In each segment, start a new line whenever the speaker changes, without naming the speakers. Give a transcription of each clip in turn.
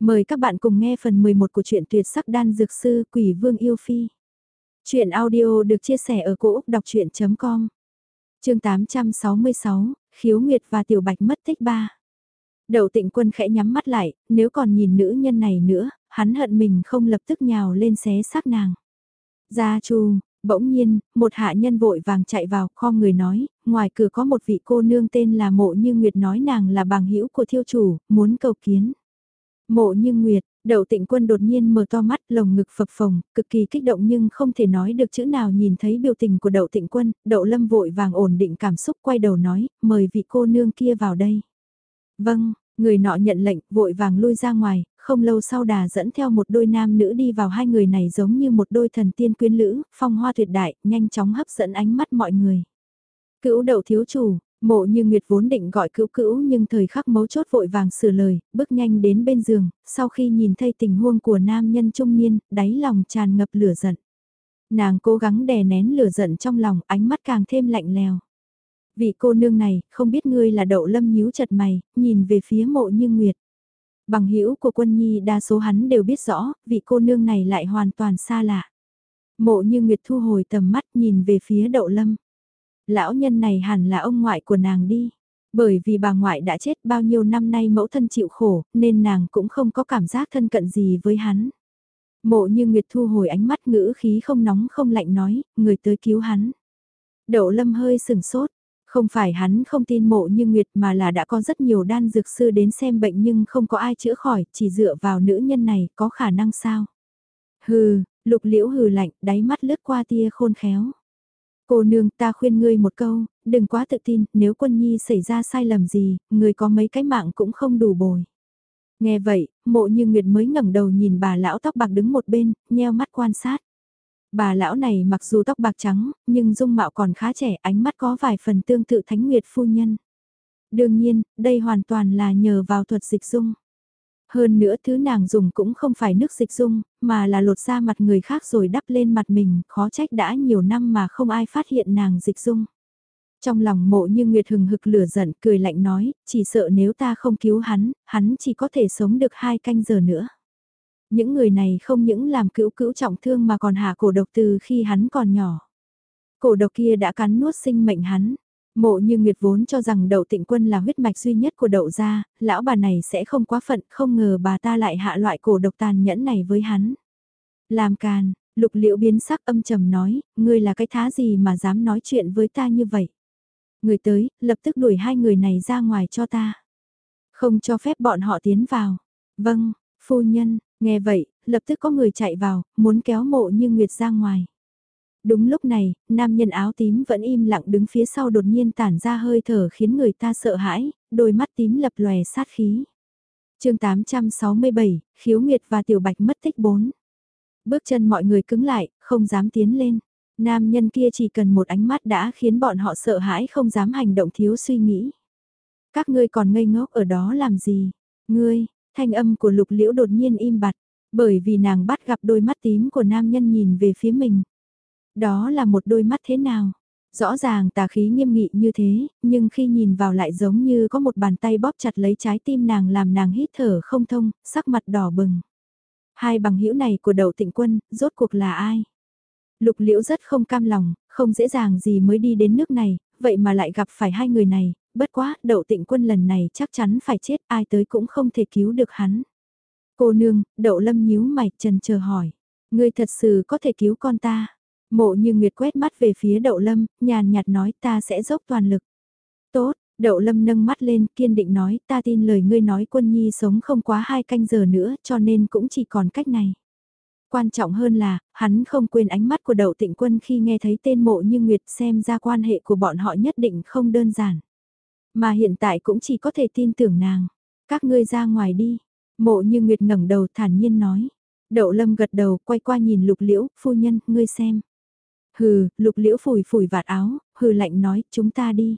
Mời các bạn cùng nghe phần 11 của truyện tuyệt sắc đan dược sư Quỷ Vương Yêu Phi. Chuyện audio được chia sẻ ở cỗ đọc chuyện.com Trường 866, Khiếu Nguyệt và Tiểu Bạch mất tích ba. Đậu tịnh quân khẽ nhắm mắt lại, nếu còn nhìn nữ nhân này nữa, hắn hận mình không lập tức nhào lên xé xác nàng. Gia Chu, bỗng nhiên, một hạ nhân vội vàng chạy vào, kho người nói, ngoài cửa có một vị cô nương tên là Mộ Như Nguyệt nói nàng là bằng hữu của thiêu chủ, muốn cầu kiến. Mộ như Nguyệt, đậu tịnh quân đột nhiên mở to mắt lồng ngực phập phồng, cực kỳ kích động nhưng không thể nói được chữ nào nhìn thấy biểu tình của đậu tịnh quân, đậu lâm vội vàng ổn định cảm xúc quay đầu nói, mời vị cô nương kia vào đây. Vâng, người nọ nhận lệnh, vội vàng lui ra ngoài, không lâu sau đà dẫn theo một đôi nam nữ đi vào hai người này giống như một đôi thần tiên quyến lữ, phong hoa tuyệt đại, nhanh chóng hấp dẫn ánh mắt mọi người. Cữu đậu thiếu chủ, Mộ như Nguyệt vốn định gọi cữu cữu nhưng thời khắc mấu chốt vội vàng sửa lời, bước nhanh đến bên giường, sau khi nhìn thấy tình huống của nam nhân trung niên, đáy lòng tràn ngập lửa giận. Nàng cố gắng đè nén lửa giận trong lòng, ánh mắt càng thêm lạnh lèo. Vị cô nương này, không biết ngươi là đậu lâm nhíu chật mày, nhìn về phía mộ như Nguyệt. Bằng hữu của quân nhi đa số hắn đều biết rõ, vị cô nương này lại hoàn toàn xa lạ. Mộ như Nguyệt thu hồi tầm mắt nhìn về phía đậu lâm lão nhân này hẳn là ông ngoại của nàng đi. Bởi vì bà ngoại đã chết bao nhiêu năm nay mẫu thân chịu khổ, nên nàng cũng không có cảm giác thân cận gì với hắn. Mộ như Nguyệt thu hồi ánh mắt ngữ khí không nóng không lạnh nói, người tới cứu hắn. Đậu lâm hơi sừng sốt, không phải hắn không tin mộ như Nguyệt mà là đã có rất nhiều đan dược sư đến xem bệnh nhưng không có ai chữa khỏi, chỉ dựa vào nữ nhân này có khả năng sao. Hừ, lục liễu hừ lạnh, đáy mắt lướt qua tia khôn khéo. Cô nương ta khuyên ngươi một câu, đừng quá tự tin, nếu quân nhi xảy ra sai lầm gì, người có mấy cái mạng cũng không đủ bồi. Nghe vậy, mộ như Nguyệt mới ngẩng đầu nhìn bà lão tóc bạc đứng một bên, nheo mắt quan sát. Bà lão này mặc dù tóc bạc trắng, nhưng dung mạo còn khá trẻ, ánh mắt có vài phần tương tự Thánh Nguyệt phu nhân. Đương nhiên, đây hoàn toàn là nhờ vào thuật dịch dung. Hơn nữa thứ nàng dùng cũng không phải nước dịch dung, mà là lột ra mặt người khác rồi đắp lên mặt mình, khó trách đã nhiều năm mà không ai phát hiện nàng dịch dung. Trong lòng mộ như Nguyệt hừng hực lửa giận cười lạnh nói, chỉ sợ nếu ta không cứu hắn, hắn chỉ có thể sống được hai canh giờ nữa. Những người này không những làm cữu cữu trọng thương mà còn hạ cổ độc từ khi hắn còn nhỏ. Cổ độc kia đã cắn nuốt sinh mệnh hắn, Mộ như Nguyệt vốn cho rằng đậu tịnh quân là huyết mạch duy nhất của đậu gia, lão bà này sẽ không quá phận, không ngờ bà ta lại hạ loại cổ độc tàn nhẫn này với hắn. Làm càn, lục liễu biến sắc âm trầm nói, ngươi là cái thá gì mà dám nói chuyện với ta như vậy. Người tới, lập tức đuổi hai người này ra ngoài cho ta. Không cho phép bọn họ tiến vào. Vâng, phu nhân, nghe vậy, lập tức có người chạy vào, muốn kéo mộ như Nguyệt ra ngoài. Đúng lúc này, nam nhân áo tím vẫn im lặng đứng phía sau đột nhiên tản ra hơi thở khiến người ta sợ hãi, đôi mắt tím lập lòe sát khí. chương 867, Khiếu Nguyệt và Tiểu Bạch mất tích 4. Bước chân mọi người cứng lại, không dám tiến lên. Nam nhân kia chỉ cần một ánh mắt đã khiến bọn họ sợ hãi không dám hành động thiếu suy nghĩ. Các ngươi còn ngây ngốc ở đó làm gì? Ngươi, thanh âm của lục liễu đột nhiên im bặt, bởi vì nàng bắt gặp đôi mắt tím của nam nhân nhìn về phía mình. Đó là một đôi mắt thế nào? Rõ ràng tà khí nghiêm nghị như thế, nhưng khi nhìn vào lại giống như có một bàn tay bóp chặt lấy trái tim nàng làm nàng hít thở không thông, sắc mặt đỏ bừng. Hai bằng hữu này của đậu tịnh quân, rốt cuộc là ai? Lục liễu rất không cam lòng, không dễ dàng gì mới đi đến nước này, vậy mà lại gặp phải hai người này, bất quá, đậu tịnh quân lần này chắc chắn phải chết, ai tới cũng không thể cứu được hắn. Cô nương, đậu lâm nhíu mày, trần chờ hỏi, ngươi thật sự có thể cứu con ta? Mộ như Nguyệt quét mắt về phía đậu lâm, nhàn nhạt nói ta sẽ dốc toàn lực. Tốt, đậu lâm nâng mắt lên kiên định nói ta tin lời ngươi nói quân nhi sống không quá hai canh giờ nữa cho nên cũng chỉ còn cách này. Quan trọng hơn là, hắn không quên ánh mắt của đậu tịnh quân khi nghe thấy tên mộ như Nguyệt xem ra quan hệ của bọn họ nhất định không đơn giản. Mà hiện tại cũng chỉ có thể tin tưởng nàng. Các ngươi ra ngoài đi. Mộ như Nguyệt ngẩng đầu thản nhiên nói. Đậu lâm gật đầu quay qua nhìn lục liễu, phu nhân, ngươi xem. Hừ, lục liễu phủi phủi vạt áo, hừ lạnh nói, chúng ta đi.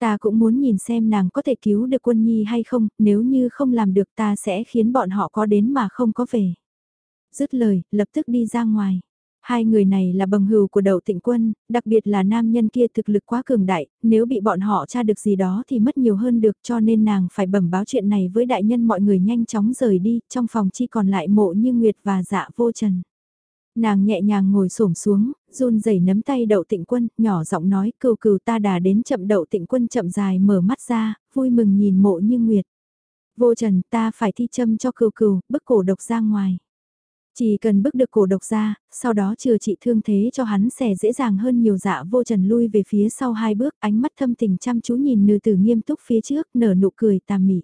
Ta cũng muốn nhìn xem nàng có thể cứu được quân nhi hay không, nếu như không làm được ta sẽ khiến bọn họ có đến mà không có về. Dứt lời, lập tức đi ra ngoài. Hai người này là bằng hữu của đậu tịnh quân, đặc biệt là nam nhân kia thực lực quá cường đại, nếu bị bọn họ tra được gì đó thì mất nhiều hơn được cho nên nàng phải bẩm báo chuyện này với đại nhân mọi người nhanh chóng rời đi, trong phòng chỉ còn lại mộ như Nguyệt và dạ vô trần. Nàng nhẹ nhàng ngồi xổm xuống, run rẩy nắm tay đậu tịnh quân, nhỏ giọng nói cừu cừu ta đã đến chậm đậu tịnh quân chậm dài mở mắt ra, vui mừng nhìn mộ như Nguyệt. Vô trần ta phải thi châm cho cừu cừu, bức cổ độc ra ngoài. Chỉ cần bức được cổ độc ra, sau đó trừ trị thương thế cho hắn sẽ dễ dàng hơn nhiều dạ vô trần lui về phía sau hai bước, ánh mắt thâm tình chăm chú nhìn nữ tử nghiêm túc phía trước, nở nụ cười tà mị.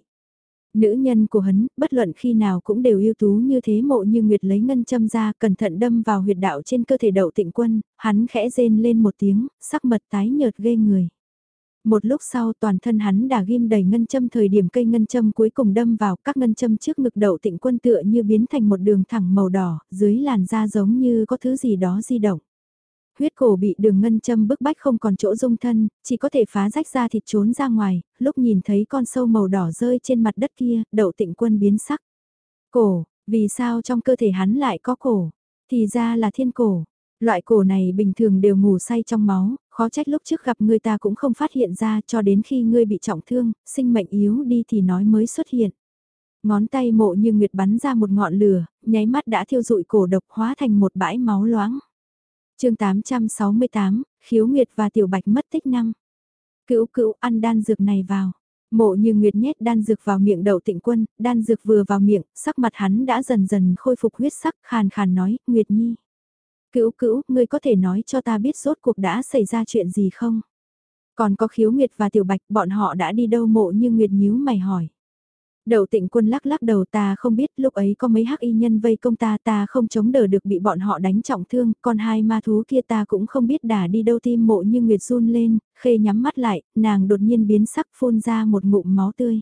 Nữ nhân của hắn, bất luận khi nào cũng đều ưu tú như thế mộ như Nguyệt lấy ngân châm ra, cẩn thận đâm vào huyệt đạo trên cơ thể đậu tịnh quân, hắn khẽ rên lên một tiếng, sắc mật tái nhợt ghê người. Một lúc sau toàn thân hắn đã ghim đầy ngân châm thời điểm cây ngân châm cuối cùng đâm vào các ngân châm trước ngực đậu tịnh quân tựa như biến thành một đường thẳng màu đỏ, dưới làn da giống như có thứ gì đó di động. Huyết cổ bị đường ngân châm bức bách không còn chỗ dung thân, chỉ có thể phá rách ra thịt trốn ra ngoài, lúc nhìn thấy con sâu màu đỏ rơi trên mặt đất kia, đậu tịnh quân biến sắc. Cổ, vì sao trong cơ thể hắn lại có cổ? Thì ra là thiên cổ. Loại cổ này bình thường đều ngủ say trong máu, khó trách lúc trước gặp người ta cũng không phát hiện ra cho đến khi ngươi bị trọng thương, sinh mệnh yếu đi thì nói mới xuất hiện. Ngón tay mộ như nguyệt bắn ra một ngọn lửa, nháy mắt đã thiêu rụi cổ độc hóa thành một bãi máu loáng chương 868, khiếu nguyệt và tiểu bạch mất tích năm. Cữu cữu ăn đan dược này vào. Mộ như Nguyệt nhét đan dược vào miệng đậu tịnh quân, đan dược vừa vào miệng, sắc mặt hắn đã dần dần khôi phục huyết sắc, khàn khàn nói, Nguyệt Nhi. Cữu cữu, ngươi có thể nói cho ta biết rốt cuộc đã xảy ra chuyện gì không? Còn có khiếu Nguyệt và Tiểu Bạch, bọn họ đã đi đâu mộ như Nguyệt nhíu mày hỏi. Đậu tịnh quân lắc lắc đầu ta không biết lúc ấy có mấy hắc y nhân vây công ta ta không chống đỡ được bị bọn họ đánh trọng thương, còn hai ma thú kia ta cũng không biết đả đi đâu tim mộ như Nguyệt run lên, khê nhắm mắt lại, nàng đột nhiên biến sắc phun ra một ngụm máu tươi.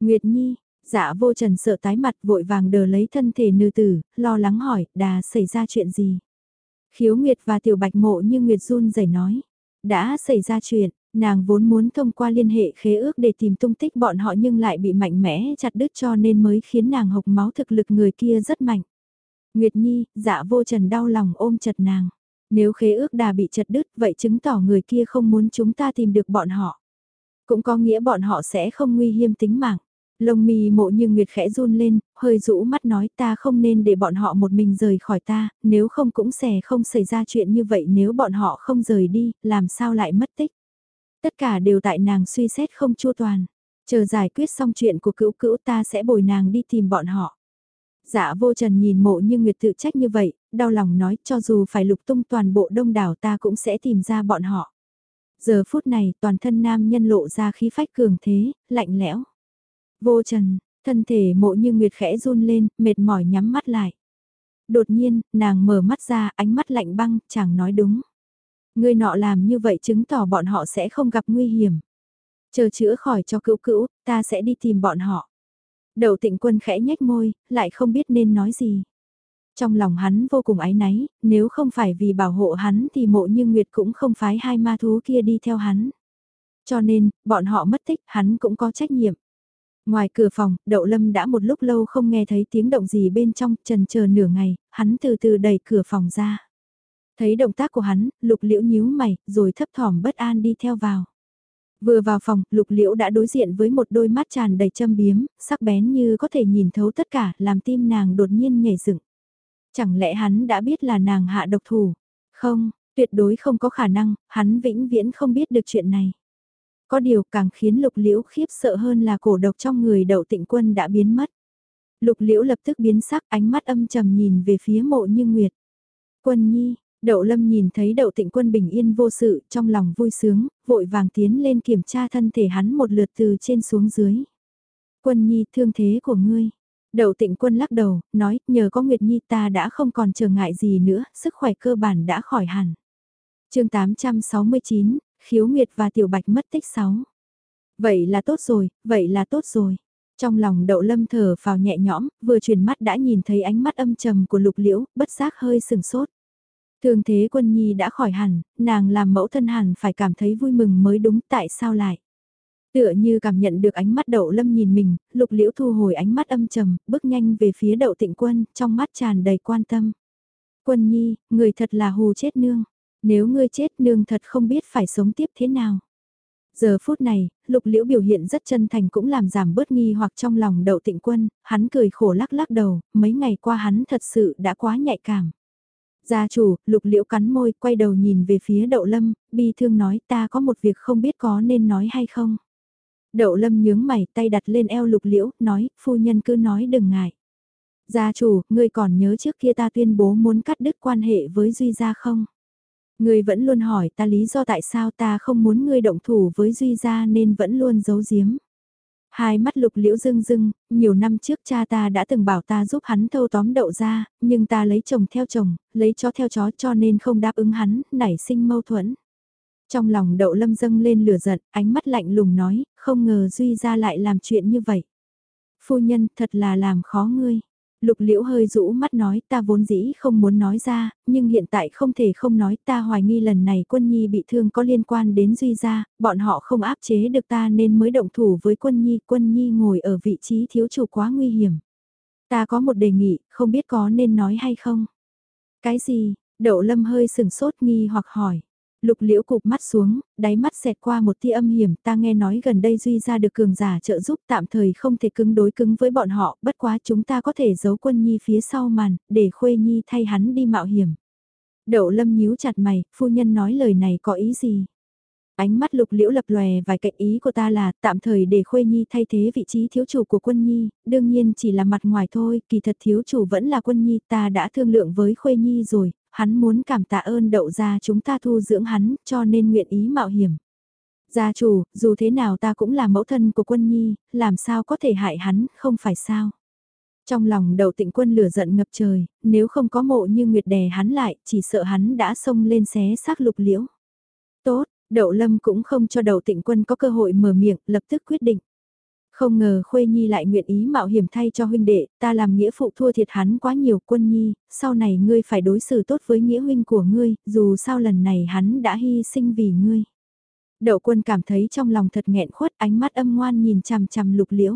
Nguyệt Nhi, dạ vô trần sợ tái mặt vội vàng đờ lấy thân thể nữ tử, lo lắng hỏi, đà xảy ra chuyện gì? Khiếu Nguyệt và Tiểu Bạch mộ như Nguyệt run rẩy nói. Đã xảy ra chuyện, nàng vốn muốn thông qua liên hệ khế ước để tìm tung tích bọn họ nhưng lại bị mạnh mẽ chặt đứt cho nên mới khiến nàng hộc máu thực lực người kia rất mạnh. Nguyệt Nhi, dạ vô trần đau lòng ôm chặt nàng. Nếu khế ước đà bị chặt đứt vậy chứng tỏ người kia không muốn chúng ta tìm được bọn họ. Cũng có nghĩa bọn họ sẽ không nguy hiểm tính mạng. Lông mì mộ như Nguyệt khẽ run lên, hơi rũ mắt nói ta không nên để bọn họ một mình rời khỏi ta, nếu không cũng sẽ không xảy ra chuyện như vậy nếu bọn họ không rời đi, làm sao lại mất tích. Tất cả đều tại nàng suy xét không chua toàn. Chờ giải quyết xong chuyện của cữu cữu ta sẽ bồi nàng đi tìm bọn họ. Dạ vô trần nhìn mộ như Nguyệt tự trách như vậy, đau lòng nói cho dù phải lục tung toàn bộ đông đảo ta cũng sẽ tìm ra bọn họ. Giờ phút này toàn thân nam nhân lộ ra khí phách cường thế, lạnh lẽo. Vô trần, thân thể mộ như nguyệt khẽ run lên, mệt mỏi nhắm mắt lại. Đột nhiên, nàng mở mắt ra, ánh mắt lạnh băng, chẳng nói đúng. Người nọ làm như vậy chứng tỏ bọn họ sẽ không gặp nguy hiểm. Chờ chữa khỏi cho cữu cữu, ta sẽ đi tìm bọn họ. Đậu tịnh quân khẽ nhếch môi, lại không biết nên nói gì. Trong lòng hắn vô cùng ái náy, nếu không phải vì bảo hộ hắn thì mộ như Nguyệt cũng không phái hai ma thú kia đi theo hắn. Cho nên, bọn họ mất tích, hắn cũng có trách nhiệm. Ngoài cửa phòng, Đậu Lâm đã một lúc lâu không nghe thấy tiếng động gì bên trong, trần chờ nửa ngày, hắn từ từ đẩy cửa phòng ra. Thấy động tác của hắn, lục liễu nhíu mày, rồi thấp thỏm bất an đi theo vào. Vừa vào phòng, lục liễu đã đối diện với một đôi mắt tràn đầy châm biếm, sắc bén như có thể nhìn thấu tất cả, làm tim nàng đột nhiên nhảy dựng. Chẳng lẽ hắn đã biết là nàng hạ độc thủ? Không, tuyệt đối không có khả năng, hắn vĩnh viễn không biết được chuyện này. Có điều càng khiến lục liễu khiếp sợ hơn là cổ độc trong người đậu tịnh quân đã biến mất. Lục liễu lập tức biến sắc ánh mắt âm trầm nhìn về phía mộ như nguyệt. Quân nhi, đậu lâm nhìn thấy đậu tịnh quân bình yên vô sự trong lòng vui sướng, vội vàng tiến lên kiểm tra thân thể hắn một lượt từ trên xuống dưới. Quân nhi thương thế của ngươi. Đậu tịnh quân lắc đầu, nói, nhờ có Nguyệt Nhi ta đã không còn trở ngại gì nữa, sức khỏe cơ bản đã khỏi hẳn. chương 869, khiếu nguyệt và tiểu bạch mất tích 6. Vậy là tốt rồi, vậy là tốt rồi. Trong lòng đậu lâm thở vào nhẹ nhõm, vừa chuyển mắt đã nhìn thấy ánh mắt âm trầm của lục liễu, bất giác hơi sừng sốt. Thường thế quân nhi đã khỏi hẳn, nàng làm mẫu thân hẳn phải cảm thấy vui mừng mới đúng tại sao lại. Tựa như cảm nhận được ánh mắt đậu lâm nhìn mình, lục liễu thu hồi ánh mắt âm trầm, bước nhanh về phía đậu tịnh quân, trong mắt tràn đầy quan tâm. Quân nhi, người thật là hù chết nương. Nếu ngươi chết nương thật không biết phải sống tiếp thế nào. Giờ phút này, lục liễu biểu hiện rất chân thành cũng làm giảm bớt nghi hoặc trong lòng đậu tịnh quân, hắn cười khổ lắc lắc đầu, mấy ngày qua hắn thật sự đã quá nhạy cảm. Gia chủ, lục liễu cắn môi, quay đầu nhìn về phía đậu lâm, bi thương nói ta có một việc không biết có nên nói hay không. Đậu lâm nhướng mày tay đặt lên eo lục liễu, nói, phu nhân cứ nói đừng ngại. Gia chủ, ngươi còn nhớ trước kia ta tuyên bố muốn cắt đứt quan hệ với Duy Gia không? Ngươi vẫn luôn hỏi ta lý do tại sao ta không muốn ngươi động thủ với Duy Gia nên vẫn luôn giấu giếm. Hai mắt lục liễu rưng rưng, nhiều năm trước cha ta đã từng bảo ta giúp hắn thâu tóm đậu ra, nhưng ta lấy chồng theo chồng, lấy chó theo chó cho nên không đáp ứng hắn, nảy sinh mâu thuẫn. Trong lòng đậu lâm dâng lên lửa giận, ánh mắt lạnh lùng nói, không ngờ Duy ra lại làm chuyện như vậy. Phu nhân thật là làm khó ngươi. Lục liễu hơi rũ mắt nói ta vốn dĩ không muốn nói ra, nhưng hiện tại không thể không nói ta hoài nghi lần này quân nhi bị thương có liên quan đến Duy gia, bọn họ không áp chế được ta nên mới động thủ với quân nhi, quân nhi ngồi ở vị trí thiếu chủ quá nguy hiểm. Ta có một đề nghị, không biết có nên nói hay không? Cái gì? Đậu lâm hơi sừng sốt nghi hoặc hỏi. Lục liễu cụp mắt xuống, đáy mắt xẹt qua một tia âm hiểm, ta nghe nói gần đây Duy ra được cường giả trợ giúp tạm thời không thể cứng đối cứng với bọn họ, bất quá chúng ta có thể giấu quân nhi phía sau màn, để khuê nhi thay hắn đi mạo hiểm. Đậu lâm nhíu chặt mày, phu nhân nói lời này có ý gì? Ánh mắt lục liễu lập lòe vài cạnh ý của ta là tạm thời để Khuê Nhi thay thế vị trí thiếu chủ của quân Nhi, đương nhiên chỉ là mặt ngoài thôi, kỳ thật thiếu chủ vẫn là quân Nhi, ta đã thương lượng với Khuê Nhi rồi, hắn muốn cảm tạ ơn đậu ra chúng ta thu dưỡng hắn, cho nên nguyện ý mạo hiểm. Gia chủ, dù thế nào ta cũng là mẫu thân của quân nhi, làm sao có thể hại hắn, không phải sao. Trong lòng đậu tịnh quân lửa giận ngập trời, nếu không có mộ như nguyệt đè hắn lại, chỉ sợ hắn đã xông lên xé xác lục liễu. Tốt, đậu lâm cũng không cho đậu tịnh quân có cơ hội mở miệng, lập tức quyết định. Không ngờ Khuê Nhi lại nguyện ý mạo hiểm thay cho huynh đệ, ta làm nghĩa phụ thua thiệt hắn quá nhiều quân Nhi, sau này ngươi phải đối xử tốt với nghĩa huynh của ngươi, dù sao lần này hắn đã hy sinh vì ngươi. Đậu quân cảm thấy trong lòng thật nghẹn khuất ánh mắt âm ngoan nhìn chằm chằm lục liễu.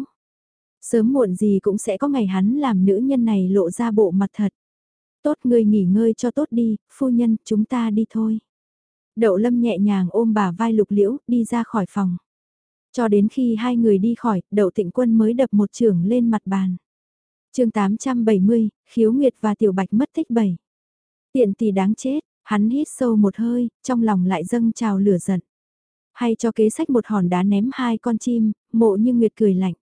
Sớm muộn gì cũng sẽ có ngày hắn làm nữ nhân này lộ ra bộ mặt thật. Tốt ngươi nghỉ ngơi cho tốt đi, phu nhân, chúng ta đi thôi. Đậu lâm nhẹ nhàng ôm bà vai lục liễu, đi ra khỏi phòng. Cho đến khi hai người đi khỏi, đậu tịnh quân mới đập một trường lên mặt bàn. chương 870, khiếu nguyệt và tiểu bạch mất tích bảy. Tiện tỷ đáng chết, hắn hít sâu một hơi, trong lòng lại dâng trào lửa giận. Hay cho kế sách một hòn đá ném hai con chim, mộ như nguyệt cười lạnh.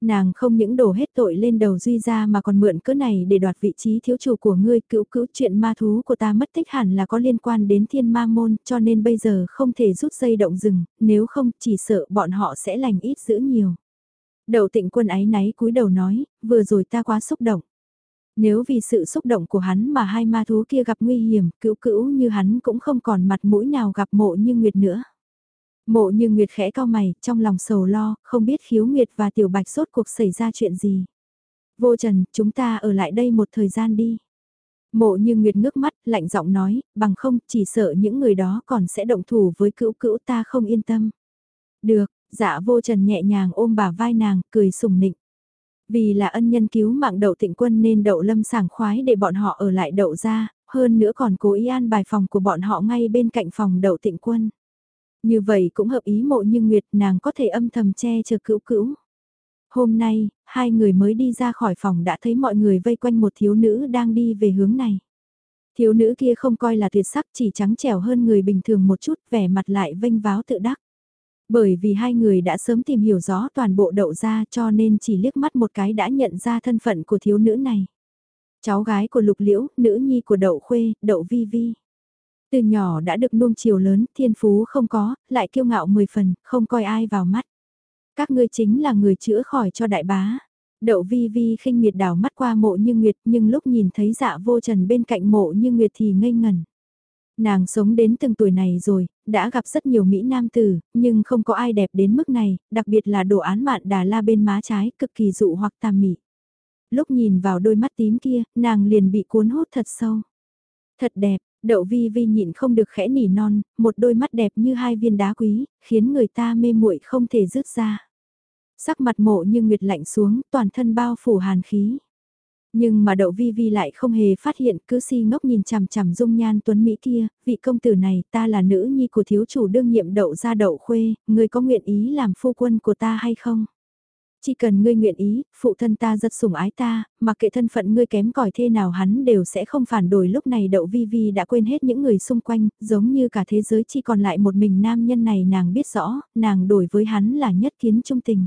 Nàng không những đổ hết tội lên đầu Duy ra mà còn mượn cỡ này để đoạt vị trí thiếu chủ của ngươi Cứu cứu chuyện ma thú của ta mất tích hẳn là có liên quan đến thiên ma môn cho nên bây giờ không thể rút dây động rừng, nếu không chỉ sợ bọn họ sẽ lành ít giữ nhiều. Đậu tịnh quân ái náy cúi đầu nói, vừa rồi ta quá xúc động. Nếu vì sự xúc động của hắn mà hai ma thú kia gặp nguy hiểm, cứu cứu như hắn cũng không còn mặt mũi nào gặp mộ như Nguyệt nữa. Mộ như Nguyệt khẽ cao mày, trong lòng sầu lo, không biết khiếu Nguyệt và Tiểu Bạch sốt cuộc xảy ra chuyện gì. Vô Trần, chúng ta ở lại đây một thời gian đi. Mộ như Nguyệt ngước mắt, lạnh giọng nói, bằng không, chỉ sợ những người đó còn sẽ động thủ với cữu cữu ta không yên tâm. Được, dạ vô trần nhẹ nhàng ôm bà vai nàng, cười sùng nịnh. Vì là ân nhân cứu mạng đậu tịnh quân nên đậu lâm sảng khoái để bọn họ ở lại đậu ra, hơn nữa còn cố ý an bài phòng của bọn họ ngay bên cạnh phòng đậu tịnh quân. Như vậy cũng hợp ý mộ như Nguyệt nàng có thể âm thầm che chờ cữu cữu. Hôm nay, hai người mới đi ra khỏi phòng đã thấy mọi người vây quanh một thiếu nữ đang đi về hướng này. Thiếu nữ kia không coi là tuyệt sắc chỉ trắng trẻo hơn người bình thường một chút vẻ mặt lại vênh váo tự đắc. Bởi vì hai người đã sớm tìm hiểu rõ toàn bộ đậu ra cho nên chỉ liếc mắt một cái đã nhận ra thân phận của thiếu nữ này. Cháu gái của lục liễu, nữ nhi của đậu khuê, đậu vi vi. Từ nhỏ đã được nuông chiều lớn, thiên phú không có, lại kiêu ngạo mười phần, không coi ai vào mắt. Các ngươi chính là người chữa khỏi cho đại bá. Đậu vi vi khinh miệt đảo mắt qua mộ như nguyệt nhưng lúc nhìn thấy dạ vô trần bên cạnh mộ như nguyệt thì ngây ngẩn. Nàng sống đến từng tuổi này rồi, đã gặp rất nhiều Mỹ Nam tử, nhưng không có ai đẹp đến mức này, đặc biệt là đồ án mạn đà la bên má trái, cực kỳ dụ hoặc tàm mị. Lúc nhìn vào đôi mắt tím kia, nàng liền bị cuốn hút thật sâu. Thật đẹp, Đậu vi vi nhịn không được khẽ nỉ non, một đôi mắt đẹp như hai viên đá quý, khiến người ta mê muội không thể dứt ra. Sắc mặt mộ như nguyệt lạnh xuống, toàn thân bao phủ hàn khí. Nhưng mà đậu vi vi lại không hề phát hiện cứ si ngốc nhìn chằm chằm dung nhan tuấn Mỹ kia, vị công tử này ta là nữ nhi của thiếu chủ đương nhiệm đậu ra đậu khuê, người có nguyện ý làm phu quân của ta hay không? Chỉ cần ngươi nguyện ý, phụ thân ta rất sủng ái ta, mặc kệ thân phận ngươi kém cỏi thế nào hắn đều sẽ không phản đổi lúc này đậu vi vi đã quên hết những người xung quanh, giống như cả thế giới chỉ còn lại một mình nam nhân này nàng biết rõ, nàng đổi với hắn là nhất kiến trung tình.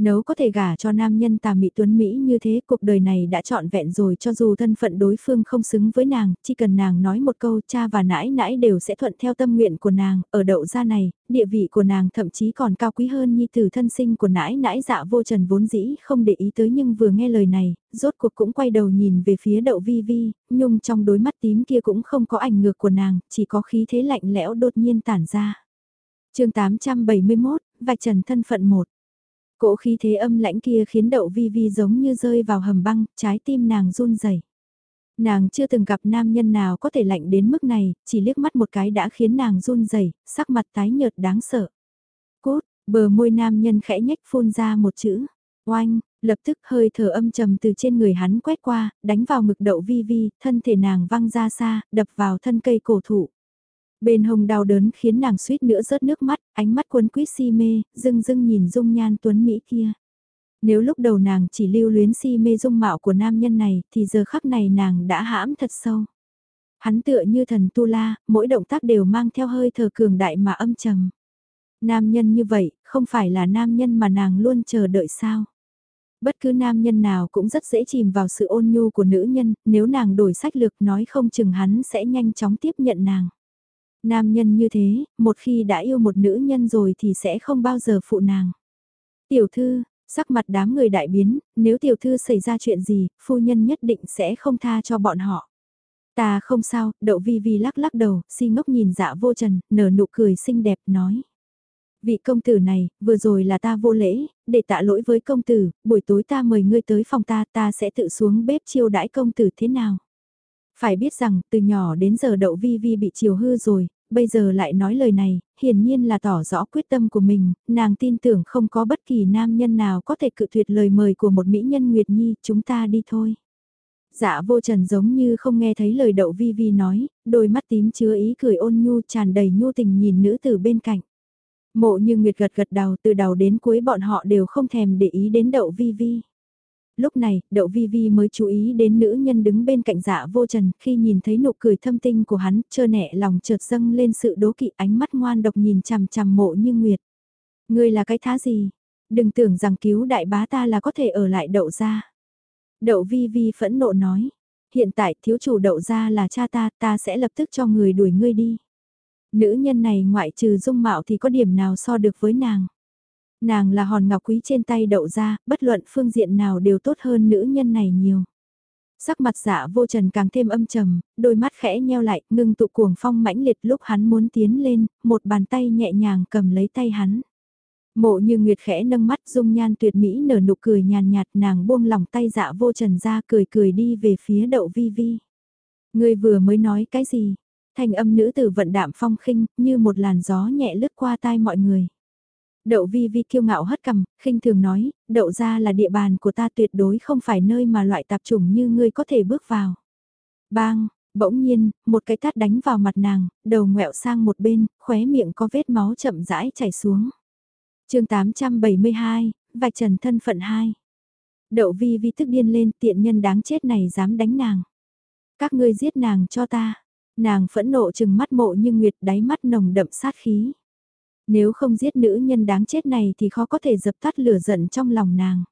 Nấu có thể gả cho nam nhân tà mị tuấn Mỹ như thế cuộc đời này đã trọn vẹn rồi cho dù thân phận đối phương không xứng với nàng, chỉ cần nàng nói một câu cha và nãi nãi đều sẽ thuận theo tâm nguyện của nàng, ở đậu gia này, địa vị của nàng thậm chí còn cao quý hơn nhi tử thân sinh của nãi nãi dạ vô trần vốn dĩ không để ý tới nhưng vừa nghe lời này, rốt cuộc cũng quay đầu nhìn về phía đậu vi vi, nhung trong đôi mắt tím kia cũng không có ảnh ngược của nàng, chỉ có khí thế lạnh lẽo đột nhiên tản ra. chương 871, vạch trần thân phận 1 Cỗ khí thế âm lãnh kia khiến đậu vi vi giống như rơi vào hầm băng, trái tim nàng run rẩy. Nàng chưa từng gặp nam nhân nào có thể lạnh đến mức này, chỉ liếc mắt một cái đã khiến nàng run rẩy, sắc mặt tái nhợt đáng sợ. Cốt, bờ môi nam nhân khẽ nhếch phun ra một chữ, oanh, lập tức hơi thở âm trầm từ trên người hắn quét qua, đánh vào ngực đậu vi vi, thân thể nàng văng ra xa, đập vào thân cây cổ thụ. Bên hồng đau đớn khiến nàng suýt nữa rớt nước mắt, ánh mắt cuốn quýt si mê, dưng dưng nhìn dung nhan tuấn Mỹ kia. Nếu lúc đầu nàng chỉ lưu luyến si mê dung mạo của nam nhân này thì giờ khắc này nàng đã hãm thật sâu. Hắn tựa như thần tu la, mỗi động tác đều mang theo hơi thở cường đại mà âm trầm. Nam nhân như vậy, không phải là nam nhân mà nàng luôn chờ đợi sao. Bất cứ nam nhân nào cũng rất dễ chìm vào sự ôn nhu của nữ nhân, nếu nàng đổi sách lược nói không chừng hắn sẽ nhanh chóng tiếp nhận nàng. Nam nhân như thế, một khi đã yêu một nữ nhân rồi thì sẽ không bao giờ phụ nàng. Tiểu thư, sắc mặt đám người đại biến, nếu tiểu thư xảy ra chuyện gì, phu nhân nhất định sẽ không tha cho bọn họ. Ta không sao, đậu vi vi lắc lắc đầu, si ngốc nhìn dạ vô trần, nở nụ cười xinh đẹp nói. Vị công tử này, vừa rồi là ta vô lễ, để tạ lỗi với công tử, buổi tối ta mời ngươi tới phòng ta, ta sẽ tự xuống bếp chiêu đãi công tử thế nào. Phải biết rằng, từ nhỏ đến giờ đậu vi vi bị chiều hư rồi, bây giờ lại nói lời này, hiển nhiên là tỏ rõ quyết tâm của mình, nàng tin tưởng không có bất kỳ nam nhân nào có thể cự tuyệt lời mời của một mỹ nhân Nguyệt Nhi, chúng ta đi thôi. Dạ vô trần giống như không nghe thấy lời đậu vi vi nói, đôi mắt tím chứa ý cười ôn nhu tràn đầy nhu tình nhìn nữ từ bên cạnh. Mộ như Nguyệt gật gật đầu từ đầu đến cuối bọn họ đều không thèm để ý đến đậu vi vi lúc này, đậu vi vi mới chú ý đến nữ nhân đứng bên cạnh dạ vô trần, khi nhìn thấy nụ cười thâm tinh của hắn, trơ nẹ lòng chợt dâng lên sự đố kỵ ánh mắt ngoan độc nhìn chằm chằm mộ như nguyệt. Ngươi là cái thá gì? Đừng tưởng rằng cứu đại bá ta là có thể ở lại đậu ra. Đậu vi vi phẫn nộ nói, hiện tại thiếu chủ đậu ra là cha ta, ta sẽ lập tức cho người đuổi ngươi đi. Nữ nhân này ngoại trừ dung mạo thì có điểm nào so được với nàng. Nàng là hòn ngọc quý trên tay đậu ra, bất luận phương diện nào đều tốt hơn nữ nhân này nhiều. Sắc mặt dạ vô trần càng thêm âm trầm, đôi mắt khẽ nheo lại, ngưng tụ cuồng phong mãnh liệt lúc hắn muốn tiến lên, một bàn tay nhẹ nhàng cầm lấy tay hắn. Mộ như Nguyệt khẽ nâng mắt dung nhan tuyệt mỹ nở nụ cười nhàn nhạt nàng buông lỏng tay dạ vô trần ra cười cười đi về phía đậu vi vi. Người vừa mới nói cái gì? Thành âm nữ tử vận đạm phong khinh như một làn gió nhẹ lướt qua tai mọi người. Đậu vi vi kiêu ngạo hất cầm, khinh thường nói, đậu ra là địa bàn của ta tuyệt đối không phải nơi mà loại tạp chủng như ngươi có thể bước vào. Bang, bỗng nhiên, một cái tát đánh vào mặt nàng, đầu ngẹo sang một bên, khóe miệng có vết máu chậm rãi chảy xuống. chương 872, vạch trần thân phận 2. Đậu vi vi tức điên lên tiện nhân đáng chết này dám đánh nàng. Các ngươi giết nàng cho ta. Nàng phẫn nộ chừng mắt mộ như nguyệt đáy mắt nồng đậm sát khí. Nếu không giết nữ nhân đáng chết này thì khó có thể dập tắt lửa giận trong lòng nàng.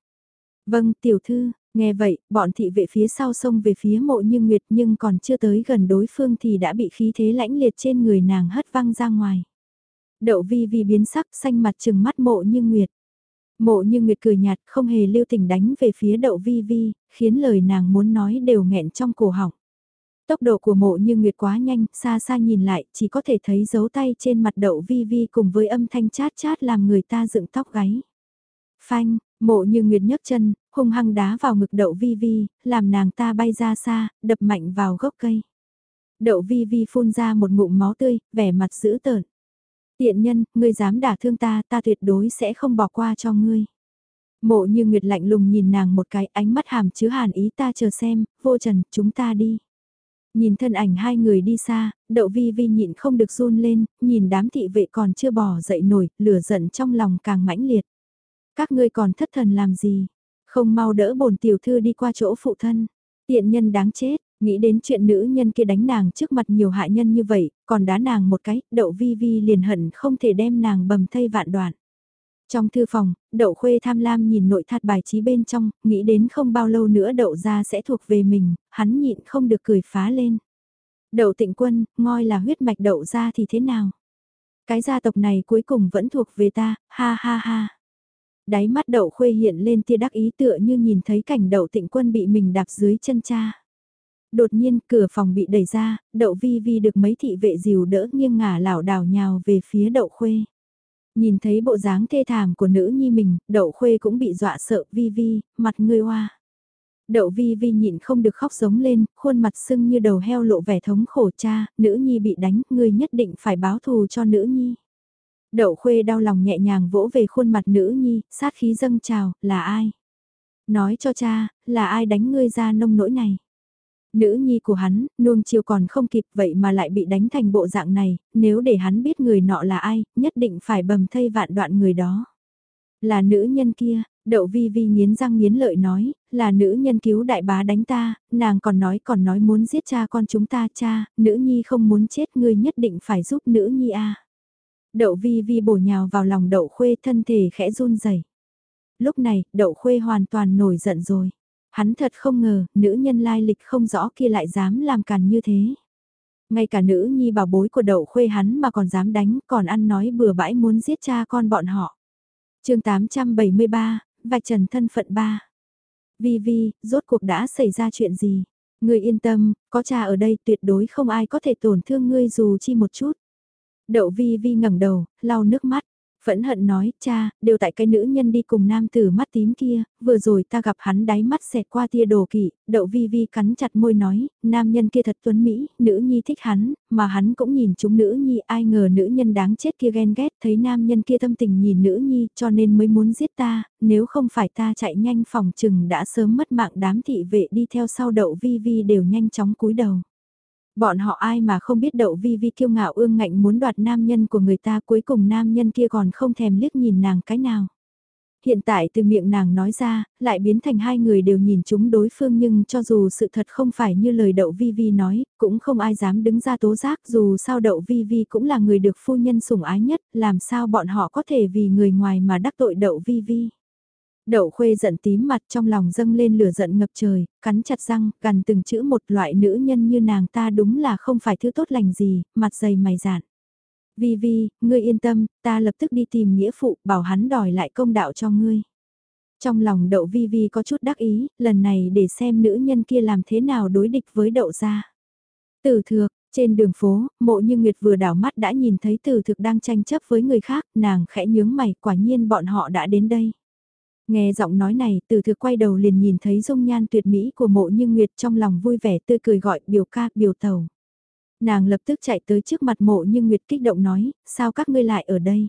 Vâng, tiểu thư, nghe vậy, bọn thị vệ phía sau xông về phía mộ như nguyệt nhưng còn chưa tới gần đối phương thì đã bị khí thế lãnh liệt trên người nàng hất văng ra ngoài. Đậu vi vi biến sắc xanh mặt trừng mắt mộ như nguyệt. Mộ như nguyệt cười nhạt không hề lưu tình đánh về phía đậu vi vi, khiến lời nàng muốn nói đều nghẹn trong cổ họng. Tốc độ của mộ như nguyệt quá nhanh, xa xa nhìn lại, chỉ có thể thấy dấu tay trên mặt đậu vi vi cùng với âm thanh chát chát làm người ta dựng tóc gáy. Phanh, mộ như nguyệt nhấc chân, hung hăng đá vào ngực đậu vi vi, làm nàng ta bay ra xa, đập mạnh vào gốc cây. Đậu vi vi phun ra một ngụm máu tươi, vẻ mặt dữ tợn. Tiện nhân, ngươi dám đả thương ta, ta tuyệt đối sẽ không bỏ qua cho ngươi. Mộ như Nguyệt lạnh lùng nhìn nàng một cái ánh mắt hàm chứa hàn ý ta chờ xem, vô trần, chúng ta đi. Nhìn thân ảnh hai người đi xa, đậu vi vi nhịn không được run lên, nhìn đám thị vệ còn chưa bỏ dậy nổi, lửa giận trong lòng càng mãnh liệt. Các ngươi còn thất thần làm gì? Không mau đỡ bổn tiểu thư đi qua chỗ phụ thân. Tiện nhân đáng chết, nghĩ đến chuyện nữ nhân kia đánh nàng trước mặt nhiều hại nhân như vậy, còn đá nàng một cái, đậu vi vi liền hận không thể đem nàng bầm thây vạn đoạn. Trong thư phòng, đậu khuê tham lam nhìn nội thạt bài trí bên trong, nghĩ đến không bao lâu nữa đậu ra sẽ thuộc về mình, hắn nhịn không được cười phá lên. Đậu tịnh quân, ngoi là huyết mạch đậu ra thì thế nào? Cái gia tộc này cuối cùng vẫn thuộc về ta, ha ha ha. Đáy mắt đậu khuê hiện lên tia đắc ý tựa như nhìn thấy cảnh đậu tịnh quân bị mình đạp dưới chân cha. Đột nhiên cửa phòng bị đẩy ra, đậu vi vi được mấy thị vệ dìu đỡ nghiêng ngả lảo đảo nhào về phía đậu khuê. Nhìn thấy bộ dáng thê thảm của nữ nhi mình, đậu khuê cũng bị dọa sợ vi vi, mặt ngươi hoa. Đậu vi vi nhịn không được khóc giống lên, khuôn mặt sưng như đầu heo lộ vẻ thống khổ cha, nữ nhi bị đánh, ngươi nhất định phải báo thù cho nữ nhi. Đậu khuê đau lòng nhẹ nhàng vỗ về khuôn mặt nữ nhi, sát khí dâng trào, là ai? Nói cho cha, là ai đánh ngươi ra nông nỗi này? Nữ nhi của hắn, nuông chiều còn không kịp vậy mà lại bị đánh thành bộ dạng này, nếu để hắn biết người nọ là ai, nhất định phải bầm thây vạn đoạn người đó. Là nữ nhân kia, đậu vi vi nghiến răng nghiến lợi nói, là nữ nhân cứu đại bá đánh ta, nàng còn nói còn nói muốn giết cha con chúng ta cha, nữ nhi không muốn chết ngươi nhất định phải giúp nữ nhi a. Đậu vi vi bổ nhào vào lòng đậu khuê thân thể khẽ run rẩy. Lúc này, đậu khuê hoàn toàn nổi giận rồi. Hắn thật không ngờ, nữ nhân lai lịch không rõ kia lại dám làm càn như thế. Ngay cả nữ nhi bảo bối của đậu khuê hắn mà còn dám đánh, còn ăn nói bừa bãi muốn giết cha con bọn họ. chương 873, vạch trần thân phận 3. Vi Vi, rốt cuộc đã xảy ra chuyện gì? Ngươi yên tâm, có cha ở đây tuyệt đối không ai có thể tổn thương ngươi dù chi một chút. Đậu Vi Vi ngẩng đầu, lau nước mắt, Phẫn hận nói, cha, đều tại cái nữ nhân đi cùng nam tử mắt tím kia, vừa rồi ta gặp hắn đáy mắt xẹt qua tia đồ kỵ, đậu vi vi cắn chặt môi nói, nam nhân kia thật tuấn Mỹ, nữ nhi thích hắn, mà hắn cũng nhìn chúng nữ nhi, ai ngờ nữ nhân đáng chết kia ghen ghét, thấy nam nhân kia tâm tình nhìn nữ nhi, cho nên mới muốn giết ta, nếu không phải ta chạy nhanh phòng chừng đã sớm mất mạng đám thị vệ đi theo sau đậu vi vi đều nhanh chóng cúi đầu. Bọn họ ai mà không biết đậu vi vi kiêu ngạo ương ngạnh muốn đoạt nam nhân của người ta cuối cùng nam nhân kia còn không thèm liếc nhìn nàng cái nào. Hiện tại từ miệng nàng nói ra, lại biến thành hai người đều nhìn chúng đối phương nhưng cho dù sự thật không phải như lời đậu vi vi nói, cũng không ai dám đứng ra tố giác dù sao đậu vi vi cũng là người được phu nhân sủng ái nhất, làm sao bọn họ có thể vì người ngoài mà đắc tội đậu vi vi. Đậu khuê giận tím mặt trong lòng dâng lên lửa giận ngập trời, cắn chặt răng, gần từng chữ một loại nữ nhân như nàng ta đúng là không phải thứ tốt lành gì, mặt dày mày dạn. Vi Vi, ngươi yên tâm, ta lập tức đi tìm nghĩa phụ, bảo hắn đòi lại công đạo cho ngươi. Trong lòng đậu Vi Vi có chút đắc ý, lần này để xem nữ nhân kia làm thế nào đối địch với đậu gia. Tử thược, trên đường phố, mộ như Nguyệt vừa đảo mắt đã nhìn thấy tử thực đang tranh chấp với người khác, nàng khẽ nhướng mày, quả nhiên bọn họ đã đến đây. Nghe giọng nói này, từ thực quay đầu liền nhìn thấy dung nhan tuyệt mỹ của mộ như Nguyệt trong lòng vui vẻ tươi cười gọi biểu ca, biểu tàu. Nàng lập tức chạy tới trước mặt mộ như Nguyệt kích động nói, sao các ngươi lại ở đây?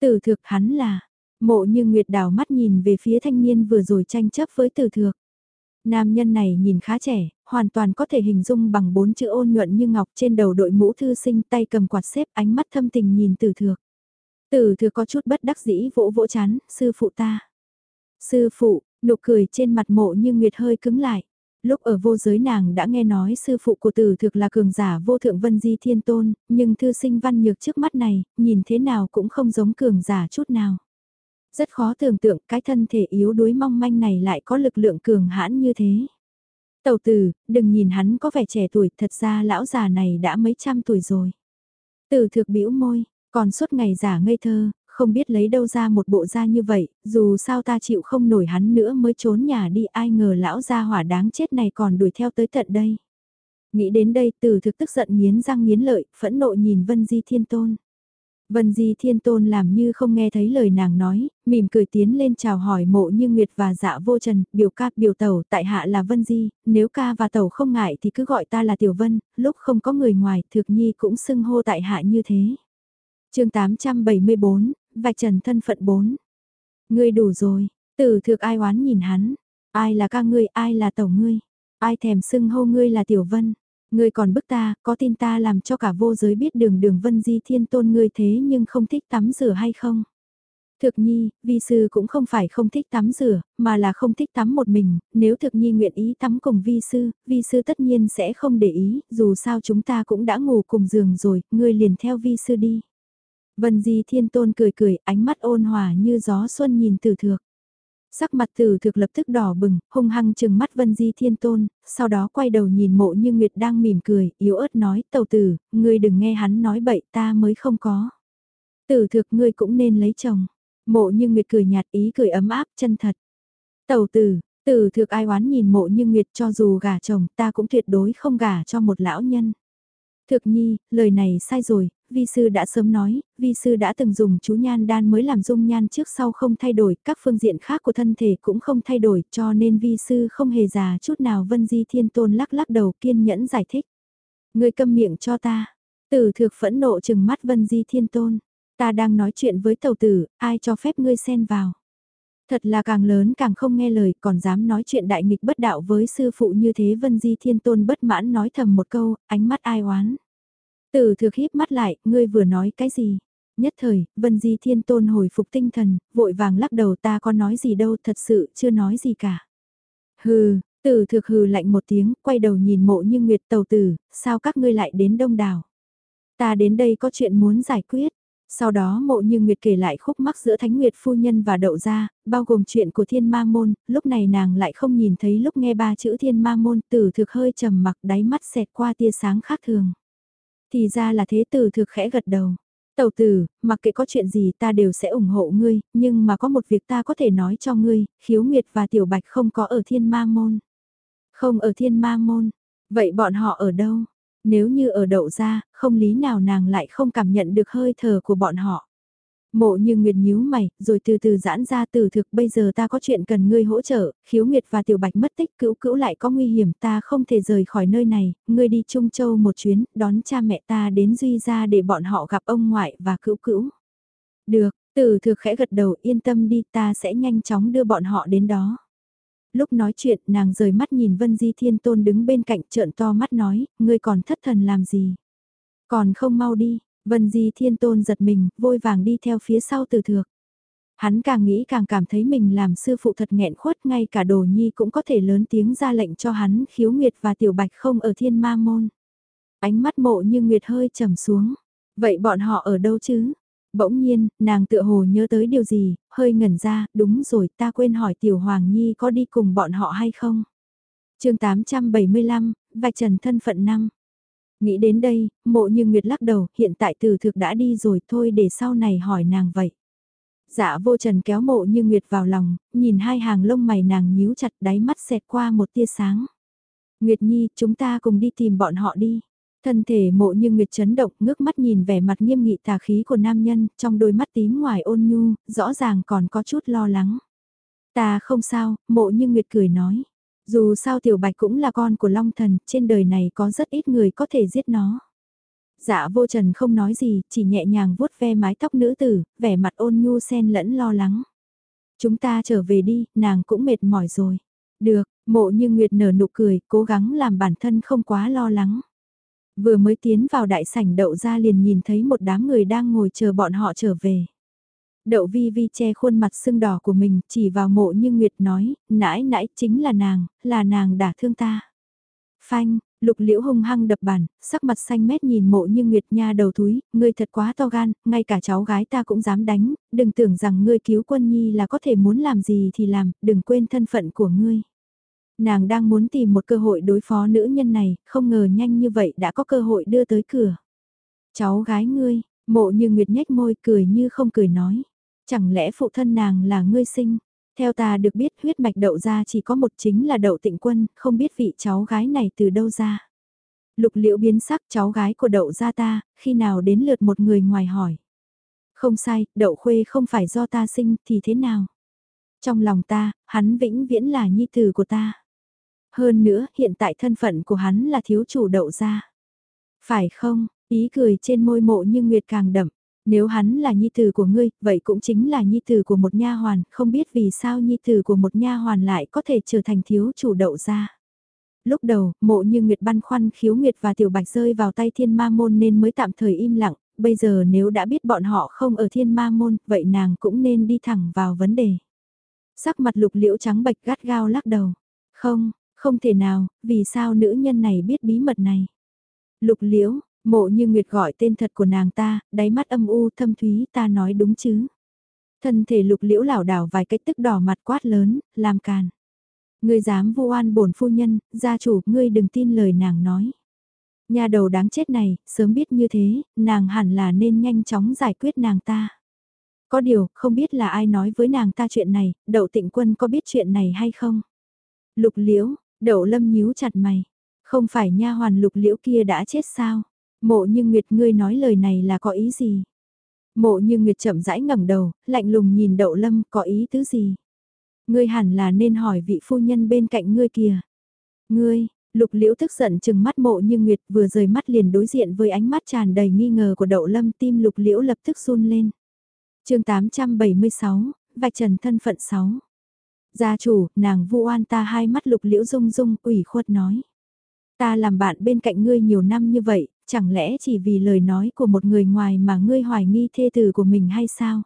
Từ thực hắn là, mộ như Nguyệt đào mắt nhìn về phía thanh niên vừa rồi tranh chấp với từ thực. Nam nhân này nhìn khá trẻ, hoàn toàn có thể hình dung bằng bốn chữ ôn nhuận như ngọc trên đầu đội mũ thư sinh tay cầm quạt xếp ánh mắt thâm tình nhìn từ thực. Từ thực có chút bất đắc dĩ vỗ vỗ chán, sư phụ ta. Sư phụ, nụ cười trên mặt mộ như Nguyệt hơi cứng lại. Lúc ở vô giới nàng đã nghe nói sư phụ của tử thực là cường giả vô thượng vân di thiên tôn, nhưng thư sinh văn nhược trước mắt này, nhìn thế nào cũng không giống cường giả chút nào. Rất khó tưởng tượng cái thân thể yếu đuối mong manh này lại có lực lượng cường hãn như thế. Tầu tử, đừng nhìn hắn có vẻ trẻ tuổi, thật ra lão già này đã mấy trăm tuổi rồi. Tử thực bĩu môi, còn suốt ngày giả ngây thơ, không biết lấy đâu ra một bộ da như vậy, dù sao ta chịu không nổi hắn nữa mới trốn nhà đi ai ngờ lão gia hỏa đáng chết này còn đuổi theo tới tận đây. Nghĩ đến đây từ thực tức giận nghiến răng nghiến lợi, phẫn nộ nhìn Vân Di Thiên Tôn. Vân Di Thiên Tôn làm như không nghe thấy lời nàng nói, mỉm cười tiến lên chào hỏi mộ như Nguyệt và dạ vô trần, biểu ca biểu tẩu tại hạ là Vân Di, nếu ca và tẩu không ngại thì cứ gọi ta là Tiểu Vân, lúc không có người ngoài thực nhi cũng xưng hô tại hạ như thế. chương 874, vạch trần thân phận bốn Ngươi đủ rồi, Tử thực ai oán nhìn hắn, ai là ca ngươi, ai là tẩu ngươi, ai thèm xưng hô ngươi là tiểu vân. Ngươi còn bức ta, có tin ta làm cho cả vô giới biết đường đường vân di thiên tôn ngươi thế nhưng không thích tắm rửa hay không? Thực nhi, vi sư cũng không phải không thích tắm rửa, mà là không thích tắm một mình, nếu thực nhi nguyện ý tắm cùng vi sư, vi sư tất nhiên sẽ không để ý, dù sao chúng ta cũng đã ngủ cùng giường rồi, ngươi liền theo vi sư đi. Vân Di Thiên Tôn cười cười, ánh mắt ôn hòa như gió xuân nhìn tử thược. Sắc mặt tử thực lập tức đỏ bừng, hung hăng chừng mắt Vân Di Thiên Tôn, sau đó quay đầu nhìn mộ như Nguyệt đang mỉm cười, yếu ớt nói, tàu tử, ngươi đừng nghe hắn nói bậy ta mới không có. Tử thực ngươi cũng nên lấy chồng. Mộ như Nguyệt cười nhạt ý cười ấm áp chân thật. Tàu tử, tử thực ai oán nhìn mộ như Nguyệt cho dù gả chồng ta cũng tuyệt đối không gả cho một lão nhân. Thực nhi, lời này sai rồi, vi sư đã sớm nói, vi sư đã từng dùng chú nhan đan mới làm dung nhan trước sau không thay đổi, các phương diện khác của thân thể cũng không thay đổi, cho nên vi sư không hề già chút nào vân di thiên tôn lắc lắc đầu kiên nhẫn giải thích. Người câm miệng cho ta, tử thực phẫn nộ chừng mắt vân di thiên tôn, ta đang nói chuyện với tàu tử, ai cho phép ngươi xen vào. Thật là càng lớn càng không nghe lời còn dám nói chuyện đại nghịch bất đạo với sư phụ như thế Vân Di Thiên Tôn bất mãn nói thầm một câu, ánh mắt ai oán. Tử thực híp mắt lại, ngươi vừa nói cái gì? Nhất thời, Vân Di Thiên Tôn hồi phục tinh thần, vội vàng lắc đầu ta có nói gì đâu thật sự chưa nói gì cả. Hừ, tử thực hừ lạnh một tiếng, quay đầu nhìn mộ như nguyệt tàu tử, sao các ngươi lại đến đông đảo? Ta đến đây có chuyện muốn giải quyết. Sau đó mộ như Nguyệt kể lại khúc mắc giữa Thánh Nguyệt phu nhân và đậu gia, bao gồm chuyện của thiên ma môn, lúc này nàng lại không nhìn thấy lúc nghe ba chữ thiên ma môn tử thực hơi trầm mặc đáy mắt xẹt qua tia sáng khác thường. Thì ra là thế tử thực khẽ gật đầu. Tầu tử, mặc kệ có chuyện gì ta đều sẽ ủng hộ ngươi, nhưng mà có một việc ta có thể nói cho ngươi, khiếu nguyệt và tiểu bạch không có ở thiên ma môn. Không ở thiên ma môn, vậy bọn họ ở đâu? Nếu như ở đậu ra, không lý nào nàng lại không cảm nhận được hơi thở của bọn họ. Mộ như Nguyệt nhíu mày, rồi từ từ giãn ra từ thực bây giờ ta có chuyện cần ngươi hỗ trợ, khiếu Nguyệt và Tiểu Bạch mất tích cữu cữu lại có nguy hiểm ta không thể rời khỏi nơi này, ngươi đi Trung Châu một chuyến, đón cha mẹ ta đến Duy ra để bọn họ gặp ông ngoại và cữu cữu. Được, từ thực khẽ gật đầu yên tâm đi ta sẽ nhanh chóng đưa bọn họ đến đó. Lúc nói chuyện nàng rời mắt nhìn Vân Di Thiên Tôn đứng bên cạnh trợn to mắt nói, ngươi còn thất thần làm gì? Còn không mau đi, Vân Di Thiên Tôn giật mình, vôi vàng đi theo phía sau từ thược. Hắn càng nghĩ càng cảm thấy mình làm sư phụ thật nghẹn khuất ngay cả đồ nhi cũng có thể lớn tiếng ra lệnh cho hắn khiếu nguyệt và tiểu bạch không ở thiên ma môn. Ánh mắt mộ như nguyệt hơi trầm xuống. Vậy bọn họ ở đâu chứ? Bỗng nhiên, nàng tựa hồ nhớ tới điều gì, hơi ngẩn ra, đúng rồi ta quên hỏi tiểu hoàng nhi có đi cùng bọn họ hay không? chương 875, vạch trần thân phận năm. Nghĩ đến đây, mộ như Nguyệt lắc đầu, hiện tại từ thực đã đi rồi thôi để sau này hỏi nàng vậy. Dạ vô trần kéo mộ như Nguyệt vào lòng, nhìn hai hàng lông mày nàng nhíu chặt đáy mắt xẹt qua một tia sáng. Nguyệt Nhi, chúng ta cùng đi tìm bọn họ đi. Thân thể mộ như Nguyệt chấn động ngước mắt nhìn vẻ mặt nghiêm nghị tà khí của nam nhân, trong đôi mắt tím ngoài ôn nhu, rõ ràng còn có chút lo lắng. Ta không sao, mộ như Nguyệt cười nói. Dù sao tiểu bạch cũng là con của Long Thần, trên đời này có rất ít người có thể giết nó. Dạ vô trần không nói gì, chỉ nhẹ nhàng vuốt ve mái tóc nữ tử, vẻ mặt ôn nhu sen lẫn lo lắng. Chúng ta trở về đi, nàng cũng mệt mỏi rồi. Được, mộ như Nguyệt nở nụ cười, cố gắng làm bản thân không quá lo lắng. Vừa mới tiến vào đại sảnh đậu ra liền nhìn thấy một đám người đang ngồi chờ bọn họ trở về. Đậu vi vi che khuôn mặt sưng đỏ của mình chỉ vào mộ như Nguyệt nói, nãi nãi chính là nàng, là nàng đã thương ta. Phanh, lục liễu hung hăng đập bàn, sắc mặt xanh mét nhìn mộ như Nguyệt nha đầu thúi ngươi thật quá to gan, ngay cả cháu gái ta cũng dám đánh, đừng tưởng rằng ngươi cứu quân nhi là có thể muốn làm gì thì làm, đừng quên thân phận của ngươi. Nàng đang muốn tìm một cơ hội đối phó nữ nhân này, không ngờ nhanh như vậy đã có cơ hội đưa tới cửa. Cháu gái ngươi, mộ như Nguyệt nhếch môi cười như không cười nói. Chẳng lẽ phụ thân nàng là ngươi sinh? Theo ta được biết huyết mạch đậu ra chỉ có một chính là đậu tịnh quân, không biết vị cháu gái này từ đâu ra. Lục liễu biến sắc cháu gái của đậu ra ta, khi nào đến lượt một người ngoài hỏi. Không sai, đậu khuê không phải do ta sinh thì thế nào? Trong lòng ta, hắn vĩnh viễn là nhi tử của ta. Hơn nữa, hiện tại thân phận của hắn là thiếu chủ đậu ra. Phải không, ý cười trên môi mộ như nguyệt càng đậm, nếu hắn là nhi tử của ngươi, vậy cũng chính là nhi tử của một nha hoàn, không biết vì sao nhi tử của một nha hoàn lại có thể trở thành thiếu chủ đậu ra. Lúc đầu, mộ như Nguyệt băn khoăn khiếu Nguyệt và Tiểu Bạch rơi vào tay thiên ma môn nên mới tạm thời im lặng, bây giờ nếu đã biết bọn họ không ở thiên ma môn, vậy nàng cũng nên đi thẳng vào vấn đề. Sắc mặt lục liễu trắng bạch gắt gao lắc đầu. Không, không thể nào, vì sao nữ nhân này biết bí mật này? Lục liễu, mộ như Nguyệt gọi tên thật của nàng ta, đáy mắt âm u thâm thúy ta nói đúng chứ. Thân thể lục liễu lảo đảo vài cách tức đỏ mặt quát lớn, làm càn. Ngươi dám vu oan bổn phu nhân, gia chủ, ngươi đừng tin lời nàng nói. Nhà đầu đáng chết này, sớm biết như thế, nàng hẳn là nên nhanh chóng giải quyết nàng ta. Có điều, không biết là ai nói với nàng ta chuyện này, đậu tịnh quân có biết chuyện này hay không? Lục liễu, đậu lâm nhíu chặt mày. Không phải nha hoàn lục liễu kia đã chết sao? Mộ như Nguyệt ngươi nói lời này là có ý gì? Mộ như Nguyệt chậm rãi ngẩng đầu, lạnh lùng nhìn đậu lâm có ý tứ gì? Ngươi hẳn là nên hỏi vị phu nhân bên cạnh ngươi kìa. Ngươi, lục liễu tức giận chừng mắt mộ như Nguyệt vừa rời mắt liền đối diện với ánh mắt tràn đầy nghi ngờ của đậu lâm tim lục liễu lập tức run lên. chương 876, vạch trần thân phận 6. Gia chủ, nàng vu oan ta hai mắt lục liễu rung rung, ủy khuất nói. Ta làm bạn bên cạnh ngươi nhiều năm như vậy, chẳng lẽ chỉ vì lời nói của một người ngoài mà ngươi hoài nghi thê tử của mình hay sao?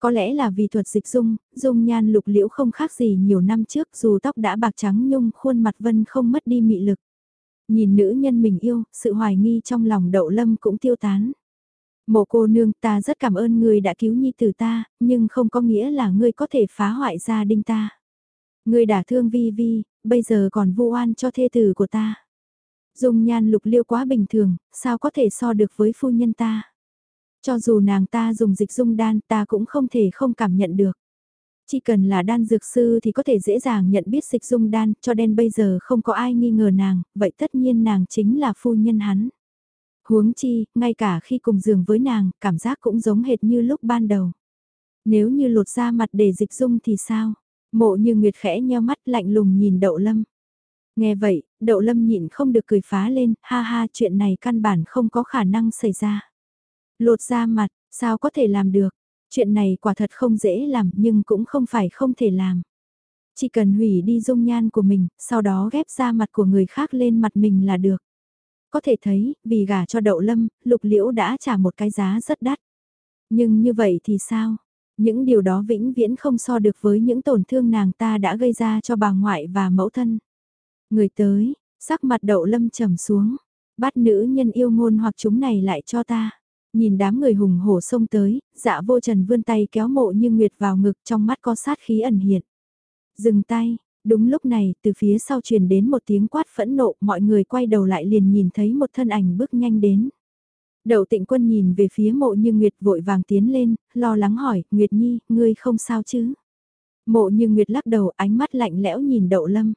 Có lẽ là vì thuật dịch dung, dung nhan lục liễu không khác gì nhiều năm trước dù tóc đã bạc trắng nhung khuôn mặt vân không mất đi mị lực. Nhìn nữ nhân mình yêu, sự hoài nghi trong lòng đậu lâm cũng tiêu tán. Mộ cô nương ta rất cảm ơn người đã cứu nhi tử ta, nhưng không có nghĩa là ngươi có thể phá hoại gia đình ta. Ngươi đã thương vi vi, bây giờ còn vu oan cho thê tử của ta. Dung nhan lục liêu quá bình thường, sao có thể so được với phu nhân ta. Cho dù nàng ta dùng dịch dung đan ta cũng không thể không cảm nhận được. Chỉ cần là đan dược sư thì có thể dễ dàng nhận biết dịch dung đan, cho nên bây giờ không có ai nghi ngờ nàng, vậy tất nhiên nàng chính là phu nhân hắn. Huống chi, ngay cả khi cùng giường với nàng, cảm giác cũng giống hệt như lúc ban đầu. Nếu như lột ra mặt để dịch dung thì sao? Mộ như Nguyệt khẽ nheo mắt lạnh lùng nhìn đậu lâm. Nghe vậy, đậu lâm nhịn không được cười phá lên, ha ha chuyện này căn bản không có khả năng xảy ra. Lột ra mặt, sao có thể làm được? Chuyện này quả thật không dễ làm nhưng cũng không phải không thể làm. Chỉ cần hủy đi dung nhan của mình, sau đó ghép da mặt của người khác lên mặt mình là được. Có thể thấy, vì gả cho đậu lâm, lục liễu đã trả một cái giá rất đắt. Nhưng như vậy thì sao? Những điều đó vĩnh viễn không so được với những tổn thương nàng ta đã gây ra cho bà ngoại và mẫu thân. Người tới, sắc mặt đậu lâm trầm xuống, bắt nữ nhân yêu ngôn hoặc chúng này lại cho ta. Nhìn đám người hùng hổ xông tới, dạ vô trần vươn tay kéo mộ như nguyệt vào ngực trong mắt có sát khí ẩn hiện. Dừng tay, đúng lúc này từ phía sau truyền đến một tiếng quát phẫn nộ mọi người quay đầu lại liền nhìn thấy một thân ảnh bước nhanh đến. Đậu tịnh quân nhìn về phía mộ như Nguyệt vội vàng tiến lên, lo lắng hỏi, Nguyệt Nhi, ngươi không sao chứ? Mộ như Nguyệt lắc đầu ánh mắt lạnh lẽo nhìn đậu lâm.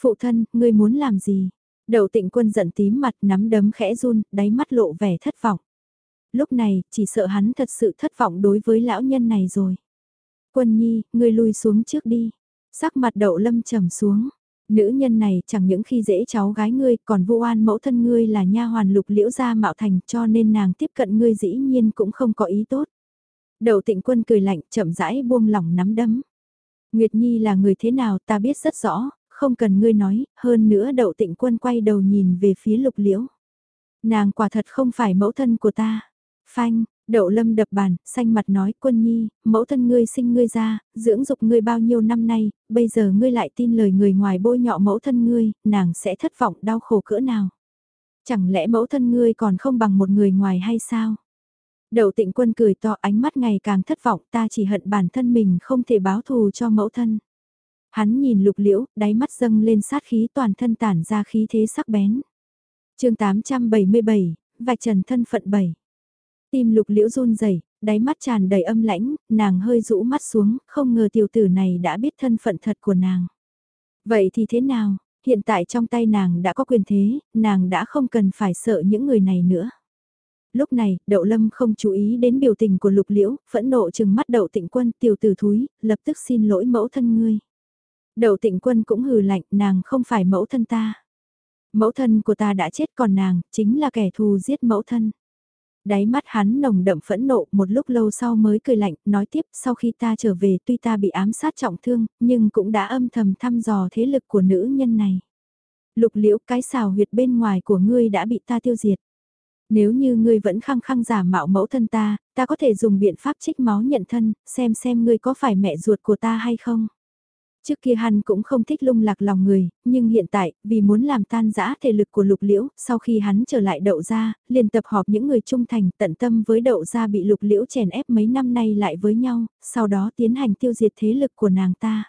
Phụ thân, ngươi muốn làm gì? Đậu tịnh quân giận tím mặt nắm đấm khẽ run, đáy mắt lộ vẻ thất vọng lúc này chỉ sợ hắn thật sự thất vọng đối với lão nhân này rồi. Quân nhi, ngươi lui xuống trước đi. Sắc mặt đậu lâm trầm xuống. Nữ nhân này chẳng những khi dễ cháu gái ngươi còn vu oan mẫu thân ngươi là nha hoàn lục liễu gia mạo thành cho nên nàng tiếp cận ngươi dĩ nhiên cũng không có ý tốt. Đậu tịnh quân cười lạnh chậm rãi buông lỏng nắm đấm. Nguyệt Nhi là người thế nào ta biết rất rõ, không cần ngươi nói, hơn nữa đậu tịnh quân quay đầu nhìn về phía lục liễu. Nàng quả thật không phải mẫu thân của ta. Phanh, đậu lâm đập bàn, xanh mặt nói quân nhi, mẫu thân ngươi sinh ngươi ra, dưỡng dục ngươi bao nhiêu năm nay, bây giờ ngươi lại tin lời người ngoài bôi nhọ mẫu thân ngươi, nàng sẽ thất vọng đau khổ cỡ nào. Chẳng lẽ mẫu thân ngươi còn không bằng một người ngoài hay sao? Đậu tịnh quân cười to ánh mắt ngày càng thất vọng ta chỉ hận bản thân mình không thể báo thù cho mẫu thân. Hắn nhìn lục liễu, đáy mắt dâng lên sát khí toàn thân tản ra khí thế sắc bén. chương 877, vạch trần thân phận 7. Tim lục liễu run rẩy đáy mắt tràn đầy âm lãnh, nàng hơi rũ mắt xuống, không ngờ tiểu tử này đã biết thân phận thật của nàng. Vậy thì thế nào, hiện tại trong tay nàng đã có quyền thế, nàng đã không cần phải sợ những người này nữa. Lúc này, đậu lâm không chú ý đến biểu tình của lục liễu, phẫn nộ chừng mắt đậu tịnh quân tiểu tử thúi, lập tức xin lỗi mẫu thân ngươi. Đậu tịnh quân cũng hừ lạnh, nàng không phải mẫu thân ta. Mẫu thân của ta đã chết còn nàng, chính là kẻ thù giết mẫu thân. Đáy mắt hắn nồng đậm phẫn nộ một lúc lâu sau mới cười lạnh, nói tiếp sau khi ta trở về tuy ta bị ám sát trọng thương, nhưng cũng đã âm thầm thăm dò thế lực của nữ nhân này. Lục liễu cái xào huyệt bên ngoài của ngươi đã bị ta tiêu diệt. Nếu như ngươi vẫn khăng khăng giả mạo mẫu thân ta, ta có thể dùng biện pháp trích máu nhận thân, xem xem ngươi có phải mẹ ruột của ta hay không. Trước kia hắn cũng không thích lung lạc lòng người, nhưng hiện tại, vì muốn làm tan giã thể lực của lục liễu, sau khi hắn trở lại đậu ra, liền tập họp những người trung thành tận tâm với đậu ra bị lục liễu chèn ép mấy năm nay lại với nhau, sau đó tiến hành tiêu diệt thế lực của nàng ta.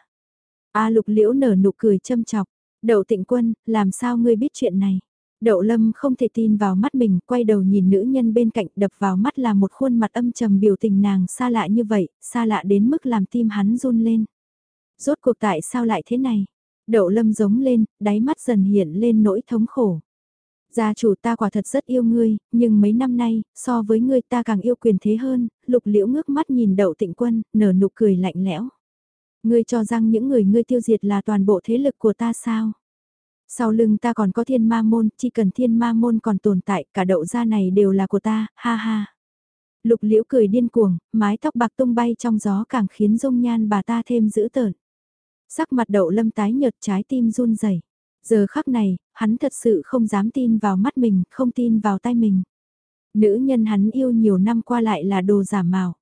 A lục liễu nở nụ cười châm chọc, đậu tịnh quân, làm sao ngươi biết chuyện này? Đậu lâm không thể tin vào mắt mình, quay đầu nhìn nữ nhân bên cạnh đập vào mắt là một khuôn mặt âm trầm biểu tình nàng xa lạ như vậy, xa lạ đến mức làm tim hắn run lên. Rốt cuộc tại sao lại thế này? Đậu lâm giống lên, đáy mắt dần hiện lên nỗi thống khổ. Gia chủ ta quả thật rất yêu ngươi, nhưng mấy năm nay, so với ngươi ta càng yêu quyền thế hơn, lục liễu ngước mắt nhìn đậu tịnh quân, nở nụ cười lạnh lẽo. Ngươi cho rằng những người ngươi tiêu diệt là toàn bộ thế lực của ta sao? Sau lưng ta còn có thiên ma môn, chỉ cần thiên ma môn còn tồn tại, cả đậu gia này đều là của ta, ha ha. Lục liễu cười điên cuồng, mái tóc bạc tung bay trong gió càng khiến dung nhan bà ta thêm dữ tợn. Sắc mặt đậu lâm tái nhợt trái tim run rẩy. Giờ khắc này, hắn thật sự không dám tin vào mắt mình, không tin vào tay mình. Nữ nhân hắn yêu nhiều năm qua lại là đồ giả mạo.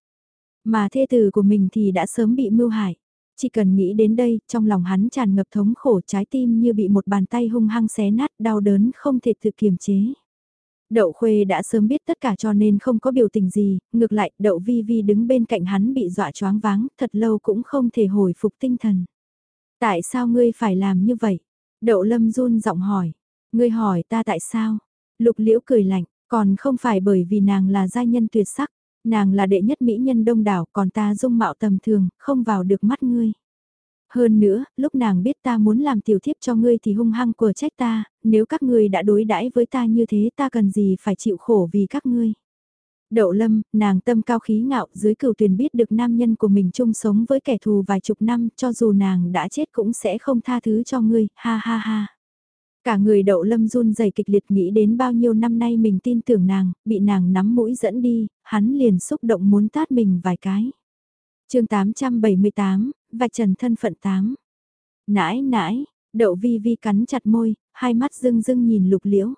Mà thê tử của mình thì đã sớm bị mưu hại. Chỉ cần nghĩ đến đây, trong lòng hắn tràn ngập thống khổ trái tim như bị một bàn tay hung hăng xé nát đau đớn không thể tự kiềm chế. Đậu Khuê đã sớm biết tất cả cho nên không có biểu tình gì, ngược lại Đậu Vi Vi đứng bên cạnh hắn bị dọa choáng váng, thật lâu cũng không thể hồi phục tinh thần. Tại sao ngươi phải làm như vậy? Đậu Lâm run giọng hỏi. Ngươi hỏi ta tại sao? Lục Liễu cười lạnh, còn không phải bởi vì nàng là giai nhân tuyệt sắc. Nàng là đệ nhất mỹ nhân đông đảo còn ta dung mạo tầm thường, không vào được mắt ngươi. Hơn nữa, lúc nàng biết ta muốn làm tiểu thiếp cho ngươi thì hung hăng của trách ta, nếu các ngươi đã đối đãi với ta như thế ta cần gì phải chịu khổ vì các ngươi. Đậu lâm, nàng tâm cao khí ngạo dưới cửu tuyền biết được nam nhân của mình chung sống với kẻ thù vài chục năm cho dù nàng đã chết cũng sẽ không tha thứ cho ngươi, ha ha ha. Cả người đậu lâm run rẩy kịch liệt nghĩ đến bao nhiêu năm nay mình tin tưởng nàng, bị nàng nắm mũi dẫn đi, hắn liền xúc động muốn tát mình vài cái. chương 878, vạch trần thân phận 8. Nãi nãi, đậu vi vi cắn chặt môi, hai mắt rưng rưng nhìn lục liễu.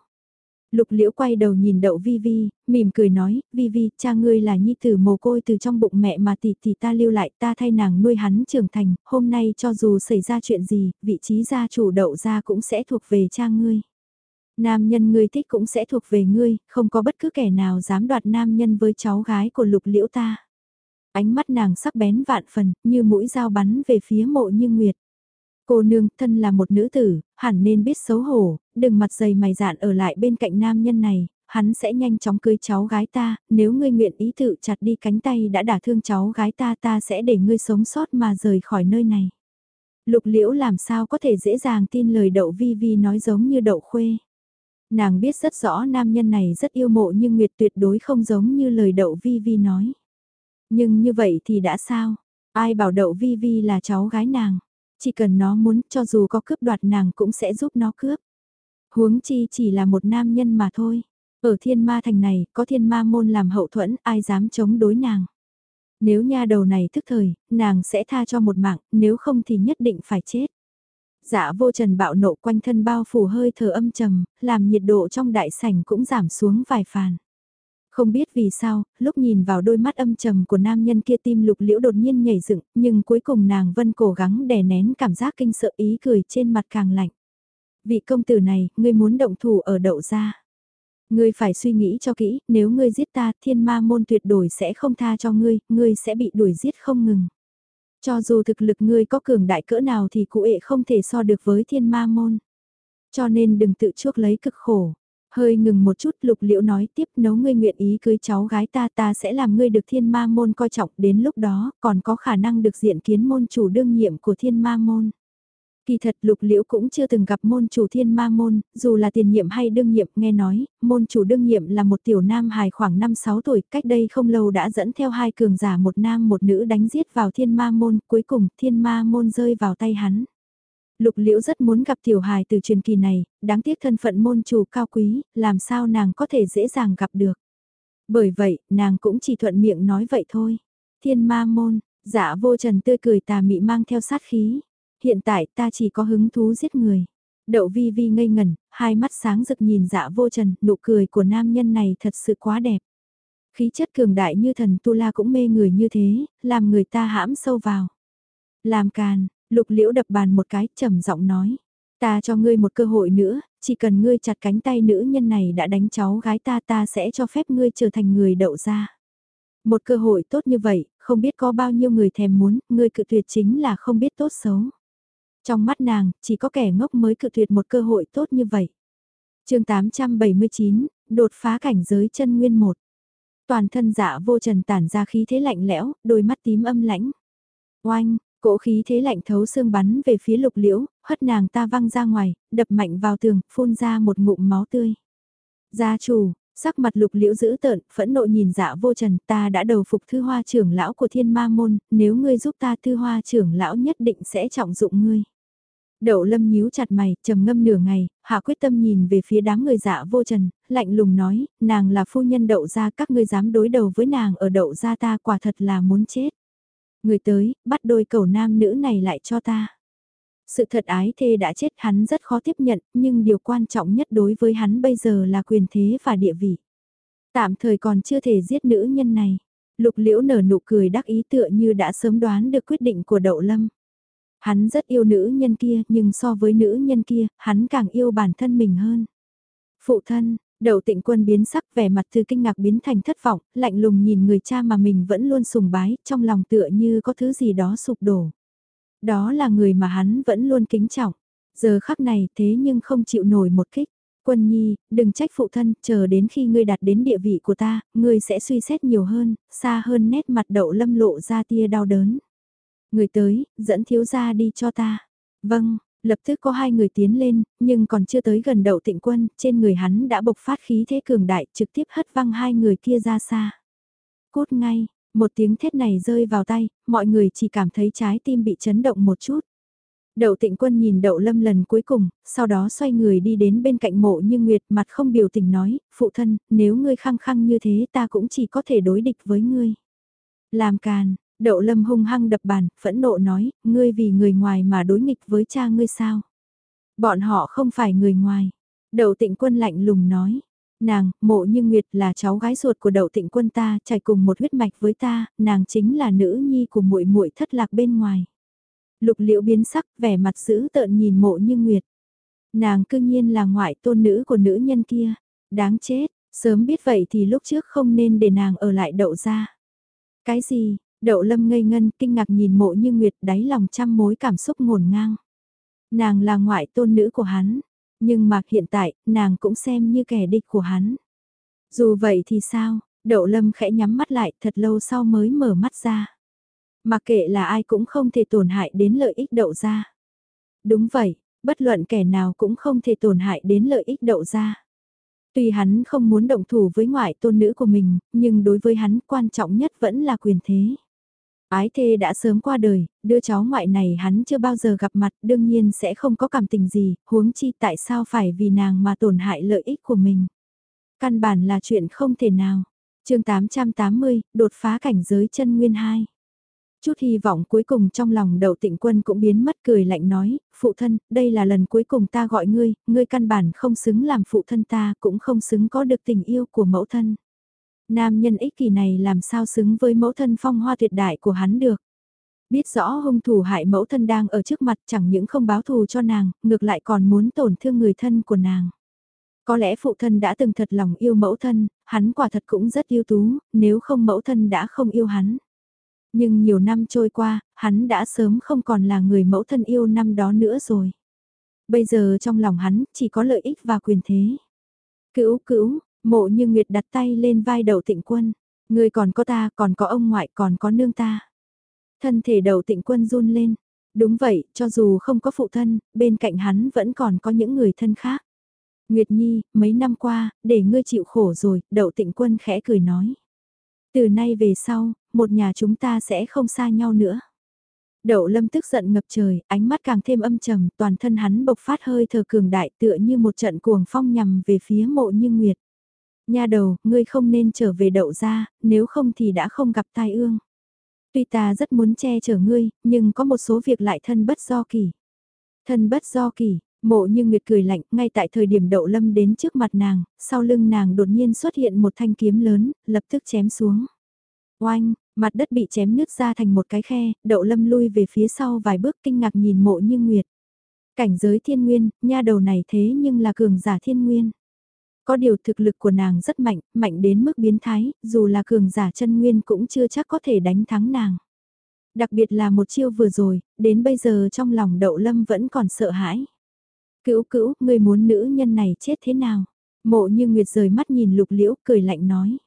Lục liễu quay đầu nhìn đậu vi vi, mỉm cười nói, vi vi, cha ngươi là nhi tử mồ côi từ trong bụng mẹ mà tỷ tỷ ta lưu lại ta thay nàng nuôi hắn trưởng thành, hôm nay cho dù xảy ra chuyện gì, vị trí gia chủ đậu gia cũng sẽ thuộc về cha ngươi. Nam nhân ngươi thích cũng sẽ thuộc về ngươi, không có bất cứ kẻ nào dám đoạt nam nhân với cháu gái của lục liễu ta. Ánh mắt nàng sắc bén vạn phần, như mũi dao bắn về phía mộ như nguyệt. Cô nương, thân là một nữ tử, hẳn nên biết xấu hổ, đừng mặt dày mày dạn ở lại bên cạnh nam nhân này, hắn sẽ nhanh chóng cưới cháu gái ta, nếu ngươi nguyện ý tự chặt đi cánh tay đã đả thương cháu gái ta ta sẽ để ngươi sống sót mà rời khỏi nơi này. Lục liễu làm sao có thể dễ dàng tin lời đậu vi vi nói giống như đậu khuê. Nàng biết rất rõ nam nhân này rất yêu mộ nhưng Nguyệt tuyệt đối không giống như lời đậu vi vi nói. Nhưng như vậy thì đã sao? Ai bảo đậu vi vi là cháu gái nàng? Chỉ cần nó muốn cho dù có cướp đoạt nàng cũng sẽ giúp nó cướp. Huống chi chỉ là một nam nhân mà thôi. Ở thiên ma thành này có thiên ma môn làm hậu thuẫn ai dám chống đối nàng. Nếu nha đầu này thức thời, nàng sẽ tha cho một mạng, nếu không thì nhất định phải chết. Dạ vô trần bạo nộ quanh thân bao phủ hơi thở âm trầm, làm nhiệt độ trong đại sảnh cũng giảm xuống vài phàn. Không biết vì sao, lúc nhìn vào đôi mắt âm trầm của nam nhân kia tim lục liễu đột nhiên nhảy dựng, nhưng cuối cùng nàng vân cố gắng đè nén cảm giác kinh sợ ý cười trên mặt càng lạnh. Vị công tử này, ngươi muốn động thủ ở đậu ra. Ngươi phải suy nghĩ cho kỹ, nếu ngươi giết ta, thiên ma môn tuyệt đối sẽ không tha cho ngươi, ngươi sẽ bị đuổi giết không ngừng. Cho dù thực lực ngươi có cường đại cỡ nào thì cụ ệ không thể so được với thiên ma môn. Cho nên đừng tự chuốc lấy cực khổ. Hơi ngừng một chút lục liễu nói tiếp nấu ngươi nguyện ý cưới cháu gái ta ta sẽ làm ngươi được thiên ma môn coi trọng đến lúc đó còn có khả năng được diện kiến môn chủ đương nhiệm của thiên ma môn. Kỳ thật lục liễu cũng chưa từng gặp môn chủ thiên ma môn, dù là tiền nhiệm hay đương nhiệm nghe nói, môn chủ đương nhiệm là một tiểu nam hài khoảng 5-6 tuổi, cách đây không lâu đã dẫn theo hai cường giả một nam một nữ đánh giết vào thiên ma môn, cuối cùng thiên ma môn rơi vào tay hắn. Lục liễu rất muốn gặp tiểu hài từ truyền kỳ này, đáng tiếc thân phận môn chủ cao quý, làm sao nàng có thể dễ dàng gặp được. Bởi vậy, nàng cũng chỉ thuận miệng nói vậy thôi. Thiên ma môn, dạ vô trần tươi cười tà mị mang theo sát khí. Hiện tại ta chỉ có hứng thú giết người. Đậu vi vi ngây ngẩn, hai mắt sáng rực nhìn dạ vô trần, nụ cười của nam nhân này thật sự quá đẹp. Khí chất cường đại như thần Tu La cũng mê người như thế, làm người ta hãm sâu vào. Làm càn, lục liễu đập bàn một cái, trầm giọng nói. Ta cho ngươi một cơ hội nữa, chỉ cần ngươi chặt cánh tay nữ nhân này đã đánh cháu gái ta ta sẽ cho phép ngươi trở thành người đậu ra. Một cơ hội tốt như vậy, không biết có bao nhiêu người thèm muốn, ngươi cự tuyệt chính là không biết tốt xấu. Trong mắt nàng, chỉ có kẻ ngốc mới cự tuyệt một cơ hội tốt như vậy. chương 879, đột phá cảnh giới chân nguyên một. Toàn thân dạ vô trần tản ra khí thế lạnh lẽo, đôi mắt tím âm lãnh. Oanh, cỗ khí thế lạnh thấu xương bắn về phía lục liễu, hất nàng ta văng ra ngoài, đập mạnh vào tường, phun ra một ngụm máu tươi. Gia chủ, sắc mặt lục liễu dữ tợn, phẫn nộ nhìn dạ vô trần, ta đã đầu phục thư hoa trưởng lão của thiên ma môn, nếu ngươi giúp ta thư hoa trưởng lão nhất định sẽ trọng dụng ngươi. Đậu lâm nhíu chặt mày, trầm ngâm nửa ngày, hạ quyết tâm nhìn về phía đám người dạ vô trần, lạnh lùng nói, nàng là phu nhân đậu gia, các ngươi dám đối đầu với nàng ở đậu gia ta quả thật là muốn chết. Người tới, bắt đôi cầu nam nữ này lại cho ta. Sự thật ái thê đã chết hắn rất khó tiếp nhận, nhưng điều quan trọng nhất đối với hắn bây giờ là quyền thế và địa vị. Tạm thời còn chưa thể giết nữ nhân này. Lục liễu nở nụ cười đắc ý tựa như đã sớm đoán được quyết định của đậu lâm. Hắn rất yêu nữ nhân kia, nhưng so với nữ nhân kia, hắn càng yêu bản thân mình hơn. Phụ thân, đậu tịnh quân biến sắc vẻ mặt thư kinh ngạc biến thành thất vọng, lạnh lùng nhìn người cha mà mình vẫn luôn sùng bái, trong lòng tựa như có thứ gì đó sụp đổ. Đó là người mà hắn vẫn luôn kính trọng. Giờ khắc này thế nhưng không chịu nổi một kích. Quân nhi, đừng trách phụ thân, chờ đến khi ngươi đạt đến địa vị của ta, ngươi sẽ suy xét nhiều hơn, xa hơn nét mặt đậu lâm lộ ra tia đau đớn. Người tới, dẫn thiếu gia đi cho ta. Vâng, lập tức có hai người tiến lên, nhưng còn chưa tới gần đậu tịnh quân, trên người hắn đã bộc phát khí thế cường đại trực tiếp hất văng hai người kia ra xa. cút ngay, một tiếng thét này rơi vào tay, mọi người chỉ cảm thấy trái tim bị chấn động một chút. Đậu tịnh quân nhìn đậu lâm lần cuối cùng, sau đó xoay người đi đến bên cạnh mộ như Nguyệt mặt không biểu tình nói, phụ thân, nếu ngươi khăng khăng như thế ta cũng chỉ có thể đối địch với ngươi. Làm càn, Đậu lâm hung hăng đập bàn, phẫn nộ nói, ngươi vì người ngoài mà đối nghịch với cha ngươi sao? Bọn họ không phải người ngoài. Đậu tịnh quân lạnh lùng nói, nàng, mộ như Nguyệt là cháu gái ruột của đậu tịnh quân ta, chạy cùng một huyết mạch với ta, nàng chính là nữ nhi của muội muội thất lạc bên ngoài. Lục liễu biến sắc, vẻ mặt dữ tợn nhìn mộ như Nguyệt. Nàng cư nhiên là ngoại tôn nữ của nữ nhân kia, đáng chết, sớm biết vậy thì lúc trước không nên để nàng ở lại đậu ra. Cái gì, Đậu lâm ngây ngân kinh ngạc nhìn mộ như Nguyệt đáy lòng trăm mối cảm xúc ngổn ngang. Nàng là ngoại tôn nữ của hắn, nhưng mà hiện tại, nàng cũng xem như kẻ địch của hắn. Dù vậy thì sao, đậu lâm khẽ nhắm mắt lại thật lâu sau mới mở mắt ra. Mà kệ là ai cũng không thể tổn hại đến lợi ích đậu ra. Đúng vậy, bất luận kẻ nào cũng không thể tổn hại đến lợi ích đậu ra. Tuy hắn không muốn động thủ với ngoại tôn nữ của mình, nhưng đối với hắn quan trọng nhất vẫn là quyền thế. Ái thê đã sớm qua đời, đứa cháu ngoại này hắn chưa bao giờ gặp mặt đương nhiên sẽ không có cảm tình gì, huống chi tại sao phải vì nàng mà tổn hại lợi ích của mình. Căn bản là chuyện không thể nào. chương 880, đột phá cảnh giới chân nguyên 2. Chút hy vọng cuối cùng trong lòng đậu tịnh quân cũng biến mất cười lạnh nói, phụ thân, đây là lần cuối cùng ta gọi ngươi, ngươi căn bản không xứng làm phụ thân ta, cũng không xứng có được tình yêu của mẫu thân. Nam nhân ích kỷ này làm sao xứng với mẫu thân phong hoa tuyệt đại của hắn được. Biết rõ hung thủ hại mẫu thân đang ở trước mặt chẳng những không báo thù cho nàng, ngược lại còn muốn tổn thương người thân của nàng. Có lẽ phụ thân đã từng thật lòng yêu mẫu thân, hắn quả thật cũng rất yêu tú, nếu không mẫu thân đã không yêu hắn. Nhưng nhiều năm trôi qua, hắn đã sớm không còn là người mẫu thân yêu năm đó nữa rồi. Bây giờ trong lòng hắn chỉ có lợi ích và quyền thế. Cữu cữu, Mộ như Nguyệt đặt tay lên vai đầu tịnh quân. Người còn có ta, còn có ông ngoại, còn có nương ta. Thân thể đầu tịnh quân run lên. Đúng vậy, cho dù không có phụ thân, bên cạnh hắn vẫn còn có những người thân khác. Nguyệt Nhi, mấy năm qua, để ngươi chịu khổ rồi, đậu tịnh quân khẽ cười nói. Từ nay về sau, một nhà chúng ta sẽ không xa nhau nữa. Đậu lâm tức giận ngập trời, ánh mắt càng thêm âm trầm, toàn thân hắn bộc phát hơi thở cường đại tựa như một trận cuồng phong nhằm về phía mộ như Nguyệt. Nha đầu, ngươi không nên trở về đậu ra, nếu không thì đã không gặp tai ương. Tuy ta rất muốn che chở ngươi, nhưng có một số việc lại thân bất do kỳ. Thân bất do kỳ, mộ như Nguyệt cười lạnh, ngay tại thời điểm đậu lâm đến trước mặt nàng, sau lưng nàng đột nhiên xuất hiện một thanh kiếm lớn, lập tức chém xuống. Oanh, mặt đất bị chém nứt ra thành một cái khe, đậu lâm lui về phía sau vài bước kinh ngạc nhìn mộ như Nguyệt. Cảnh giới thiên nguyên, nha đầu này thế nhưng là cường giả thiên nguyên. Có điều thực lực của nàng rất mạnh, mạnh đến mức biến thái, dù là cường giả chân nguyên cũng chưa chắc có thể đánh thắng nàng. Đặc biệt là một chiêu vừa rồi, đến bây giờ trong lòng đậu lâm vẫn còn sợ hãi. Cữu cữu, người muốn nữ nhân này chết thế nào? Mộ như Nguyệt rời mắt nhìn lục liễu cười lạnh nói.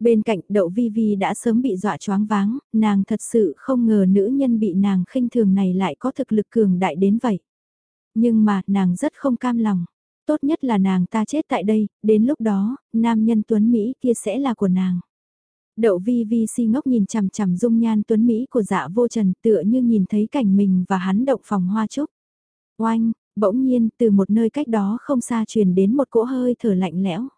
Bên cạnh đậu vi vi đã sớm bị dọa choáng váng, nàng thật sự không ngờ nữ nhân bị nàng khinh thường này lại có thực lực cường đại đến vậy. Nhưng mà nàng rất không cam lòng. Tốt nhất là nàng ta chết tại đây, đến lúc đó, nam nhân tuấn Mỹ kia sẽ là của nàng. Đậu vi vi si ngốc nhìn chằm chằm dung nhan tuấn Mỹ của dạ vô trần tựa như nhìn thấy cảnh mình và hắn động phòng hoa trúc. Oanh, bỗng nhiên từ một nơi cách đó không xa truyền đến một cỗ hơi thở lạnh lẽo.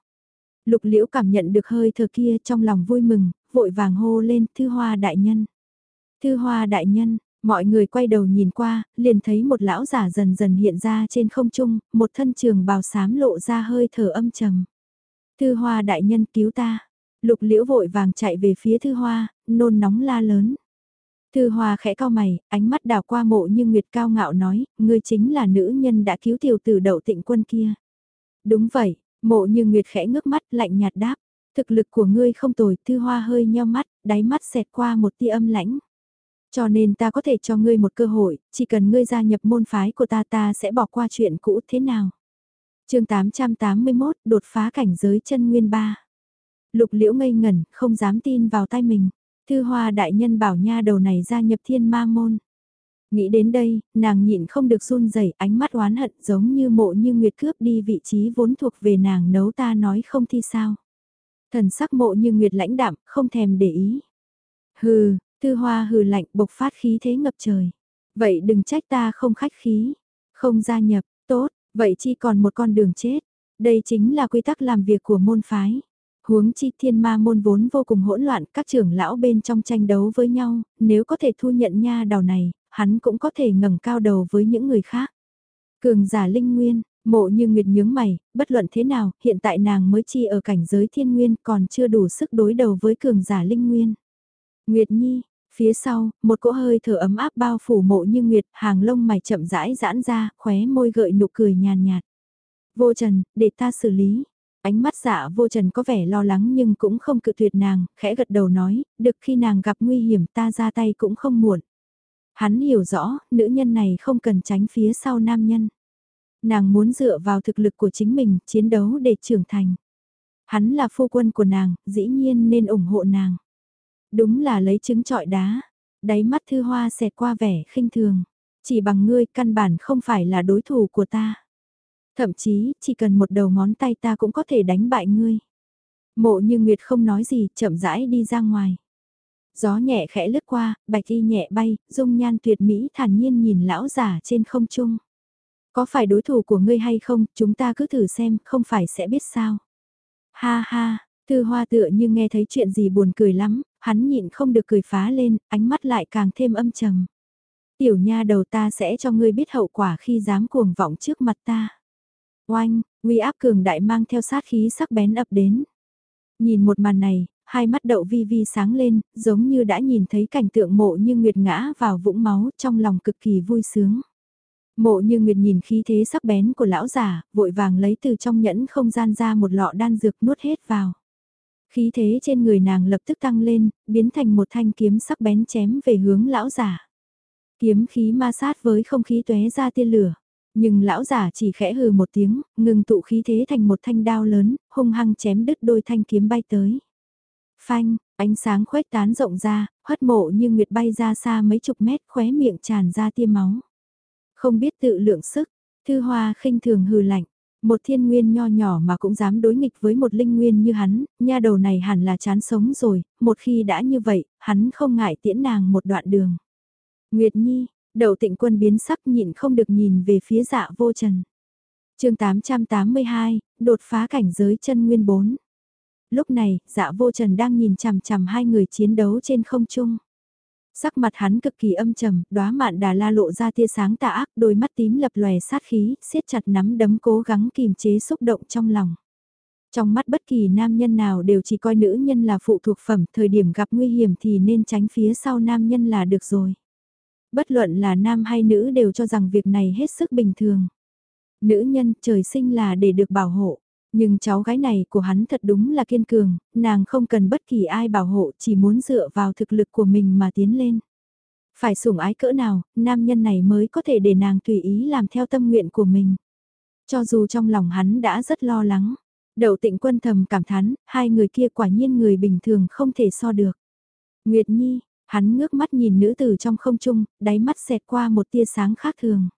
Lục liễu cảm nhận được hơi thở kia trong lòng vui mừng, vội vàng hô lên thư hoa đại nhân. Thư hoa đại nhân, mọi người quay đầu nhìn qua, liền thấy một lão giả dần dần hiện ra trên không trung, một thân trường bào sám lộ ra hơi thở âm trầm. Thư hoa đại nhân cứu ta. Lục liễu vội vàng chạy về phía thư hoa, nôn nóng la lớn. Thư hoa khẽ cao mày, ánh mắt đào qua mộ như Nguyệt cao ngạo nói, ngươi chính là nữ nhân đã cứu tiểu tử đậu tịnh quân kia. Đúng vậy, mộ như Nguyệt khẽ ngước mắt lạnh nhạt đáp, thực lực của ngươi không tồi, thư hoa hơi nheo mắt, đáy mắt xẹt qua một tia âm lãnh. Cho nên ta có thể cho ngươi một cơ hội, chỉ cần ngươi gia nhập môn phái của ta ta sẽ bỏ qua chuyện cũ thế nào. chương 881 đột phá cảnh giới chân nguyên ba. Lục liễu ngây ngẩn, không dám tin vào tay mình. Thư hoa đại nhân bảo nha đầu này gia nhập thiên ma môn. Nghĩ đến đây, nàng nhịn không được run rẩy ánh mắt oán hận giống như mộ như nguyệt cướp đi vị trí vốn thuộc về nàng nấu ta nói không thi sao. Thần sắc mộ như nguyệt lãnh đạm, không thèm để ý. Hừ, Tư hoa hừ lạnh bộc phát khí thế ngập trời. Vậy đừng trách ta không khách khí. Không gia nhập, tốt, vậy chỉ còn một con đường chết. Đây chính là quy tắc làm việc của môn phái. Huống chi thiên ma môn vốn vô cùng hỗn loạn, các trưởng lão bên trong tranh đấu với nhau, nếu có thể thu nhận nha đầu này, hắn cũng có thể ngẩng cao đầu với những người khác. Cường giả linh nguyên, mộ như nguyệt nhướng mày, bất luận thế nào, hiện tại nàng mới chi ở cảnh giới thiên nguyên còn chưa đủ sức đối đầu với cường giả linh nguyên. Nguyệt Nhi, phía sau, một cỗ hơi thở ấm áp bao phủ mộ như Nguyệt, hàng lông mày chậm rãi giãn ra, khóe môi gợi nụ cười nhàn nhạt. Vô trần, để ta xử lý, Ánh mắt dạ vô trần có vẻ lo lắng nhưng cũng không cự tuyệt nàng, khẽ gật đầu nói, được khi nàng gặp nguy hiểm ta ra tay cũng không muộn. Hắn hiểu rõ, nữ nhân này không cần tránh phía sau nam nhân. Nàng muốn dựa vào thực lực của chính mình, chiến đấu để trưởng thành. Hắn là phu quân của nàng, dĩ nhiên nên ủng hộ nàng. Đúng là lấy trứng trọi đá, đáy mắt thư hoa xẹt qua vẻ khinh thường. Chỉ bằng ngươi căn bản không phải là đối thủ của ta. Thậm chí, chỉ cần một đầu ngón tay ta cũng có thể đánh bại ngươi. Mộ như Nguyệt không nói gì, chậm rãi đi ra ngoài. Gió nhẹ khẽ lướt qua, bạch y nhẹ bay, dung nhan tuyệt mỹ thản nhiên nhìn lão giả trên không trung. Có phải đối thủ của ngươi hay không, chúng ta cứ thử xem, không phải sẽ biết sao. Ha ha, thư hoa tựa như nghe thấy chuyện gì buồn cười lắm, hắn nhịn không được cười phá lên, ánh mắt lại càng thêm âm trầm. Tiểu nha đầu ta sẽ cho ngươi biết hậu quả khi dám cuồng vọng trước mặt ta. Oanh, uy áp cường đại mang theo sát khí sắc bén ập đến. Nhìn một màn này, hai mắt đậu vi vi sáng lên, giống như đã nhìn thấy cảnh tượng mộ như nguyệt ngã vào vũng máu trong lòng cực kỳ vui sướng. Mộ như nguyệt nhìn khí thế sắc bén của lão giả, vội vàng lấy từ trong nhẫn không gian ra một lọ đan dược nuốt hết vào. Khí thế trên người nàng lập tức tăng lên, biến thành một thanh kiếm sắc bén chém về hướng lão giả. Kiếm khí ma sát với không khí tóe ra tia lửa. Nhưng lão giả chỉ khẽ hừ một tiếng, ngừng tụ khí thế thành một thanh đao lớn, hung hăng chém đứt đôi thanh kiếm bay tới. Phanh, ánh sáng khuếch tán rộng ra, hất mộ như nguyệt bay ra xa mấy chục mét khóe miệng tràn ra tia máu. Không biết tự lượng sức, thư hoa khinh thường hừ lạnh. Một thiên nguyên nho nhỏ mà cũng dám đối nghịch với một linh nguyên như hắn, nha đầu này hẳn là chán sống rồi, một khi đã như vậy, hắn không ngại tiễn nàng một đoạn đường. Nguyệt Nhi, Đậu tịnh quân biến sắc nhịn không được nhìn về phía dạ vô trần. chương 882, đột phá cảnh giới chân nguyên 4. Lúc này, dạ vô trần đang nhìn chằm chằm hai người chiến đấu trên không trung. Sắc mặt hắn cực kỳ âm trầm, đóa mạn đà la lộ ra tia sáng tà ác, đôi mắt tím lập lòe sát khí, siết chặt nắm đấm cố gắng kìm chế xúc động trong lòng. Trong mắt bất kỳ nam nhân nào đều chỉ coi nữ nhân là phụ thuộc phẩm, thời điểm gặp nguy hiểm thì nên tránh phía sau nam nhân là được rồi. Bất luận là nam hay nữ đều cho rằng việc này hết sức bình thường. Nữ nhân trời sinh là để được bảo hộ. Nhưng cháu gái này của hắn thật đúng là kiên cường, nàng không cần bất kỳ ai bảo hộ, chỉ muốn dựa vào thực lực của mình mà tiến lên. Phải sủng ái cỡ nào, nam nhân này mới có thể để nàng tùy ý làm theo tâm nguyện của mình. Cho dù trong lòng hắn đã rất lo lắng, đậu tịnh quân thầm cảm thán, hai người kia quả nhiên người bình thường không thể so được. Nguyệt Nhi, hắn ngước mắt nhìn nữ tử trong không trung, đáy mắt xẹt qua một tia sáng khác thường.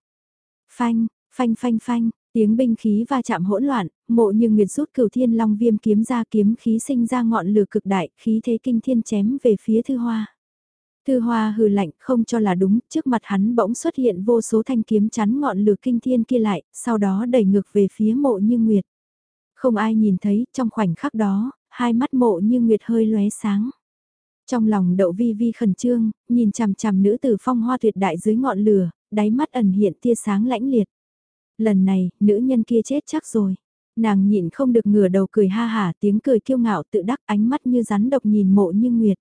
Phanh, phanh phanh phanh, Tiếng binh khí va chạm hỗn loạn, mộ như nguyệt rút cửu thiên long viêm kiếm ra kiếm khí sinh ra ngọn lửa cực đại, khí thế kinh thiên chém về phía thư hoa. Thư hoa hừ lạnh không cho là đúng, trước mặt hắn bỗng xuất hiện vô số thanh kiếm chắn ngọn lửa kinh thiên kia lại, sau đó đẩy ngược về phía mộ như nguyệt. Không ai nhìn thấy, trong khoảnh khắc đó, hai mắt mộ như nguyệt hơi lóe sáng. Trong lòng đậu vi vi khẩn trương, nhìn chằm chằm nữ tử phong hoa tuyệt đại dưới ngọn lửa, đáy mắt ẩn hiện tia sáng lãnh liệt lần này, nữ nhân kia chết chắc rồi. Nàng nhịn không được ngửa đầu cười ha hả tiếng cười kiêu ngạo tự đắc ánh mắt như rắn độc nhìn mộ như nguyệt.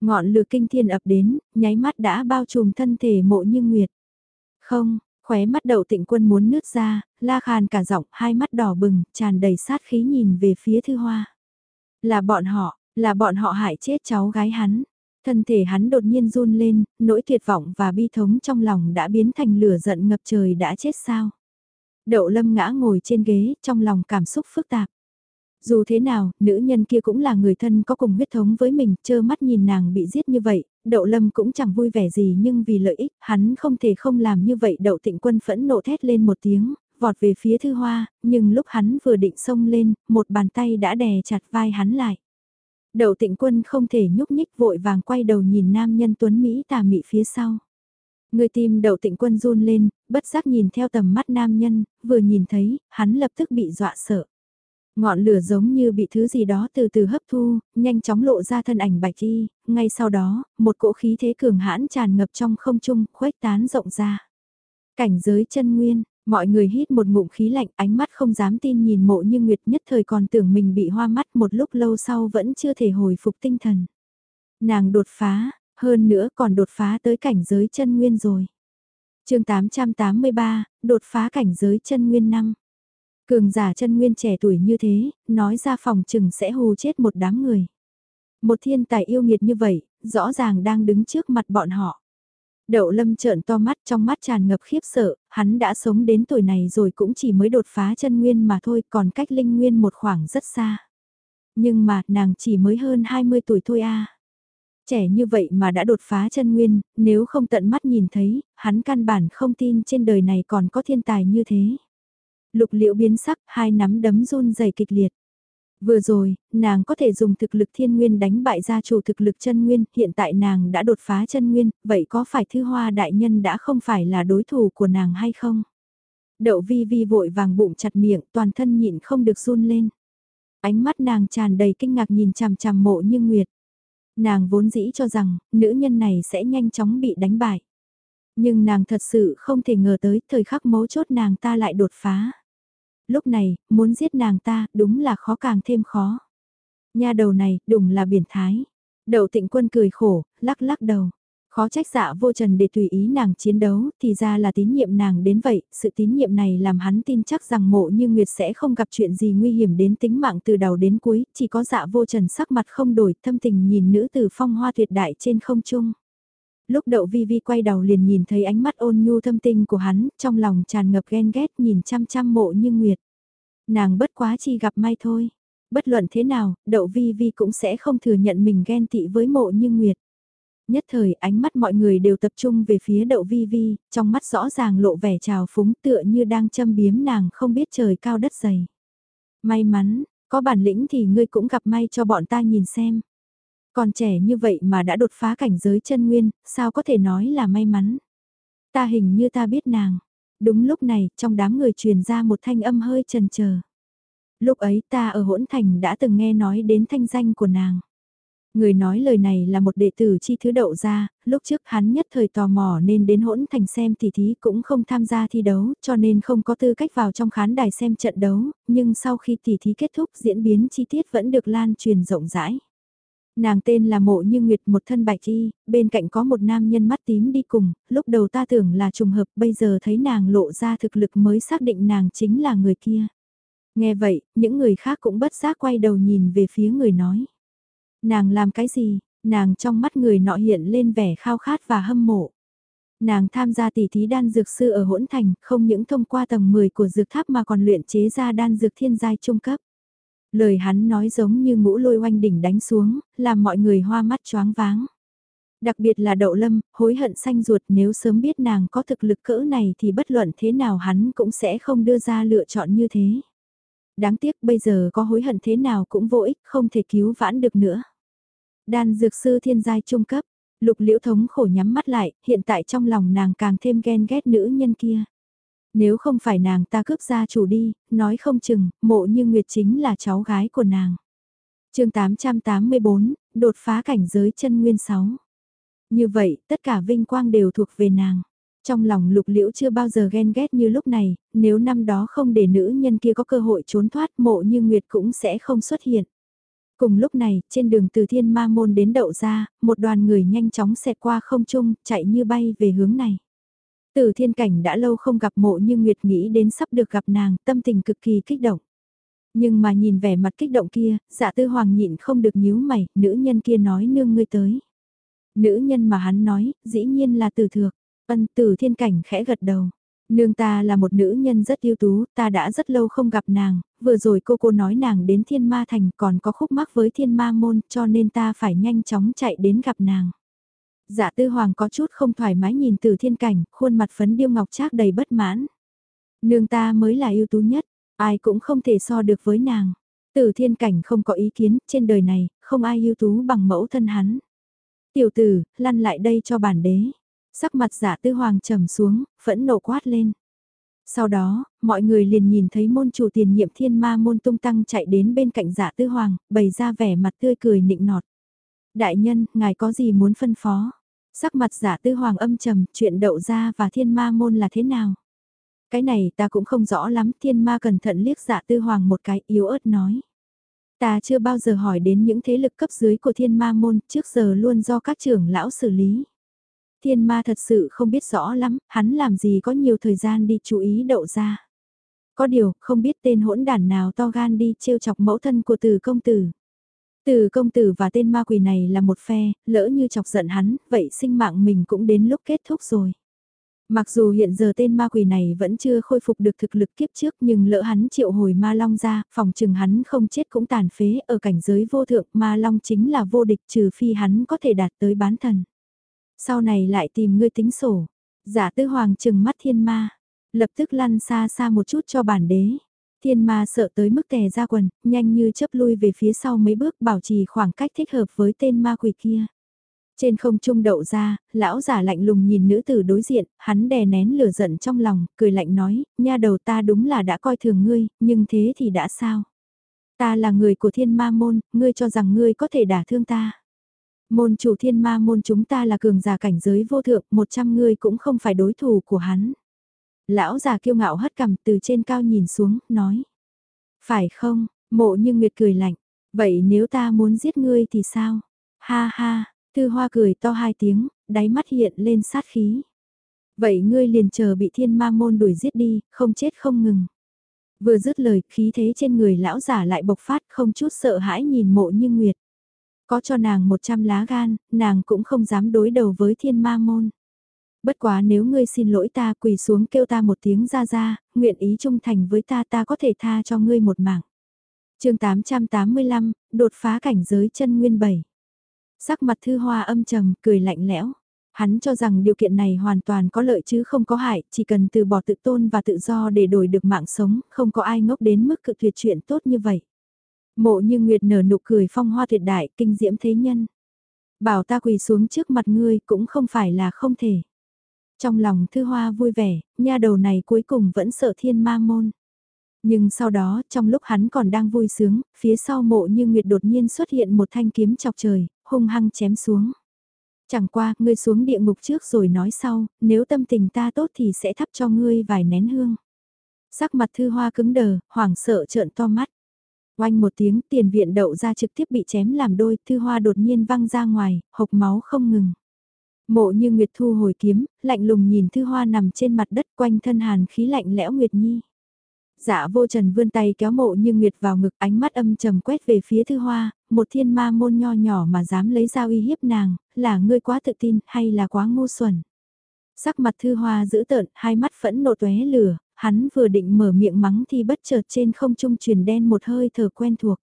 Ngọn lửa kinh thiên ập đến, nháy mắt đã bao trùm thân thể mộ như nguyệt. Không, khóe mắt đậu tịnh quân muốn nứt ra, la khàn cả giọng, hai mắt đỏ bừng, tràn đầy sát khí nhìn về phía thư hoa. Là bọn họ, là bọn họ hại chết cháu gái hắn. Thân thể hắn đột nhiên run lên, nỗi tuyệt vọng và bi thống trong lòng đã biến thành lửa giận ngập trời đã chết sao. Đậu lâm ngã ngồi trên ghế, trong lòng cảm xúc phức tạp. Dù thế nào, nữ nhân kia cũng là người thân có cùng huyết thống với mình, chơ mắt nhìn nàng bị giết như vậy, đậu lâm cũng chẳng vui vẻ gì nhưng vì lợi ích, hắn không thể không làm như vậy đậu tịnh quân phẫn nộ thét lên một tiếng, vọt về phía thư hoa, nhưng lúc hắn vừa định xông lên, một bàn tay đã đè chặt vai hắn lại. Đậu tịnh quân không thể nhúc nhích vội vàng quay đầu nhìn nam nhân tuấn Mỹ tà mị phía sau. Người tim đậu tịnh quân run lên, bất giác nhìn theo tầm mắt nam nhân, vừa nhìn thấy, hắn lập tức bị dọa sợ. Ngọn lửa giống như bị thứ gì đó từ từ hấp thu, nhanh chóng lộ ra thân ảnh bạch y, ngay sau đó, một cỗ khí thế cường hãn tràn ngập trong không trung, khuếch tán rộng ra. Cảnh giới chân nguyên, mọi người hít một ngụm khí lạnh ánh mắt không dám tin nhìn mộ như nguyệt nhất thời còn tưởng mình bị hoa mắt một lúc lâu sau vẫn chưa thể hồi phục tinh thần. Nàng đột phá, hơn nữa còn đột phá tới cảnh giới chân nguyên rồi. chương 883, đột phá cảnh giới chân nguyên năm. Cường giả chân nguyên trẻ tuổi như thế, nói ra phòng chừng sẽ hù chết một đám người. Một thiên tài yêu nghiệt như vậy, rõ ràng đang đứng trước mặt bọn họ. Đậu lâm trợn to mắt trong mắt tràn ngập khiếp sợ, hắn đã sống đến tuổi này rồi cũng chỉ mới đột phá chân nguyên mà thôi còn cách linh nguyên một khoảng rất xa. Nhưng mà nàng chỉ mới hơn 20 tuổi thôi a Trẻ như vậy mà đã đột phá chân nguyên, nếu không tận mắt nhìn thấy, hắn căn bản không tin trên đời này còn có thiên tài như thế. Lục liễu biến sắc, hai nắm đấm run dày kịch liệt. Vừa rồi, nàng có thể dùng thực lực thiên nguyên đánh bại gia chủ thực lực chân nguyên, hiện tại nàng đã đột phá chân nguyên, vậy có phải thư hoa đại nhân đã không phải là đối thủ của nàng hay không? Đậu vi vi vội vàng bụng chặt miệng, toàn thân nhịn không được run lên. Ánh mắt nàng tràn đầy kinh ngạc nhìn chằm chằm mộ như nguyệt. Nàng vốn dĩ cho rằng, nữ nhân này sẽ nhanh chóng bị đánh bại. Nhưng nàng thật sự không thể ngờ tới thời khắc mấu chốt nàng ta lại đột phá. Lúc này, muốn giết nàng ta, đúng là khó càng thêm khó. Nha đầu này, đúng là biển thái. Đậu tịnh quân cười khổ, lắc lắc đầu. Khó trách dạ vô trần để tùy ý nàng chiến đấu, thì ra là tín nhiệm nàng đến vậy, sự tín nhiệm này làm hắn tin chắc rằng mộ như Nguyệt sẽ không gặp chuyện gì nguy hiểm đến tính mạng từ đầu đến cuối, chỉ có dạ vô trần sắc mặt không đổi, thâm tình nhìn nữ tử phong hoa tuyệt đại trên không trung. Lúc đậu vi vi quay đầu liền nhìn thấy ánh mắt ôn nhu thâm tình của hắn, trong lòng tràn ngập ghen ghét nhìn chăm chăm mộ như Nguyệt. Nàng bất quá chỉ gặp may thôi. Bất luận thế nào, đậu vi vi cũng sẽ không thừa nhận mình ghen tị với mộ như Nguyệt. Nhất thời ánh mắt mọi người đều tập trung về phía đậu vi vi, trong mắt rõ ràng lộ vẻ trào phúng tựa như đang châm biếm nàng không biết trời cao đất dày. May mắn, có bản lĩnh thì ngươi cũng gặp may cho bọn ta nhìn xem. Còn trẻ như vậy mà đã đột phá cảnh giới chân nguyên, sao có thể nói là may mắn. Ta hình như ta biết nàng. Đúng lúc này, trong đám người truyền ra một thanh âm hơi trần chờ Lúc ấy ta ở hỗn thành đã từng nghe nói đến thanh danh của nàng. Người nói lời này là một đệ tử chi thứ đậu ra, lúc trước hắn nhất thời tò mò nên đến hỗn thành xem tỷ thí cũng không tham gia thi đấu cho nên không có tư cách vào trong khán đài xem trận đấu, nhưng sau khi tỷ thí kết thúc diễn biến chi tiết vẫn được lan truyền rộng rãi. Nàng tên là Mộ Như Nguyệt một thân bạch y, bên cạnh có một nam nhân mắt tím đi cùng, lúc đầu ta tưởng là trùng hợp bây giờ thấy nàng lộ ra thực lực mới xác định nàng chính là người kia. Nghe vậy, những người khác cũng bất giác quay đầu nhìn về phía người nói. Nàng làm cái gì? Nàng trong mắt người nọ hiện lên vẻ khao khát và hâm mộ. Nàng tham gia tỷ thí đan dược sư ở hỗn thành, không những thông qua tầng 10 của dược tháp mà còn luyện chế ra đan dược thiên giai trung cấp. Lời hắn nói giống như ngũ lôi oanh đỉnh đánh xuống, làm mọi người hoa mắt choáng váng. Đặc biệt là đậu lâm, hối hận xanh ruột nếu sớm biết nàng có thực lực cỡ này thì bất luận thế nào hắn cũng sẽ không đưa ra lựa chọn như thế. Đáng tiếc bây giờ có hối hận thế nào cũng vô ích, không thể cứu vãn được nữa. Đan dược sư thiên giai trung cấp, lục liễu thống khổ nhắm mắt lại, hiện tại trong lòng nàng càng thêm ghen ghét nữ nhân kia. Nếu không phải nàng ta cướp gia chủ đi, nói không chừng, mộ như Nguyệt chính là cháu gái của nàng. chương 884, đột phá cảnh giới chân nguyên 6. Như vậy, tất cả vinh quang đều thuộc về nàng. Trong lòng lục liễu chưa bao giờ ghen ghét như lúc này, nếu năm đó không để nữ nhân kia có cơ hội trốn thoát mộ như Nguyệt cũng sẽ không xuất hiện. Cùng lúc này, trên đường từ thiên ma môn đến đậu ra, một đoàn người nhanh chóng xẹt qua không trung, chạy như bay về hướng này. Từ thiên cảnh đã lâu không gặp mộ nhưng Nguyệt nghĩ đến sắp được gặp nàng, tâm tình cực kỳ kích động. Nhưng mà nhìn vẻ mặt kích động kia, dạ tư hoàng nhịn không được nhíu mày, nữ nhân kia nói nương ngươi tới. Nữ nhân mà hắn nói, dĩ nhiên là từ thược, ân từ thiên cảnh khẽ gật đầu. Nương ta là một nữ nhân rất ưu tú, ta đã rất lâu không gặp nàng, vừa rồi cô cô nói nàng đến thiên ma thành còn có khúc mắc với thiên ma môn cho nên ta phải nhanh chóng chạy đến gặp nàng. Dạ tư hoàng có chút không thoải mái nhìn từ thiên cảnh, khuôn mặt phấn điêu ngọc trác đầy bất mãn. Nương ta mới là ưu tú nhất, ai cũng không thể so được với nàng. Từ thiên cảnh không có ý kiến, trên đời này, không ai ưu tú bằng mẫu thân hắn. Tiểu tử, lăn lại đây cho bản đế. Sắc mặt giả tư hoàng trầm xuống, phẫn nộ quát lên. Sau đó, mọi người liền nhìn thấy môn chủ tiền nhiệm thiên ma môn tung tăng chạy đến bên cạnh giả tư hoàng, bày ra vẻ mặt tươi cười nịnh nọt. Đại nhân, ngài có gì muốn phân phó? Sắc mặt giả tư hoàng âm trầm, chuyện đậu ra và thiên ma môn là thế nào? Cái này ta cũng không rõ lắm, thiên ma cẩn thận liếc giả tư hoàng một cái yếu ớt nói. Ta chưa bao giờ hỏi đến những thế lực cấp dưới của thiên ma môn, trước giờ luôn do các trưởng lão xử lý. Thiên ma thật sự không biết rõ lắm, hắn làm gì có nhiều thời gian đi chú ý đậu ra. Có điều, không biết tên hỗn đản nào to gan đi trêu chọc mẫu thân của từ công tử. Từ công tử và tên ma quỷ này là một phe, lỡ như chọc giận hắn, vậy sinh mạng mình cũng đến lúc kết thúc rồi. Mặc dù hiện giờ tên ma quỷ này vẫn chưa khôi phục được thực lực kiếp trước nhưng lỡ hắn triệu hồi ma long ra, phòng chừng hắn không chết cũng tàn phế ở cảnh giới vô thượng ma long chính là vô địch trừ phi hắn có thể đạt tới bán thần. Sau này lại tìm ngươi tính sổ, giả tư hoàng trừng mắt thiên ma, lập tức lăn xa xa một chút cho bản đế. Thiên ma sợ tới mức tè ra quần, nhanh như chấp lui về phía sau mấy bước bảo trì khoảng cách thích hợp với tên ma quỷ kia. Trên không trung đậu ra, lão giả lạnh lùng nhìn nữ tử đối diện, hắn đè nén lửa giận trong lòng, cười lạnh nói, nha đầu ta đúng là đã coi thường ngươi, nhưng thế thì đã sao? Ta là người của thiên ma môn, ngươi cho rằng ngươi có thể đả thương ta. Môn chủ thiên ma môn chúng ta là cường giả cảnh giới vô thượng, một trăm người cũng không phải đối thủ của hắn. Lão già kiêu ngạo hất cằm từ trên cao nhìn xuống, nói. Phải không, mộ như Nguyệt cười lạnh, vậy nếu ta muốn giết ngươi thì sao? Ha ha, Thư Hoa cười to hai tiếng, đáy mắt hiện lên sát khí. Vậy ngươi liền chờ bị thiên ma môn đuổi giết đi, không chết không ngừng. Vừa dứt lời, khí thế trên người lão giả lại bộc phát không chút sợ hãi nhìn mộ như Nguyệt. Có cho nàng một trăm lá gan, nàng cũng không dám đối đầu với thiên ma môn. Bất quá nếu ngươi xin lỗi ta quỳ xuống kêu ta một tiếng ra ra, nguyện ý trung thành với ta ta có thể tha cho ngươi một mạng. chương 885, đột phá cảnh giới chân nguyên bảy. Sắc mặt thư hoa âm trầm, cười lạnh lẽo. Hắn cho rằng điều kiện này hoàn toàn có lợi chứ không có hại, chỉ cần từ bỏ tự tôn và tự do để đổi được mạng sống, không có ai ngốc đến mức cự tuyệt chuyện tốt như vậy. Mộ như Nguyệt nở nụ cười phong hoa tuyệt đại, kinh diễm thế nhân. Bảo ta quỳ xuống trước mặt ngươi cũng không phải là không thể. Trong lòng thư hoa vui vẻ, nha đầu này cuối cùng vẫn sợ thiên ma môn. Nhưng sau đó, trong lúc hắn còn đang vui sướng, phía sau mộ như Nguyệt đột nhiên xuất hiện một thanh kiếm chọc trời, hung hăng chém xuống. Chẳng qua, ngươi xuống địa ngục trước rồi nói sau, nếu tâm tình ta tốt thì sẽ thắp cho ngươi vài nén hương. Sắc mặt thư hoa cứng đờ, hoảng sợ trợn to mắt. Oanh một tiếng tiền viện đậu ra trực tiếp bị chém làm đôi, thư hoa đột nhiên văng ra ngoài, hộc máu không ngừng. Mộ như Nguyệt thu hồi kiếm, lạnh lùng nhìn thư hoa nằm trên mặt đất quanh thân hàn khí lạnh lẽo Nguyệt Nhi. Dạ vô trần vươn tay kéo mộ như Nguyệt vào ngực ánh mắt âm trầm quét về phía thư hoa, một thiên ma môn nho nhỏ mà dám lấy dao uy hiếp nàng, là ngươi quá tự tin hay là quá ngu xuẩn. Sắc mặt thư hoa dữ tợn, hai mắt phẫn nộ tóe lửa, hắn vừa định mở miệng mắng thì bất chợt trên không trung truyền đen một hơi thở quen thuộc.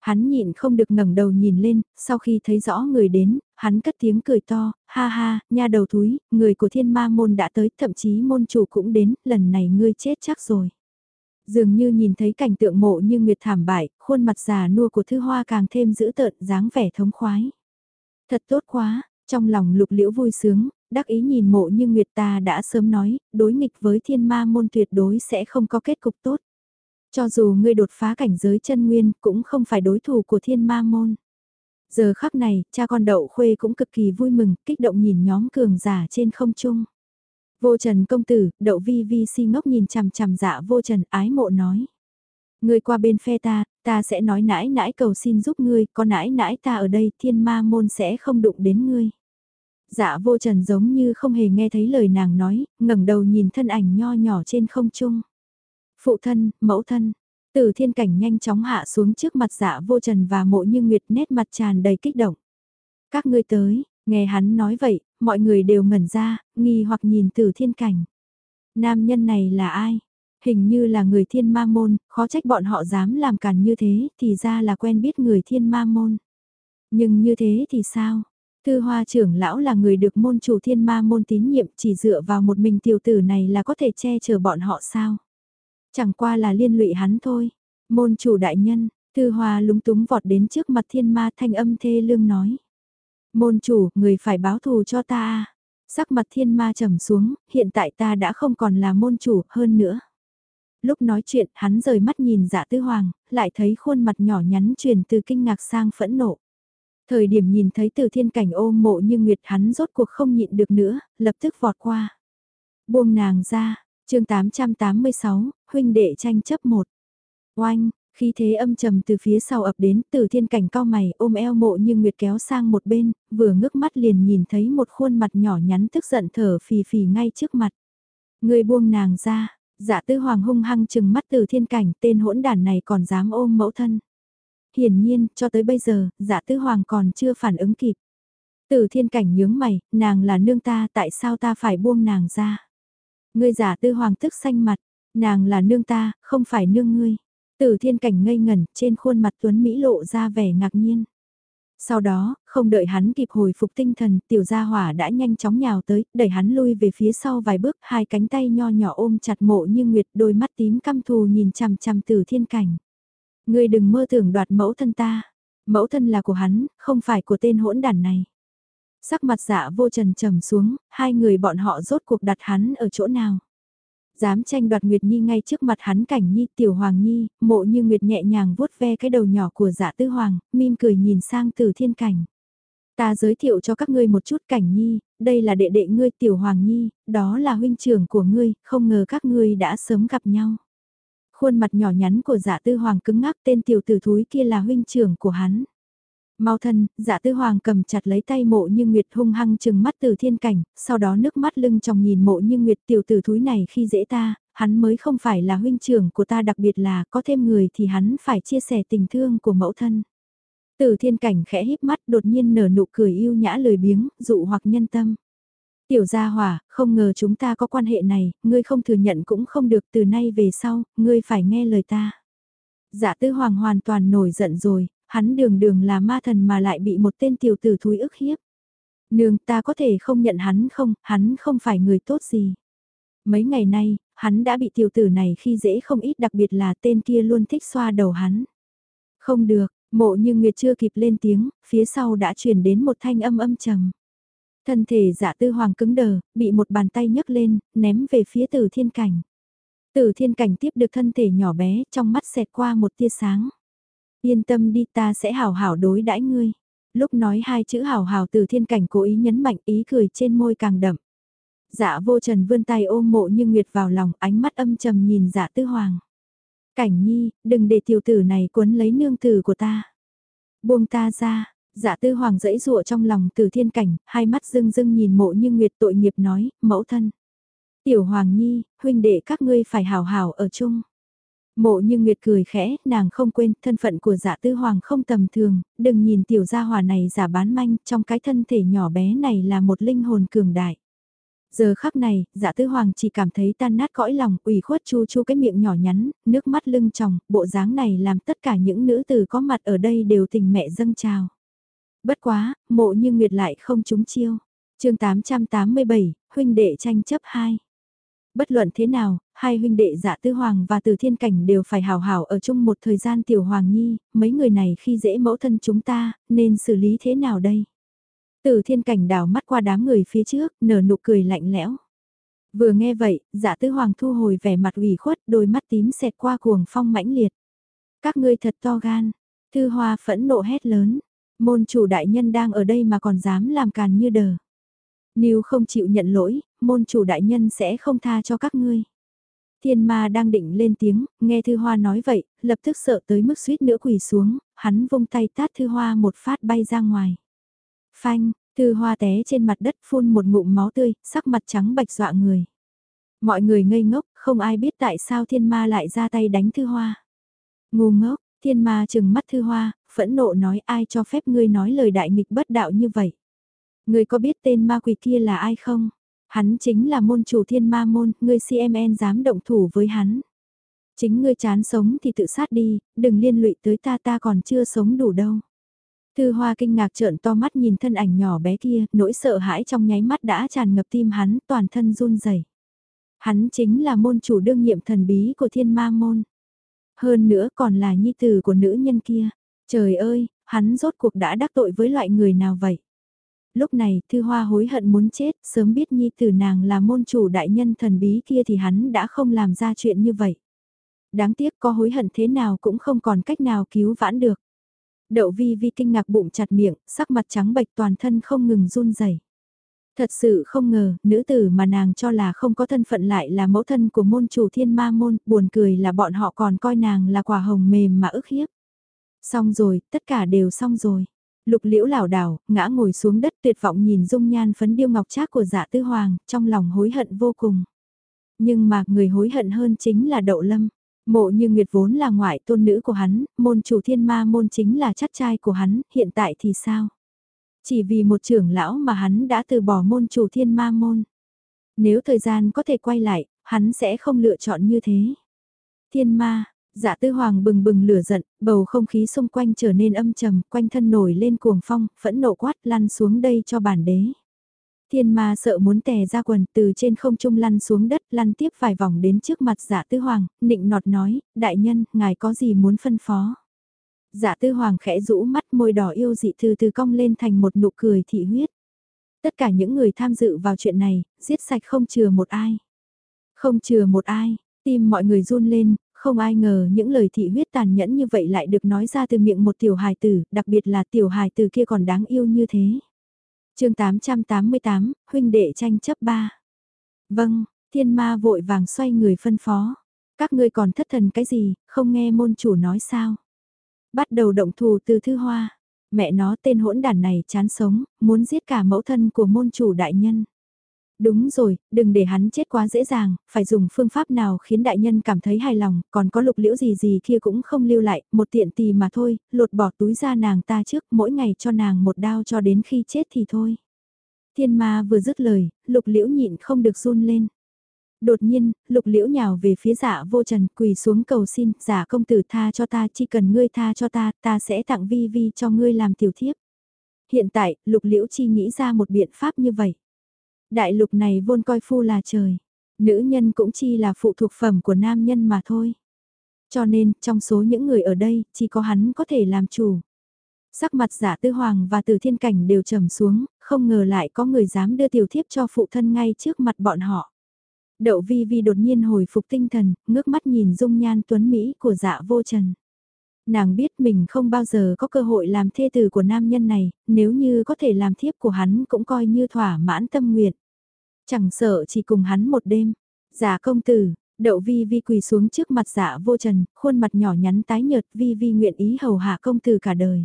Hắn nhịn không được ngẩng đầu nhìn lên, sau khi thấy rõ người đến, hắn cất tiếng cười to, ha ha, nha đầu thúi, người của thiên ma môn đã tới, thậm chí môn chủ cũng đến, lần này ngươi chết chắc rồi. Dường như nhìn thấy cảnh tượng mộ như nguyệt thảm bại, khuôn mặt già nua của thư hoa càng thêm dữ tợn, dáng vẻ thống khoái. Thật tốt quá, trong lòng lục liễu vui sướng, đắc ý nhìn mộ như nguyệt ta đã sớm nói, đối nghịch với thiên ma môn tuyệt đối sẽ không có kết cục tốt. Cho dù ngươi đột phá cảnh giới chân nguyên cũng không phải đối thủ của thiên ma môn. Giờ khắc này, cha con đậu khuê cũng cực kỳ vui mừng, kích động nhìn nhóm cường giả trên không trung. Vô trần công tử, đậu vi vi si ngốc nhìn chằm chằm dạ vô trần ái mộ nói. Ngươi qua bên phe ta, ta sẽ nói nãi nãi cầu xin giúp ngươi, có nãi nãi ta ở đây thiên ma môn sẽ không đụng đến ngươi. Dạ vô trần giống như không hề nghe thấy lời nàng nói, ngẩng đầu nhìn thân ảnh nho nhỏ trên không trung. Phụ thân, mẫu thân, từ thiên cảnh nhanh chóng hạ xuống trước mặt dạ vô trần và mộ như nguyệt nét mặt tràn đầy kích động. Các ngươi tới, nghe hắn nói vậy, mọi người đều ngẩn ra, nghi hoặc nhìn từ thiên cảnh. Nam nhân này là ai? Hình như là người thiên ma môn, khó trách bọn họ dám làm càn như thế, thì ra là quen biết người thiên ma môn. Nhưng như thế thì sao? Thư hoa trưởng lão là người được môn chủ thiên ma môn tín nhiệm chỉ dựa vào một mình tiểu tử này là có thể che chở bọn họ sao? Chẳng qua là liên lụy hắn thôi. Môn chủ đại nhân, Thư Hoa lúng túng vọt đến trước mặt thiên ma thanh âm thê lương nói. Môn chủ, người phải báo thù cho ta. À? Sắc mặt thiên ma trầm xuống, hiện tại ta đã không còn là môn chủ hơn nữa. Lúc nói chuyện, hắn rời mắt nhìn dạ tư hoàng, lại thấy khuôn mặt nhỏ nhắn truyền từ kinh ngạc sang phẫn nộ. Thời điểm nhìn thấy từ thiên cảnh ôm mộ như nguyệt hắn rốt cuộc không nhịn được nữa, lập tức vọt qua. Buông nàng ra, chương 886, huynh đệ tranh chấp một. Oanh, khi thế âm trầm từ phía sau ập đến, từ thiên cảnh cao mày ôm eo mộ như nguyệt kéo sang một bên, vừa ngước mắt liền nhìn thấy một khuôn mặt nhỏ nhắn tức giận thở phì phì ngay trước mặt. Người buông nàng ra, dạ tư hoàng hung hăng chừng mắt từ thiên cảnh tên hỗn đàn này còn dám ôm mẫu thân. Hiển nhiên, cho tới bây giờ, dạ tư hoàng còn chưa phản ứng kịp. Từ thiên cảnh nhướng mày, nàng là nương ta tại sao ta phải buông nàng ra. Ngươi dạ giả tư hoàng tức xanh mặt, nàng là nương ta, không phải nương ngươi. Tử thiên cảnh ngây ngẩn, trên khuôn mặt Tuấn Mỹ lộ ra vẻ ngạc nhiên. Sau đó, không đợi hắn kịp hồi phục tinh thần, tiểu gia hỏa đã nhanh chóng nhào tới, đẩy hắn lui về phía sau vài bước, hai cánh tay nho nhỏ ôm chặt mộ như nguyệt, đôi mắt tím căm thù nhìn chằm chằm tử thiên cảnh. Ngươi đừng mơ tưởng đoạt mẫu thân ta, mẫu thân là của hắn, không phải của tên hỗn đản này. Sắc mặt dạ vô trần trầm xuống, hai người bọn họ rốt cuộc đặt hắn ở chỗ nào. Dám tranh đoạt Nguyệt Nhi ngay trước mặt hắn cảnh Nhi tiểu Hoàng Nhi, mộ như Nguyệt nhẹ nhàng vuốt ve cái đầu nhỏ của dạ tư Hoàng, mim cười nhìn sang từ thiên cảnh. Ta giới thiệu cho các ngươi một chút cảnh Nhi, đây là đệ đệ ngươi tiểu Hoàng Nhi, đó là huynh trưởng của ngươi, không ngờ các ngươi đã sớm gặp nhau. Khuôn mặt nhỏ nhắn của dạ tư Hoàng cứng ngắc tên tiểu tử thúi kia là huynh trưởng của hắn. Mau thân, dạ tư hoàng cầm chặt lấy tay mộ như nguyệt hung hăng chừng mắt từ thiên cảnh, sau đó nước mắt lưng trong nhìn mộ như nguyệt tiểu tử thúi này khi dễ ta, hắn mới không phải là huynh trưởng của ta đặc biệt là có thêm người thì hắn phải chia sẻ tình thương của mẫu thân. Từ thiên cảnh khẽ híp mắt đột nhiên nở nụ cười yêu nhã lười biếng, dụ hoặc nhân tâm. Tiểu gia hỏa, không ngờ chúng ta có quan hệ này, ngươi không thừa nhận cũng không được từ nay về sau, ngươi phải nghe lời ta. Dạ tư hoàng hoàn toàn nổi giận rồi, hắn đường đường là ma thần mà lại bị một tên tiểu tử thúi ức hiếp. Nương ta có thể không nhận hắn không, hắn không phải người tốt gì. Mấy ngày nay, hắn đã bị tiểu tử này khi dễ không ít đặc biệt là tên kia luôn thích xoa đầu hắn. Không được, mộ như Nguyệt chưa kịp lên tiếng, phía sau đã truyền đến một thanh âm âm trầm. Thân thể dạ tư hoàng cứng đờ, bị một bàn tay nhấc lên, ném về phía từ thiên cảnh. Từ thiên cảnh tiếp được thân thể nhỏ bé, trong mắt xẹt qua một tia sáng. Yên tâm đi ta sẽ hảo hảo đối đãi ngươi. Lúc nói hai chữ hảo hảo từ thiên cảnh cố ý nhấn mạnh ý cười trên môi càng đậm. Dạ vô trần vươn tay ôm mộ như nguyệt vào lòng ánh mắt âm trầm nhìn dạ tư hoàng. Cảnh nhi, đừng để tiểu tử này cuốn lấy nương tử của ta. Buông ta ra, dạ tư hoàng dẫy dụa trong lòng từ thiên cảnh, hai mắt rưng rưng nhìn mộ như nguyệt tội nghiệp nói, mẫu thân. Tiểu hoàng nhi, huynh đệ các ngươi phải hào hào ở chung. Mộ như Nguyệt cười khẽ, nàng không quên, thân phận của dạ tư hoàng không tầm thường, đừng nhìn tiểu gia hòa này giả bán manh, trong cái thân thể nhỏ bé này là một linh hồn cường đại. Giờ khắc này, dạ tư hoàng chỉ cảm thấy tan nát cõi lòng, ủy khuất chu chu cái miệng nhỏ nhắn, nước mắt lưng tròng, bộ dáng này làm tất cả những nữ tử có mặt ở đây đều tình mẹ dâng trào. Bất quá, mộ như Nguyệt lại không trúng chiêu. chương 887, huynh đệ tranh chấp 2. Bất luận thế nào, hai huynh đệ dạ tư hoàng và từ thiên cảnh đều phải hào hảo ở chung một thời gian tiểu hoàng nhi, mấy người này khi dễ mẫu thân chúng ta, nên xử lý thế nào đây? Từ thiên cảnh đảo mắt qua đám người phía trước, nở nụ cười lạnh lẽo. Vừa nghe vậy, dạ tư hoàng thu hồi vẻ mặt ủy khuất, đôi mắt tím xẹt qua cuồng phong mãnh liệt. Các ngươi thật to gan, thư hoa phẫn nộ hét lớn, môn chủ đại nhân đang ở đây mà còn dám làm càn như đờ. Nếu không chịu nhận lỗi, môn chủ đại nhân sẽ không tha cho các ngươi. Thiên ma đang định lên tiếng, nghe Thư Hoa nói vậy, lập tức sợ tới mức suýt nữa quỳ xuống, hắn vung tay tát Thư Hoa một phát bay ra ngoài. Phanh, Thư Hoa té trên mặt đất phun một ngụm máu tươi, sắc mặt trắng bạch dọa người. Mọi người ngây ngốc, không ai biết tại sao thiên ma lại ra tay đánh Thư Hoa. Ngu ngốc, thiên ma chừng mắt Thư Hoa, phẫn nộ nói ai cho phép ngươi nói lời đại nghịch bất đạo như vậy. Ngươi có biết tên ma quỷ kia là ai không? Hắn chính là môn chủ thiên ma môn, ngươi CMN dám động thủ với hắn. Chính ngươi chán sống thì tự sát đi, đừng liên lụy tới ta ta còn chưa sống đủ đâu. Thư Hoa kinh ngạc trợn to mắt nhìn thân ảnh nhỏ bé kia, nỗi sợ hãi trong nháy mắt đã tràn ngập tim hắn, toàn thân run rẩy. Hắn chính là môn chủ đương nhiệm thần bí của thiên ma môn. Hơn nữa còn là nhi tử của nữ nhân kia. Trời ơi, hắn rốt cuộc đã đắc tội với loại người nào vậy? lúc này Thư Hoa hối hận muốn chết, sớm biết nhi tử nàng là môn chủ đại nhân thần bí kia thì hắn đã không làm ra chuyện như vậy. Đáng tiếc có hối hận thế nào cũng không còn cách nào cứu vãn được. Đậu vi vi kinh ngạc bụng chặt miệng, sắc mặt trắng bệch toàn thân không ngừng run rẩy. Thật sự không ngờ, nữ tử mà nàng cho là không có thân phận lại là mẫu thân của môn chủ thiên ma môn, buồn cười là bọn họ còn coi nàng là quả hồng mềm mà ức hiếp. Xong rồi, tất cả đều xong rồi. Lục liễu lảo đảo, ngã ngồi xuống đất tuyệt vọng nhìn dung nhan phấn điêu ngọc trác của dạ tư hoàng, trong lòng hối hận vô cùng. Nhưng mà người hối hận hơn chính là đậu lâm. Mộ như Nguyệt vốn là ngoại tôn nữ của hắn, môn chủ thiên ma môn chính là chắc trai của hắn, hiện tại thì sao? Chỉ vì một trưởng lão mà hắn đã từ bỏ môn chủ thiên ma môn. Nếu thời gian có thể quay lại, hắn sẽ không lựa chọn như thế. Thiên ma, Dạ tư hoàng bừng bừng lửa giận, bầu không khí xung quanh trở nên âm trầm, quanh thân nổi lên cuồng phong, phẫn nộ quát lăn xuống đây cho bản đế. Thiên ma sợ muốn tè ra quần từ trên không trung lăn xuống đất lăn tiếp vài vòng đến trước mặt dạ tư hoàng, nịnh nọt nói, đại nhân, ngài có gì muốn phân phó. Dạ tư hoàng khẽ rũ mắt môi đỏ yêu dị từ từ cong lên thành một nụ cười thị huyết. Tất cả những người tham dự vào chuyện này, giết sạch không chừa một ai. Không chừa một ai, tim mọi người run lên, không ai ngờ những lời thị huyết tàn nhẫn như vậy lại được nói ra từ miệng một tiểu hài tử, đặc biệt là tiểu hài tử kia còn đáng yêu như thế. chương 888, huynh đệ tranh chấp 3. Vâng, thiên ma vội vàng xoay người phân phó. Các ngươi còn thất thần cái gì, không nghe môn chủ nói sao. Bắt đầu động thù từ thư hoa. Mẹ nó tên hỗn đàn này chán sống, muốn giết cả mẫu thân của môn chủ đại nhân. Đúng rồi, đừng để hắn chết quá dễ dàng, phải dùng phương pháp nào khiến đại nhân cảm thấy hài lòng, còn có lục liễu gì gì kia cũng không lưu lại, một tiện tì mà thôi, lột bỏ túi ra nàng ta trước, mỗi ngày cho nàng một đao cho đến khi chết thì thôi. Thiên ma vừa dứt lời, lục liễu nhịn không được run lên. Đột nhiên, lục liễu nhào về phía giả vô trần quỳ xuống cầu xin, giả công tử tha cho ta, chỉ cần ngươi tha cho ta, ta sẽ tặng vi vi cho ngươi làm tiểu thiếp. Hiện tại, lục liễu chi nghĩ ra một biện pháp như vậy. Đại lục này vôn coi phu là trời, nữ nhân cũng chi là phụ thuộc phẩm của nam nhân mà thôi. Cho nên, trong số những người ở đây, chỉ có hắn có thể làm chủ. Sắc mặt giả tư hoàng và từ thiên cảnh đều trầm xuống, không ngờ lại có người dám đưa tiểu thiếp cho phụ thân ngay trước mặt bọn họ. Đậu vi vi đột nhiên hồi phục tinh thần, ngước mắt nhìn dung nhan tuấn Mỹ của dạ vô trần. Nàng biết mình không bao giờ có cơ hội làm thê tử của nam nhân này, nếu như có thể làm thiếp của hắn cũng coi như thỏa mãn tâm nguyện. Chẳng sợ chỉ cùng hắn một đêm. giả công tử, đậu vi vi quỳ xuống trước mặt giả vô trần, khuôn mặt nhỏ nhắn tái nhợt vi vi nguyện ý hầu hạ công tử cả đời.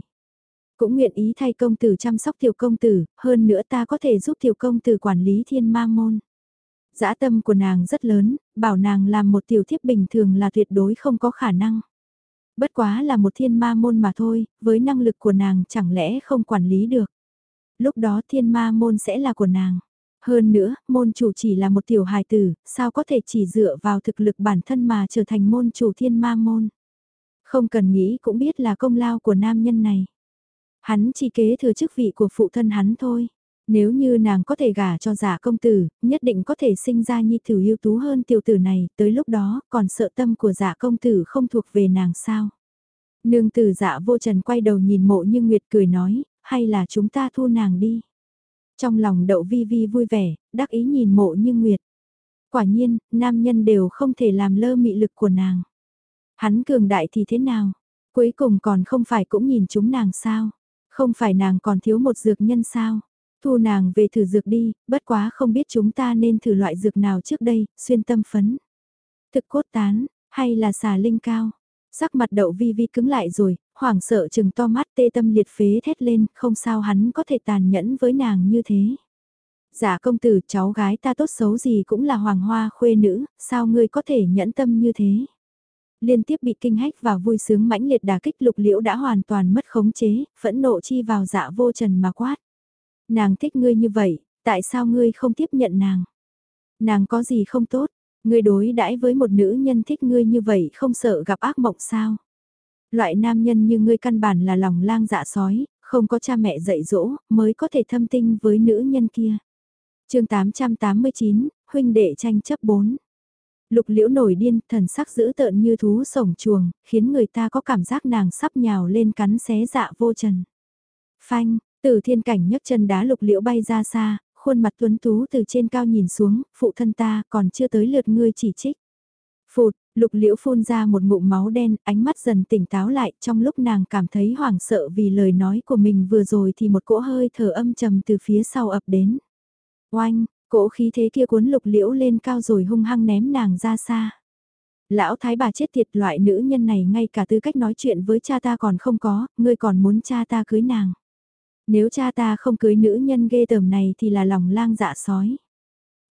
Cũng nguyện ý thay công tử chăm sóc tiểu công tử, hơn nữa ta có thể giúp tiểu công tử quản lý thiên ma môn. Dã tâm của nàng rất lớn, bảo nàng làm một tiểu thiếp bình thường là tuyệt đối không có khả năng. Bất quá là một thiên ma môn mà thôi, với năng lực của nàng chẳng lẽ không quản lý được. Lúc đó thiên ma môn sẽ là của nàng. Hơn nữa, môn chủ chỉ là một tiểu hài tử, sao có thể chỉ dựa vào thực lực bản thân mà trở thành môn chủ thiên ma môn. Không cần nghĩ cũng biết là công lao của nam nhân này. Hắn chỉ kế thừa chức vị của phụ thân hắn thôi. Nếu như nàng có thể gả cho giả công tử, nhất định có thể sinh ra nhi tử ưu tú hơn tiểu tử này, tới lúc đó còn sợ tâm của giả công tử không thuộc về nàng sao. Nương tử dạ vô trần quay đầu nhìn mộ như Nguyệt cười nói, hay là chúng ta thu nàng đi. Trong lòng đậu vi vi vui vẻ, đắc ý nhìn mộ như Nguyệt. Quả nhiên, nam nhân đều không thể làm lơ mị lực của nàng. Hắn cường đại thì thế nào? Cuối cùng còn không phải cũng nhìn chúng nàng sao? Không phải nàng còn thiếu một dược nhân sao? Thu nàng về thử dược đi, bất quá không biết chúng ta nên thử loại dược nào trước đây, xuyên tâm phấn. Thực cốt tán, hay là xà linh cao. Sắc mặt đậu vi vi cứng lại rồi, hoảng sợ chừng to mắt tê tâm liệt phế thét lên, không sao hắn có thể tàn nhẫn với nàng như thế. Giả công tử cháu gái ta tốt xấu gì cũng là hoàng hoa khuê nữ, sao ngươi có thể nhẫn tâm như thế? Liên tiếp bị kinh hách và vui sướng mãnh liệt đà kích lục liễu đã hoàn toàn mất khống chế, phẫn nộ chi vào dạ vô trần mà quát. Nàng thích ngươi như vậy, tại sao ngươi không tiếp nhận nàng? Nàng có gì không tốt? Ngươi đối đãi với một nữ nhân thích ngươi như vậy không sợ gặp ác mộng sao? Loại nam nhân như ngươi căn bản là lòng lang dạ sói, không có cha mẹ dạy dỗ, mới có thể thâm tinh với nữ nhân kia. chương 889, huynh đệ tranh chấp 4. Lục liễu nổi điên, thần sắc dữ tợn như thú sổng chuồng, khiến người ta có cảm giác nàng sắp nhào lên cắn xé dạ vô trần. Phanh, từ thiên cảnh nhấc chân đá lục liễu bay ra xa, khuôn mặt tuấn tú từ trên cao nhìn xuống, phụ thân ta còn chưa tới lượt ngươi chỉ trích. Phụt, lục liễu phun ra một ngụm máu đen, ánh mắt dần tỉnh táo lại trong lúc nàng cảm thấy hoảng sợ vì lời nói của mình vừa rồi thì một cỗ hơi thở âm trầm từ phía sau ập đến. Oanh, cỗ khí thế kia cuốn lục liễu lên cao rồi hung hăng ném nàng ra xa. Lão thái bà chết tiệt loại nữ nhân này ngay cả tư cách nói chuyện với cha ta còn không có, ngươi còn muốn cha ta cưới nàng. Nếu cha ta không cưới nữ nhân ghê tởm này thì là lòng lang dạ sói.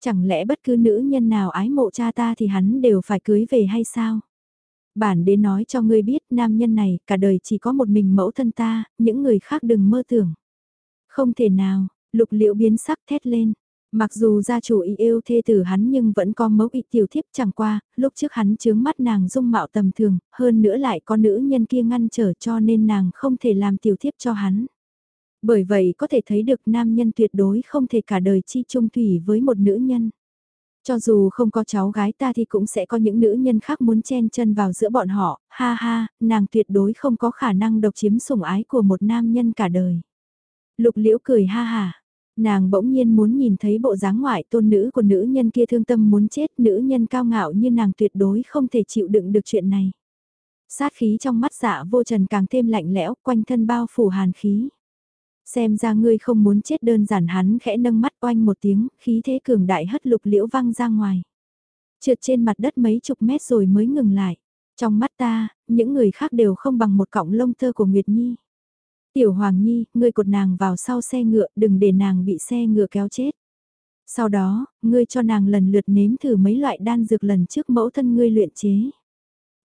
Chẳng lẽ bất cứ nữ nhân nào ái mộ cha ta thì hắn đều phải cưới về hay sao? Bản đến nói cho ngươi biết nam nhân này cả đời chỉ có một mình mẫu thân ta, những người khác đừng mơ tưởng. Không thể nào, lục liễu biến sắc thét lên. Mặc dù gia chủ ý yêu thê tử hắn nhưng vẫn có mẫu ý tiểu thiếp chẳng qua, lúc trước hắn chướng mắt nàng dung mạo tầm thường, hơn nữa lại có nữ nhân kia ngăn trở cho nên nàng không thể làm tiểu thiếp cho hắn. Bởi vậy có thể thấy được nam nhân tuyệt đối không thể cả đời chi chung thủy với một nữ nhân. Cho dù không có cháu gái ta thì cũng sẽ có những nữ nhân khác muốn chen chân vào giữa bọn họ, ha ha, nàng tuyệt đối không có khả năng độc chiếm sủng ái của một nam nhân cả đời. Lục liễu cười ha ha, nàng bỗng nhiên muốn nhìn thấy bộ dáng ngoại tôn nữ của nữ nhân kia thương tâm muốn chết, nữ nhân cao ngạo như nàng tuyệt đối không thể chịu đựng được chuyện này. Sát khí trong mắt dạ vô trần càng thêm lạnh lẽo, quanh thân bao phủ hàn khí. Xem ra ngươi không muốn chết đơn giản hắn khẽ nâng mắt oanh một tiếng, khí thế cường đại hất lục liễu văng ra ngoài. Trượt trên mặt đất mấy chục mét rồi mới ngừng lại. Trong mắt ta, những người khác đều không bằng một cọng lông thơ của Nguyệt Nhi. Tiểu Hoàng Nhi, ngươi cột nàng vào sau xe ngựa, đừng để nàng bị xe ngựa kéo chết. Sau đó, ngươi cho nàng lần lượt nếm thử mấy loại đan dược lần trước mẫu thân ngươi luyện chế.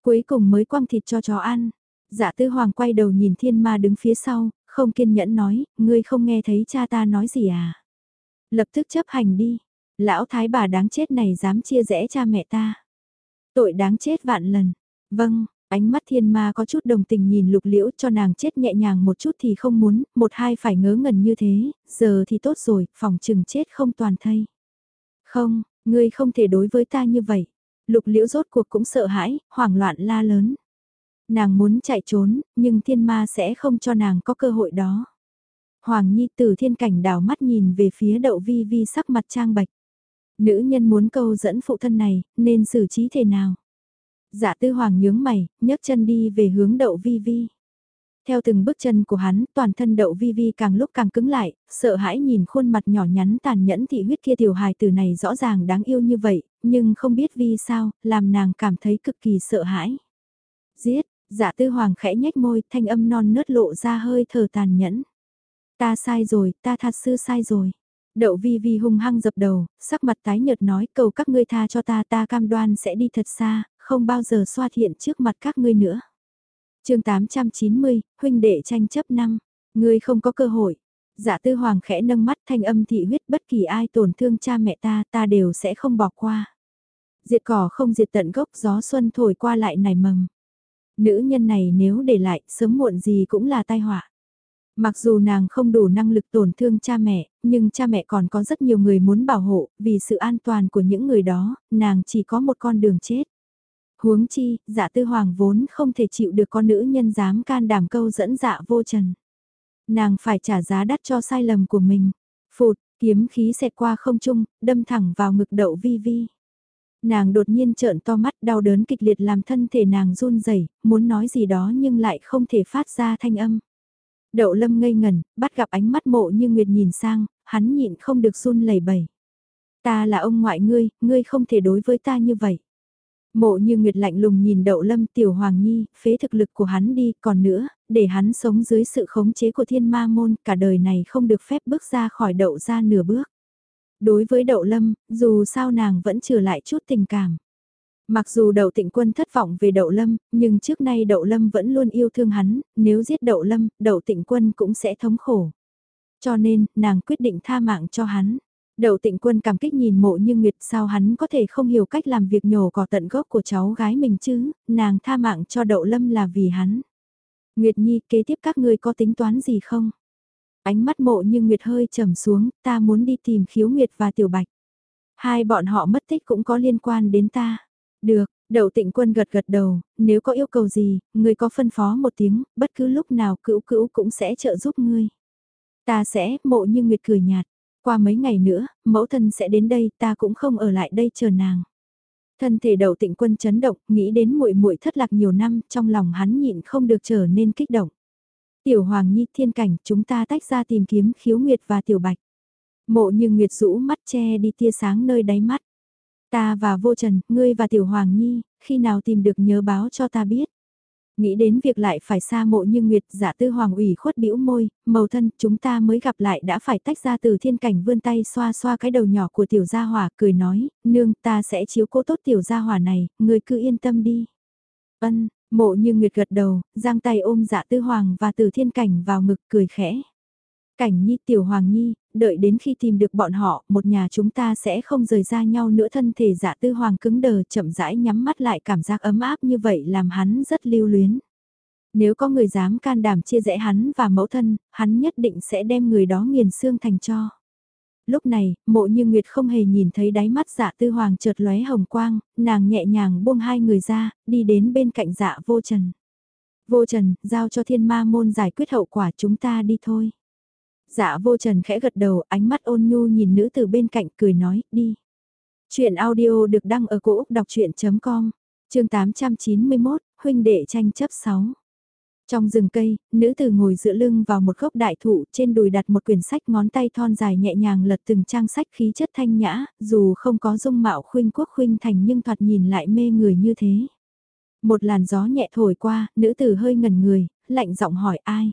Cuối cùng mới quăng thịt cho chó ăn. Dạ tư hoàng quay đầu nhìn thiên ma đứng phía sau, không kiên nhẫn nói, ngươi không nghe thấy cha ta nói gì à? Lập tức chấp hành đi, lão thái bà đáng chết này dám chia rẽ cha mẹ ta. Tội đáng chết vạn lần, vâng, ánh mắt thiên ma có chút đồng tình nhìn lục liễu cho nàng chết nhẹ nhàng một chút thì không muốn, một hai phải ngớ ngẩn như thế, giờ thì tốt rồi, phòng trừng chết không toàn thây. Không, ngươi không thể đối với ta như vậy. Lục liễu rốt cuộc cũng sợ hãi, hoảng loạn la lớn. Nàng muốn chạy trốn, nhưng thiên ma sẽ không cho nàng có cơ hội đó. Hoàng Nhi từ thiên cảnh đảo mắt nhìn về phía đậu vi vi sắc mặt trang bạch. Nữ nhân muốn câu dẫn phụ thân này, nên xử trí thế nào? Dạ tư hoàng nhướng mày, nhấc chân đi về hướng đậu vi vi. Theo từng bước chân của hắn, toàn thân đậu vi vi càng lúc càng cứng lại, sợ hãi nhìn khuôn mặt nhỏ nhắn tàn nhẫn thị huyết kia tiểu hài tử này rõ ràng đáng yêu như vậy, nhưng không biết vì sao, làm nàng cảm thấy cực kỳ sợ hãi. Giết, dạ tư hoàng khẽ nhếch môi, thanh âm non nớt lộ ra hơi thở tàn nhẫn. Ta sai rồi, ta thật sư sai rồi. Đậu vi vi hung hăng dập đầu, sắc mặt tái nhợt nói cầu các ngươi tha cho ta ta cam đoan sẽ đi thật xa, không bao giờ xoa hiện trước mặt các ngươi nữa. chương 890, huynh đệ tranh chấp năm, ngươi không có cơ hội. Dạ tư hoàng khẽ nâng mắt thanh âm thị huyết bất kỳ ai tổn thương cha mẹ ta ta đều sẽ không bỏ qua. Diệt cỏ không diệt tận gốc gió xuân thổi qua lại nảy mầm. Nữ nhân này nếu để lại sớm muộn gì cũng là tai họa. Mặc dù nàng không đủ năng lực tổn thương cha mẹ, nhưng cha mẹ còn có rất nhiều người muốn bảo hộ, vì sự an toàn của những người đó, nàng chỉ có một con đường chết. Huống chi, dạ tư hoàng vốn không thể chịu được con nữ nhân dám can đảm câu dẫn dạ vô trần. Nàng phải trả giá đắt cho sai lầm của mình. Phụt, kiếm khí xẹt qua không trung, đâm thẳng vào ngực đậu vi vi. Nàng đột nhiên trợn to mắt đau đớn kịch liệt làm thân thể nàng run rẩy muốn nói gì đó nhưng lại không thể phát ra thanh âm. Đậu lâm ngây ngẩn, bắt gặp ánh mắt mộ như Nguyệt nhìn sang, hắn nhịn không được run lẩy bẩy. Ta là ông ngoại ngươi, ngươi không thể đối với ta như vậy. Mộ như Nguyệt lạnh lùng nhìn đậu lâm tiểu hoàng nhi, phế thực lực của hắn đi, còn nữa, để hắn sống dưới sự khống chế của thiên ma môn, cả đời này không được phép bước ra khỏi đậu ra nửa bước. Đối với đậu lâm, dù sao nàng vẫn trừ lại chút tình cảm. Mặc dù đậu tịnh quân thất vọng về đậu lâm, nhưng trước nay đậu lâm vẫn luôn yêu thương hắn, nếu giết đậu lâm, đậu tịnh quân cũng sẽ thống khổ. Cho nên, nàng quyết định tha mạng cho hắn. Đậu tịnh quân cảm kích nhìn mộ như Nguyệt sao hắn có thể không hiểu cách làm việc nhổ cỏ tận gốc của cháu gái mình chứ, nàng tha mạng cho đậu lâm là vì hắn. Nguyệt Nhi kế tiếp các ngươi có tính toán gì không? Ánh mắt mộ như Nguyệt hơi trầm xuống, ta muốn đi tìm khiếu Nguyệt và Tiểu Bạch. Hai bọn họ mất tích cũng có liên quan đến ta. Được, đậu tịnh quân gật gật đầu, nếu có yêu cầu gì, người có phân phó một tiếng, bất cứ lúc nào cữu cữu cũng sẽ trợ giúp ngươi. Ta sẽ, mộ như Nguyệt cười nhạt, qua mấy ngày nữa, mẫu thân sẽ đến đây, ta cũng không ở lại đây chờ nàng. Thân thể đậu tịnh quân chấn động, nghĩ đến muội muội thất lạc nhiều năm, trong lòng hắn nhịn không được trở nên kích động. Tiểu Hoàng Nhi thiên cảnh, chúng ta tách ra tìm kiếm khiếu nguyệt và tiểu bạch. Mộ như nguyệt rũ mắt che đi tia sáng nơi đáy mắt. Ta và vô trần, ngươi và tiểu Hoàng Nhi, khi nào tìm được nhớ báo cho ta biết. Nghĩ đến việc lại phải xa mộ như nguyệt giả tư hoàng ủy khuất bĩu môi, màu thân chúng ta mới gặp lại đã phải tách ra từ thiên cảnh vươn tay xoa xoa cái đầu nhỏ của tiểu gia hỏa cười nói, nương ta sẽ chiếu cố tốt tiểu gia hỏa này, người cứ yên tâm đi. Ân, mộ như nguyệt gật đầu, giang tay ôm dạ tư hoàng và từ thiên cảnh vào ngực cười khẽ. Cảnh nhi tiểu hoàng nhi, đợi đến khi tìm được bọn họ, một nhà chúng ta sẽ không rời ra nhau nữa thân thể dạ tư hoàng cứng đờ chậm rãi nhắm mắt lại cảm giác ấm áp như vậy làm hắn rất lưu luyến. Nếu có người dám can đảm chia rẽ hắn và mẫu thân, hắn nhất định sẽ đem người đó nghiền xương thành cho. Lúc này, mộ như Nguyệt không hề nhìn thấy đáy mắt dạ tư hoàng chợt lóe hồng quang, nàng nhẹ nhàng buông hai người ra, đi đến bên cạnh dạ vô trần. Vô trần, giao cho thiên ma môn giải quyết hậu quả chúng ta đi thôi. Dạ vô trần khẽ gật đầu, ánh mắt ôn nhu nhìn nữ từ bên cạnh cười nói, đi. Chuyện audio được đăng ở cổ Úc đọc chuyện.com, chương 891, huynh đệ tranh chấp 6. Trong rừng cây, nữ tử ngồi dựa lưng vào một gốc đại thụ trên đùi đặt một quyển sách ngón tay thon dài nhẹ nhàng lật từng trang sách khí chất thanh nhã, dù không có dung mạo khuynh quốc khuynh thành nhưng thoạt nhìn lại mê người như thế. Một làn gió nhẹ thổi qua, nữ tử hơi ngẩn người, lạnh giọng hỏi ai.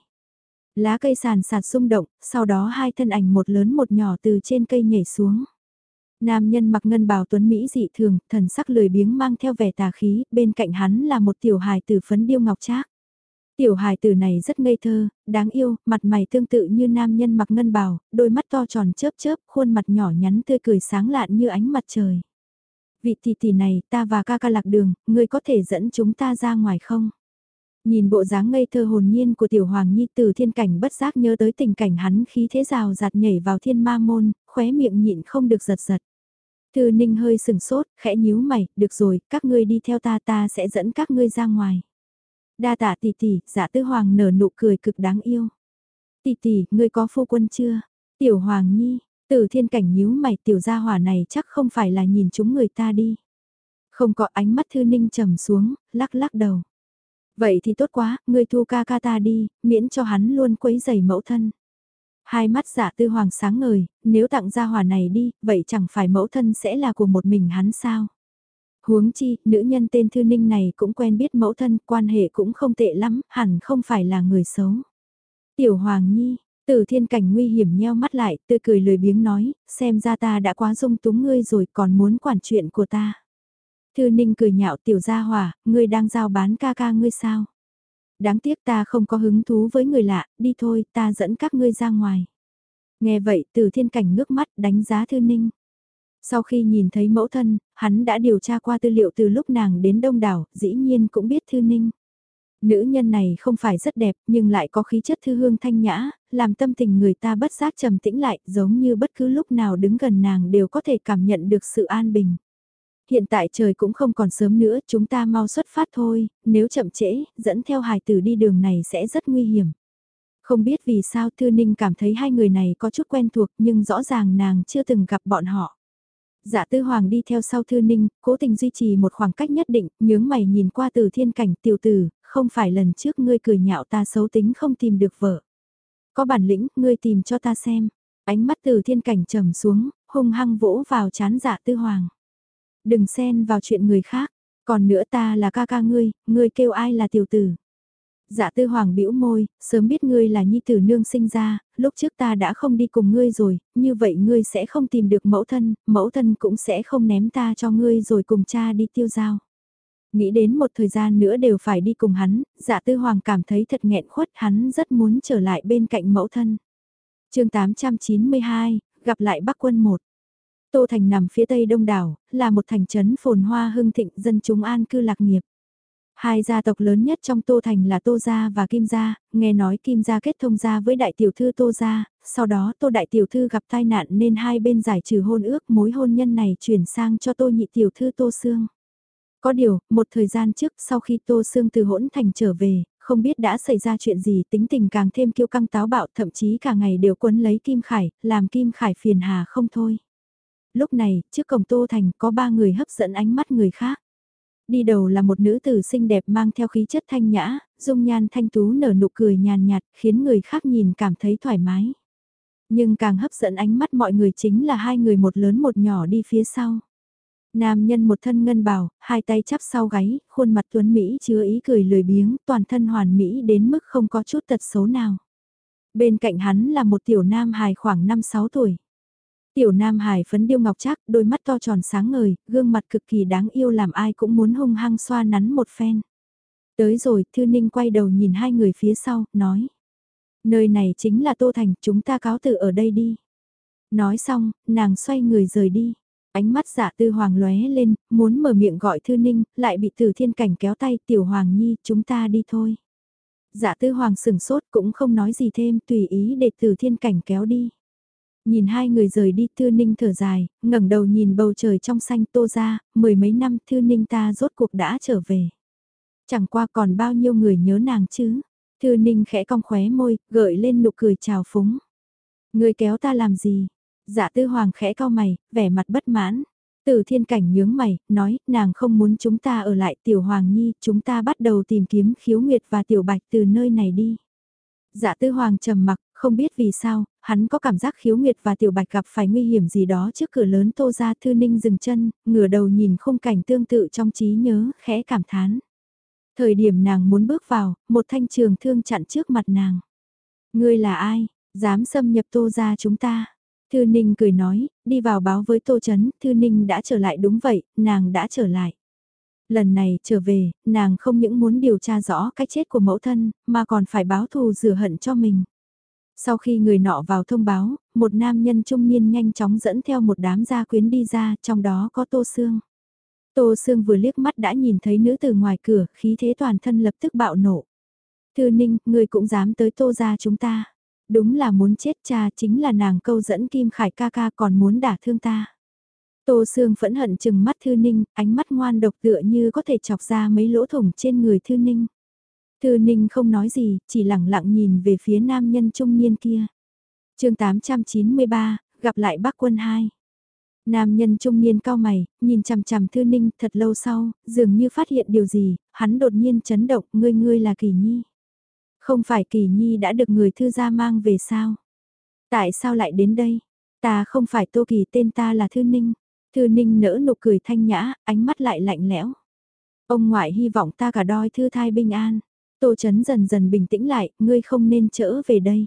Lá cây sàn sạt rung động, sau đó hai thân ảnh một lớn một nhỏ từ trên cây nhảy xuống. Nam nhân mặc ngân bào tuấn Mỹ dị thường, thần sắc lười biếng mang theo vẻ tà khí, bên cạnh hắn là một tiểu hài tử phấn điêu ngọc trác. Tiểu hài tử này rất ngây thơ, đáng yêu, mặt mày tương tự như nam nhân mặc ngân bào, đôi mắt to tròn chớp chớp, khuôn mặt nhỏ nhắn tươi cười sáng lạn như ánh mặt trời. Vị tỷ tỷ này, ta và ca ca lạc đường, ngươi có thể dẫn chúng ta ra ngoài không? Nhìn bộ dáng ngây thơ hồn nhiên của tiểu hoàng nhi từ thiên cảnh bất giác nhớ tới tình cảnh hắn khí thế rào giạt nhảy vào thiên ma môn, khóe miệng nhịn không được giật giật. Thư ninh hơi sừng sốt, khẽ nhíu mày, được rồi, các ngươi đi theo ta ta sẽ dẫn các ngươi ra ngoài. Đa tạ tỷ tỷ, dạ tư hoàng nở nụ cười cực đáng yêu. Tỷ tỷ, ngươi có phu quân chưa? Tiểu hoàng nhi, Từ thiên cảnh nhíu mày tiểu gia hỏa này chắc không phải là nhìn chúng người ta đi. Không có ánh mắt thư ninh trầm xuống, lắc lắc đầu. Vậy thì tốt quá, ngươi thu ca ca ta đi, miễn cho hắn luôn quấy giày mẫu thân. Hai mắt dạ giả tư hoàng sáng ngời, nếu tặng gia hỏa này đi, vậy chẳng phải mẫu thân sẽ là của một mình hắn sao? Huống chi, nữ nhân tên Thư Ninh này cũng quen biết mẫu thân, quan hệ cũng không tệ lắm, hẳn không phải là người xấu. Tiểu Hoàng Nhi, từ thiên cảnh nguy hiểm nheo mắt lại, tươi cười lười biếng nói, xem ra ta đã quá dung túng ngươi rồi còn muốn quản chuyện của ta. Thư Ninh cười nhạo tiểu gia hòa ngươi đang giao bán ca ca ngươi sao? Đáng tiếc ta không có hứng thú với người lạ, đi thôi, ta dẫn các ngươi ra ngoài. Nghe vậy từ thiên cảnh ngước mắt đánh giá Thư Ninh. Sau khi nhìn thấy mẫu thân, hắn đã điều tra qua tư liệu từ lúc nàng đến đông đảo, dĩ nhiên cũng biết Thư Ninh. Nữ nhân này không phải rất đẹp nhưng lại có khí chất thư hương thanh nhã, làm tâm tình người ta bất giác trầm tĩnh lại giống như bất cứ lúc nào đứng gần nàng đều có thể cảm nhận được sự an bình. Hiện tại trời cũng không còn sớm nữa, chúng ta mau xuất phát thôi, nếu chậm trễ, dẫn theo hài tử đi đường này sẽ rất nguy hiểm. Không biết vì sao Thư Ninh cảm thấy hai người này có chút quen thuộc nhưng rõ ràng nàng chưa từng gặp bọn họ. Dạ tư hoàng đi theo sau Thư Ninh, cố tình duy trì một khoảng cách nhất định, nhướng mày nhìn qua từ thiên cảnh tiểu tử, không phải lần trước ngươi cười nhạo ta xấu tính không tìm được vợ. Có bản lĩnh, ngươi tìm cho ta xem. Ánh mắt từ thiên cảnh trầm xuống, hung hăng vỗ vào chán dạ tư hoàng. Đừng xen vào chuyện người khác, còn nữa ta là ca ca ngươi, ngươi kêu ai là tiểu tử. Dạ tư hoàng bĩu môi, sớm biết ngươi là nhi tử nương sinh ra, lúc trước ta đã không đi cùng ngươi rồi, như vậy ngươi sẽ không tìm được mẫu thân, mẫu thân cũng sẽ không ném ta cho ngươi rồi cùng cha đi tiêu giao. Nghĩ đến một thời gian nữa đều phải đi cùng hắn, dạ tư hoàng cảm thấy thật nghẹn khuất hắn rất muốn trở lại bên cạnh mẫu thân. chương 892, gặp lại Bắc quân 1. Tô Thành nằm phía tây đông đảo, là một thành trấn phồn hoa hưng thịnh dân chúng an cư lạc nghiệp. Hai gia tộc lớn nhất trong Tô Thành là Tô Gia và Kim Gia, nghe nói Kim Gia kết thông gia với đại tiểu thư Tô Gia, sau đó Tô đại tiểu thư gặp tai nạn nên hai bên giải trừ hôn ước mối hôn nhân này chuyển sang cho Tô nhị tiểu thư Tô Sương. Có điều, một thời gian trước sau khi Tô Sương từ hỗn thành trở về, không biết đã xảy ra chuyện gì tính tình càng thêm kiêu căng táo bạo thậm chí cả ngày đều quấn lấy Kim Khải, làm Kim Khải phiền hà không thôi. Lúc này, trước cổng Tô Thành có ba người hấp dẫn ánh mắt người khác. Đi đầu là một nữ tử xinh đẹp mang theo khí chất thanh nhã, dung nhan thanh tú nở nụ cười nhàn nhạt, khiến người khác nhìn cảm thấy thoải mái. Nhưng càng hấp dẫn ánh mắt mọi người chính là hai người một lớn một nhỏ đi phía sau. Nam nhân một thân ngân bào, hai tay chắp sau gáy, khuôn mặt tuấn Mỹ chứa ý cười lười biếng, toàn thân hoàn mỹ đến mức không có chút tật xấu nào. Bên cạnh hắn là một tiểu nam hài khoảng 5-6 tuổi. Tiểu Nam Hải phấn điêu ngọc chắc đôi mắt to tròn sáng ngời, gương mặt cực kỳ đáng yêu làm ai cũng muốn hung hăng xoa nắn một phen. Tới rồi, Thư Ninh quay đầu nhìn hai người phía sau, nói. Nơi này chính là Tô Thành, chúng ta cáo từ ở đây đi. Nói xong, nàng xoay người rời đi. Ánh mắt dạ tư hoàng lóe lên, muốn mở miệng gọi Thư Ninh, lại bị Từ Thiên Cảnh kéo tay Tiểu Hoàng Nhi, chúng ta đi thôi. Dạ tư hoàng sừng sốt cũng không nói gì thêm, tùy ý để Từ Thiên Cảnh kéo đi. Nhìn hai người rời đi Thư Ninh thở dài, ngẩng đầu nhìn bầu trời trong xanh tô ra, mười mấy năm Thư Ninh ta rốt cuộc đã trở về. Chẳng qua còn bao nhiêu người nhớ nàng chứ. Thư Ninh khẽ cong khóe môi, gợi lên nụ cười chào phúng. Người kéo ta làm gì? Dạ tư hoàng khẽ cao mày, vẻ mặt bất mãn. Từ thiên cảnh nhướng mày, nói, nàng không muốn chúng ta ở lại tiểu hoàng nhi, chúng ta bắt đầu tìm kiếm khiếu nguyệt và tiểu bạch từ nơi này đi. Dạ tư hoàng trầm mặc, không biết vì sao, hắn có cảm giác khiếu nguyệt và tiểu bạch gặp phải nguy hiểm gì đó trước cửa lớn tô ra thư ninh dừng chân, ngửa đầu nhìn khung cảnh tương tự trong trí nhớ, khẽ cảm thán. Thời điểm nàng muốn bước vào, một thanh trường thương chặn trước mặt nàng. Ngươi là ai, dám xâm nhập tô ra chúng ta? Thư Ninh cười nói, đi vào báo với Tô Chấn, Thư Ninh đã trở lại đúng vậy, nàng đã trở lại. Lần này trở về, nàng không những muốn điều tra rõ cái chết của mẫu thân, mà còn phải báo thù rửa hận cho mình. Sau khi người nọ vào thông báo, một nam nhân trung niên nhanh chóng dẫn theo một đám gia quyến đi ra, trong đó có Tô Sương. Tô Sương vừa liếc mắt đã nhìn thấy nữ từ ngoài cửa, khí thế toàn thân lập tức bạo nổ. Thư Ninh, người cũng dám tới Tô gia chúng ta. Đúng là muốn chết cha chính là nàng câu dẫn Kim Khải ca ca còn muốn đả thương ta. Tô Sương phẫn hận chừng mắt Thư Ninh, ánh mắt ngoan độc tựa như có thể chọc ra mấy lỗ thủng trên người Thư Ninh. Thư Ninh không nói gì, chỉ lặng lặng nhìn về phía nam nhân trung niên kia. chương 893, gặp lại bác quân hai. Nam nhân trung niên cao mày, nhìn chằm chằm Thư Ninh thật lâu sau, dường như phát hiện điều gì, hắn đột nhiên chấn động, ngươi ngươi là Kỳ Nhi. Không phải Kỳ Nhi đã được người thư gia mang về sao? Tại sao lại đến đây? Ta không phải Tô Kỳ tên ta là Thư Ninh. Thư Ninh nỡ nụ cười thanh nhã, ánh mắt lại lạnh lẽo. Ông ngoại hy vọng ta cả đôi thư thai bình an. Tô Chấn dần dần bình tĩnh lại, ngươi không nên trở về đây.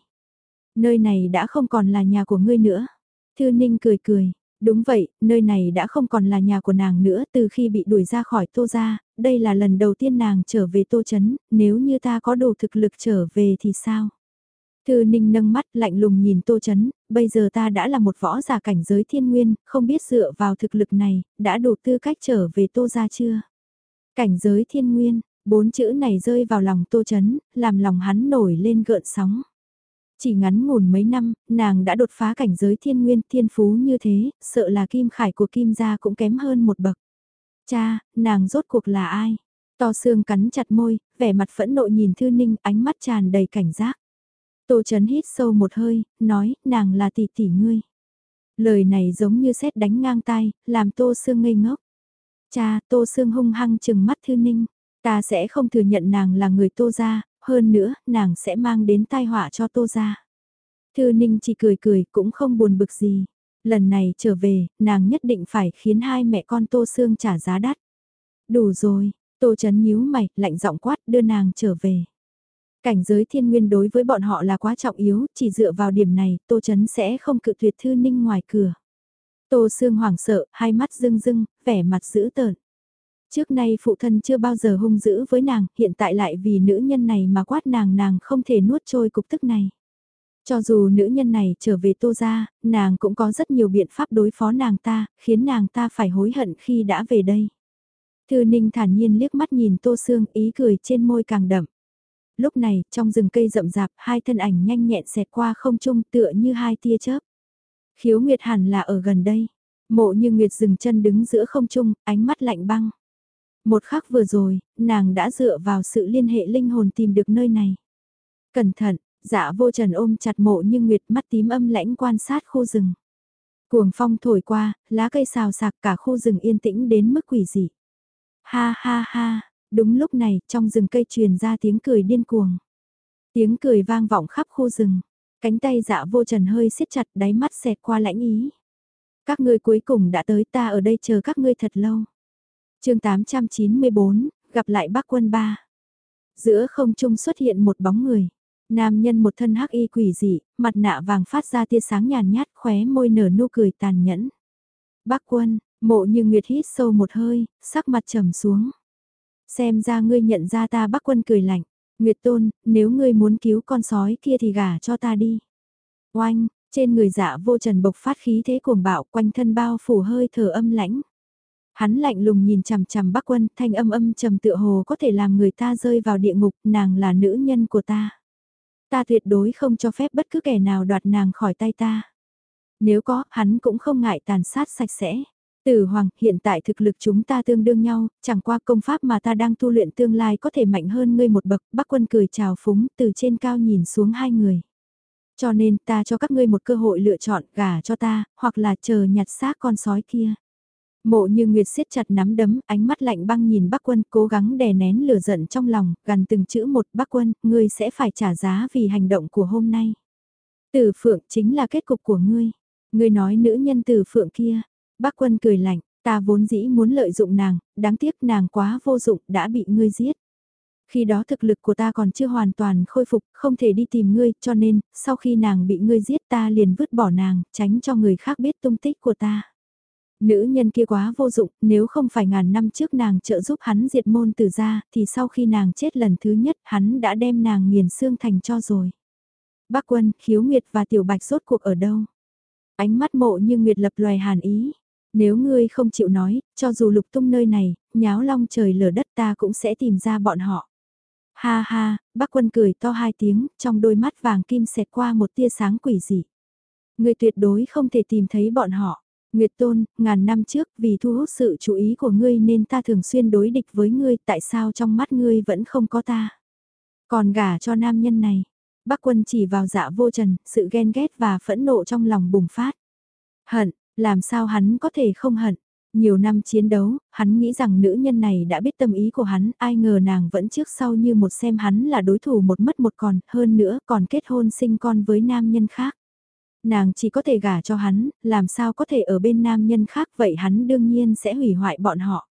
Nơi này đã không còn là nhà của ngươi nữa. Thư Ninh cười cười, đúng vậy, nơi này đã không còn là nhà của nàng nữa từ khi bị đuổi ra khỏi Tô gia, đây là lần đầu tiên nàng trở về Tô Chấn, nếu như ta có đủ thực lực trở về thì sao? Thư Ninh nâng mắt lạnh lùng nhìn Tô Chấn, bây giờ ta đã là một võ giả cảnh giới thiên nguyên, không biết dựa vào thực lực này, đã đủ tư cách trở về Tô gia chưa? Cảnh giới thiên nguyên, bốn chữ này rơi vào lòng Tô Chấn, làm lòng hắn nổi lên gợn sóng. Chỉ ngắn ngủn mấy năm, nàng đã đột phá cảnh giới thiên nguyên thiên phú như thế, sợ là kim khải của kim gia cũng kém hơn một bậc. Cha, nàng rốt cuộc là ai? To xương cắn chặt môi, vẻ mặt phẫn nộ nhìn Thư Ninh ánh mắt tràn đầy cảnh giác. Tô Chấn hít sâu một hơi, nói, nàng là tỷ tỷ ngươi. Lời này giống như xét đánh ngang tai, làm Tô Sương ngây ngốc. Cha, Tô Sương hung hăng chừng mắt Thư Ninh. Ta sẽ không thừa nhận nàng là người Tô gia, hơn nữa, nàng sẽ mang đến tai họa cho Tô gia. Thư Ninh chỉ cười cười, cũng không buồn bực gì. Lần này trở về, nàng nhất định phải khiến hai mẹ con Tô Sương trả giá đắt. Đủ rồi, Tô Chấn nhíu mày, lạnh giọng quát đưa nàng trở về. Cảnh giới thiên nguyên đối với bọn họ là quá trọng yếu, chỉ dựa vào điểm này, Tô Chấn sẽ không cự tuyệt Thư Ninh ngoài cửa. Tô Sương hoảng sợ, hai mắt rưng rưng, vẻ mặt dữ tợn. Trước nay phụ thân chưa bao giờ hung dữ với nàng, hiện tại lại vì nữ nhân này mà quát nàng nàng không thể nuốt trôi cục tức này. Cho dù nữ nhân này trở về tô ra, nàng cũng có rất nhiều biện pháp đối phó nàng ta, khiến nàng ta phải hối hận khi đã về đây. Thư Ninh thản nhiên liếc mắt nhìn Tô Sương ý cười trên môi càng đậm. Lúc này, trong rừng cây rậm rạp, hai thân ảnh nhanh nhẹn xẹt qua không trung tựa như hai tia chớp. Khiếu Nguyệt hẳn là ở gần đây. Mộ như Nguyệt dừng chân đứng giữa không trung, ánh mắt lạnh băng. Một khắc vừa rồi, nàng đã dựa vào sự liên hệ linh hồn tìm được nơi này. Cẩn thận, dạ vô trần ôm chặt mộ như Nguyệt mắt tím âm lãnh quan sát khu rừng. Cuồng phong thổi qua, lá cây xào sạc cả khu rừng yên tĩnh đến mức quỷ dị. Ha ha ha, đúng lúc này trong rừng cây truyền ra tiếng cười điên cuồng. Tiếng cười vang vọng khắp khu rừng. Cánh tay dạ vô trần hơi siết chặt đáy mắt xẹt qua lãnh ý. Các ngươi cuối cùng đã tới ta ở đây chờ các ngươi thật lâu chương 894, gặp lại bác quân ba. Giữa không trung xuất hiện một bóng người. Nam nhân một thân hắc y quỷ dị, mặt nạ vàng phát ra tia sáng nhàn nhát khóe môi nở nụ cười tàn nhẫn. Bác quân, mộ như nguyệt hít sâu một hơi, sắc mặt trầm xuống. Xem ra ngươi nhận ra ta bác quân cười lạnh. Nguyệt Tôn, nếu ngươi muốn cứu con sói kia thì gả cho ta đi. Oanh, trên người dạ vô trần bộc phát khí thế cuồng bạo quanh thân bao phủ hơi thở âm lãnh. Hắn lạnh lùng nhìn chằm chằm bác quân, thanh âm âm trầm tựa hồ có thể làm người ta rơi vào địa ngục, nàng là nữ nhân của ta. Ta tuyệt đối không cho phép bất cứ kẻ nào đoạt nàng khỏi tay ta. Nếu có, hắn cũng không ngại tàn sát sạch sẽ. Tử Hoàng, hiện tại thực lực chúng ta tương đương nhau, chẳng qua công pháp mà ta đang tu luyện tương lai có thể mạnh hơn ngươi một bậc, bác quân cười chào phúng từ trên cao nhìn xuống hai người. Cho nên ta cho các ngươi một cơ hội lựa chọn gả cho ta, hoặc là chờ nhặt xác con sói kia. Mộ như Nguyệt siết chặt nắm đấm, ánh mắt lạnh băng nhìn bác quân cố gắng đè nén lửa giận trong lòng, gần từng chữ một bác quân, ngươi sẽ phải trả giá vì hành động của hôm nay. Tử phượng chính là kết cục của ngươi. Ngươi nói nữ nhân tử phượng kia, Bác quân cười lạnh, ta vốn dĩ muốn lợi dụng nàng, đáng tiếc nàng quá vô dụng đã bị ngươi giết. Khi đó thực lực của ta còn chưa hoàn toàn khôi phục, không thể đi tìm ngươi, cho nên, sau khi nàng bị ngươi giết ta liền vứt bỏ nàng, tránh cho người khác biết tung tích của ta. Nữ nhân kia quá vô dụng, nếu không phải ngàn năm trước nàng trợ giúp hắn diệt môn tử ra, thì sau khi nàng chết lần thứ nhất, hắn đã đem nàng nghiền xương thành cho rồi. Bác quân, khiếu nguyệt và tiểu bạch rốt cuộc ở đâu? Ánh mắt mộ như nguyệt lập loài hàn ý, nếu ngươi không chịu nói, cho dù lục tung nơi này, nháo long trời lở đất ta cũng sẽ tìm ra bọn họ. Ha ha, bác quân cười to hai tiếng, trong đôi mắt vàng kim xẹt qua một tia sáng quỷ dị. Ngươi tuyệt đối không thể tìm thấy bọn họ. Nguyệt Tôn, ngàn năm trước vì thu hút sự chú ý của ngươi nên ta thường xuyên đối địch với ngươi, tại sao trong mắt ngươi vẫn không có ta? Còn gả cho nam nhân này, bác quân chỉ vào dạ vô trần, sự ghen ghét và phẫn nộ trong lòng bùng phát. Hận, làm sao hắn có thể không hận? Nhiều năm chiến đấu, hắn nghĩ rằng nữ nhân này đã biết tâm ý của hắn, ai ngờ nàng vẫn trước sau như một xem hắn là đối thủ một mất một còn, hơn nữa còn kết hôn sinh con với nam nhân khác. Nàng chỉ có thể gả cho hắn, làm sao có thể ở bên nam nhân khác vậy hắn đương nhiên sẽ hủy hoại bọn họ.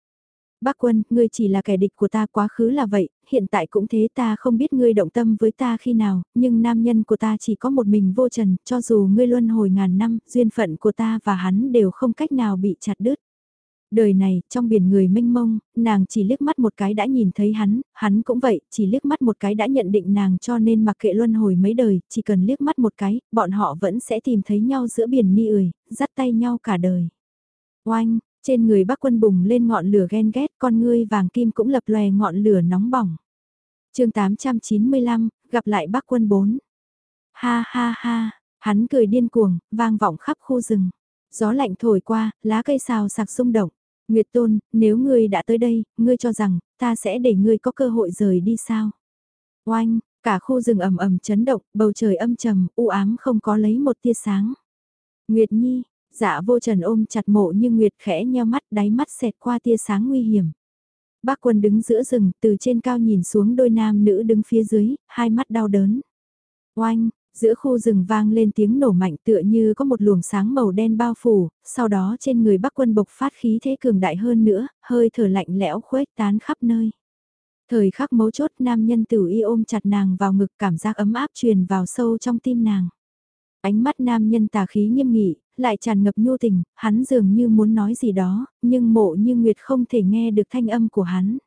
Bác quân, ngươi chỉ là kẻ địch của ta quá khứ là vậy, hiện tại cũng thế ta không biết ngươi động tâm với ta khi nào, nhưng nam nhân của ta chỉ có một mình vô trần, cho dù ngươi luân hồi ngàn năm, duyên phận của ta và hắn đều không cách nào bị chặt đứt. Đời này, trong biển người mênh mông, nàng chỉ liếc mắt một cái đã nhìn thấy hắn, hắn cũng vậy, chỉ liếc mắt một cái đã nhận định nàng cho nên mặc kệ luân hồi mấy đời, chỉ cần liếc mắt một cái, bọn họ vẫn sẽ tìm thấy nhau giữa biển ni ười, dắt tay nhau cả đời. Oanh, trên người bác quân bùng lên ngọn lửa ghen ghét, con ngươi vàng kim cũng lập lòe ngọn lửa nóng bỏng. chương 895, gặp lại bác quân 4. Ha ha ha, hắn cười điên cuồng, vang vọng khắp khu rừng. Gió lạnh thổi qua, lá cây xào sạc xung động. Nguyệt Tôn, nếu ngươi đã tới đây, ngươi cho rằng, ta sẽ để ngươi có cơ hội rời đi sao? Oanh, cả khu rừng ầm ầm chấn động, bầu trời âm trầm, u ám không có lấy một tia sáng. Nguyệt Nhi, dạ vô trần ôm chặt mộ như Nguyệt khẽ nheo mắt đáy mắt xẹt qua tia sáng nguy hiểm. Bác quân đứng giữa rừng, từ trên cao nhìn xuống đôi nam nữ đứng phía dưới, hai mắt đau đớn. Oanh, Giữa khu rừng vang lên tiếng nổ mạnh tựa như có một luồng sáng màu đen bao phủ, sau đó trên người bắc quân bộc phát khí thế cường đại hơn nữa, hơi thở lạnh lẽo khuếch tán khắp nơi. Thời khắc mấu chốt nam nhân tử y ôm chặt nàng vào ngực cảm giác ấm áp truyền vào sâu trong tim nàng. Ánh mắt nam nhân tà khí nghiêm nghị, lại tràn ngập nhu tình, hắn dường như muốn nói gì đó, nhưng mộ như Nguyệt không thể nghe được thanh âm của hắn.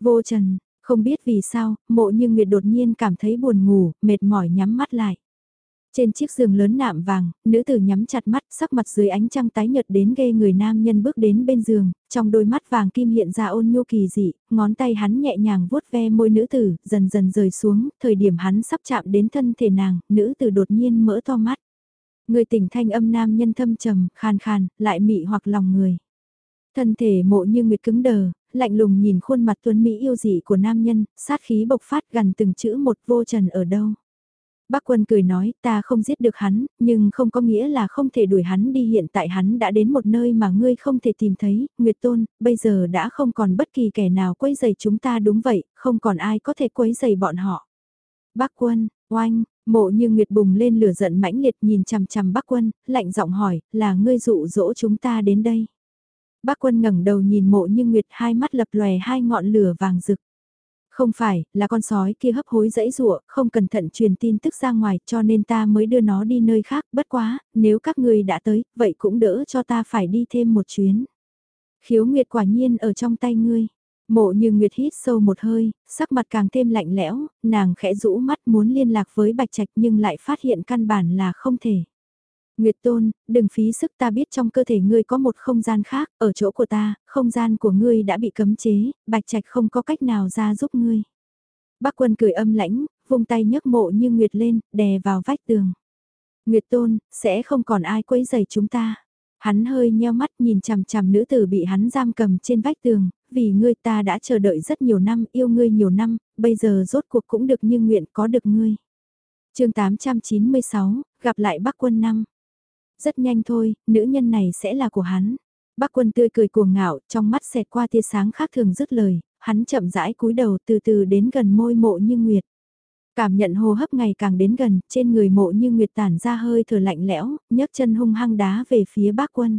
Vô trần, không biết vì sao, mộ như Nguyệt đột nhiên cảm thấy buồn ngủ, mệt mỏi nhắm mắt lại. Trên chiếc giường lớn nạm vàng, nữ tử nhắm chặt mắt, sắc mặt dưới ánh trăng tái nhợt đến ghê người nam nhân bước đến bên giường, trong đôi mắt vàng kim hiện ra ôn nhu kỳ dị, ngón tay hắn nhẹ nhàng vuốt ve môi nữ tử, dần dần rời xuống, thời điểm hắn sắp chạm đến thân thể nàng, nữ tử đột nhiên mở to mắt. Người tỉnh thanh âm nam nhân thâm trầm, khàn khàn lại mị hoặc lòng người. Thân thể mộ như nguyệt cứng đờ, lạnh lùng nhìn khuôn mặt tuấn Mỹ yêu dị của nam nhân, sát khí bộc phát gần từng chữ một vô trần ở đâu. Bác quân cười nói, ta không giết được hắn, nhưng không có nghĩa là không thể đuổi hắn đi hiện tại hắn đã đến một nơi mà ngươi không thể tìm thấy, Nguyệt Tôn, bây giờ đã không còn bất kỳ kẻ nào quấy giày chúng ta đúng vậy, không còn ai có thể quấy giày bọn họ. Bác quân, oanh, mộ như Nguyệt bùng lên lửa giận mãnh liệt nhìn chằm chằm bác quân, lạnh giọng hỏi, là ngươi dụ dỗ chúng ta đến đây. Bác quân ngẩng đầu nhìn mộ như Nguyệt hai mắt lập lòe hai ngọn lửa vàng rực. Không phải, là con sói kia hấp hối dãy rụa, không cẩn thận truyền tin tức ra ngoài cho nên ta mới đưa nó đi nơi khác, bất quá, nếu các người đã tới, vậy cũng đỡ cho ta phải đi thêm một chuyến. Khiếu Nguyệt quả nhiên ở trong tay ngươi. Mộ như Nguyệt hít sâu một hơi, sắc mặt càng thêm lạnh lẽo, nàng khẽ rũ mắt muốn liên lạc với Bạch Trạch nhưng lại phát hiện căn bản là không thể. Nguyệt Tôn, đừng phí sức ta biết trong cơ thể ngươi có một không gian khác, ở chỗ của ta, không gian của ngươi đã bị cấm chế, Bạch Trạch không có cách nào ra giúp ngươi. Bác quân cười âm lãnh, vung tay nhấc mộ như Nguyệt lên, đè vào vách tường. Nguyệt Tôn, sẽ không còn ai quấy rầy chúng ta. Hắn hơi nheo mắt nhìn chằm chằm nữ tử bị hắn giam cầm trên vách tường, vì ngươi ta đã chờ đợi rất nhiều năm, yêu ngươi nhiều năm, bây giờ rốt cuộc cũng được như nguyện có được ngươi. chương 896, gặp lại bác quân năm. Rất nhanh thôi, nữ nhân này sẽ là của hắn. Bác quân tươi cười cuồng ngạo, trong mắt xẹt qua tia sáng khác thường dứt lời, hắn chậm rãi cúi đầu từ từ đến gần môi mộ như nguyệt. Cảm nhận hô hấp ngày càng đến gần, trên người mộ như nguyệt tản ra hơi thở lạnh lẽo, nhấc chân hung hăng đá về phía bác quân.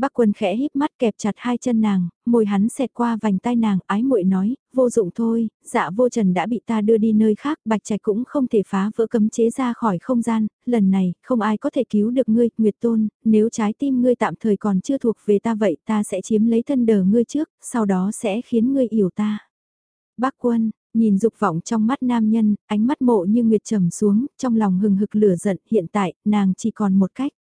Bác quân khẽ híp mắt kẹp chặt hai chân nàng, môi hắn xẹt qua vành tai nàng, ái muội nói, vô dụng thôi, dạ vô trần đã bị ta đưa đi nơi khác, bạch trạch cũng không thể phá vỡ cấm chế ra khỏi không gian, lần này, không ai có thể cứu được ngươi, Nguyệt Tôn, nếu trái tim ngươi tạm thời còn chưa thuộc về ta vậy ta sẽ chiếm lấy thân đờ ngươi trước, sau đó sẽ khiến ngươi hiểu ta. Bác quân, nhìn dục vọng trong mắt nam nhân, ánh mắt mộ như Nguyệt trầm xuống, trong lòng hừng hực lửa giận, hiện tại, nàng chỉ còn một cách.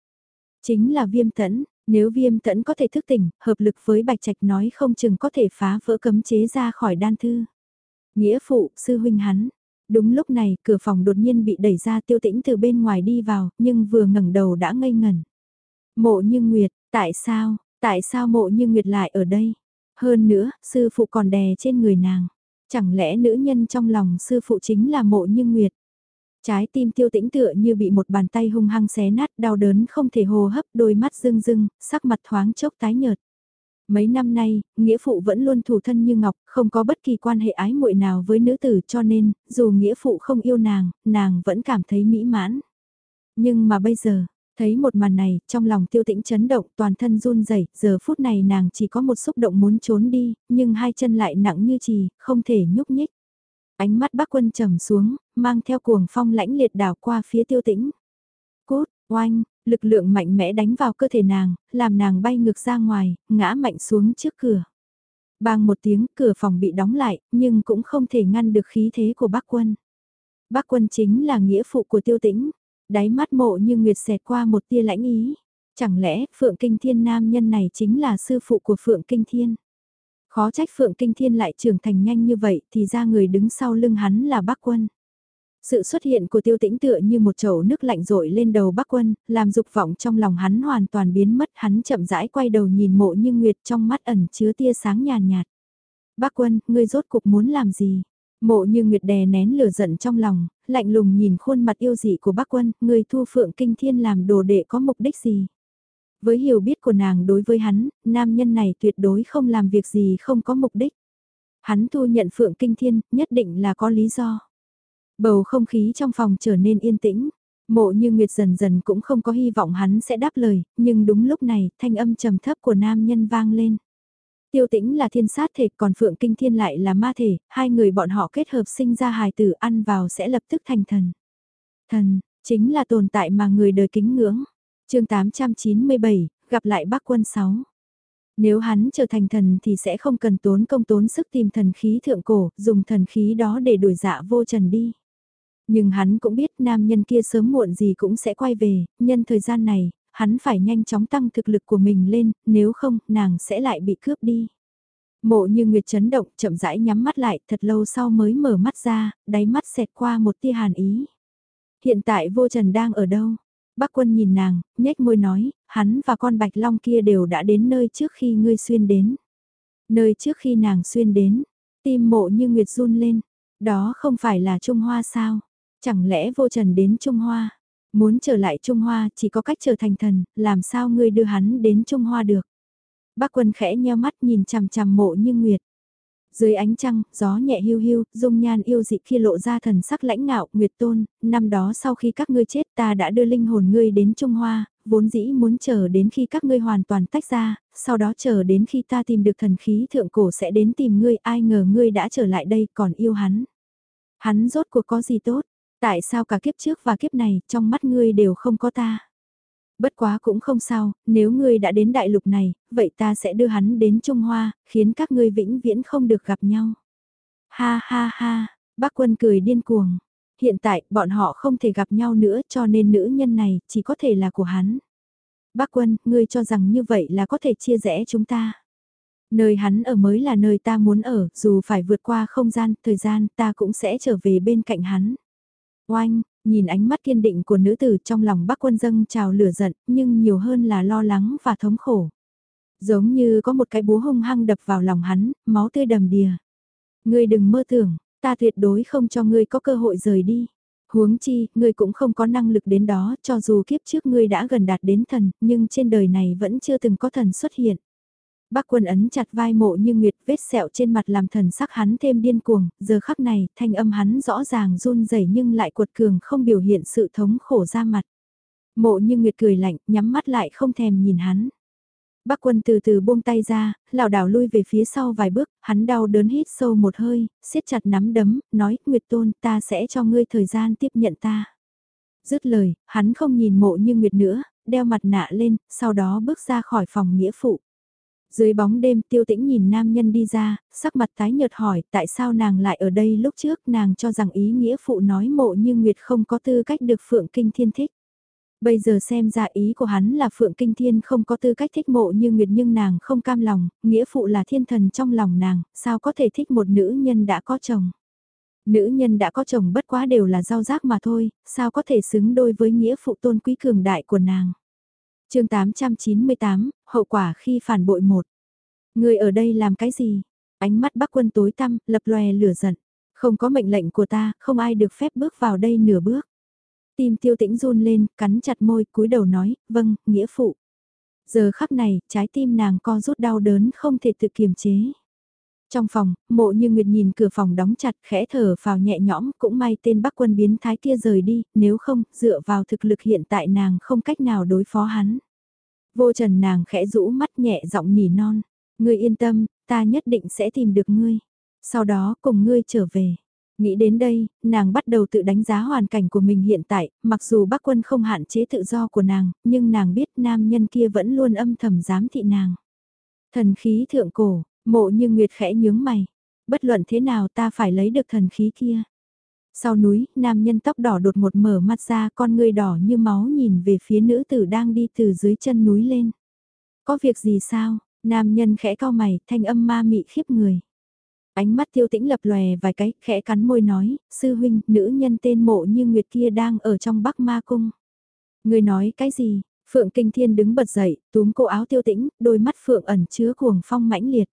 Chính là viêm tẫn, nếu viêm tẫn có thể thức tỉnh, hợp lực với bạch trạch nói không chừng có thể phá vỡ cấm chế ra khỏi đan thư. Nghĩa phụ, sư huynh hắn. Đúng lúc này, cửa phòng đột nhiên bị đẩy ra tiêu tĩnh từ bên ngoài đi vào, nhưng vừa ngẩng đầu đã ngây ngẩn. Mộ như Nguyệt, tại sao, tại sao mộ như Nguyệt lại ở đây? Hơn nữa, sư phụ còn đè trên người nàng. Chẳng lẽ nữ nhân trong lòng sư phụ chính là mộ như Nguyệt? Trái tim tiêu tĩnh tựa như bị một bàn tay hung hăng xé nát, đau đớn không thể hô hấp, đôi mắt rưng rưng, sắc mặt thoáng chốc tái nhợt. Mấy năm nay, nghĩa phụ vẫn luôn thủ thân như ngọc, không có bất kỳ quan hệ ái muội nào với nữ tử cho nên, dù nghĩa phụ không yêu nàng, nàng vẫn cảm thấy mỹ mãn. Nhưng mà bây giờ, thấy một màn này, trong lòng tiêu tĩnh chấn động, toàn thân run rẩy giờ phút này nàng chỉ có một xúc động muốn trốn đi, nhưng hai chân lại nặng như trì, không thể nhúc nhích. Ánh mắt bác quân trầm xuống, mang theo cuồng phong lãnh liệt đảo qua phía tiêu tĩnh. Cốt, oanh, lực lượng mạnh mẽ đánh vào cơ thể nàng, làm nàng bay ngược ra ngoài, ngã mạnh xuống trước cửa. Bang một tiếng, cửa phòng bị đóng lại, nhưng cũng không thể ngăn được khí thế của bác quân. Bác quân chính là nghĩa phụ của tiêu tĩnh, đáy mắt mộ như nguyệt xẹt qua một tia lãnh ý. Chẳng lẽ Phượng Kinh Thiên nam nhân này chính là sư phụ của Phượng Kinh Thiên? Khó trách Phượng Kinh Thiên lại trưởng thành nhanh như vậy thì ra người đứng sau lưng hắn là bác quân. Sự xuất hiện của tiêu tĩnh tựa như một chậu nước lạnh rội lên đầu bác quân, làm dục vọng trong lòng hắn hoàn toàn biến mất hắn chậm rãi quay đầu nhìn mộ như nguyệt trong mắt ẩn chứa tia sáng nhàn nhạt, Bác quân, ngươi rốt cục muốn làm gì? Mộ như nguyệt đè nén lửa giận trong lòng, lạnh lùng nhìn khuôn mặt yêu dị của bác quân, người thu phượng kinh thiên làm đồ đệ có mục đích gì? Với hiểu biết của nàng đối với hắn, nam nhân này tuyệt đối không làm việc gì không có mục đích. Hắn thu nhận phượng kinh thiên, nhất định là có lý do. Bầu không khí trong phòng trở nên yên tĩnh. Mộ như Nguyệt dần dần cũng không có hy vọng hắn sẽ đáp lời, nhưng đúng lúc này, thanh âm trầm thấp của nam nhân vang lên. Tiêu tĩnh là thiên sát thể còn Phượng Kinh Thiên lại là ma thể, hai người bọn họ kết hợp sinh ra hài tử ăn vào sẽ lập tức thành thần. Thần, chính là tồn tại mà người đời kính ngưỡng. chương 897, gặp lại bác quân 6. Nếu hắn trở thành thần thì sẽ không cần tốn công tốn sức tìm thần khí thượng cổ, dùng thần khí đó để đuổi dạ vô trần đi. Nhưng hắn cũng biết nam nhân kia sớm muộn gì cũng sẽ quay về, nhân thời gian này, hắn phải nhanh chóng tăng thực lực của mình lên, nếu không, nàng sẽ lại bị cướp đi. Mộ như Nguyệt chấn động, chậm rãi nhắm mắt lại, thật lâu sau mới mở mắt ra, đáy mắt xẹt qua một tia hàn ý. Hiện tại vô trần đang ở đâu? Bác quân nhìn nàng, nhếch môi nói, hắn và con bạch long kia đều đã đến nơi trước khi ngươi xuyên đến. Nơi trước khi nàng xuyên đến, tim mộ như Nguyệt run lên, đó không phải là Trung Hoa sao? Chẳng lẽ vô trần đến Trung Hoa? Muốn trở lại Trung Hoa chỉ có cách trở thành thần, làm sao ngươi đưa hắn đến Trung Hoa được? Bác quân khẽ nheo mắt nhìn chằm chằm mộ như nguyệt. Dưới ánh trăng, gió nhẹ hiu hiu, dung nhan yêu dị kia lộ ra thần sắc lãnh ngạo, nguyệt tôn, năm đó sau khi các ngươi chết ta đã đưa linh hồn ngươi đến Trung Hoa, vốn dĩ muốn chờ đến khi các ngươi hoàn toàn tách ra, sau đó chờ đến khi ta tìm được thần khí thượng cổ sẽ đến tìm ngươi, ai ngờ ngươi đã trở lại đây còn yêu hắn. Hắn rốt cuộc có gì tốt, Tại sao cả kiếp trước và kiếp này, trong mắt ngươi đều không có ta? Bất quá cũng không sao, nếu ngươi đã đến đại lục này, vậy ta sẽ đưa hắn đến Trung Hoa, khiến các ngươi vĩnh viễn không được gặp nhau. Ha ha ha, bác quân cười điên cuồng. Hiện tại, bọn họ không thể gặp nhau nữa cho nên nữ nhân này chỉ có thể là của hắn. Bác quân, ngươi cho rằng như vậy là có thể chia rẽ chúng ta. Nơi hắn ở mới là nơi ta muốn ở, dù phải vượt qua không gian, thời gian, ta cũng sẽ trở về bên cạnh hắn. Oanh, nhìn ánh mắt kiên định của nữ tử trong lòng bác quân dâng trào lửa giận, nhưng nhiều hơn là lo lắng và thống khổ. Giống như có một cái búa hung hăng đập vào lòng hắn, máu tươi đầm đìa. Ngươi đừng mơ tưởng, ta tuyệt đối không cho ngươi có cơ hội rời đi. Huống chi, ngươi cũng không có năng lực đến đó, cho dù kiếp trước ngươi đã gần đạt đến thần, nhưng trên đời này vẫn chưa từng có thần xuất hiện. Bác quân ấn chặt vai mộ như nguyệt vết sẹo trên mặt làm thần sắc hắn thêm điên cuồng, giờ khắc này thanh âm hắn rõ ràng run rẩy nhưng lại cuột cường không biểu hiện sự thống khổ ra mặt. Mộ như nguyệt cười lạnh, nhắm mắt lại không thèm nhìn hắn. Bác quân từ từ buông tay ra, lảo đảo lui về phía sau vài bước, hắn đau đớn hít sâu một hơi, siết chặt nắm đấm, nói, Nguyệt Tôn, ta sẽ cho ngươi thời gian tiếp nhận ta. Dứt lời, hắn không nhìn mộ như Nguyệt nữa, đeo mặt nạ lên, sau đó bước ra khỏi phòng nghĩa phụ. Dưới bóng đêm tiêu tĩnh nhìn nam nhân đi ra, sắc mặt tái nhợt hỏi tại sao nàng lại ở đây lúc trước nàng cho rằng ý nghĩa phụ nói mộ như Nguyệt không có tư cách được Phượng Kinh Thiên thích. Bây giờ xem ra ý của hắn là Phượng Kinh Thiên không có tư cách thích mộ như Nguyệt nhưng nàng không cam lòng, nghĩa phụ là thiên thần trong lòng nàng, sao có thể thích một nữ nhân đã có chồng. Nữ nhân đã có chồng bất quá đều là giao rác mà thôi, sao có thể xứng đôi với nghĩa phụ tôn quý cường đại của nàng chương 898, hậu quả khi phản bội một. Người ở đây làm cái gì? Ánh mắt bác quân tối tăm, lập lòe lửa giận. Không có mệnh lệnh của ta, không ai được phép bước vào đây nửa bước. Tim tiêu tĩnh run lên, cắn chặt môi, cúi đầu nói, vâng, nghĩa phụ. Giờ khắc này, trái tim nàng co rút đau đớn không thể tự kiềm chế. Trong phòng, mộ như Nguyệt nhìn cửa phòng đóng chặt khẽ thở vào nhẹ nhõm cũng may tên bắc quân biến thái kia rời đi, nếu không, dựa vào thực lực hiện tại nàng không cách nào đối phó hắn. Vô trần nàng khẽ rũ mắt nhẹ giọng nỉ non, ngươi yên tâm, ta nhất định sẽ tìm được ngươi. Sau đó cùng ngươi trở về. Nghĩ đến đây, nàng bắt đầu tự đánh giá hoàn cảnh của mình hiện tại, mặc dù bác quân không hạn chế tự do của nàng, nhưng nàng biết nam nhân kia vẫn luôn âm thầm giám thị nàng. Thần khí thượng cổ, mộ như nguyệt khẽ nhướng mày. Bất luận thế nào ta phải lấy được thần khí kia. Sau núi, nam nhân tóc đỏ đột một mở mắt ra con người đỏ như máu nhìn về phía nữ tử đang đi từ dưới chân núi lên. Có việc gì sao? Nam nhân khẽ cao mày, thanh âm ma mị khiếp người. Ánh mắt tiêu tĩnh lập lòe vài cái, khẽ cắn môi nói, sư huynh, nữ nhân tên mộ như Nguyệt kia đang ở trong bắc ma cung. Người nói cái gì? Phượng Kinh Thiên đứng bật dậy, túm cô áo tiêu tĩnh, đôi mắt Phượng ẩn chứa cuồng phong mãnh liệt.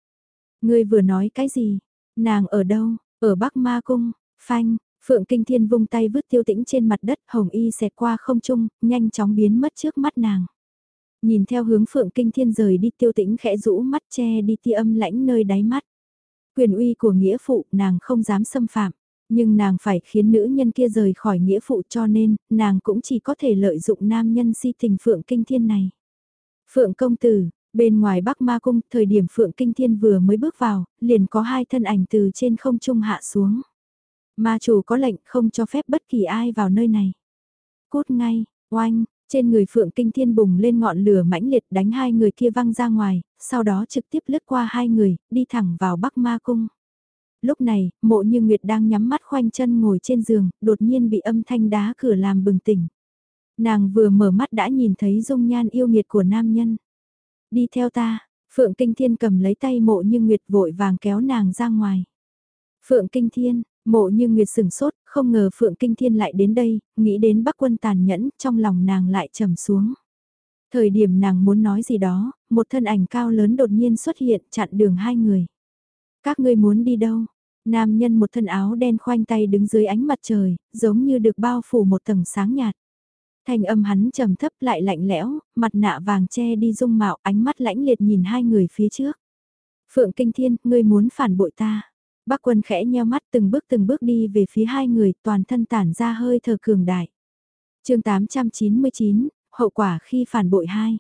Ngươi vừa nói cái gì? Nàng ở đâu? Ở bắc ma cung, phanh. Phượng Kinh Thiên vung tay vứt tiêu tĩnh trên mặt đất, hồng y xẹt qua không trung, nhanh chóng biến mất trước mắt nàng. Nhìn theo hướng Phượng Kinh Thiên rời đi tiêu tĩnh khẽ rũ mắt che đi tia âm lãnh nơi đáy mắt. Quyền uy của nghĩa phụ nàng không dám xâm phạm, nhưng nàng phải khiến nữ nhân kia rời khỏi nghĩa phụ cho nên nàng cũng chỉ có thể lợi dụng nam nhân si tình Phượng Kinh Thiên này. Phượng công tử, bên ngoài Bắc Ma Cung, thời điểm Phượng Kinh Thiên vừa mới bước vào, liền có hai thân ảnh từ trên không trung hạ xuống. Ma chủ có lệnh không cho phép bất kỳ ai vào nơi này. Cút ngay, oanh, trên người Phượng Kinh Thiên bùng lên ngọn lửa mãnh liệt đánh hai người kia văng ra ngoài, sau đó trực tiếp lướt qua hai người, đi thẳng vào Bắc Ma Cung. Lúc này, mộ như Nguyệt đang nhắm mắt khoanh chân ngồi trên giường, đột nhiên bị âm thanh đá cửa làm bừng tỉnh. Nàng vừa mở mắt đã nhìn thấy dung nhan yêu nghiệt của nam nhân. Đi theo ta, Phượng Kinh Thiên cầm lấy tay mộ như Nguyệt vội vàng kéo nàng ra ngoài. Phượng Kinh Thiên, Mộ như Nguyệt sừng sốt, không ngờ Phượng Kinh Thiên lại đến đây, nghĩ đến bắc quân tàn nhẫn, trong lòng nàng lại trầm xuống. Thời điểm nàng muốn nói gì đó, một thân ảnh cao lớn đột nhiên xuất hiện chặn đường hai người. Các ngươi muốn đi đâu? Nam nhân một thân áo đen khoanh tay đứng dưới ánh mặt trời, giống như được bao phủ một tầng sáng nhạt thanh âm hắn trầm thấp lại lạnh lẽo, mặt nạ vàng che đi dung mạo ánh mắt lãnh liệt nhìn hai người phía trước. Phượng Kinh Thiên, ngươi muốn phản bội ta. Bác quân khẽ nheo mắt từng bước từng bước đi về phía hai người toàn thân tản ra hơi thở cường đại. chương 899, hậu quả khi phản bội hai.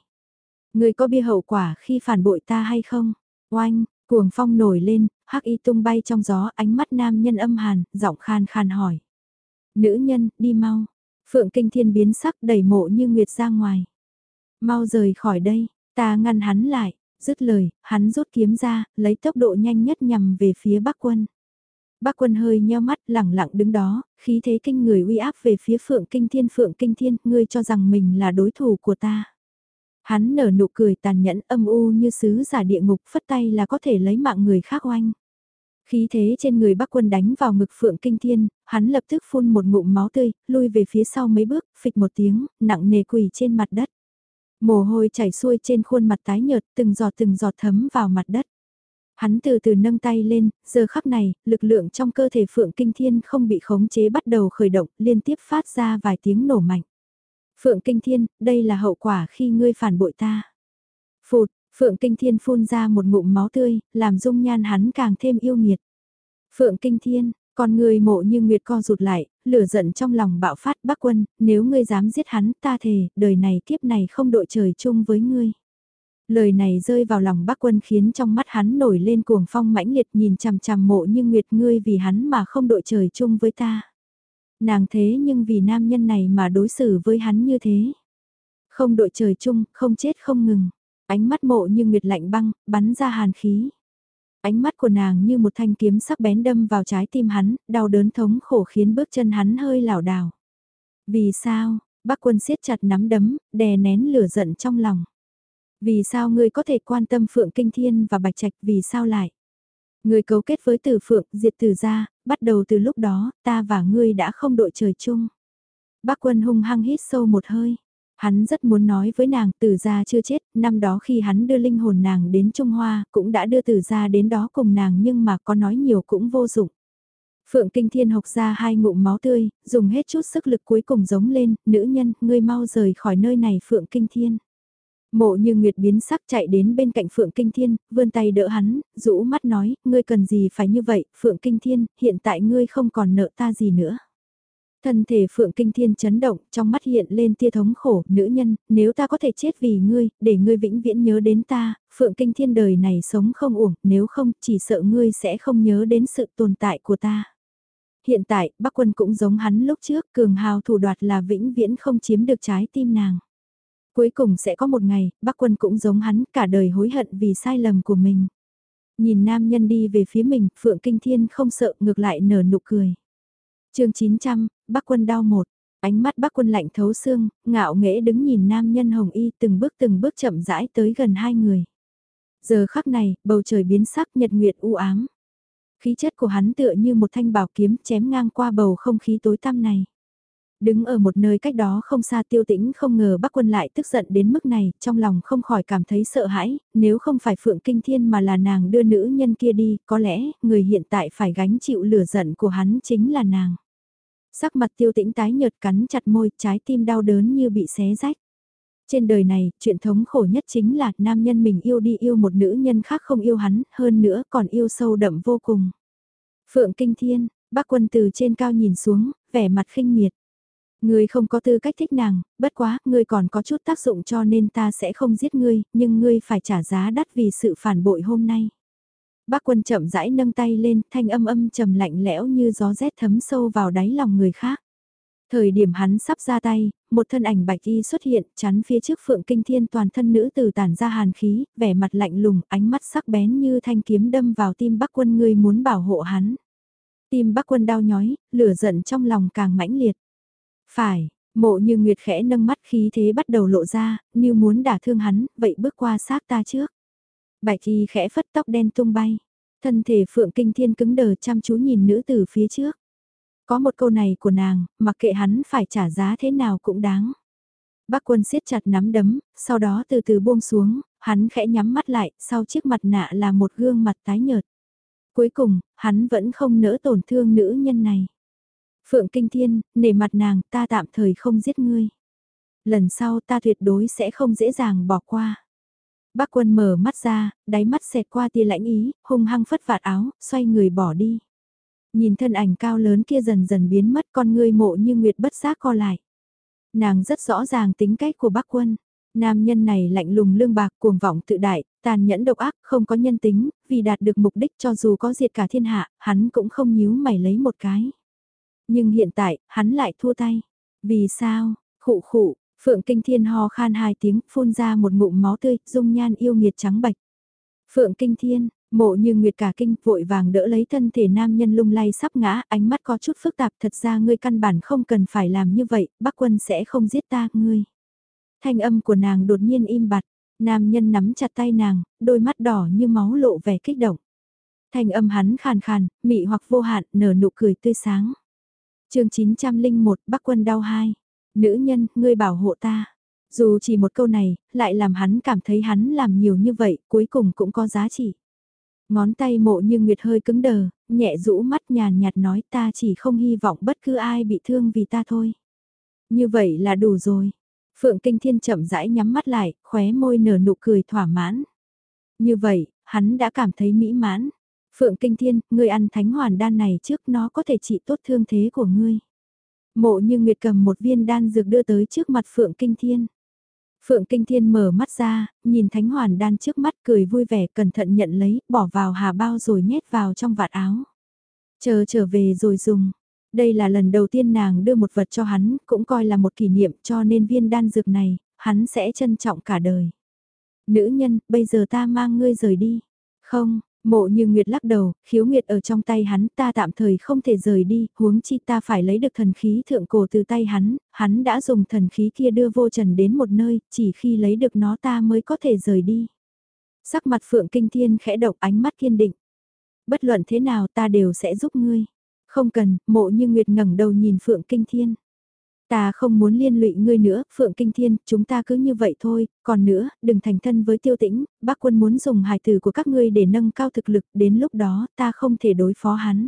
Người có bia hậu quả khi phản bội ta hay không? Oanh, cuồng phong nổi lên, hắc y tung bay trong gió ánh mắt nam nhân âm hàn, giọng khan khan hỏi. Nữ nhân, đi mau. Phượng kinh thiên biến sắc đẩy mộ như nguyệt ra ngoài. Mau rời khỏi đây, ta ngăn hắn lại dứt lời, hắn rút kiếm ra, lấy tốc độ nhanh nhất nhằm về phía bắc quân. Bắc quân hơi nheo mắt lẳng lặng đứng đó, khí thế kinh người uy áp về phía phượng kinh thiên phượng kinh thiên, ngươi cho rằng mình là đối thủ của ta. Hắn nở nụ cười tàn nhẫn âm u như sứ giả địa ngục phất tay là có thể lấy mạng người khác oanh. Khí thế trên người bắc quân đánh vào ngực phượng kinh thiên, hắn lập tức phun một ngụm máu tươi, lui về phía sau mấy bước, phịch một tiếng, nặng nề quỳ trên mặt đất. Mồ hôi chảy xuôi trên khuôn mặt tái nhợt, từng giọt từng giọt thấm vào mặt đất. Hắn từ từ nâng tay lên, giờ khắc này, lực lượng trong cơ thể Phượng Kinh Thiên không bị khống chế bắt đầu khởi động, liên tiếp phát ra vài tiếng nổ mạnh. Phượng Kinh Thiên, đây là hậu quả khi ngươi phản bội ta. Phụt, Phượng Kinh Thiên phun ra một ngụm máu tươi, làm dung nhan hắn càng thêm yêu nghiệt. Phượng Kinh Thiên, con người mộ như Nguyệt co rụt lại, lửa giận trong lòng bạo phát bác quân, nếu ngươi dám giết hắn ta thề, đời này kiếp này không đội trời chung với ngươi. Lời này rơi vào lòng bác quân khiến trong mắt hắn nổi lên cuồng phong mãnh liệt nhìn chằm chằm mộ như Nguyệt ngươi vì hắn mà không đội trời chung với ta. Nàng thế nhưng vì nam nhân này mà đối xử với hắn như thế. Không đội trời chung, không chết không ngừng. Ánh mắt mộ như Nguyệt lạnh băng, bắn ra hàn khí. Ánh mắt của nàng như một thanh kiếm sắc bén đâm vào trái tim hắn, đau đớn thống khổ khiến bước chân hắn hơi lảo đảo. Vì sao, bác quân siết chặt nắm đấm, đè nén lửa giận trong lòng. Vì sao ngươi có thể quan tâm Phượng Kinh Thiên và Bạch Trạch vì sao lại? Ngươi cấu kết với Tử Phượng, diệt Tử gia, bắt đầu từ lúc đó, ta và ngươi đã không đội trời chung. Bác quân hung hăng hít sâu một hơi. Hắn rất muốn nói với nàng tử gia chưa chết, năm đó khi hắn đưa linh hồn nàng đến Trung Hoa, cũng đã đưa tử gia đến đó cùng nàng nhưng mà có nói nhiều cũng vô dụng. Phượng Kinh Thiên hộc ra hai ngụm máu tươi, dùng hết chút sức lực cuối cùng giống lên, nữ nhân, ngươi mau rời khỏi nơi này Phượng Kinh Thiên. Mộ như Nguyệt biến sắc chạy đến bên cạnh Phượng Kinh Thiên, vươn tay đỡ hắn, rũ mắt nói, ngươi cần gì phải như vậy, Phượng Kinh Thiên, hiện tại ngươi không còn nợ ta gì nữa. Thân thể Phượng Kinh Thiên chấn động, trong mắt hiện lên tia thống khổ, nữ nhân, nếu ta có thể chết vì ngươi, để ngươi vĩnh viễn nhớ đến ta, Phượng Kinh Thiên đời này sống không uổng, nếu không, chỉ sợ ngươi sẽ không nhớ đến sự tồn tại của ta. Hiện tại, Bắc Quân cũng giống hắn lúc trước, cường hào thủ đoạt là vĩnh viễn không chiếm được trái tim nàng. Cuối cùng sẽ có một ngày, Bắc Quân cũng giống hắn, cả đời hối hận vì sai lầm của mình. Nhìn nam nhân đi về phía mình, Phượng Kinh Thiên không sợ, ngược lại nở nụ cười chương 900, Bắc quân đau một. Ánh mắt Bắc quân lạnh thấu xương, ngạo nghễ đứng nhìn nam nhân hồng y từng bước từng bước chậm rãi tới gần hai người. Giờ khắc này, bầu trời biến sắc nhật nguyệt u ám. Khí chất của hắn tựa như một thanh bảo kiếm chém ngang qua bầu không khí tối tăm này. Đứng ở một nơi cách đó không xa tiêu tĩnh không ngờ bác quân lại tức giận đến mức này, trong lòng không khỏi cảm thấy sợ hãi, nếu không phải Phượng Kinh Thiên mà là nàng đưa nữ nhân kia đi, có lẽ, người hiện tại phải gánh chịu lửa giận của hắn chính là nàng. Sắc mặt tiêu tĩnh tái nhợt cắn chặt môi, trái tim đau đớn như bị xé rách. Trên đời này, chuyện thống khổ nhất chính là nam nhân mình yêu đi yêu một nữ nhân khác không yêu hắn, hơn nữa còn yêu sâu đậm vô cùng. Phượng Kinh Thiên, bác quân từ trên cao nhìn xuống, vẻ mặt khinh miệt. Ngươi không có tư cách thích nàng, bất quá, ngươi còn có chút tác dụng cho nên ta sẽ không giết ngươi, nhưng ngươi phải trả giá đắt vì sự phản bội hôm nay. Bác quân chậm rãi nâng tay lên, thanh âm âm trầm lạnh lẽo như gió rét thấm sâu vào đáy lòng người khác. Thời điểm hắn sắp ra tay, một thân ảnh bạch y xuất hiện, chắn phía trước phượng kinh thiên toàn thân nữ từ tản ra hàn khí, vẻ mặt lạnh lùng, ánh mắt sắc bén như thanh kiếm đâm vào tim bác quân người muốn bảo hộ hắn. Tim bác quân đau nhói, lửa giận trong lòng càng mãnh liệt. Phải, mộ như nguyệt khẽ nâng mắt khí thế bắt đầu lộ ra, như muốn đả thương hắn, vậy bước qua xác ta trước. Bạch y khẽ phất tóc đen tung bay. Thân thể Phượng Kinh Thiên cứng đờ chăm chú nhìn nữ từ phía trước. Có một câu này của nàng, mặc kệ hắn phải trả giá thế nào cũng đáng. Bác quân siết chặt nắm đấm, sau đó từ từ buông xuống, hắn khẽ nhắm mắt lại, sau chiếc mặt nạ là một gương mặt tái nhợt. Cuối cùng, hắn vẫn không nỡ tổn thương nữ nhân này. Phượng Kinh Thiên, nể mặt nàng, ta tạm thời không giết ngươi. Lần sau ta tuyệt đối sẽ không dễ dàng bỏ qua. Bác quân mở mắt ra, đáy mắt xẹt qua tia lãnh ý, hung hăng phất vạt áo, xoay người bỏ đi. Nhìn thân ảnh cao lớn kia dần dần biến mất con người mộ như nguyệt bất giác co lại. Nàng rất rõ ràng tính cách của bác quân. Nam nhân này lạnh lùng lương bạc cuồng vọng tự đại, tàn nhẫn độc ác, không có nhân tính, vì đạt được mục đích cho dù có diệt cả thiên hạ, hắn cũng không nhíu mày lấy một cái. Nhưng hiện tại, hắn lại thua tay. Vì sao? Khụ khụ, Phượng Kinh Thiên ho khan hai tiếng, phun ra một ngụm máu tươi, dung nhan yêu nghiệt trắng bạch. Phượng Kinh Thiên, mộ như nguyệt cả kinh, vội vàng đỡ lấy thân thể nam nhân lung lay sắp ngã, ánh mắt có chút phức tạp, thật ra ngươi căn bản không cần phải làm như vậy, bác quân sẽ không giết ta, ngươi. Thanh âm của nàng đột nhiên im bặt, nam nhân nắm chặt tay nàng, đôi mắt đỏ như máu lộ vẻ kích động. Thanh âm hắn khàn khàn, mị hoặc vô hạn, nở nụ cười tươi sáng. chương 901 Bắc quân đau hai nữ nhân, ngươi bảo hộ ta. Dù chỉ một câu này, lại làm hắn cảm thấy hắn làm nhiều như vậy, cuối cùng cũng có giá trị. Ngón tay mộ như Nguyệt hơi cứng đờ, nhẹ rũ mắt nhàn nhạt nói ta chỉ không hy vọng bất cứ ai bị thương vì ta thôi. Như vậy là đủ rồi. Phượng Kinh Thiên chậm rãi nhắm mắt lại, khóe môi nở nụ cười thỏa mãn. Như vậy, hắn đã cảm thấy mỹ mãn. Phượng Kinh Thiên, ngươi ăn thánh hoàn đan này trước nó có thể trị tốt thương thế của ngươi. Mộ như Nguyệt cầm một viên đan dược đưa tới trước mặt Phượng Kinh Thiên. Phượng Kinh Thiên mở mắt ra, nhìn Thánh Hoàn đan trước mắt cười vui vẻ cẩn thận nhận lấy, bỏ vào hà bao rồi nhét vào trong vạt áo. Chờ trở về rồi dùng. Đây là lần đầu tiên nàng đưa một vật cho hắn, cũng coi là một kỷ niệm cho nên viên đan dược này, hắn sẽ trân trọng cả đời. Nữ nhân, bây giờ ta mang ngươi rời đi. Không, Mộ như Nguyệt lắc đầu, khiếu Nguyệt ở trong tay hắn ta tạm thời không thể rời đi, huống chi ta phải lấy được thần khí thượng cổ từ tay hắn, hắn đã dùng thần khí kia đưa vô trần đến một nơi, chỉ khi lấy được nó ta mới có thể rời đi. Sắc mặt Phượng Kinh Thiên khẽ độc ánh mắt kiên định. Bất luận thế nào ta đều sẽ giúp ngươi. Không cần, mộ như Nguyệt ngẩng đầu nhìn Phượng Kinh Thiên. Ta không muốn liên lụy ngươi nữa, Phượng Kinh Thiên, chúng ta cứ như vậy thôi, còn nữa, đừng thành thân với tiêu tĩnh, bác quân muốn dùng hài tử của các ngươi để nâng cao thực lực, đến lúc đó ta không thể đối phó hắn.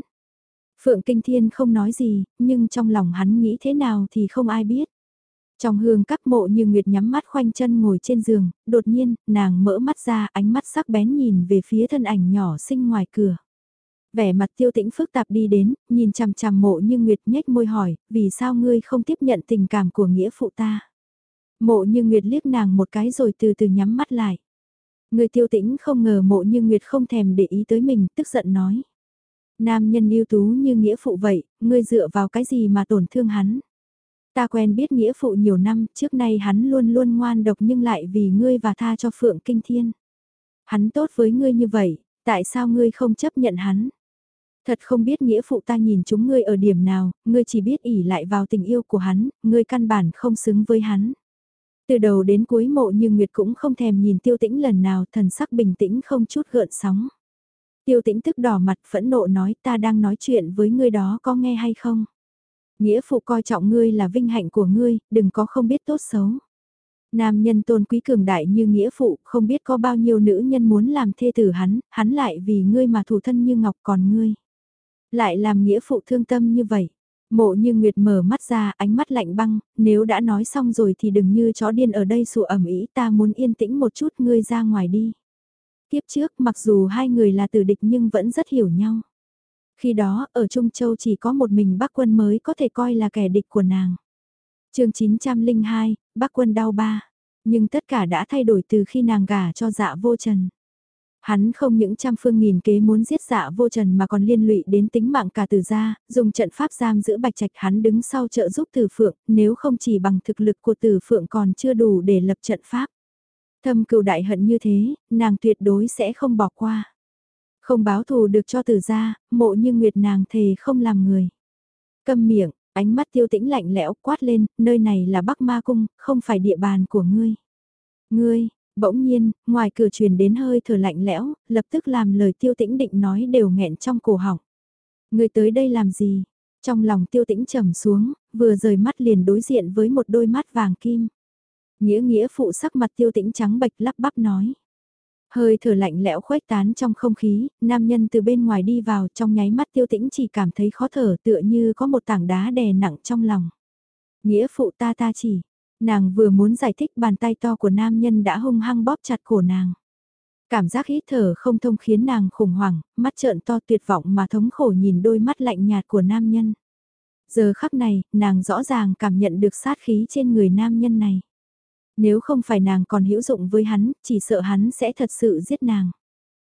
Phượng Kinh Thiên không nói gì, nhưng trong lòng hắn nghĩ thế nào thì không ai biết. Trong hương các mộ như Nguyệt nhắm mắt khoanh chân ngồi trên giường, đột nhiên, nàng mở mắt ra ánh mắt sắc bén nhìn về phía thân ảnh nhỏ xinh ngoài cửa. Vẻ mặt tiêu tĩnh phức tạp đi đến, nhìn chằm chằm mộ như Nguyệt nhếch môi hỏi, vì sao ngươi không tiếp nhận tình cảm của nghĩa phụ ta? Mộ như Nguyệt liếc nàng một cái rồi từ từ nhắm mắt lại. Người tiêu tĩnh không ngờ mộ như Nguyệt không thèm để ý tới mình, tức giận nói. Nam nhân yêu tú như nghĩa phụ vậy, ngươi dựa vào cái gì mà tổn thương hắn? Ta quen biết nghĩa phụ nhiều năm, trước nay hắn luôn luôn ngoan độc nhưng lại vì ngươi và tha cho Phượng Kinh Thiên. Hắn tốt với ngươi như vậy, tại sao ngươi không chấp nhận hắn? Thật không biết nghĩa phụ ta nhìn chúng ngươi ở điểm nào, ngươi chỉ biết ỉ lại vào tình yêu của hắn, ngươi căn bản không xứng với hắn. Từ đầu đến cuối mộ như Nguyệt cũng không thèm nhìn tiêu tĩnh lần nào thần sắc bình tĩnh không chút gợn sóng. Tiêu tĩnh tức đỏ mặt phẫn nộ nói ta đang nói chuyện với ngươi đó có nghe hay không? Nghĩa phụ coi trọng ngươi là vinh hạnh của ngươi, đừng có không biết tốt xấu. Nam nhân tôn quý cường đại như nghĩa phụ, không biết có bao nhiêu nữ nhân muốn làm thê tử hắn, hắn lại vì ngươi mà thủ thân như ngọc còn ngươi. Lại làm nghĩa phụ thương tâm như vậy. Mộ như Nguyệt mở mắt ra, ánh mắt lạnh băng, nếu đã nói xong rồi thì đừng như chó điên ở đây sủa ẩm ý ta muốn yên tĩnh một chút ngươi ra ngoài đi. Tiếp trước mặc dù hai người là tử địch nhưng vẫn rất hiểu nhau. Khi đó, ở Trung Châu chỉ có một mình bác quân mới có thể coi là kẻ địch của nàng. chương 902, bác quân đau ba. Nhưng tất cả đã thay đổi từ khi nàng gả cho dạ vô trần. Hắn không những trăm phương nghìn kế muốn giết dạ vô trần mà còn liên lụy đến tính mạng cả từ gia, dùng trận pháp giam giữ bạch trạch hắn đứng sau trợ giúp từ phượng, nếu không chỉ bằng thực lực của từ phượng còn chưa đủ để lập trận pháp. Thâm cựu đại hận như thế, nàng tuyệt đối sẽ không bỏ qua. Không báo thù được cho từ gia, mộ như nguyệt nàng thề không làm người. Câm miệng, ánh mắt tiêu tĩnh lạnh lẽo quát lên, nơi này là Bắc Ma Cung, không phải địa bàn của ngươi. Ngươi, bỗng nhiên, ngoài cửa truyền đến hơi thở lạnh lẽo, lập tức làm lời tiêu tĩnh định nói đều nghẹn trong cổ họng. người tới đây làm gì? Trong lòng tiêu tĩnh trầm xuống, vừa rời mắt liền đối diện với một đôi mắt vàng kim. Nghĩa nghĩa phụ sắc mặt tiêu tĩnh trắng bệch lắp bắp nói. Hơi thở lạnh lẽo khuếch tán trong không khí, nam nhân từ bên ngoài đi vào trong nháy mắt tiêu tĩnh chỉ cảm thấy khó thở tựa như có một tảng đá đè nặng trong lòng. Nghĩa phụ ta ta chỉ, nàng vừa muốn giải thích bàn tay to của nam nhân đã hung hăng bóp chặt cổ nàng. Cảm giác hít thở không thông khiến nàng khủng hoảng, mắt trợn to tuyệt vọng mà thống khổ nhìn đôi mắt lạnh nhạt của nam nhân. Giờ khắc này, nàng rõ ràng cảm nhận được sát khí trên người nam nhân này. Nếu không phải nàng còn hữu dụng với hắn, chỉ sợ hắn sẽ thật sự giết nàng.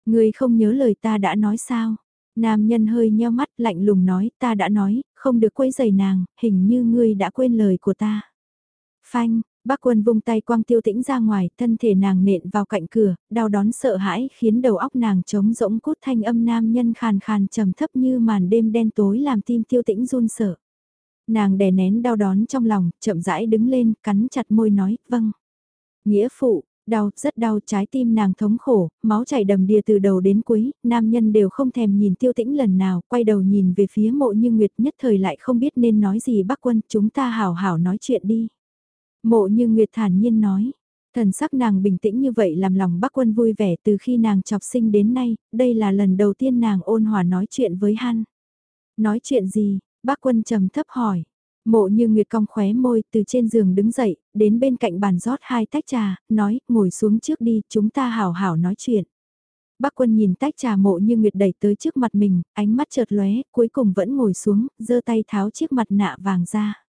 Ngươi không nhớ lời ta đã nói sao? Nam nhân hơi nheo mắt lạnh lùng nói, ta đã nói, không được quấy giày nàng, hình như ngươi đã quên lời của ta. Phanh, bác quân vung tay quang tiêu tĩnh ra ngoài, thân thể nàng nện vào cạnh cửa, đau đón sợ hãi khiến đầu óc nàng trống rỗng cút thanh âm nam nhân khàn khàn trầm thấp như màn đêm đen tối làm tim tiêu tĩnh run sợ. Nàng đè nén đau đón trong lòng, chậm rãi đứng lên, cắn chặt môi nói, vâng. Nghĩa phụ, đau, rất đau, trái tim nàng thống khổ, máu chảy đầm đìa từ đầu đến cuối, nam nhân đều không thèm nhìn tiêu tĩnh lần nào, quay đầu nhìn về phía mộ như Nguyệt nhất thời lại không biết nên nói gì bác quân, chúng ta hảo hảo nói chuyện đi. Mộ như Nguyệt thản nhiên nói, thần sắc nàng bình tĩnh như vậy làm lòng bác quân vui vẻ từ khi nàng chọc sinh đến nay, đây là lần đầu tiên nàng ôn hòa nói chuyện với hắn. Nói chuyện gì, Bác quân trầm thấp hỏi. Mộ như Nguyệt cong khóe môi từ trên giường đứng dậy, đến bên cạnh bàn rót hai tách trà, nói, ngồi xuống trước đi, chúng ta hảo hảo nói chuyện. Bác quân nhìn tách trà mộ như Nguyệt đẩy tới trước mặt mình, ánh mắt chợt lóe, cuối cùng vẫn ngồi xuống, giơ tay tháo chiếc mặt nạ vàng ra.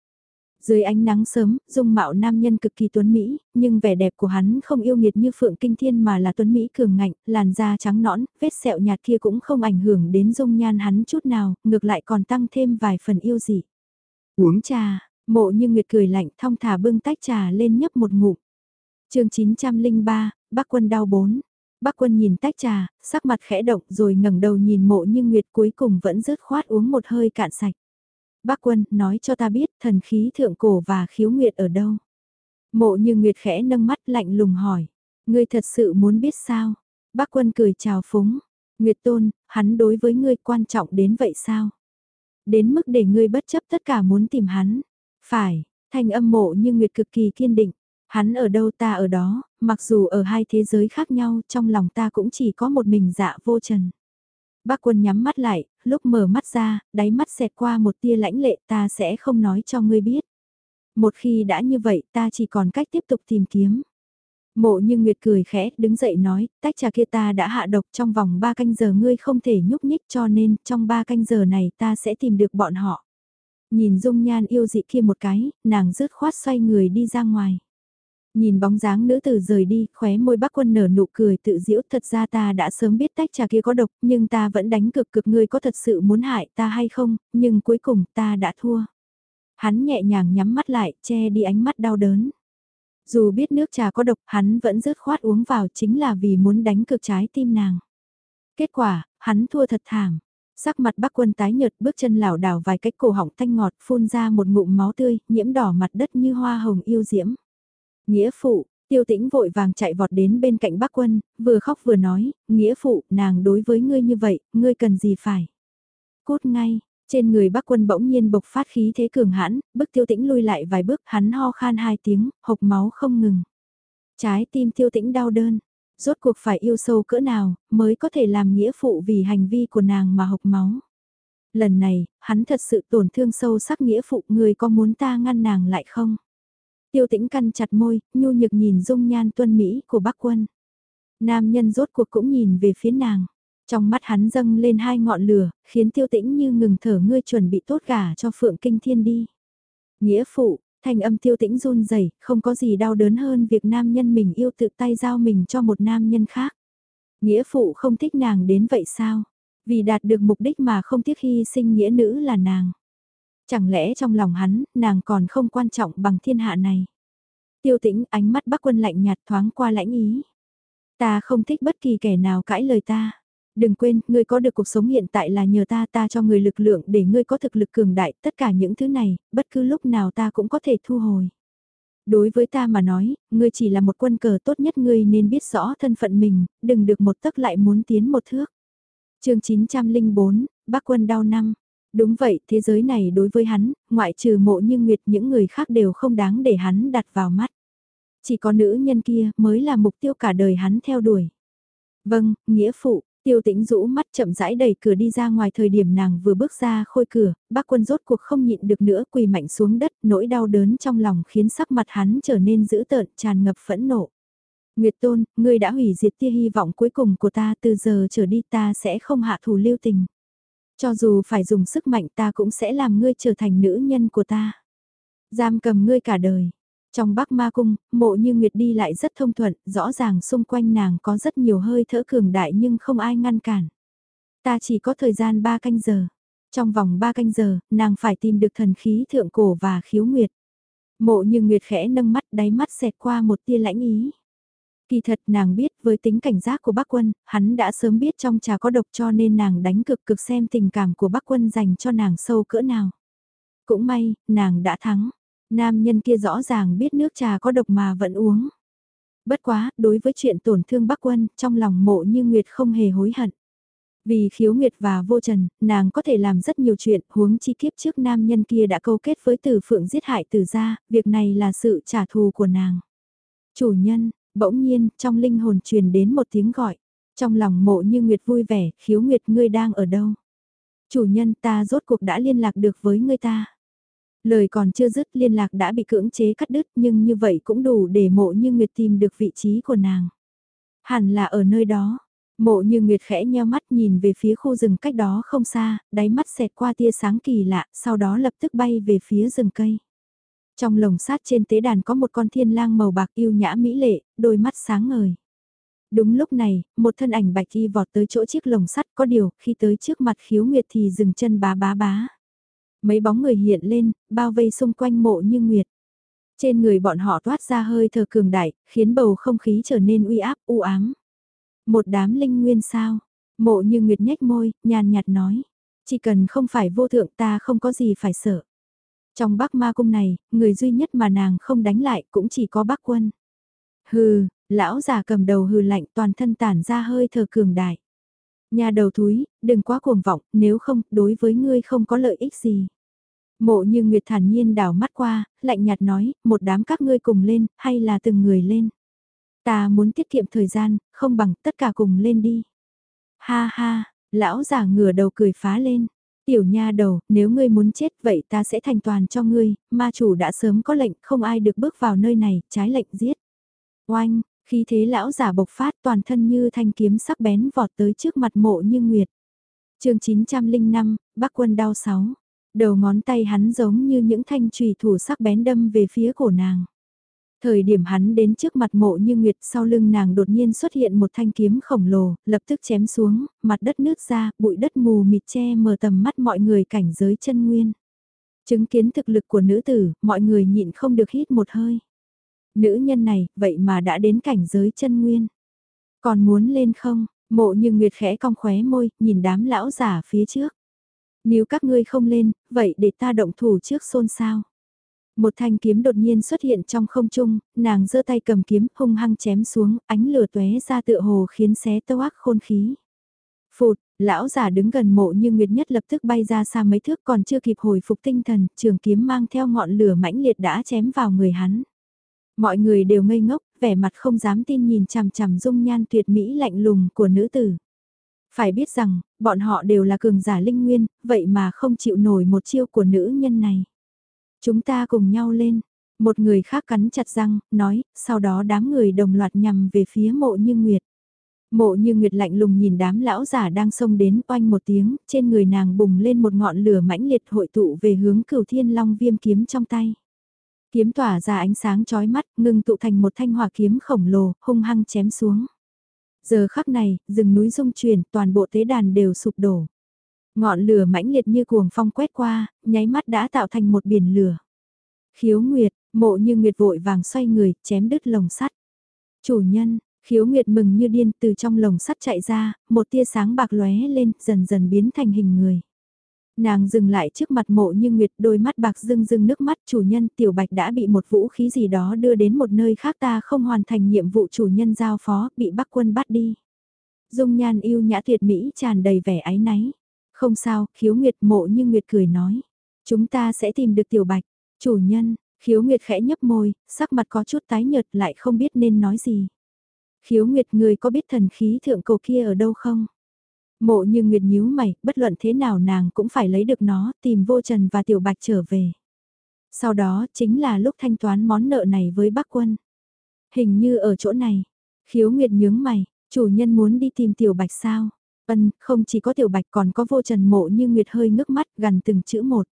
Dưới ánh nắng sớm, dung mạo nam nhân cực kỳ tuấn Mỹ, nhưng vẻ đẹp của hắn không yêu nghiệt như Phượng Kinh Thiên mà là tuấn Mỹ cường ngạnh, làn da trắng nõn, vết sẹo nhạt kia cũng không ảnh hưởng đến dung nhan hắn chút nào, ngược lại còn tăng thêm vài phần yêu dị. Uống trà, mộ như Nguyệt cười lạnh thong thả bưng tách trà lên nhấp một ngụm. chương 903, bác quân đau bốn. Bác quân nhìn tách trà, sắc mặt khẽ động rồi ngẩng đầu nhìn mộ như Nguyệt cuối cùng vẫn rớt khoát uống một hơi cạn sạch. Bác quân, nói cho ta biết thần khí thượng cổ và khiếu nguyệt ở đâu. Mộ như nguyệt khẽ nâng mắt lạnh lùng hỏi. Ngươi thật sự muốn biết sao? Bác quân cười chào phúng. Nguyệt tôn, hắn đối với ngươi quan trọng đến vậy sao? Đến mức để ngươi bất chấp tất cả muốn tìm hắn. Phải, thanh âm mộ như Nguyệt cực kỳ kiên định. Hắn ở đâu ta ở đó, mặc dù ở hai thế giới khác nhau trong lòng ta cũng chỉ có một mình dạ vô trần. Bác quân nhắm mắt lại, lúc mở mắt ra, đáy mắt xẹt qua một tia lãnh lệ ta sẽ không nói cho ngươi biết. Một khi đã như vậy ta chỉ còn cách tiếp tục tìm kiếm. Mộ như Nguyệt cười khẽ, đứng dậy nói, tách trà kia ta đã hạ độc trong vòng 3 canh giờ ngươi không thể nhúc nhích cho nên trong 3 canh giờ này ta sẽ tìm được bọn họ. Nhìn dung nhan yêu dị kia một cái, nàng rứt khoát xoay người đi ra ngoài. Nhìn bóng dáng nữ tử rời đi, khóe môi bác quân nở nụ cười tự diễu thật ra ta đã sớm biết tách trà kia có độc, nhưng ta vẫn đánh cực cực ngươi có thật sự muốn hại ta hay không, nhưng cuối cùng ta đã thua. Hắn nhẹ nhàng nhắm mắt lại, che đi ánh mắt đau đớn. Dù biết nước trà có độc, hắn vẫn rớt khoát uống vào chính là vì muốn đánh cực trái tim nàng. Kết quả, hắn thua thật thảm. Sắc mặt bác quân tái nhợt bước chân lảo đảo vài cách cổ họng thanh ngọt phun ra một ngụm máu tươi, nhiễm đỏ mặt đất như hoa hồng yêu diễm. Nghĩa phụ, tiêu tĩnh vội vàng chạy vọt đến bên cạnh bác quân, vừa khóc vừa nói, nghĩa phụ, nàng đối với ngươi như vậy, ngươi cần gì phải. Cút ngay, trên người bác quân bỗng nhiên bộc phát khí thế cường hãn, bức tiêu tĩnh lui lại vài bước, hắn ho khan hai tiếng, hộc máu không ngừng. Trái tim tiêu tĩnh đau đơn, rốt cuộc phải yêu sâu cỡ nào, mới có thể làm nghĩa phụ vì hành vi của nàng mà hộc máu. Lần này, hắn thật sự tổn thương sâu sắc nghĩa phụ người có muốn ta ngăn nàng lại không? Tiêu tĩnh căn chặt môi, nhu nhược nhìn dung nhan tuân Mỹ của bác quân. Nam nhân rốt cuộc cũng nhìn về phía nàng. Trong mắt hắn dâng lên hai ngọn lửa, khiến tiêu tĩnh như ngừng thở ngươi chuẩn bị tốt gả cho phượng kinh thiên đi. Nghĩa phụ, thanh âm tiêu tĩnh run rẩy không có gì đau đớn hơn việc nam nhân mình yêu tự tay giao mình cho một nam nhân khác. Nghĩa phụ không thích nàng đến vậy sao? Vì đạt được mục đích mà không tiếc hy sinh nghĩa nữ là nàng. Chẳng lẽ trong lòng hắn, nàng còn không quan trọng bằng thiên hạ này? Tiêu tĩnh ánh mắt bác quân lạnh nhạt thoáng qua lãnh ý. Ta không thích bất kỳ kẻ nào cãi lời ta. Đừng quên, ngươi có được cuộc sống hiện tại là nhờ ta ta cho người lực lượng để ngươi có thực lực cường đại, tất cả những thứ này, bất cứ lúc nào ta cũng có thể thu hồi. Đối với ta mà nói, ngươi chỉ là một quân cờ tốt nhất ngươi nên biết rõ thân phận mình, đừng được một tấc lại muốn tiến một thước. chương 904, bác quân đau năm. Đúng vậy, thế giới này đối với hắn, ngoại trừ mộ như nguyệt những người khác đều không đáng để hắn đặt vào mắt. Chỉ có nữ nhân kia mới là mục tiêu cả đời hắn theo đuổi. Vâng, nghĩa phụ, Tiêu tĩnh rũ mắt chậm rãi đẩy cửa đi ra ngoài thời điểm nàng vừa bước ra khôi cửa, bác quân rốt cuộc không nhịn được nữa quỳ mạnh xuống đất, nỗi đau đớn trong lòng khiến sắc mặt hắn trở nên dữ tợn, tràn ngập phẫn nộ. Nguyệt Tôn, ngươi đã hủy diệt tia hy vọng cuối cùng của ta từ giờ trở đi ta sẽ không hạ thủ lưu tình. Cho dù phải dùng sức mạnh ta cũng sẽ làm ngươi trở thành nữ nhân của ta. Giam cầm ngươi cả đời. Trong Bắc Ma Cung, mộ như Nguyệt đi lại rất thông thuận, rõ ràng xung quanh nàng có rất nhiều hơi thở cường đại nhưng không ai ngăn cản. Ta chỉ có thời gian 3 canh giờ. Trong vòng 3 canh giờ, nàng phải tìm được thần khí thượng cổ và khiếu nguyệt. Mộ như Nguyệt khẽ nâng mắt đáy mắt xẹt qua một tia lãnh ý. Kỳ thật nàng biết với tính cảnh giác của bác quân, hắn đã sớm biết trong trà có độc cho nên nàng đánh cực cực xem tình cảm của bác quân dành cho nàng sâu cỡ nào. Cũng may, nàng đã thắng. Nam nhân kia rõ ràng biết nước trà có độc mà vẫn uống. Bất quá, đối với chuyện tổn thương bác quân, trong lòng mộ như Nguyệt không hề hối hận. Vì khiếu nguyệt và vô trần, nàng có thể làm rất nhiều chuyện, huống chi kiếp trước nam nhân kia đã câu kết với tử phượng giết hại tử gia, việc này là sự trả thù của nàng. Chủ nhân, bỗng nhiên, trong linh hồn truyền đến một tiếng gọi. Trong lòng mộ như Nguyệt vui vẻ, khiếu Nguyệt ngươi đang ở đâu? Chủ nhân ta rốt cuộc đã liên lạc được với ngươi ta. Lời còn chưa dứt liên lạc đã bị cưỡng chế cắt đứt nhưng như vậy cũng đủ để mộ như Nguyệt tìm được vị trí của nàng. Hẳn là ở nơi đó. Mộ như Nguyệt khẽ nheo mắt nhìn về phía khu rừng cách đó không xa, đáy mắt xẹt qua tia sáng kỳ lạ, sau đó lập tức bay về phía rừng cây. Trong lồng sát trên tế đàn có một con thiên lang màu bạc yêu nhã mỹ lệ, đôi mắt sáng ngời. Đúng lúc này, một thân ảnh bạch y vọt tới chỗ chiếc lồng sắt có điều, khi tới trước mặt khiếu nguyệt thì dừng chân bá bá bá. Mấy bóng người hiện lên, bao vây xung quanh mộ như nguyệt. Trên người bọn họ toát ra hơi thở cường đại, khiến bầu không khí trở nên uy áp, u ám. Một đám linh nguyên sao? Mộ như nguyệt nhếch môi, nhàn nhạt nói. Chỉ cần không phải vô thượng ta không có gì phải sợ. Trong bắc ma cung này, người duy nhất mà nàng không đánh lại cũng chỉ có bắc quân. Hừ, lão già cầm đầu hừ lạnh toàn thân tản ra hơi thở cường đại. Nhà đầu thúi, đừng quá cuồng vọng, nếu không, đối với ngươi không có lợi ích gì. Mộ như Nguyệt thản nhiên đảo mắt qua, lạnh nhạt nói, một đám các ngươi cùng lên, hay là từng người lên. Ta muốn tiết kiệm thời gian, không bằng tất cả cùng lên đi. Ha ha, Lão già ngửa đầu cười phá lên. Tiểu nha đầu, nếu ngươi muốn chết vậy ta sẽ thành toàn cho ngươi, ma chủ đã sớm có lệnh, không ai được bước vào nơi này, trái lệnh giết. Oanh, khi thế lão giả bộc phát toàn thân như thanh kiếm sắc bén vọt tới trước mặt mộ như nguyệt. chương 905, Bắc quân đau sáu. Đầu ngón tay hắn giống như những thanh trùy thủ sắc bén đâm về phía cổ nàng. Thời điểm hắn đến trước mặt mộ như nguyệt sau lưng nàng đột nhiên xuất hiện một thanh kiếm khổng lồ, lập tức chém xuống, mặt đất nứt ra, bụi đất mù mịt che mờ tầm mắt mọi người cảnh giới chân nguyên. Chứng kiến thực lực của nữ tử, mọi người nhịn không được hít một hơi. Nữ nhân này, vậy mà đã đến cảnh giới chân nguyên. Còn muốn lên không, mộ như nguyệt khẽ cong khóe môi, nhìn đám lão giả phía trước. Nếu các ngươi không lên, vậy để ta động thủ trước xôn xao. Một thanh kiếm đột nhiên xuất hiện trong không trung, nàng giơ tay cầm kiếm hung hăng chém xuống, ánh lửa tóe ra tựa hồ khiến xé tâu ác khôn khí. Phụt, lão giả đứng gần mộ như Nguyệt Nhất lập tức bay ra xa mấy thước còn chưa kịp hồi phục tinh thần, trường kiếm mang theo ngọn lửa mãnh liệt đã chém vào người hắn. Mọi người đều ngây ngốc, vẻ mặt không dám tin nhìn chằm chằm dung nhan tuyệt mỹ lạnh lùng của nữ tử. Phải biết rằng, bọn họ đều là cường giả linh nguyên, vậy mà không chịu nổi một chiêu của nữ nhân này. Chúng ta cùng nhau lên. Một người khác cắn chặt răng, nói, sau đó đám người đồng loạt nhằm về phía mộ như Nguyệt. Mộ như Nguyệt lạnh lùng nhìn đám lão giả đang xông đến oanh một tiếng, trên người nàng bùng lên một ngọn lửa mãnh liệt hội tụ về hướng cửu thiên long viêm kiếm trong tay. Kiếm tỏa ra ánh sáng chói mắt, ngưng tụ thành một thanh hỏa kiếm khổng lồ, hung hăng chém xuống. Giờ khắc này, rừng núi rung chuyển, toàn bộ tế đàn đều sụp đổ. Ngọn lửa mãnh liệt như cuồng phong quét qua, nháy mắt đã tạo thành một biển lửa. Khiếu Nguyệt, mộ như Nguyệt vội vàng xoay người, chém đứt lồng sắt. Chủ nhân, khiếu Nguyệt mừng như điên từ trong lồng sắt chạy ra, một tia sáng bạc lóe lên, dần dần biến thành hình người. Nàng dừng lại trước mặt mộ như Nguyệt đôi mắt bạc rưng rưng nước mắt chủ nhân tiểu bạch đã bị một vũ khí gì đó đưa đến một nơi khác ta không hoàn thành nhiệm vụ chủ nhân giao phó bị bắc quân bắt đi. Dung nhan yêu nhã tuyệt mỹ tràn đầy vẻ ái náy. Không sao, khiếu nguyệt mộ như nguyệt cười nói. Chúng ta sẽ tìm được tiểu bạch, chủ nhân, khiếu nguyệt khẽ nhấp môi, sắc mặt có chút tái nhợt lại không biết nên nói gì. Khiếu nguyệt người có biết thần khí thượng cầu kia ở đâu không? Mộ như nguyệt nhíu mày, bất luận thế nào nàng cũng phải lấy được nó, tìm vô trần và tiểu bạch trở về. Sau đó chính là lúc thanh toán món nợ này với bác quân. Hình như ở chỗ này. Khiếu nguyệt nhướng mày, chủ nhân muốn đi tìm tiểu bạch sao? Ân, không chỉ có tiểu bạch còn có vô trần mộ như nguyệt hơi ngước mắt gần từng chữ một.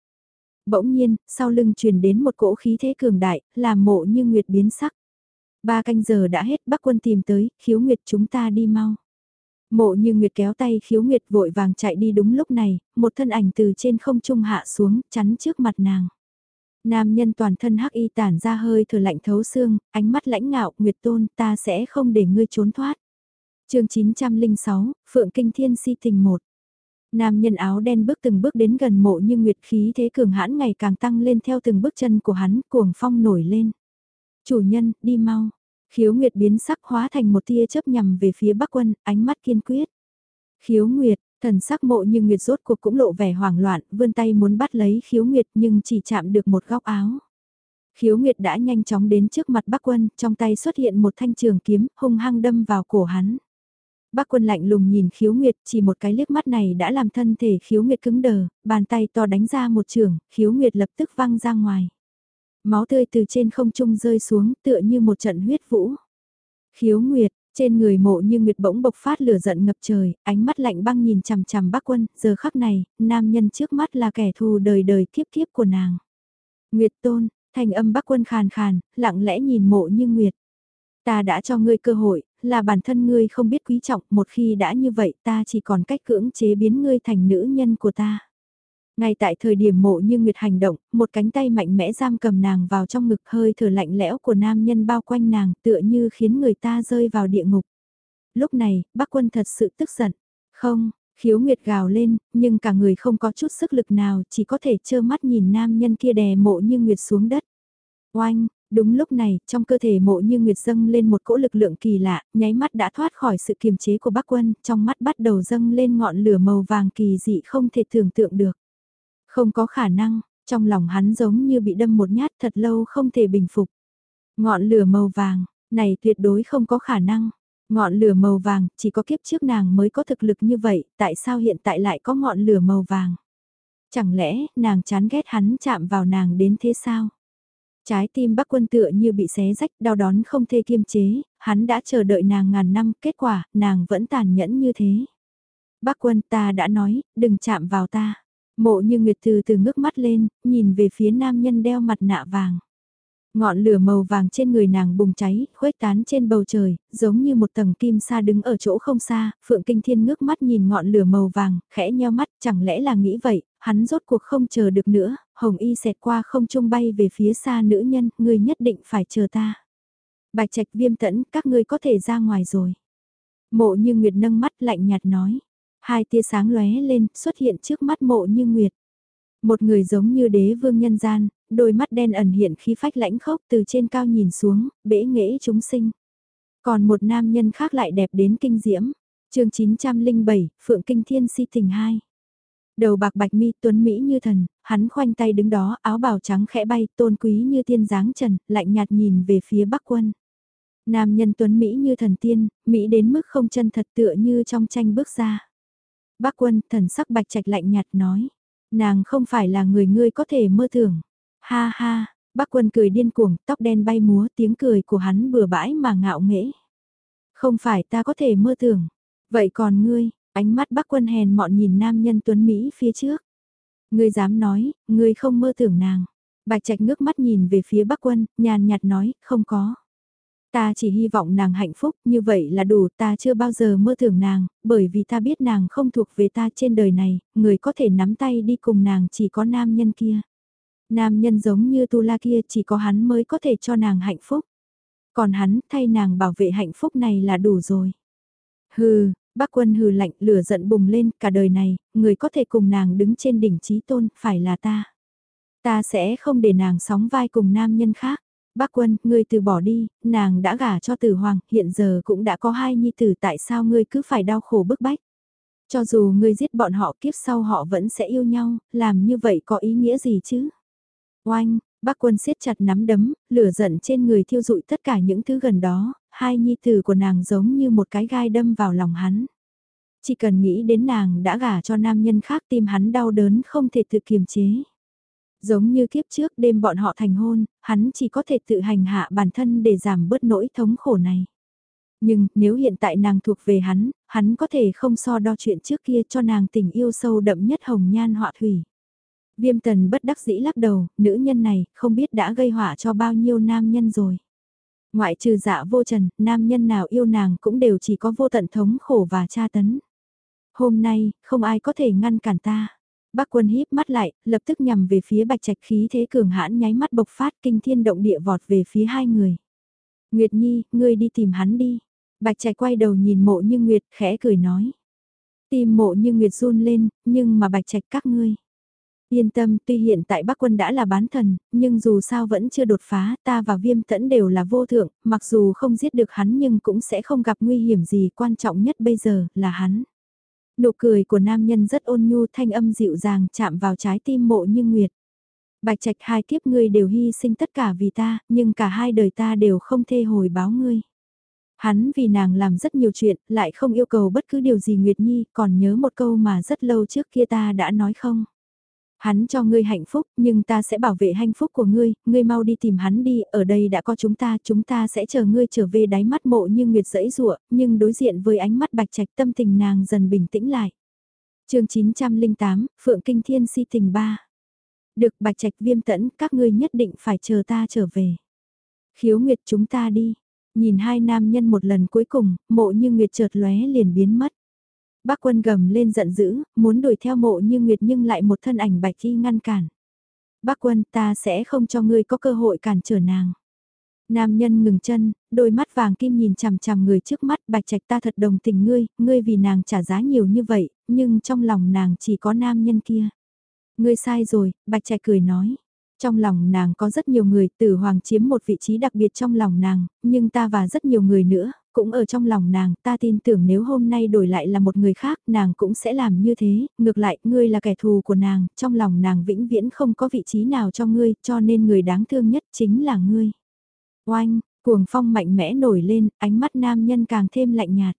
Bỗng nhiên, sau lưng truyền đến một cỗ khí thế cường đại, làm mộ như nguyệt biến sắc. Ba canh giờ đã hết bác quân tìm tới, khiếu nguyệt chúng ta đi mau. Mộ như nguyệt kéo tay khiếu nguyệt vội vàng chạy đi đúng lúc này, một thân ảnh từ trên không trung hạ xuống, chắn trước mặt nàng. Nam nhân toàn thân hắc y tản ra hơi thở lạnh thấu xương, ánh mắt lãnh ngạo, nguyệt tôn, ta sẽ không để ngươi trốn thoát chương 906, Phượng Kinh Thiên Si Tình 1 Nam nhân áo đen bước từng bước đến gần mộ như nguyệt khí thế cường hãn ngày càng tăng lên theo từng bước chân của hắn, cuồng phong nổi lên. Chủ nhân, đi mau. Khiếu Nguyệt biến sắc hóa thành một tia chớp nhằm về phía Bắc Quân, ánh mắt kiên quyết. Khiếu Nguyệt, thần sắc mộ như Nguyệt rốt cuộc cũng lộ vẻ hoảng loạn, vươn tay muốn bắt lấy Khiếu Nguyệt nhưng chỉ chạm được một góc áo. Khiếu Nguyệt đã nhanh chóng đến trước mặt Bắc Quân, trong tay xuất hiện một thanh trường kiếm, hung hăng đâm vào cổ hắn. Bác quân lạnh lùng nhìn khiếu nguyệt, chỉ một cái liếc mắt này đã làm thân thể khiếu nguyệt cứng đờ, bàn tay to đánh ra một trường, khiếu nguyệt lập tức văng ra ngoài. Máu tươi từ trên không trung rơi xuống tựa như một trận huyết vũ. Khiếu nguyệt, trên người mộ như nguyệt bỗng bộc phát lửa giận ngập trời, ánh mắt lạnh băng nhìn chằm chằm bác quân, giờ khắc này, nam nhân trước mắt là kẻ thù đời đời kiếp kiếp của nàng. Nguyệt tôn, thành âm bác quân khàn khàn, lặng lẽ nhìn mộ như nguyệt. Ta đã cho ngươi cơ hội, là bản thân ngươi không biết quý trọng, một khi đã như vậy ta chỉ còn cách cưỡng chế biến ngươi thành nữ nhân của ta. Ngay tại thời điểm mộ như Nguyệt hành động, một cánh tay mạnh mẽ giam cầm nàng vào trong ngực hơi thở lạnh lẽo của nam nhân bao quanh nàng tựa như khiến người ta rơi vào địa ngục. Lúc này, bác quân thật sự tức giận. Không, khiếu Nguyệt gào lên, nhưng cả người không có chút sức lực nào chỉ có thể trơ mắt nhìn nam nhân kia đè mộ như Nguyệt xuống đất. Oanh, Đúng lúc này, trong cơ thể mộ như nguyệt dâng lên một cỗ lực lượng kỳ lạ, nháy mắt đã thoát khỏi sự kiềm chế của bác quân, trong mắt bắt đầu dâng lên ngọn lửa màu vàng kỳ dị không thể tưởng tượng được. Không có khả năng, trong lòng hắn giống như bị đâm một nhát thật lâu không thể bình phục. Ngọn lửa màu vàng, này tuyệt đối không có khả năng. Ngọn lửa màu vàng, chỉ có kiếp trước nàng mới có thực lực như vậy, tại sao hiện tại lại có ngọn lửa màu vàng? Chẳng lẽ, nàng chán ghét hắn chạm vào nàng đến thế sao? Trái tim bác quân tựa như bị xé rách, đau đón không thể kiêm chế, hắn đã chờ đợi nàng ngàn năm, kết quả, nàng vẫn tàn nhẫn như thế. Bác quân ta đã nói, đừng chạm vào ta. Mộ như Nguyệt từ từ ngước mắt lên, nhìn về phía nam nhân đeo mặt nạ vàng. Ngọn lửa màu vàng trên người nàng bùng cháy, khuếch tán trên bầu trời, giống như một tầng kim sa đứng ở chỗ không xa, Phượng Kinh Thiên ngước mắt nhìn ngọn lửa màu vàng, khẽ nheo mắt, chẳng lẽ là nghĩ vậy, hắn rốt cuộc không chờ được nữa, hồng y xẹt qua không trung bay về phía xa nữ nhân, người nhất định phải chờ ta. Bạch trạch viêm tẫn, các ngươi có thể ra ngoài rồi. Mộ như Nguyệt nâng mắt lạnh nhạt nói. Hai tia sáng lóe lên, xuất hiện trước mắt mộ như Nguyệt. Một người giống như đế vương nhân gian, đôi mắt đen ẩn hiện khí phách lãnh khốc từ trên cao nhìn xuống, bể nghễ chúng sinh. Còn một nam nhân khác lại đẹp đến kinh diễm. chương 907, Phượng Kinh Thiên Si Tình 2. Đầu bạc bạch mi tuấn Mỹ như thần, hắn khoanh tay đứng đó áo bào trắng khẽ bay tôn quý như tiên dáng trần, lạnh nhạt nhìn về phía bắc quân. Nam nhân tuấn Mỹ như thần tiên, Mỹ đến mức không chân thật tựa như trong tranh bước ra. Bác quân thần sắc bạch trạch lạnh nhạt nói, nàng không phải là người ngươi có thể mơ tưởng. Ha ha, bác quân cười điên cuồng, tóc đen bay múa tiếng cười của hắn bừa bãi mà ngạo nghễ. Không phải ta có thể mơ tưởng. Vậy còn ngươi, ánh mắt bác quân hèn mọn nhìn nam nhân tuấn Mỹ phía trước. Ngươi dám nói, ngươi không mơ tưởng nàng. Bạch trạch ngước mắt nhìn về phía bác quân, nhàn nhạt nói, không có. Ta chỉ hy vọng nàng hạnh phúc, như vậy là đủ, ta chưa bao giờ mơ tưởng nàng, bởi vì ta biết nàng không thuộc về ta trên đời này, người có thể nắm tay đi cùng nàng chỉ có nam nhân kia. Nam nhân giống như tu la kia chỉ có hắn mới có thể cho nàng hạnh phúc. Còn hắn thay nàng bảo vệ hạnh phúc này là đủ rồi. Hừ, bác quân hừ lạnh lửa giận bùng lên cả đời này, người có thể cùng nàng đứng trên đỉnh trí tôn phải là ta. Ta sẽ không để nàng sóng vai cùng nam nhân khác. Bác quân, ngươi từ bỏ đi, nàng đã gả cho tử hoàng, hiện giờ cũng đã có hai nhi tử tại sao ngươi cứ phải đau khổ bức bách. Cho dù ngươi giết bọn họ kiếp sau họ vẫn sẽ yêu nhau, làm như vậy có ý nghĩa gì chứ? Oanh, bác quân siết chặt nắm đấm, lửa giận trên người thiêu dụi tất cả những thứ gần đó, hai nhi tử của nàng giống như một cái gai đâm vào lòng hắn. Chỉ cần nghĩ đến nàng đã gả cho nam nhân khác tim hắn đau đớn không thể tự kiềm chế. Giống như kiếp trước đêm bọn họ thành hôn, hắn chỉ có thể tự hành hạ bản thân để giảm bớt nỗi thống khổ này. Nhưng nếu hiện tại nàng thuộc về hắn, hắn có thể không so đo chuyện trước kia cho nàng tình yêu sâu đậm nhất hồng nhan họa thủy. Viêm tần bất đắc dĩ lắc đầu, nữ nhân này không biết đã gây họa cho bao nhiêu nam nhân rồi. Ngoại trừ dạ vô trần, nam nhân nào yêu nàng cũng đều chỉ có vô tận thống khổ và tra tấn. Hôm nay, không ai có thể ngăn cản ta. Bác quân híp mắt lại, lập tức nhằm về phía bạch trạch khí thế cường hãn nháy mắt bộc phát kinh thiên động địa vọt về phía hai người. Nguyệt Nhi, ngươi đi tìm hắn đi. Bạch trạch quay đầu nhìn mộ như Nguyệt khẽ cười nói. Tìm mộ như Nguyệt run lên, nhưng mà bạch trạch các ngươi. Yên tâm, tuy hiện tại bác quân đã là bán thần, nhưng dù sao vẫn chưa đột phá, ta và viêm tẫn đều là vô thượng, mặc dù không giết được hắn nhưng cũng sẽ không gặp nguy hiểm gì quan trọng nhất bây giờ là hắn. Nụ cười của nam nhân rất ôn nhu thanh âm dịu dàng chạm vào trái tim mộ như nguyệt. Bạch trạch hai kiếp ngươi đều hy sinh tất cả vì ta, nhưng cả hai đời ta đều không thê hồi báo ngươi. Hắn vì nàng làm rất nhiều chuyện, lại không yêu cầu bất cứ điều gì Nguyệt Nhi, còn nhớ một câu mà rất lâu trước kia ta đã nói không. Hắn cho ngươi hạnh phúc, nhưng ta sẽ bảo vệ hạnh phúc của ngươi, ngươi mau đi tìm hắn đi, ở đây đã có chúng ta, chúng ta sẽ chờ ngươi trở về đáy mắt mộ như nguyệt dẫy rụa, nhưng đối diện với ánh mắt bạch trạch tâm tình nàng dần bình tĩnh lại. chương 908, Phượng Kinh Thiên si tình 3. Được bạch trạch viêm tẫn, các ngươi nhất định phải chờ ta trở về. Khiếu nguyệt chúng ta đi. Nhìn hai nam nhân một lần cuối cùng, mộ như nguyệt chợt lóe liền biến mất. Bác quân gầm lên giận dữ, muốn đuổi theo mộ như Nguyệt nhưng lại một thân ảnh bạch thi ngăn cản. Bác quân ta sẽ không cho ngươi có cơ hội cản trở nàng. Nam nhân ngừng chân, đôi mắt vàng kim nhìn chằm chằm người trước mắt bạch trạch ta thật đồng tình ngươi, ngươi vì nàng trả giá nhiều như vậy, nhưng trong lòng nàng chỉ có nam nhân kia. Ngươi sai rồi, bạch trạch cười nói. Trong lòng nàng có rất nhiều người, tử hoàng chiếm một vị trí đặc biệt trong lòng nàng, nhưng ta và rất nhiều người nữa, cũng ở trong lòng nàng, ta tin tưởng nếu hôm nay đổi lại là một người khác, nàng cũng sẽ làm như thế, ngược lại, ngươi là kẻ thù của nàng, trong lòng nàng vĩnh viễn không có vị trí nào cho ngươi, cho nên người đáng thương nhất chính là ngươi. Oanh, Cuồng phong mạnh mẽ nổi lên, ánh mắt nam nhân càng thêm lạnh nhạt.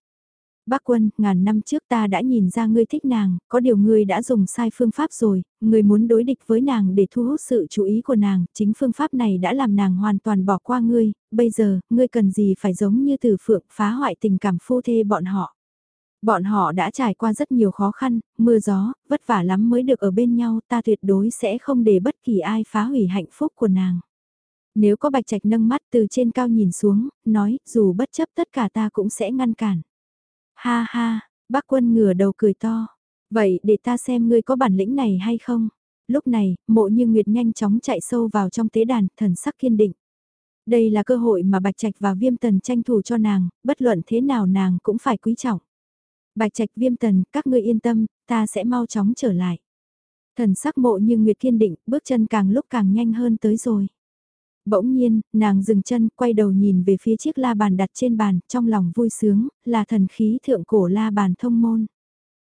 Bác quân, ngàn năm trước ta đã nhìn ra ngươi thích nàng, có điều ngươi đã dùng sai phương pháp rồi, ngươi muốn đối địch với nàng để thu hút sự chú ý của nàng, chính phương pháp này đã làm nàng hoàn toàn bỏ qua ngươi, bây giờ, ngươi cần gì phải giống như tử phượng phá hoại tình cảm phu thê bọn họ. Bọn họ đã trải qua rất nhiều khó khăn, mưa gió, vất vả lắm mới được ở bên nhau, ta tuyệt đối sẽ không để bất kỳ ai phá hủy hạnh phúc của nàng. Nếu có bạch trạch nâng mắt từ trên cao nhìn xuống, nói, dù bất chấp tất cả ta cũng sẽ ngăn cản. Ha ha, bác quân ngửa đầu cười to. Vậy để ta xem ngươi có bản lĩnh này hay không? Lúc này, mộ như Nguyệt nhanh chóng chạy sâu vào trong tế đàn, thần sắc kiên định. Đây là cơ hội mà Bạch Trạch và Viêm Tần tranh thủ cho nàng, bất luận thế nào nàng cũng phải quý trọng. Bạch Trạch Viêm Tần, các ngươi yên tâm, ta sẽ mau chóng trở lại. Thần sắc mộ như Nguyệt kiên định, bước chân càng lúc càng nhanh hơn tới rồi. Bỗng nhiên, nàng dừng chân, quay đầu nhìn về phía chiếc la bàn đặt trên bàn, trong lòng vui sướng, là thần khí thượng cổ la bàn thông môn.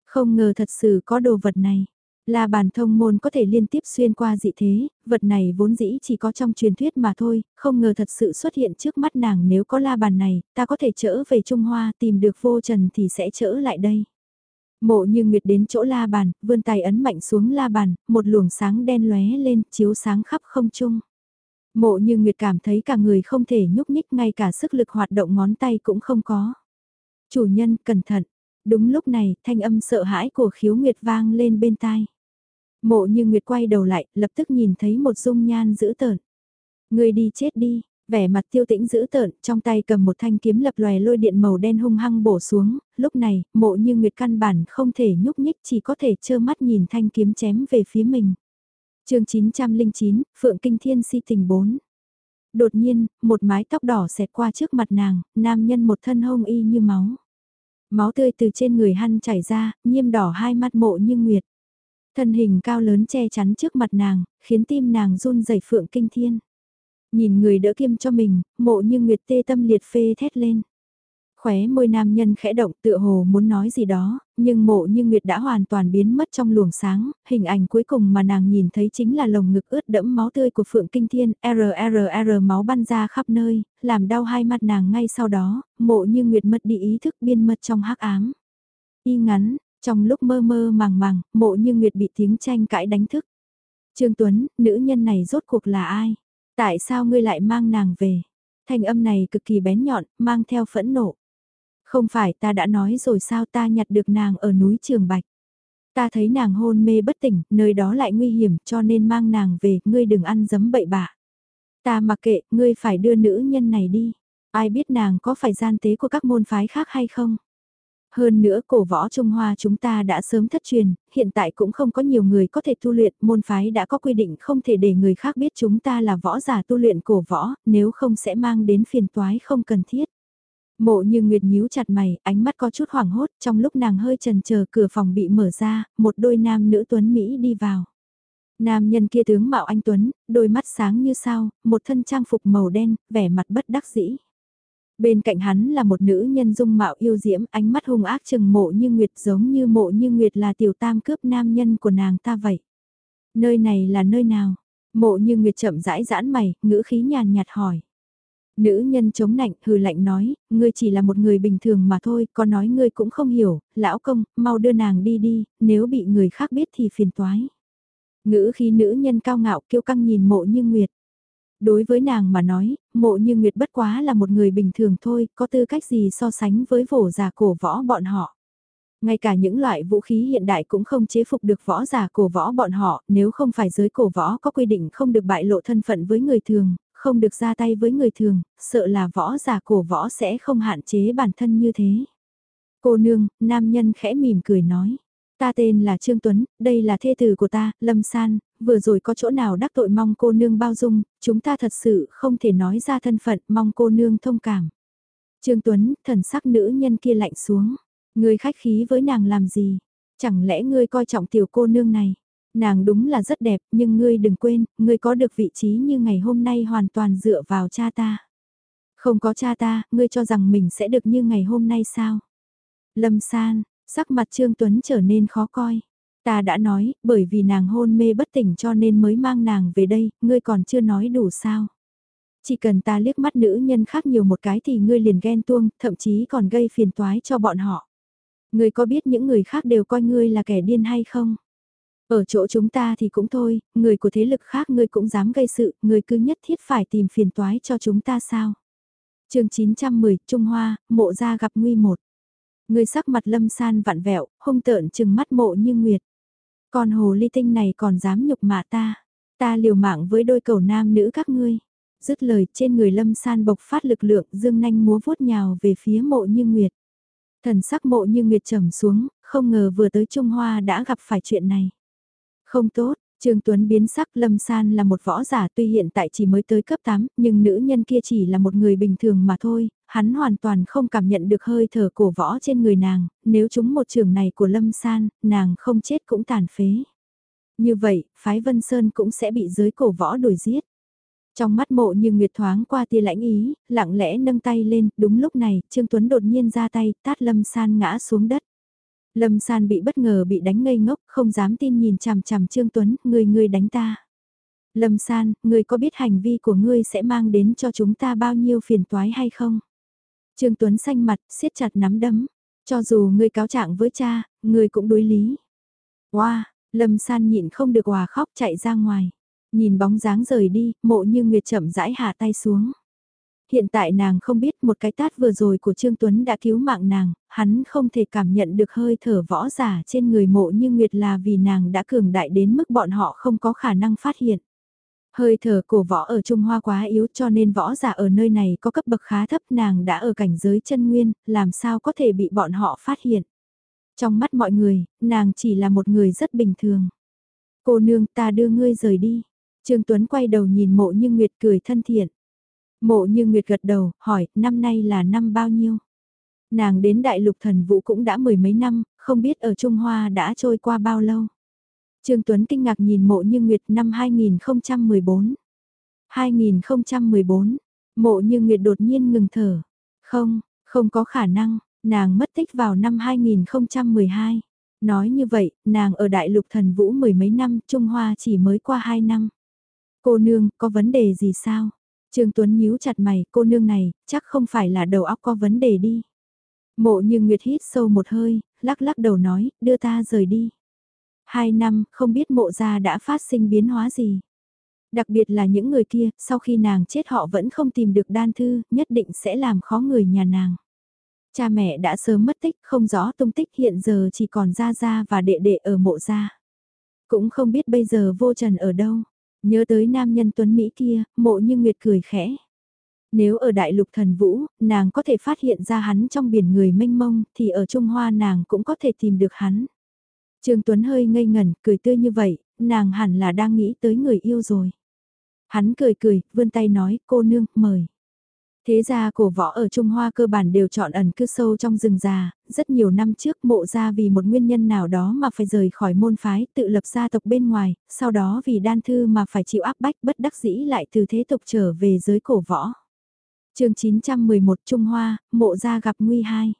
Không ngờ thật sự có đồ vật này. La bàn thông môn có thể liên tiếp xuyên qua dị thế, vật này vốn dĩ chỉ có trong truyền thuyết mà thôi, không ngờ thật sự xuất hiện trước mắt nàng nếu có la bàn này, ta có thể trở về Trung Hoa tìm được vô trần thì sẽ trở lại đây. Mộ như nguyệt đến chỗ la bàn, vươn tay ấn mạnh xuống la bàn, một luồng sáng đen lóe lên, chiếu sáng khắp không trung. Mộ như Nguyệt cảm thấy cả người không thể nhúc nhích ngay cả sức lực hoạt động ngón tay cũng không có. Chủ nhân, cẩn thận. Đúng lúc này, thanh âm sợ hãi của khiếu Nguyệt vang lên bên tai. Mộ như Nguyệt quay đầu lại, lập tức nhìn thấy một dung nhan dữ tợn. Người đi chết đi, vẻ mặt tiêu tĩnh dữ tợn, trong tay cầm một thanh kiếm lập lòe lôi điện màu đen hung hăng bổ xuống, lúc này, mộ như Nguyệt căn bản không thể nhúc nhích chỉ có thể trơ mắt nhìn thanh kiếm chém về phía mình chương 909, Phượng Kinh Thiên si tình 4. Đột nhiên, một mái tóc đỏ xẹt qua trước mặt nàng, nam nhân một thân hông y như máu. Máu tươi từ trên người hắn chảy ra, nhiêm đỏ hai mắt mộ như nguyệt. Thân hình cao lớn che chắn trước mặt nàng, khiến tim nàng run rẩy Phượng Kinh Thiên. Nhìn người đỡ kiêm cho mình, mộ như nguyệt tê tâm liệt phê thét lên. Khóe môi nam nhân khẽ động tựa hồ muốn nói gì đó, nhưng mộ như Nguyệt đã hoàn toàn biến mất trong luồng sáng, hình ảnh cuối cùng mà nàng nhìn thấy chính là lồng ngực ướt đẫm máu tươi của Phượng Kinh Thiên, RRR máu băn ra khắp nơi, làm đau hai mặt nàng ngay sau đó, mộ như Nguyệt mất đi ý thức biên mất trong hắc ám. Y ngắn, trong lúc mơ mơ màng màng, mộ như Nguyệt bị tiếng tranh cãi đánh thức. Trương Tuấn, nữ nhân này rốt cuộc là ai? Tại sao ngươi lại mang nàng về? Thanh âm này cực kỳ bén nhọn, mang theo phẫn nộ. Không phải ta đã nói rồi sao ta nhặt được nàng ở núi Trường Bạch. Ta thấy nàng hôn mê bất tỉnh, nơi đó lại nguy hiểm cho nên mang nàng về, ngươi đừng ăn dấm bậy bạ. Ta mặc kệ, ngươi phải đưa nữ nhân này đi. Ai biết nàng có phải gian tế của các môn phái khác hay không? Hơn nữa cổ võ Trung Hoa chúng ta đã sớm thất truyền, hiện tại cũng không có nhiều người có thể tu luyện, môn phái đã có quy định không thể để người khác biết chúng ta là võ giả tu luyện cổ võ, nếu không sẽ mang đến phiền toái không cần thiết. Mộ như Nguyệt nhíu chặt mày, ánh mắt có chút hoảng hốt, trong lúc nàng hơi trần chờ cửa phòng bị mở ra, một đôi nam nữ tuấn Mỹ đi vào. Nam nhân kia tướng mạo anh Tuấn, đôi mắt sáng như sao, một thân trang phục màu đen, vẻ mặt bất đắc dĩ. Bên cạnh hắn là một nữ nhân dung mạo yêu diễm, ánh mắt hung ác chừng mộ như Nguyệt giống như mộ như Nguyệt là tiểu tam cướp nam nhân của nàng ta vậy. Nơi này là nơi nào? Mộ như Nguyệt chậm rãi giãn mày, ngữ khí nhàn nhạt hỏi. Nữ nhân chống nạnh, hừ lạnh nói, ngươi chỉ là một người bình thường mà thôi, có nói ngươi cũng không hiểu, lão công, mau đưa nàng đi đi, nếu bị người khác biết thì phiền toái. Ngữ khi nữ nhân cao ngạo kiêu căng nhìn mộ như nguyệt. Đối với nàng mà nói, mộ như nguyệt bất quá là một người bình thường thôi, có tư cách gì so sánh với vổ giả cổ võ bọn họ. Ngay cả những loại vũ khí hiện đại cũng không chế phục được võ giả cổ võ bọn họ, nếu không phải giới cổ võ có quy định không được bại lộ thân phận với người thường, không được ra tay với người thường, sợ là võ giả cổ võ sẽ không hạn chế bản thân như thế. Cô nương, nam nhân khẽ mỉm cười nói. Ta tên là Trương Tuấn, đây là thê tử của ta, Lâm San, vừa rồi có chỗ nào đắc tội mong cô nương bao dung, chúng ta thật sự không thể nói ra thân phận, mong cô nương thông cảm. Trương Tuấn, thần sắc nữ nhân kia lạnh xuống. Ngươi khách khí với nàng làm gì? Chẳng lẽ ngươi coi trọng tiểu cô nương này? Nàng đúng là rất đẹp, nhưng ngươi đừng quên, ngươi có được vị trí như ngày hôm nay hoàn toàn dựa vào cha ta. Không có cha ta, ngươi cho rằng mình sẽ được như ngày hôm nay sao? Lâm San, sắc mặt Trương Tuấn trở nên khó coi. Ta đã nói, bởi vì nàng hôn mê bất tỉnh cho nên mới mang nàng về đây, ngươi còn chưa nói đủ sao? Chỉ cần ta liếc mắt nữ nhân khác nhiều một cái thì ngươi liền ghen tuông, thậm chí còn gây phiền toái cho bọn họ. Ngươi có biết những người khác đều coi ngươi là kẻ điên hay không? Ở chỗ chúng ta thì cũng thôi, người của thế lực khác ngươi cũng dám gây sự, ngươi cứ nhất thiết phải tìm phiền toái cho chúng ta sao? chương 910, Trung Hoa, mộ ra gặp nguy một. Người sắc mặt lâm san vặn vẹo, hung tợn chừng mắt mộ như nguyệt. Còn hồ ly tinh này còn dám nhục mạ ta. Ta liều mạng với đôi cầu nam nữ các ngươi. Dứt lời trên người lâm san bộc phát lực lượng dương nanh múa vuốt nhào về phía mộ như nguyệt. Thần sắc mộ như nguyệt trầm xuống, không ngờ vừa tới Trung Hoa đã gặp phải chuyện này. Không tốt, Trương Tuấn biến sắc Lâm San là một võ giả tuy hiện tại chỉ mới tới cấp 8, nhưng nữ nhân kia chỉ là một người bình thường mà thôi, hắn hoàn toàn không cảm nhận được hơi thở cổ võ trên người nàng, nếu chúng một trường này của Lâm San, nàng không chết cũng tàn phế. Như vậy, phái Vân Sơn cũng sẽ bị giới cổ võ đuổi giết. Trong mắt mộ như nguyệt thoáng qua tia lãnh ý, lặng lẽ nâng tay lên, đúng lúc này, Trương Tuấn đột nhiên ra tay, tát Lâm San ngã xuống đất. Lâm San bị bất ngờ bị đánh ngây ngốc, không dám tin nhìn chằm chằm Trương Tuấn, người người đánh ta. Lâm San, người có biết hành vi của ngươi sẽ mang đến cho chúng ta bao nhiêu phiền toái hay không? Trương Tuấn xanh mặt, siết chặt nắm đấm. Cho dù ngươi cáo trạng với cha, ngươi cũng đối lý. Wow, Lâm San nhịn không được hòa khóc chạy ra ngoài. Nhìn bóng dáng rời đi, mộ như Nguyệt chậm rãi hạ tay xuống. Hiện tại nàng không biết một cái tát vừa rồi của Trương Tuấn đã cứu mạng nàng, hắn không thể cảm nhận được hơi thở võ giả trên người mộ như Nguyệt là vì nàng đã cường đại đến mức bọn họ không có khả năng phát hiện. Hơi thở cổ võ ở Trung Hoa quá yếu cho nên võ giả ở nơi này có cấp bậc khá thấp nàng đã ở cảnh giới chân nguyên, làm sao có thể bị bọn họ phát hiện. Trong mắt mọi người, nàng chỉ là một người rất bình thường. Cô nương ta đưa ngươi rời đi. Trương Tuấn quay đầu nhìn mộ như Nguyệt cười thân thiện. Mộ như Nguyệt gật đầu, hỏi, năm nay là năm bao nhiêu? Nàng đến đại lục thần vũ cũng đã mười mấy năm, không biết ở Trung Hoa đã trôi qua bao lâu. Trương Tuấn kinh ngạc nhìn mộ như Nguyệt năm 2014. 2014, mộ như Nguyệt đột nhiên ngừng thở. Không, không có khả năng, nàng mất tích vào năm 2012. Nói như vậy, nàng ở đại lục thần vũ mười mấy năm, Trung Hoa chỉ mới qua hai năm. Cô nương, có vấn đề gì sao? Trương Tuấn nhíu chặt mày, cô nương này, chắc không phải là đầu óc có vấn đề đi. Mộ như Nguyệt hít sâu một hơi, lắc lắc đầu nói, đưa ta rời đi. Hai năm, không biết mộ gia đã phát sinh biến hóa gì. Đặc biệt là những người kia, sau khi nàng chết họ vẫn không tìm được đan thư, nhất định sẽ làm khó người nhà nàng. Cha mẹ đã sớm mất tích, không rõ tung tích hiện giờ chỉ còn Gia Gia và đệ đệ ở mộ gia. Cũng không biết bây giờ vô trần ở đâu. Nhớ tới nam nhân tuấn Mỹ kia, mộ như Nguyệt cười khẽ. Nếu ở đại lục thần vũ, nàng có thể phát hiện ra hắn trong biển người mênh mông, thì ở Trung Hoa nàng cũng có thể tìm được hắn. Trương Tuấn hơi ngây ngẩn, cười tươi như vậy, nàng hẳn là đang nghĩ tới người yêu rồi. Hắn cười cười, vươn tay nói, cô nương, mời. Thế gia cổ võ ở Trung Hoa cơ bản đều chọn ẩn cư sâu trong rừng già, rất nhiều năm trước mộ gia vì một nguyên nhân nào đó mà phải rời khỏi môn phái tự lập gia tộc bên ngoài, sau đó vì đan thư mà phải chịu áp bách bất đắc dĩ lại từ thế tục trở về giới cổ võ. chương 911 Trung Hoa, mộ gia gặp nguy hai.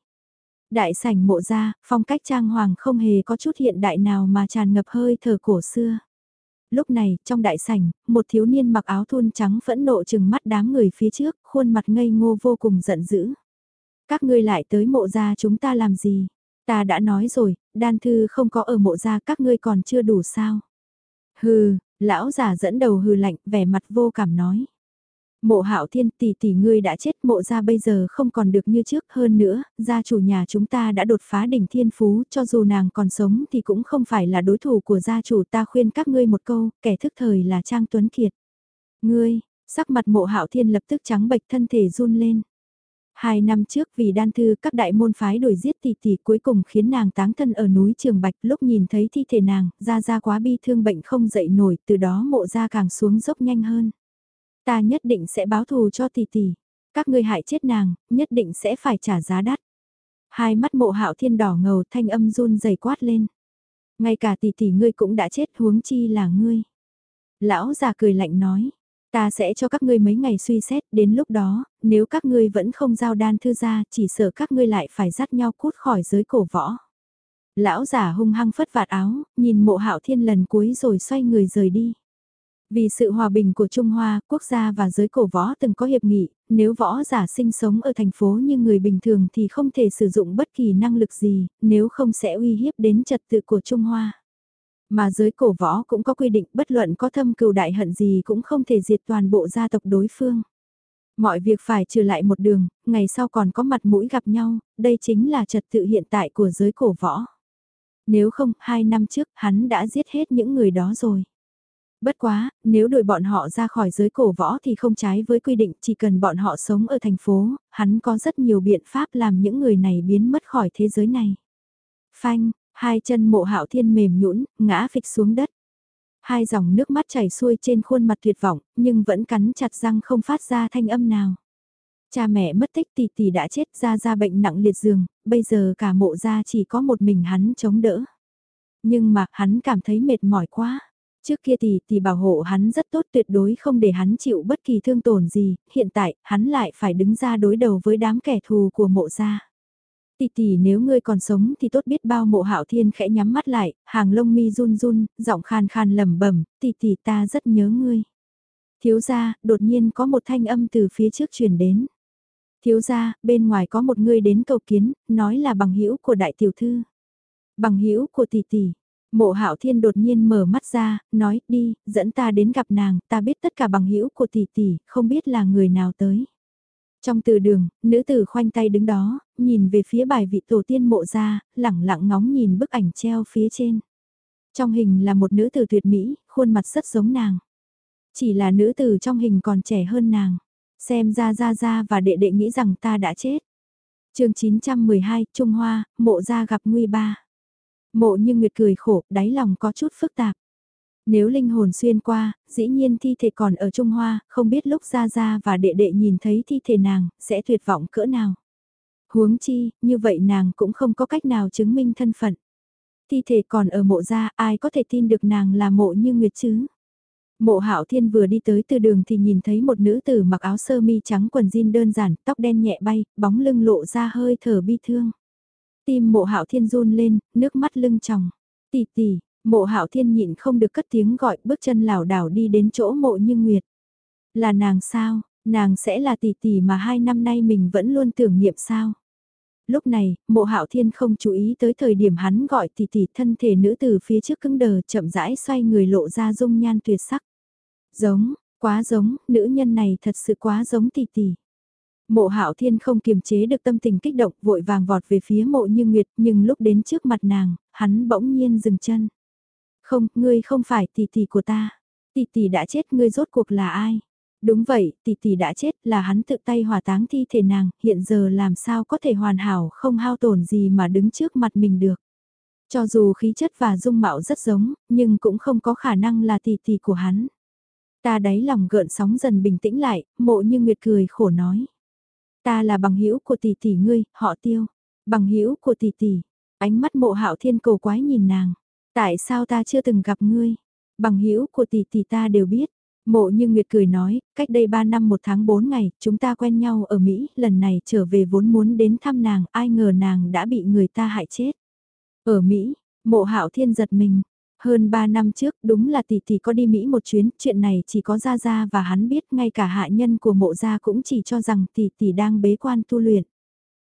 Đại sảnh mộ gia, phong cách trang hoàng không hề có chút hiện đại nào mà tràn ngập hơi thở cổ xưa lúc này, trong đại sảnh, một thiếu niên mặc áo thun trắng phẫn nộ chừng mắt đám người phía trước, khuôn mặt ngây ngô vô cùng giận dữ. Các ngươi lại tới mộ gia chúng ta làm gì? Ta đã nói rồi, đan thư không có ở mộ gia các ngươi còn chưa đủ sao? Hừ, lão giả dẫn đầu hừ lạnh, vẻ mặt vô cảm nói. Mộ hạo thiên tỷ tỷ ngươi đã chết mộ ra bây giờ không còn được như trước hơn nữa, gia chủ nhà chúng ta đã đột phá đỉnh thiên phú cho dù nàng còn sống thì cũng không phải là đối thủ của gia chủ ta khuyên các ngươi một câu, kẻ thức thời là Trang Tuấn Kiệt. Ngươi, sắc mặt mộ hạo thiên lập tức trắng bệch thân thể run lên. Hai năm trước vì đan thư các đại môn phái đuổi giết tỷ tỷ cuối cùng khiến nàng táng thân ở núi Trường Bạch lúc nhìn thấy thi thể nàng, ra ra quá bi thương bệnh không dậy nổi từ đó mộ ra càng xuống dốc nhanh hơn. Ta nhất định sẽ báo thù cho tỷ tỷ. Các ngươi hại chết nàng, nhất định sẽ phải trả giá đắt. Hai mắt mộ hạo thiên đỏ ngầu thanh âm run dày quát lên. Ngay cả tỷ tỷ ngươi cũng đã chết huống chi là ngươi. Lão già cười lạnh nói. Ta sẽ cho các ngươi mấy ngày suy xét, đến lúc đó, nếu các ngươi vẫn không giao đan thư ra, chỉ sợ các ngươi lại phải dắt nhau cút khỏi giới cổ võ. Lão giả hung hăng phất vạt áo, nhìn mộ hạo thiên lần cuối rồi xoay người rời đi. Vì sự hòa bình của Trung Hoa, quốc gia và giới cổ võ từng có hiệp nghị, nếu võ giả sinh sống ở thành phố như người bình thường thì không thể sử dụng bất kỳ năng lực gì, nếu không sẽ uy hiếp đến trật tự của Trung Hoa. Mà giới cổ võ cũng có quy định bất luận có thâm cừu đại hận gì cũng không thể diệt toàn bộ gia tộc đối phương. Mọi việc phải trừ lại một đường, ngày sau còn có mặt mũi gặp nhau, đây chính là trật tự hiện tại của giới cổ võ. Nếu không, hai năm trước hắn đã giết hết những người đó rồi. Bất quá, nếu đuổi bọn họ ra khỏi giới cổ võ thì không trái với quy định, chỉ cần bọn họ sống ở thành phố, hắn có rất nhiều biện pháp làm những người này biến mất khỏi thế giới này. Phanh, hai chân mộ hạo thiên mềm nhũn ngã phịch xuống đất. Hai dòng nước mắt chảy xuôi trên khuôn mặt tuyệt vọng, nhưng vẫn cắn chặt răng không phát ra thanh âm nào. Cha mẹ mất tích tỷ tỷ đã chết ra ra bệnh nặng liệt giường, bây giờ cả mộ ra chỉ có một mình hắn chống đỡ. Nhưng mà hắn cảm thấy mệt mỏi quá. Trước kia tỷ tỷ bảo hộ hắn rất tốt tuyệt đối không để hắn chịu bất kỳ thương tổn gì, hiện tại hắn lại phải đứng ra đối đầu với đám kẻ thù của mộ gia. Tỷ tỷ nếu ngươi còn sống thì tốt biết bao mộ hạo thiên khẽ nhắm mắt lại, hàng lông mi run run, giọng khan khan lẩm bẩm, tỷ tỷ ta rất nhớ ngươi. Thiếu gia, đột nhiên có một thanh âm từ phía trước truyền đến. Thiếu gia, bên ngoài có một người đến cầu kiến, nói là bằng hữu của đại tiểu thư. Bằng hữu của tỷ tỷ. Mộ Hạo Thiên đột nhiên mở mắt ra, nói, đi, dẫn ta đến gặp nàng, ta biết tất cả bằng hữu của tỷ tỷ, không biết là người nào tới. Trong từ đường, nữ tử khoanh tay đứng đó, nhìn về phía bài vị tổ tiên mộ ra, lẳng lặng ngóng nhìn bức ảnh treo phía trên. Trong hình là một nữ tử tuyệt mỹ, khuôn mặt rất giống nàng. Chỉ là nữ tử trong hình còn trẻ hơn nàng. Xem ra ra ra và đệ đệ nghĩ rằng ta đã chết. chương 912, Trung Hoa, mộ ra gặp nguy ba. Mộ như Nguyệt cười khổ, đáy lòng có chút phức tạp. Nếu linh hồn xuyên qua, dĩ nhiên thi thể còn ở Trung Hoa, không biết lúc ra ra và đệ đệ nhìn thấy thi thể nàng, sẽ tuyệt vọng cỡ nào. Huống chi, như vậy nàng cũng không có cách nào chứng minh thân phận. Thi thể còn ở mộ ra, ai có thể tin được nàng là mộ như Nguyệt chứ? Mộ Hạo Thiên vừa đi tới từ đường thì nhìn thấy một nữ tử mặc áo sơ mi trắng quần jean đơn giản, tóc đen nhẹ bay, bóng lưng lộ ra hơi thở bi thương. Tim Mộ Hạo Thiên run lên, nước mắt lưng tròng. Tỷ tỷ, Mộ Hạo Thiên nhịn không được cất tiếng gọi, bước chân lảo đảo đi đến chỗ Mộ Như Nguyệt. Là nàng sao? Nàng sẽ là tỷ tỷ mà hai năm nay mình vẫn luôn tưởng niệm sao? Lúc này, Mộ Hạo Thiên không chú ý tới thời điểm hắn gọi tỷ tỷ thân thể nữ tử phía trước cứng đờ, chậm rãi xoay người lộ ra dung nhan tuyệt sắc. Giống, quá giống, nữ nhân này thật sự quá giống tỷ tỷ. Mộ hạo thiên không kiềm chế được tâm tình kích động vội vàng vọt về phía mộ như nguyệt nhưng lúc đến trước mặt nàng, hắn bỗng nhiên dừng chân. Không, ngươi không phải tỷ tỷ của ta. Tỷ tỷ đã chết ngươi rốt cuộc là ai? Đúng vậy, tỷ tỷ đã chết là hắn tự tay hỏa táng thi thể nàng, hiện giờ làm sao có thể hoàn hảo không hao tổn gì mà đứng trước mặt mình được. Cho dù khí chất và dung mạo rất giống, nhưng cũng không có khả năng là tỷ tỷ của hắn. Ta đáy lòng gợn sóng dần bình tĩnh lại, mộ như nguyệt cười khổ nói. Ta là bằng hữu của tỷ tỷ ngươi, họ tiêu. Bằng hữu của tỷ tỷ. Ánh mắt mộ hạo thiên cầu quái nhìn nàng. Tại sao ta chưa từng gặp ngươi? Bằng hữu của tỷ tỷ ta đều biết. Mộ như Nguyệt cười nói, cách đây 3 năm một tháng 4 ngày, chúng ta quen nhau ở Mỹ, lần này trở về vốn muốn đến thăm nàng, ai ngờ nàng đã bị người ta hại chết. Ở Mỹ, mộ hạo thiên giật mình, hơn 3 năm trước đúng là tỷ tỷ có đi Mỹ một chuyến, chuyện này chỉ có Gia Gia và hắn biết ngay cả hạ nhân của mộ gia cũng chỉ cho rằng tỷ tỷ đang bế quan tu luyện.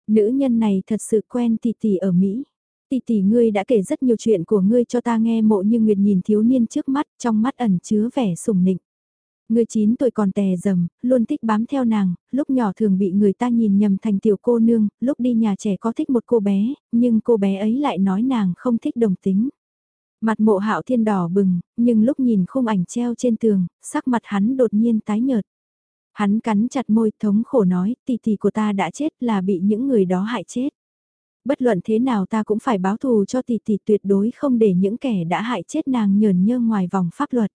Nữ nhân này thật sự quen tỷ tỷ ở Mỹ. Tỷ tỷ ngươi đã kể rất nhiều chuyện của ngươi cho ta nghe mộ như Nguyệt nhìn thiếu niên trước mắt, trong mắt ẩn chứa vẻ sùng nịnh. Ngươi 9 tuổi còn tè dầm, luôn thích bám theo nàng, lúc nhỏ thường bị người ta nhìn nhầm thành tiểu cô nương, lúc đi nhà trẻ có thích một cô bé, nhưng cô bé ấy lại nói nàng không thích đồng tính. Mặt mộ hạo thiên đỏ bừng, nhưng lúc nhìn khung ảnh treo trên tường, sắc mặt hắn đột nhiên tái nhợt. Hắn cắn chặt môi thống khổ nói, tỷ tỷ của ta đã chết là bị những người đó hại chết. Bất luận thế nào ta cũng phải báo thù cho tỷ tỷ tuyệt đối không để những kẻ đã hại chết nàng nhờn nhơ ngoài vòng pháp luật.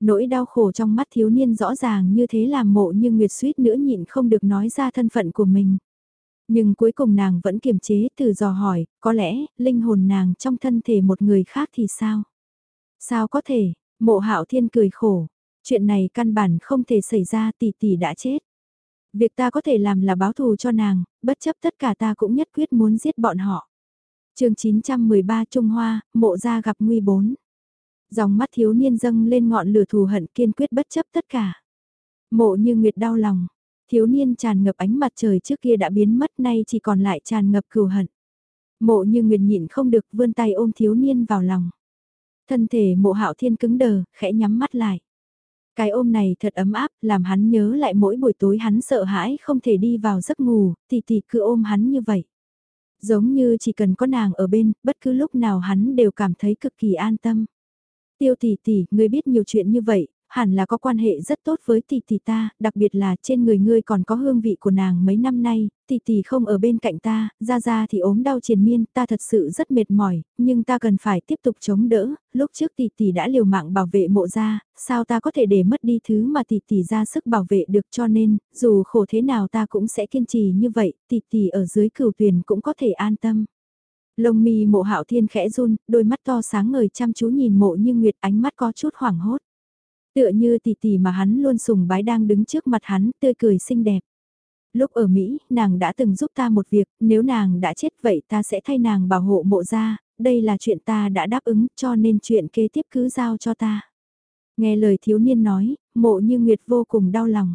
Nỗi đau khổ trong mắt thiếu niên rõ ràng như thế làm mộ như Nguyệt suýt nữa nhịn không được nói ra thân phận của mình. Nhưng cuối cùng nàng vẫn kiềm chế từ dò hỏi, có lẽ, linh hồn nàng trong thân thể một người khác thì sao? Sao có thể, mộ hạo thiên cười khổ, chuyện này căn bản không thể xảy ra tỷ tỷ đã chết. Việc ta có thể làm là báo thù cho nàng, bất chấp tất cả ta cũng nhất quyết muốn giết bọn họ. chương 913 Trung Hoa, mộ gia gặp nguy bốn. Dòng mắt thiếu niên dâng lên ngọn lửa thù hận kiên quyết bất chấp tất cả. Mộ như nguyệt đau lòng, thiếu niên tràn ngập ánh mặt trời trước kia đã biến mất nay chỉ còn lại tràn ngập cừu hận. Mộ như nguyệt nhịn không được vươn tay ôm thiếu niên vào lòng. Thân thể mộ hạo thiên cứng đờ, khẽ nhắm mắt lại. Cái ôm này thật ấm áp, làm hắn nhớ lại mỗi buổi tối hắn sợ hãi không thể đi vào giấc ngủ, tỷ tỷ cứ ôm hắn như vậy. Giống như chỉ cần có nàng ở bên, bất cứ lúc nào hắn đều cảm thấy cực kỳ an tâm. Tiêu tỷ tỷ, ngươi biết nhiều chuyện như vậy, hẳn là có quan hệ rất tốt với tỷ tỷ ta, đặc biệt là trên người ngươi còn có hương vị của nàng mấy năm nay, tỷ tỷ không ở bên cạnh ta, ra ra thì ốm đau triền miên, ta thật sự rất mệt mỏi, nhưng ta cần phải tiếp tục chống đỡ, lúc trước tỷ tỷ đã liều mạng bảo vệ mộ ra, sao ta có thể để mất đi thứ mà tỷ tỷ ra sức bảo vệ được cho nên, dù khổ thế nào ta cũng sẽ kiên trì như vậy, tỷ tỷ ở dưới cửu tuyển cũng có thể an tâm. Lông mi mộ hạo thiên khẽ run, đôi mắt to sáng ngời chăm chú nhìn mộ như nguyệt ánh mắt có chút hoảng hốt. Tựa như tỷ tỷ mà hắn luôn sùng bái đang đứng trước mặt hắn, tươi cười xinh đẹp. Lúc ở Mỹ, nàng đã từng giúp ta một việc, nếu nàng đã chết vậy ta sẽ thay nàng bảo hộ mộ ra, đây là chuyện ta đã đáp ứng cho nên chuyện kế tiếp cứ giao cho ta. Nghe lời thiếu niên nói, mộ như Nguyệt vô cùng đau lòng.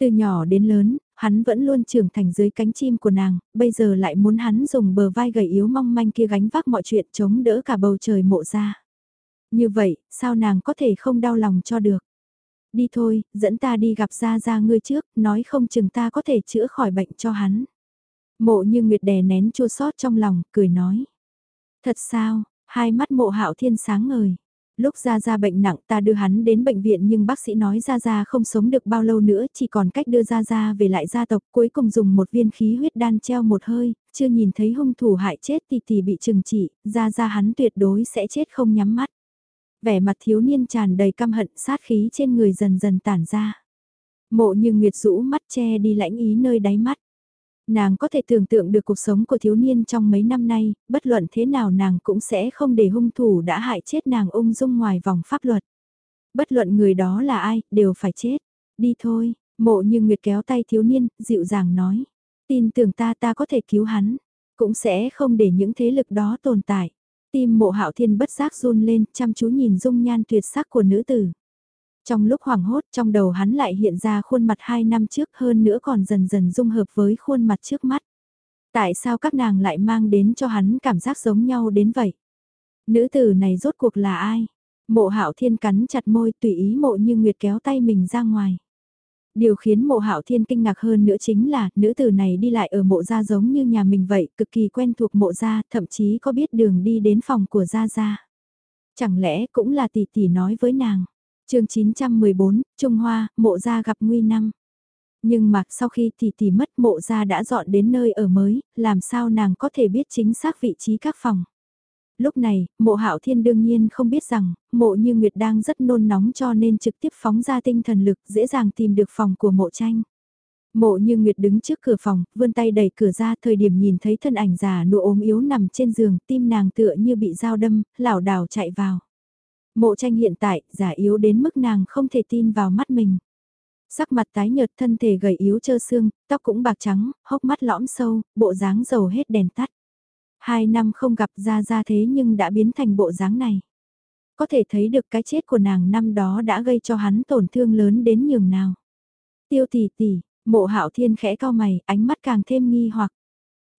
Từ nhỏ đến lớn, hắn vẫn luôn trưởng thành dưới cánh chim của nàng, bây giờ lại muốn hắn dùng bờ vai gầy yếu mong manh kia gánh vác mọi chuyện chống đỡ cả bầu trời mộ ra. Như vậy, sao nàng có thể không đau lòng cho được? Đi thôi, dẫn ta đi gặp Gia Gia ngươi trước, nói không chừng ta có thể chữa khỏi bệnh cho hắn. Mộ như Nguyệt đè nén chua sót trong lòng, cười nói. Thật sao, hai mắt mộ hạo thiên sáng ngời. Lúc Gia Gia bệnh nặng ta đưa hắn đến bệnh viện nhưng bác sĩ nói Gia Gia không sống được bao lâu nữa chỉ còn cách đưa Gia Gia về lại gia tộc cuối cùng dùng một viên khí huyết đan treo một hơi, chưa nhìn thấy hung thủ hại chết thì thì bị trừng trị, Gia Gia hắn tuyệt đối sẽ chết không nhắm mắt vẻ mặt thiếu niên tràn đầy căm hận sát khí trên người dần dần tản ra. Mộ như Nguyệt rũ mắt che đi lãnh ý nơi đáy mắt. Nàng có thể tưởng tượng được cuộc sống của thiếu niên trong mấy năm nay, bất luận thế nào nàng cũng sẽ không để hung thủ đã hại chết nàng ung dung ngoài vòng pháp luật. Bất luận người đó là ai, đều phải chết. Đi thôi, mộ như Nguyệt kéo tay thiếu niên, dịu dàng nói. Tin tưởng ta ta có thể cứu hắn, cũng sẽ không để những thế lực đó tồn tại. Tim mộ hạo thiên bất giác run lên, chăm chú nhìn dung nhan tuyệt sắc của nữ tử. Trong lúc hoảng hốt trong đầu hắn lại hiện ra khuôn mặt hai năm trước hơn nữa còn dần dần dung hợp với khuôn mặt trước mắt. Tại sao các nàng lại mang đến cho hắn cảm giác giống nhau đến vậy? Nữ tử này rốt cuộc là ai? Mộ hạo thiên cắn chặt môi tùy ý mộ như nguyệt kéo tay mình ra ngoài. Điều khiến mộ hạo thiên kinh ngạc hơn nữa chính là nữ tử này đi lại ở mộ gia giống như nhà mình vậy, cực kỳ quen thuộc mộ gia, thậm chí có biết đường đi đến phòng của gia gia. Chẳng lẽ cũng là tỷ tỷ nói với nàng. chương 914, Trung Hoa, mộ gia gặp nguy năm. Nhưng mà sau khi tỷ tỷ mất mộ gia đã dọn đến nơi ở mới, làm sao nàng có thể biết chính xác vị trí các phòng lúc này, mộ hạo thiên đương nhiên không biết rằng, mộ như Nguyệt đang rất nôn nóng cho nên trực tiếp phóng ra tinh thần lực dễ dàng tìm được phòng của mộ tranh. Mộ như Nguyệt đứng trước cửa phòng, vươn tay đẩy cửa ra thời điểm nhìn thấy thân ảnh già nụ ốm yếu nằm trên giường, tim nàng tựa như bị dao đâm, lảo đảo chạy vào. Mộ tranh hiện tại, giả yếu đến mức nàng không thể tin vào mắt mình. Sắc mặt tái nhợt thân thể gầy yếu trơ xương, tóc cũng bạc trắng, hốc mắt lõm sâu, bộ dáng dầu hết đèn tắt. Hai năm không gặp ra ra thế nhưng đã biến thành bộ dáng này. Có thể thấy được cái chết của nàng năm đó đã gây cho hắn tổn thương lớn đến nhường nào. Tiêu tỷ tỷ, mộ hạo thiên khẽ cao mày, ánh mắt càng thêm nghi hoặc.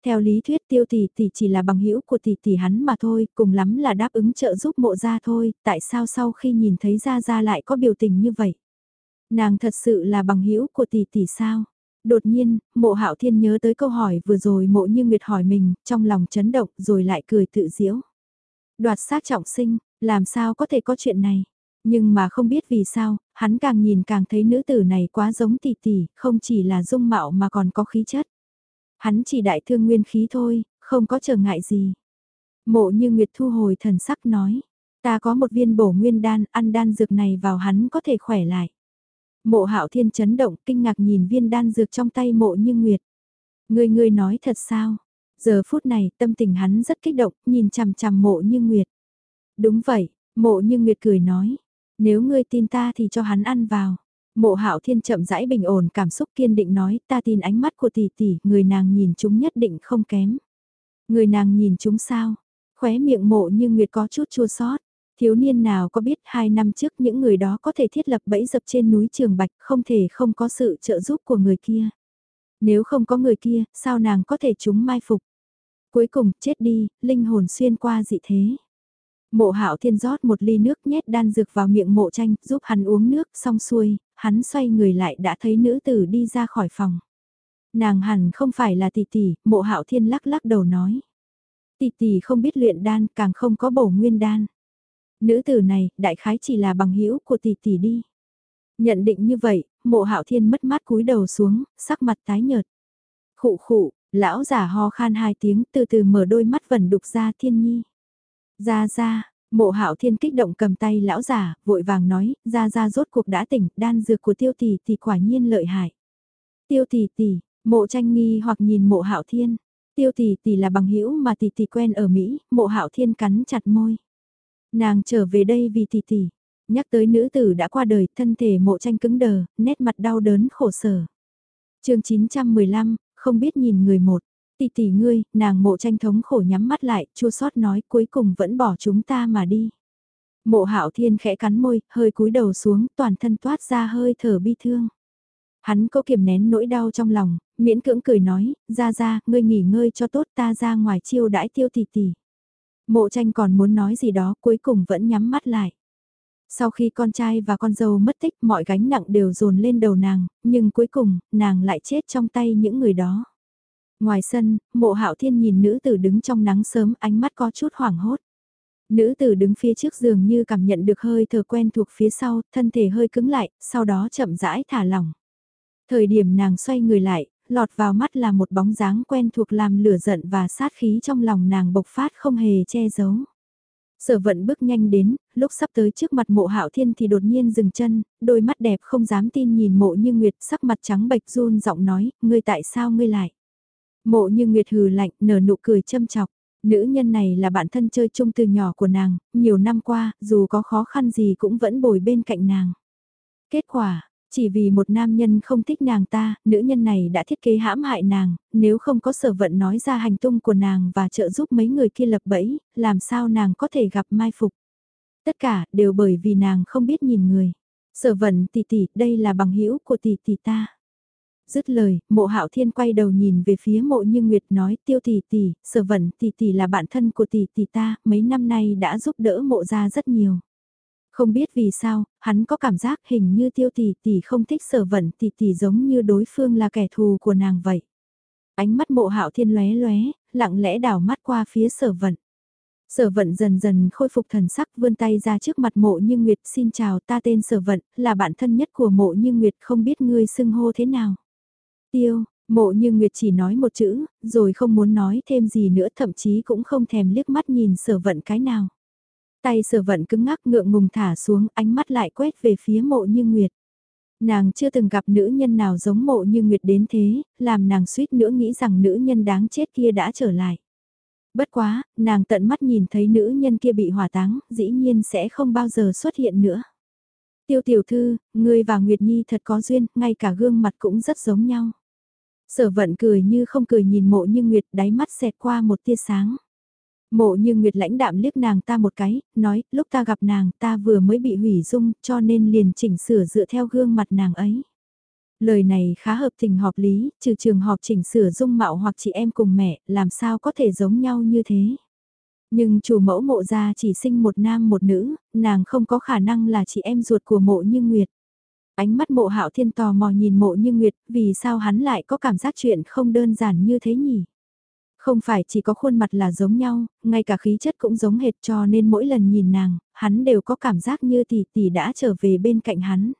Theo lý thuyết tiêu tỷ tỷ chỉ là bằng hữu của tỷ tỷ hắn mà thôi, cùng lắm là đáp ứng trợ giúp mộ ra thôi, tại sao sau khi nhìn thấy ra ra lại có biểu tình như vậy? Nàng thật sự là bằng hữu của tỷ tỷ sao? Đột nhiên, mộ hạo thiên nhớ tới câu hỏi vừa rồi mộ như Nguyệt hỏi mình, trong lòng chấn động rồi lại cười tự diễu. Đoạt xác trọng sinh, làm sao có thể có chuyện này? Nhưng mà không biết vì sao, hắn càng nhìn càng thấy nữ tử này quá giống tỷ tỷ, không chỉ là dung mạo mà còn có khí chất. Hắn chỉ đại thương nguyên khí thôi, không có trở ngại gì. Mộ như Nguyệt thu hồi thần sắc nói, ta có một viên bổ nguyên đan, ăn đan dược này vào hắn có thể khỏe lại. Mộ hạo thiên chấn động kinh ngạc nhìn viên đan dược trong tay mộ như nguyệt. Người người nói thật sao? Giờ phút này tâm tình hắn rất kích động, nhìn chằm chằm mộ như nguyệt. Đúng vậy, mộ như nguyệt cười nói. Nếu ngươi tin ta thì cho hắn ăn vào. Mộ hạo thiên chậm rãi bình ổn cảm xúc kiên định nói ta tin ánh mắt của tỷ tỷ, người nàng nhìn chúng nhất định không kém. Người nàng nhìn chúng sao? Khóe miệng mộ như nguyệt có chút chua sót. Thiếu niên nào có biết hai năm trước những người đó có thể thiết lập bẫy dập trên núi Trường Bạch không thể không có sự trợ giúp của người kia. Nếu không có người kia, sao nàng có thể chúng mai phục? Cuối cùng, chết đi, linh hồn xuyên qua dị thế. Mộ hạo thiên rót một ly nước nhét đan dược vào miệng mộ tranh, giúp hắn uống nước, xong xuôi, hắn xoay người lại đã thấy nữ tử đi ra khỏi phòng. Nàng hẳn không phải là tỷ tỷ, mộ hạo thiên lắc lắc đầu nói. Tỷ tỷ không biết luyện đan, càng không có bổ nguyên đan. Nữ tử này, đại khái chỉ là bằng hữu của tỷ tỷ đi. Nhận định như vậy, mộ hạo thiên mất mát cúi đầu xuống, sắc mặt tái nhợt. Khụ khụ, lão giả ho khan hai tiếng từ từ mở đôi mắt vẩn đục ra thiên nhi. Ra ra, mộ hạo thiên kích động cầm tay lão giả, vội vàng nói, ra ra rốt cuộc đã tỉnh, đan dược của tiêu tỷ tỷ quả nhiên lợi hại. Tiêu tỷ tỷ, mộ tranh nghi hoặc nhìn mộ hạo thiên. Tiêu tỷ tỷ là bằng hữu mà tỷ tỷ quen ở Mỹ, mộ hạo thiên cắn chặt môi. Nàng trở về đây vì tỷ tỷ. Nhắc tới nữ tử đã qua đời, thân thể mộ tranh cứng đờ, nét mặt đau đớn khổ sở. chương 915, không biết nhìn người một. Tỷ tỷ ngươi, nàng mộ tranh thống khổ nhắm mắt lại, chua sót nói cuối cùng vẫn bỏ chúng ta mà đi. Mộ hạo thiên khẽ cắn môi, hơi cúi đầu xuống, toàn thân toát ra hơi thở bi thương. Hắn có kiềm nén nỗi đau trong lòng, miễn cưỡng cười nói, ra ra, ngươi nghỉ ngơi cho tốt ta ra ngoài chiêu đãi tiêu tỷ tỷ. Mộ tranh còn muốn nói gì đó cuối cùng vẫn nhắm mắt lại. Sau khi con trai và con dâu mất tích mọi gánh nặng đều dồn lên đầu nàng, nhưng cuối cùng, nàng lại chết trong tay những người đó. Ngoài sân, mộ hạo thiên nhìn nữ tử đứng trong nắng sớm ánh mắt có chút hoảng hốt. Nữ tử đứng phía trước giường như cảm nhận được hơi thở quen thuộc phía sau, thân thể hơi cứng lại, sau đó chậm rãi thả lỏng. Thời điểm nàng xoay người lại, lọt vào mắt là một bóng dáng quen thuộc làm lửa giận và sát khí trong lòng nàng bộc phát không hề che giấu. Sở vận bước nhanh đến, lúc sắp tới trước mặt mộ hạo thiên thì đột nhiên dừng chân, đôi mắt đẹp không dám tin nhìn mộ như Nguyệt sắc mặt trắng bệch run giọng nói, ngươi tại sao ngươi lại? Mộ như Nguyệt hừ lạnh, nở nụ cười châm chọc. Nữ nhân này là bạn thân chơi chung từ nhỏ của nàng, nhiều năm qua, dù có khó khăn gì cũng vẫn bồi bên cạnh nàng. Kết quả, chỉ vì một nam nhân không thích nàng ta, nữ nhân này đã thiết kế hãm hại nàng, nếu không có sở vận nói ra hành tung của nàng và trợ giúp mấy người kia lập bẫy, làm sao nàng có thể gặp mai phục. Tất cả đều bởi vì nàng không biết nhìn người. Sở vận tỷ tỷ, đây là bằng hữu của tỷ tỷ ta. Dứt lời, mộ hạo thiên quay đầu nhìn về phía mộ như Nguyệt nói tiêu tỷ tỷ, sở vận tỷ tỷ là bạn thân của tỷ tỷ ta, mấy năm nay đã giúp đỡ mộ ra rất nhiều. Không biết vì sao, hắn có cảm giác hình như tiêu tỷ tỷ không thích sở vận tỷ tỷ giống như đối phương là kẻ thù của nàng vậy. Ánh mắt mộ hạo thiên lóe lóe, lặng lẽ đảo mắt qua phía sở vận. Sở vận dần dần khôi phục thần sắc vươn tay ra trước mặt mộ như Nguyệt xin chào ta tên sở vận, là bạn thân nhất của mộ như Nguyệt không biết ngươi xưng hô thế nào. Tiêu, mộ như Nguyệt chỉ nói một chữ, rồi không muốn nói thêm gì nữa thậm chí cũng không thèm liếc mắt nhìn sở vận cái nào. Tay sở vận cứng ngắc ngượng ngùng thả xuống ánh mắt lại quét về phía mộ như Nguyệt. Nàng chưa từng gặp nữ nhân nào giống mộ như Nguyệt đến thế, làm nàng suýt nữa nghĩ rằng nữ nhân đáng chết kia đã trở lại. Bất quá, nàng tận mắt nhìn thấy nữ nhân kia bị hỏa táng, dĩ nhiên sẽ không bao giờ xuất hiện nữa. Tiêu tiểu thư, ngươi và Nguyệt Nhi thật có duyên, ngay cả gương mặt cũng rất giống nhau. Sở vận cười như không cười nhìn mộ như Nguyệt đáy mắt xẹt qua một tia sáng. Mộ như Nguyệt lãnh đạm liếc nàng ta một cái, nói, lúc ta gặp nàng ta vừa mới bị hủy dung cho nên liền chỉnh sửa dựa theo gương mặt nàng ấy. Lời này khá hợp tình hợp lý, trừ trường hợp chỉnh sửa dung mạo hoặc chị em cùng mẹ, làm sao có thể giống nhau như thế. Nhưng chủ mẫu mộ gia chỉ sinh một nam một nữ, nàng không có khả năng là chị em ruột của mộ như Nguyệt. Ánh mắt mộ hạo thiên tò mò nhìn mộ như Nguyệt, vì sao hắn lại có cảm giác chuyện không đơn giản như thế nhỉ? Không phải chỉ có khuôn mặt là giống nhau, ngay cả khí chất cũng giống hệt cho nên mỗi lần nhìn nàng, hắn đều có cảm giác như tỷ tỷ đã trở về bên cạnh hắn.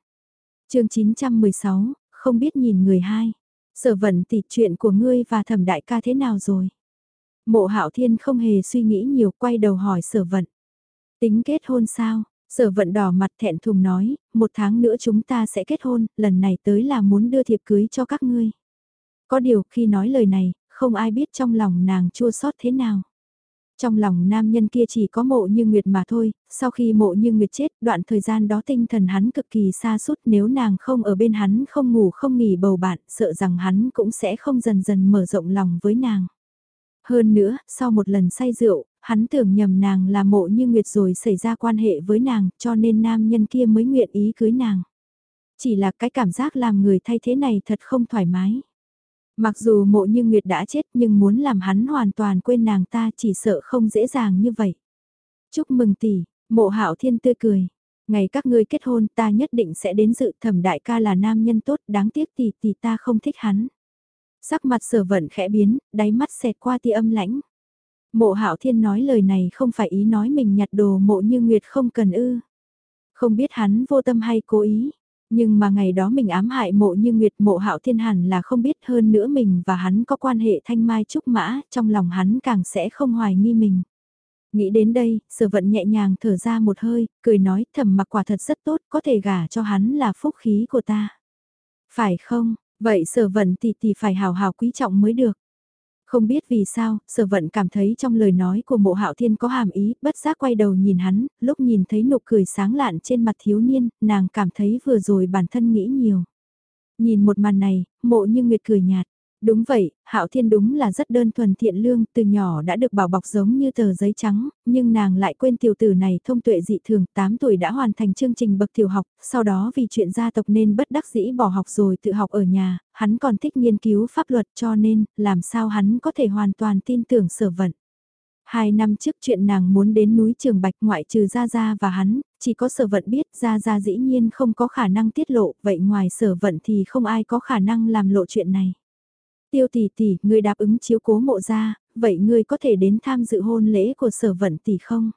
chương 916, không biết nhìn người hai. Sở vận tỷ chuyện của ngươi và thẩm đại ca thế nào rồi? Mộ hạo thiên không hề suy nghĩ nhiều quay đầu hỏi sở vận. Tính kết hôn sao? Sở vận đỏ mặt thẹn thùng nói, một tháng nữa chúng ta sẽ kết hôn, lần này tới là muốn đưa thiệp cưới cho các ngươi. Có điều khi nói lời này, không ai biết trong lòng nàng chua xót thế nào. Trong lòng nam nhân kia chỉ có mộ như Nguyệt mà thôi, sau khi mộ như Nguyệt chết, đoạn thời gian đó tinh thần hắn cực kỳ xa sút nếu nàng không ở bên hắn không ngủ không nghỉ bầu bạn, sợ rằng hắn cũng sẽ không dần dần mở rộng lòng với nàng. Hơn nữa, sau một lần say rượu, hắn tưởng nhầm nàng là mộ như Nguyệt rồi xảy ra quan hệ với nàng, cho nên nam nhân kia mới nguyện ý cưới nàng. Chỉ là cái cảm giác làm người thay thế này thật không thoải mái. Mặc dù mộ như Nguyệt đã chết nhưng muốn làm hắn hoàn toàn quên nàng ta chỉ sợ không dễ dàng như vậy. Chúc mừng tỷ, mộ hạo thiên tươi cười. Ngày các ngươi kết hôn ta nhất định sẽ đến dự thẩm đại ca là nam nhân tốt đáng tiếc tỷ tỷ ta không thích hắn. Sắc mặt sở vận khẽ biến, đáy mắt xẹt qua tia âm lãnh. Mộ hạo thiên nói lời này không phải ý nói mình nhặt đồ mộ như Nguyệt không cần ư. Không biết hắn vô tâm hay cố ý, nhưng mà ngày đó mình ám hại mộ như Nguyệt mộ hạo thiên hẳn là không biết hơn nữa mình và hắn có quan hệ thanh mai trúc mã, trong lòng hắn càng sẽ không hoài nghi mình. Nghĩ đến đây, sở vận nhẹ nhàng thở ra một hơi, cười nói thầm mặc quả thật rất tốt, có thể gả cho hắn là phúc khí của ta. Phải không, vậy sở vận thì thì phải hào hào quý trọng mới được. Không biết vì sao, sở vận cảm thấy trong lời nói của mộ hạo thiên có hàm ý, bất giác quay đầu nhìn hắn, lúc nhìn thấy nụ cười sáng lạn trên mặt thiếu niên, nàng cảm thấy vừa rồi bản thân nghĩ nhiều. Nhìn một màn này, mộ như nguyệt cười nhạt. Đúng vậy, Hạo Thiên đúng là rất đơn thuần thiện lương, từ nhỏ đã được bảo bọc giống như tờ giấy trắng, nhưng nàng lại quên tiểu tử này thông tuệ dị thường, 8 tuổi đã hoàn thành chương trình bậc tiểu học, sau đó vì chuyện gia tộc nên bất đắc dĩ bỏ học rồi tự học ở nhà, hắn còn thích nghiên cứu pháp luật cho nên, làm sao hắn có thể hoàn toàn tin tưởng sở vận. Hai năm trước chuyện nàng muốn đến núi Trường Bạch ngoại trừ Gia Gia và hắn, chỉ có sở vận biết Gia Gia dĩ nhiên không có khả năng tiết lộ, vậy ngoài sở vận thì không ai có khả năng làm lộ chuyện này. Tiêu tỷ tỷ, ngươi đáp ứng chiếu cố mộ gia, vậy ngươi có thể đến tham dự hôn lễ của sở vận tỷ không?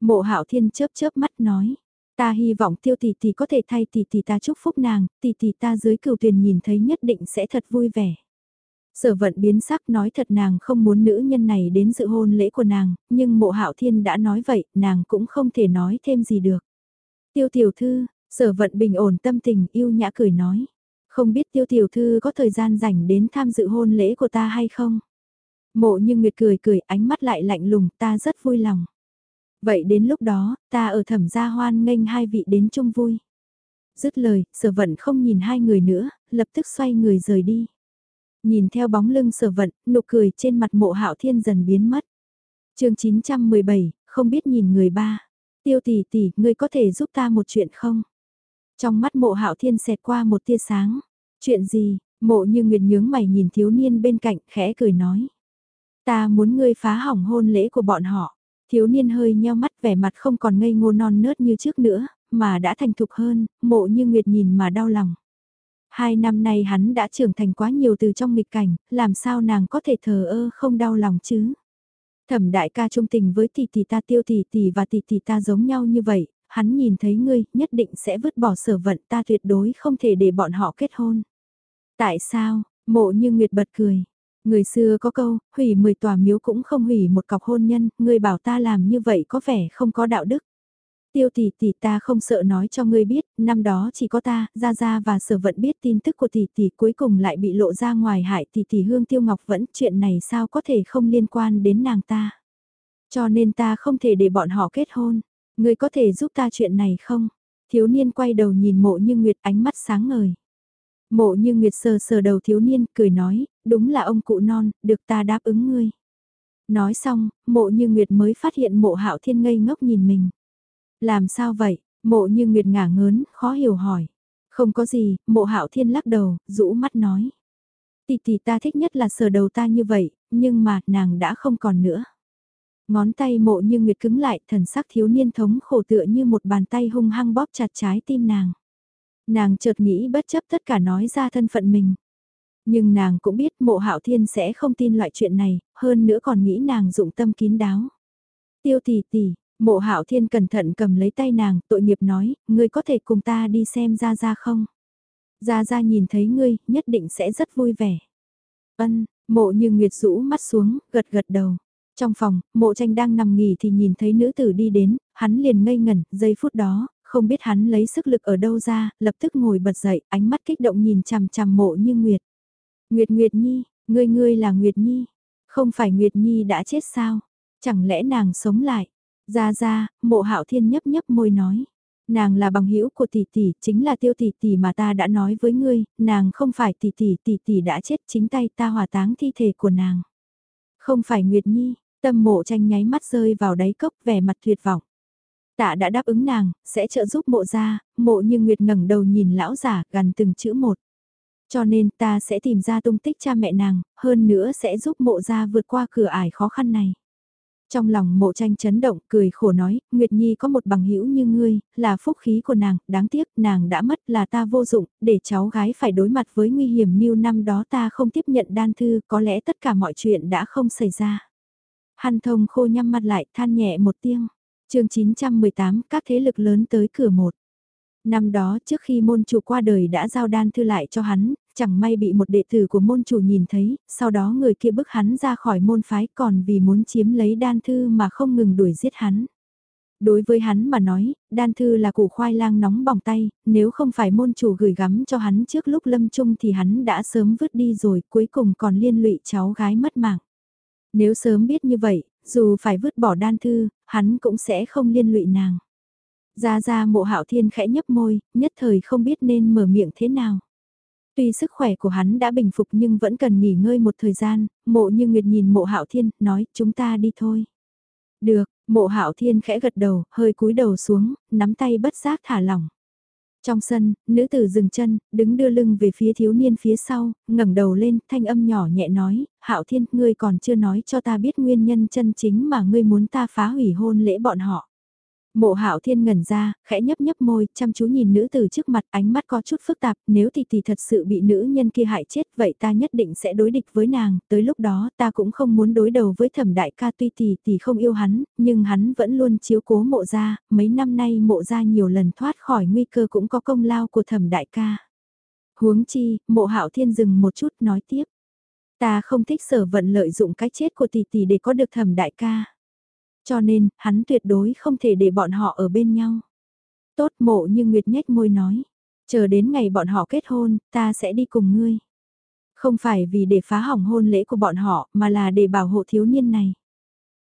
Mộ hạo thiên chớp chớp mắt nói. Ta hy vọng tiêu tỷ tỷ có thể thay tỷ tỷ ta chúc phúc nàng, tỷ tỷ ta dưới cửu tuyền nhìn thấy nhất định sẽ thật vui vẻ. Sở vận biến sắc nói thật nàng không muốn nữ nhân này đến dự hôn lễ của nàng, nhưng mộ hạo thiên đã nói vậy, nàng cũng không thể nói thêm gì được. Tiêu tiểu thư, sở vận bình ổn tâm tình yêu nhã cười nói. Không biết tiêu tiểu thư có thời gian rảnh đến tham dự hôn lễ của ta hay không? Mộ như Nguyệt cười cười ánh mắt lại lạnh lùng ta rất vui lòng. Vậy đến lúc đó, ta ở thẩm gia hoan nghênh hai vị đến chung vui. Dứt lời, sở vận không nhìn hai người nữa, lập tức xoay người rời đi. Nhìn theo bóng lưng sở vận, nụ cười trên mặt mộ hạo thiên dần biến mất. chương 917, không biết nhìn người ba. Tiêu tỷ tỷ, ngươi có thể giúp ta một chuyện không? Trong mắt mộ hạo thiên xẹt qua một tia sáng. Chuyện gì, mộ như nguyệt nhướng mày nhìn thiếu niên bên cạnh khẽ cười nói. Ta muốn ngươi phá hỏng hôn lễ của bọn họ. Thiếu niên hơi nheo mắt vẻ mặt không còn ngây ngô non nớt như trước nữa, mà đã thành thục hơn, mộ như nguyệt nhìn mà đau lòng. Hai năm nay hắn đã trưởng thành quá nhiều từ trong nghịch cảnh, làm sao nàng có thể thờ ơ không đau lòng chứ? Thẩm đại ca trung tình với tỷ tỷ ta tiêu tỷ tỷ và tỷ tỷ ta giống nhau như vậy, hắn nhìn thấy ngươi, nhất định sẽ vứt bỏ sở vận ta tuyệt đối không thể để bọn họ kết hôn. Tại sao, mộ như Nguyệt bật cười. Người xưa có câu, hủy 10 tòa miếu cũng không hủy một cọc hôn nhân, ngươi bảo ta làm như vậy có vẻ không có đạo đức. Tiêu tỷ tỷ ta không sợ nói cho ngươi biết, năm đó chỉ có ta, Gia Gia và Sở Vận biết tin tức của tỷ tỷ cuối cùng lại bị lộ ra ngoài hại tỷ tỷ Hương Tiêu Ngọc vẫn chuyện này sao có thể không liên quan đến nàng ta. Cho nên ta không thể để bọn họ kết hôn. Ngươi có thể giúp ta chuyện này không? Thiếu niên quay đầu nhìn mộ như Nguyệt ánh mắt sáng ngời. Mộ như Nguyệt sờ sờ đầu thiếu niên, cười nói, đúng là ông cụ non, được ta đáp ứng ngươi. Nói xong, mộ như Nguyệt mới phát hiện mộ hạo thiên ngây ngốc nhìn mình. Làm sao vậy? Mộ như Nguyệt ngả ngớn, khó hiểu hỏi. Không có gì, mộ hạo thiên lắc đầu, rũ mắt nói. Tỷ tỷ ta thích nhất là sờ đầu ta như vậy, nhưng mà nàng đã không còn nữa. Ngón tay mộ như nguyệt cứng lại, thần sắc thiếu niên thống khổ tựa như một bàn tay hung hăng bóp chặt trái tim nàng. Nàng chợt nghĩ bất chấp tất cả nói ra thân phận mình. Nhưng nàng cũng biết mộ hạo thiên sẽ không tin loại chuyện này, hơn nữa còn nghĩ nàng dụng tâm kín đáo. Tiêu tỷ tỷ, mộ hạo thiên cẩn thận cầm lấy tay nàng, tội nghiệp nói, ngươi có thể cùng ta đi xem ra ra không? Ra ra nhìn thấy ngươi, nhất định sẽ rất vui vẻ. Ân, mộ như nguyệt rũ mắt xuống, gật gật đầu. Trong phòng, mộ tranh đang nằm nghỉ thì nhìn thấy nữ tử đi đến, hắn liền ngây ngẩn, giây phút đó, không biết hắn lấy sức lực ở đâu ra, lập tức ngồi bật dậy, ánh mắt kích động nhìn chằm chằm mộ như Nguyệt. Nguyệt Nguyệt Nhi, ngươi ngươi là Nguyệt Nhi, không phải Nguyệt Nhi đã chết sao? Chẳng lẽ nàng sống lại? Ra ra, mộ hạo thiên nhấp nhấp môi nói. Nàng là bằng hữu của tỷ tỷ, chính là tiêu tỷ tỷ mà ta đã nói với ngươi, nàng không phải tỷ tỷ, tỷ tỷ đã chết chính tay ta hỏa táng thi thể của nàng. Không phải Nguyệt Nhi, Tâm mộ tranh nháy mắt rơi vào đáy cốc vẻ mặt tuyệt vọng. Tạ đã đáp ứng nàng, sẽ trợ giúp mộ ra, mộ như Nguyệt ngẩng đầu nhìn lão giả gần từng chữ một. Cho nên ta sẽ tìm ra tung tích cha mẹ nàng, hơn nữa sẽ giúp mộ ra vượt qua cửa ải khó khăn này. Trong lòng mộ tranh chấn động, cười khổ nói, Nguyệt Nhi có một bằng hữu như ngươi, là phúc khí của nàng, đáng tiếc nàng đã mất là ta vô dụng, để cháu gái phải đối mặt với nguy hiểm như năm đó ta không tiếp nhận đan thư, có lẽ tất cả mọi chuyện đã không xảy ra. Hàn thông khô nhắm mặt lại, than nhẹ một tiếng. chương 918, các thế lực lớn tới cửa một. Năm đó trước khi môn chủ qua đời đã giao đan thư lại cho hắn, chẳng may bị một đệ tử của môn chủ nhìn thấy, sau đó người kia bức hắn ra khỏi môn phái còn vì muốn chiếm lấy đan thư mà không ngừng đuổi giết hắn. Đối với hắn mà nói, đan thư là củ khoai lang nóng bỏng tay, nếu không phải môn chủ gửi gắm cho hắn trước lúc lâm chung thì hắn đã sớm vứt đi rồi, cuối cùng còn liên lụy cháu gái mất mạng. Nếu sớm biết như vậy, dù phải vứt bỏ đan thư, hắn cũng sẽ không liên lụy nàng. Ra ra mộ hạo thiên khẽ nhấp môi, nhất thời không biết nên mở miệng thế nào. Tuy sức khỏe của hắn đã bình phục nhưng vẫn cần nghỉ ngơi một thời gian, mộ như Nguyệt nhìn mộ hạo thiên, nói chúng ta đi thôi. Được, mộ hạo thiên khẽ gật đầu, hơi cúi đầu xuống, nắm tay bất giác thả lỏng. Trong sân, nữ tử dừng chân, đứng đưa lưng về phía thiếu niên phía sau, ngẩng đầu lên, thanh âm nhỏ nhẹ nói, hạo thiên, ngươi còn chưa nói cho ta biết nguyên nhân chân chính mà ngươi muốn ta phá hủy hôn lễ bọn họ. Mộ hạo thiên ngẩn ra, khẽ nhấp nhấp môi, chăm chú nhìn nữ tử trước mặt ánh mắt có chút phức tạp, nếu tỷ tỷ thật sự bị nữ nhân kia hại chết vậy ta nhất định sẽ đối địch với nàng, tới lúc đó ta cũng không muốn đối đầu với thẩm đại ca tuy tỷ tỷ không yêu hắn, nhưng hắn vẫn luôn chiếu cố mộ ra, mấy năm nay mộ ra nhiều lần thoát khỏi nguy cơ cũng có công lao của thẩm đại ca. Huống chi, mộ hạo thiên dừng một chút nói tiếp. Ta không thích sở vận lợi dụng cái chết của tỷ tỷ để có được thẩm đại ca. Cho nên, hắn tuyệt đối không thể để bọn họ ở bên nhau. Tốt mộ như Nguyệt nhếch môi nói. Chờ đến ngày bọn họ kết hôn, ta sẽ đi cùng ngươi. Không phải vì để phá hỏng hôn lễ của bọn họ, mà là để bảo hộ thiếu niên này.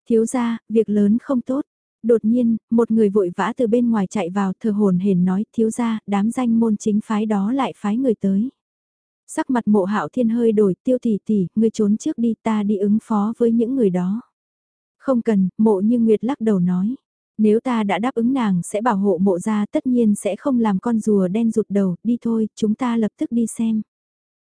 Thiếu ra, việc lớn không tốt. Đột nhiên, một người vội vã từ bên ngoài chạy vào thờ hồn hển nói thiếu ra, đám danh môn chính phái đó lại phái người tới. Sắc mặt mộ hạo thiên hơi đổi tiêu tỷ tỷ, ngươi trốn trước đi ta đi ứng phó với những người đó. Không cần, mộ như Nguyệt lắc đầu nói. Nếu ta đã đáp ứng nàng sẽ bảo hộ mộ ra tất nhiên sẽ không làm con rùa đen rụt đầu, đi thôi, chúng ta lập tức đi xem.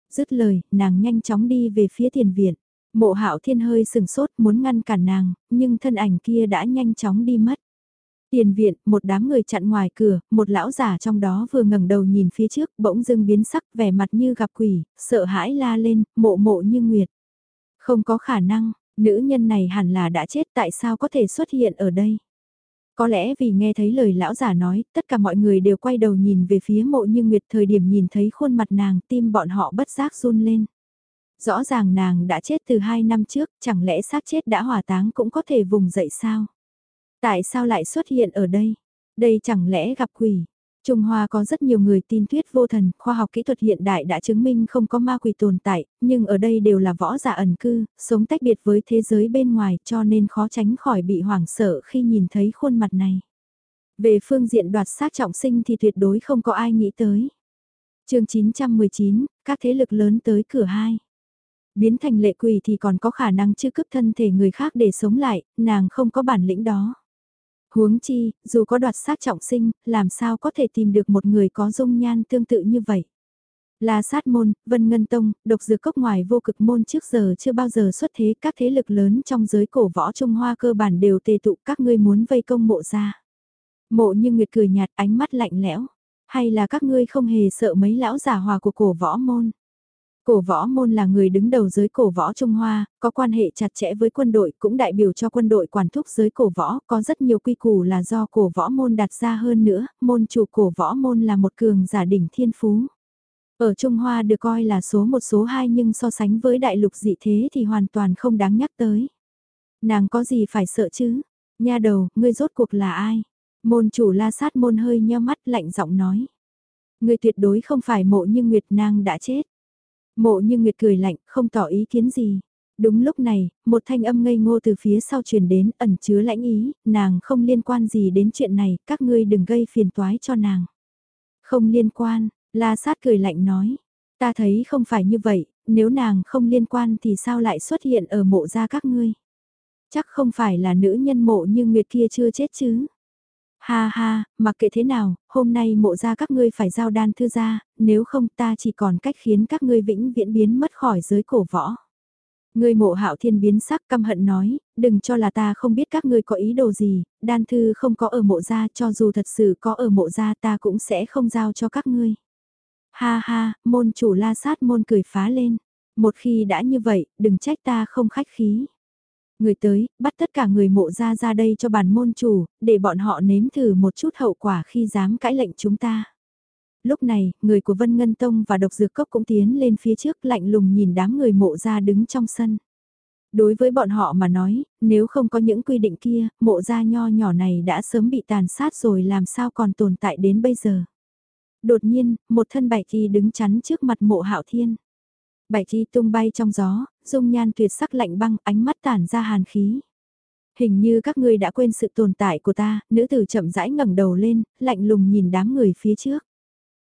Dứt lời, nàng nhanh chóng đi về phía tiền viện. Mộ hạo thiên hơi sừng sốt muốn ngăn cản nàng, nhưng thân ảnh kia đã nhanh chóng đi mất. Tiền viện, một đám người chặn ngoài cửa, một lão giả trong đó vừa ngẩng đầu nhìn phía trước, bỗng dưng biến sắc, vẻ mặt như gặp quỷ, sợ hãi la lên, mộ mộ như nguyệt. Không có khả năng, Nữ nhân này hẳn là đã chết tại sao có thể xuất hiện ở đây? Có lẽ vì nghe thấy lời lão giả nói, tất cả mọi người đều quay đầu nhìn về phía mộ như Nguyệt thời điểm nhìn thấy khuôn mặt nàng tim bọn họ bất giác run lên. Rõ ràng nàng đã chết từ hai năm trước, chẳng lẽ xác chết đã hỏa táng cũng có thể vùng dậy sao? Tại sao lại xuất hiện ở đây? Đây chẳng lẽ gặp quỷ? Trung Hoa có rất nhiều người tin thuyết vô thần, khoa học kỹ thuật hiện đại đã chứng minh không có ma quỷ tồn tại, nhưng ở đây đều là võ giả ẩn cư, sống tách biệt với thế giới bên ngoài cho nên khó tránh khỏi bị hoảng sợ khi nhìn thấy khuôn mặt này. Về phương diện đoạt xác trọng sinh thì tuyệt đối không có ai nghĩ tới. chương 919, các thế lực lớn tới cửa hai. Biến thành lệ quỷ thì còn có khả năng chưa cướp thân thể người khác để sống lại, nàng không có bản lĩnh đó. Huống chi, dù có đoạt sát trọng sinh, làm sao có thể tìm được một người có dung nhan tương tự như vậy. Là sát môn, vân ngân tông, độc dược cốc ngoài vô cực môn trước giờ chưa bao giờ xuất thế các thế lực lớn trong giới cổ võ Trung Hoa cơ bản đều tề tụ các ngươi muốn vây công mộ ra. Mộ như nguyệt cười nhạt ánh mắt lạnh lẽo, hay là các ngươi không hề sợ mấy lão giả hòa của cổ võ môn. Cổ võ môn là người đứng đầu giới cổ võ Trung Hoa, có quan hệ chặt chẽ với quân đội cũng đại biểu cho quân đội quản thúc giới cổ võ, có rất nhiều quy củ là do cổ võ môn đặt ra hơn nữa, môn chủ cổ võ môn là một cường giả đỉnh thiên phú. Ở Trung Hoa được coi là số một số hai nhưng so sánh với đại lục dị thế thì hoàn toàn không đáng nhắc tới. Nàng có gì phải sợ chứ? Nha đầu, ngươi rốt cuộc là ai? Môn chủ la sát môn hơi nheo mắt lạnh giọng nói. Ngươi tuyệt đối không phải mộ như Nguyệt Nang đã chết. Mộ như Nguyệt cười lạnh, không tỏ ý kiến gì. Đúng lúc này, một thanh âm ngây ngô từ phía sau truyền đến ẩn chứa lãnh ý, nàng không liên quan gì đến chuyện này, các ngươi đừng gây phiền toái cho nàng. Không liên quan, la sát cười lạnh nói. Ta thấy không phải như vậy, nếu nàng không liên quan thì sao lại xuất hiện ở mộ gia các ngươi. Chắc không phải là nữ nhân mộ như Nguyệt kia chưa chết chứ. Ha ha, mặc kệ thế nào, hôm nay mộ ra các ngươi phải giao đan thư ra, nếu không ta chỉ còn cách khiến các ngươi vĩnh viễn biến mất khỏi giới cổ võ. Ngươi mộ hạo thiên biến sắc căm hận nói, đừng cho là ta không biết các ngươi có ý đồ gì, đan thư không có ở mộ gia cho dù thật sự có ở mộ gia ta cũng sẽ không giao cho các ngươi. Ha ha, môn chủ la sát môn cười phá lên, một khi đã như vậy, đừng trách ta không khách khí. Người tới, bắt tất cả người mộ ra ra đây cho bản môn chủ, để bọn họ nếm thử một chút hậu quả khi dám cãi lệnh chúng ta. Lúc này, người của Vân Ngân Tông và độc dược cốc cũng tiến lên phía trước lạnh lùng nhìn đám người mộ ra đứng trong sân. Đối với bọn họ mà nói, nếu không có những quy định kia, mộ gia nho nhỏ này đã sớm bị tàn sát rồi làm sao còn tồn tại đến bây giờ. Đột nhiên, một thân bạch y đứng chắn trước mặt mộ hạo thiên. Bạch chi tung bay trong gió, dung nhan tuyệt sắc lạnh băng, ánh mắt tản ra hàn khí. Hình như các ngươi đã quên sự tồn tại của ta, nữ tử chậm rãi ngẩng đầu lên, lạnh lùng nhìn đám người phía trước.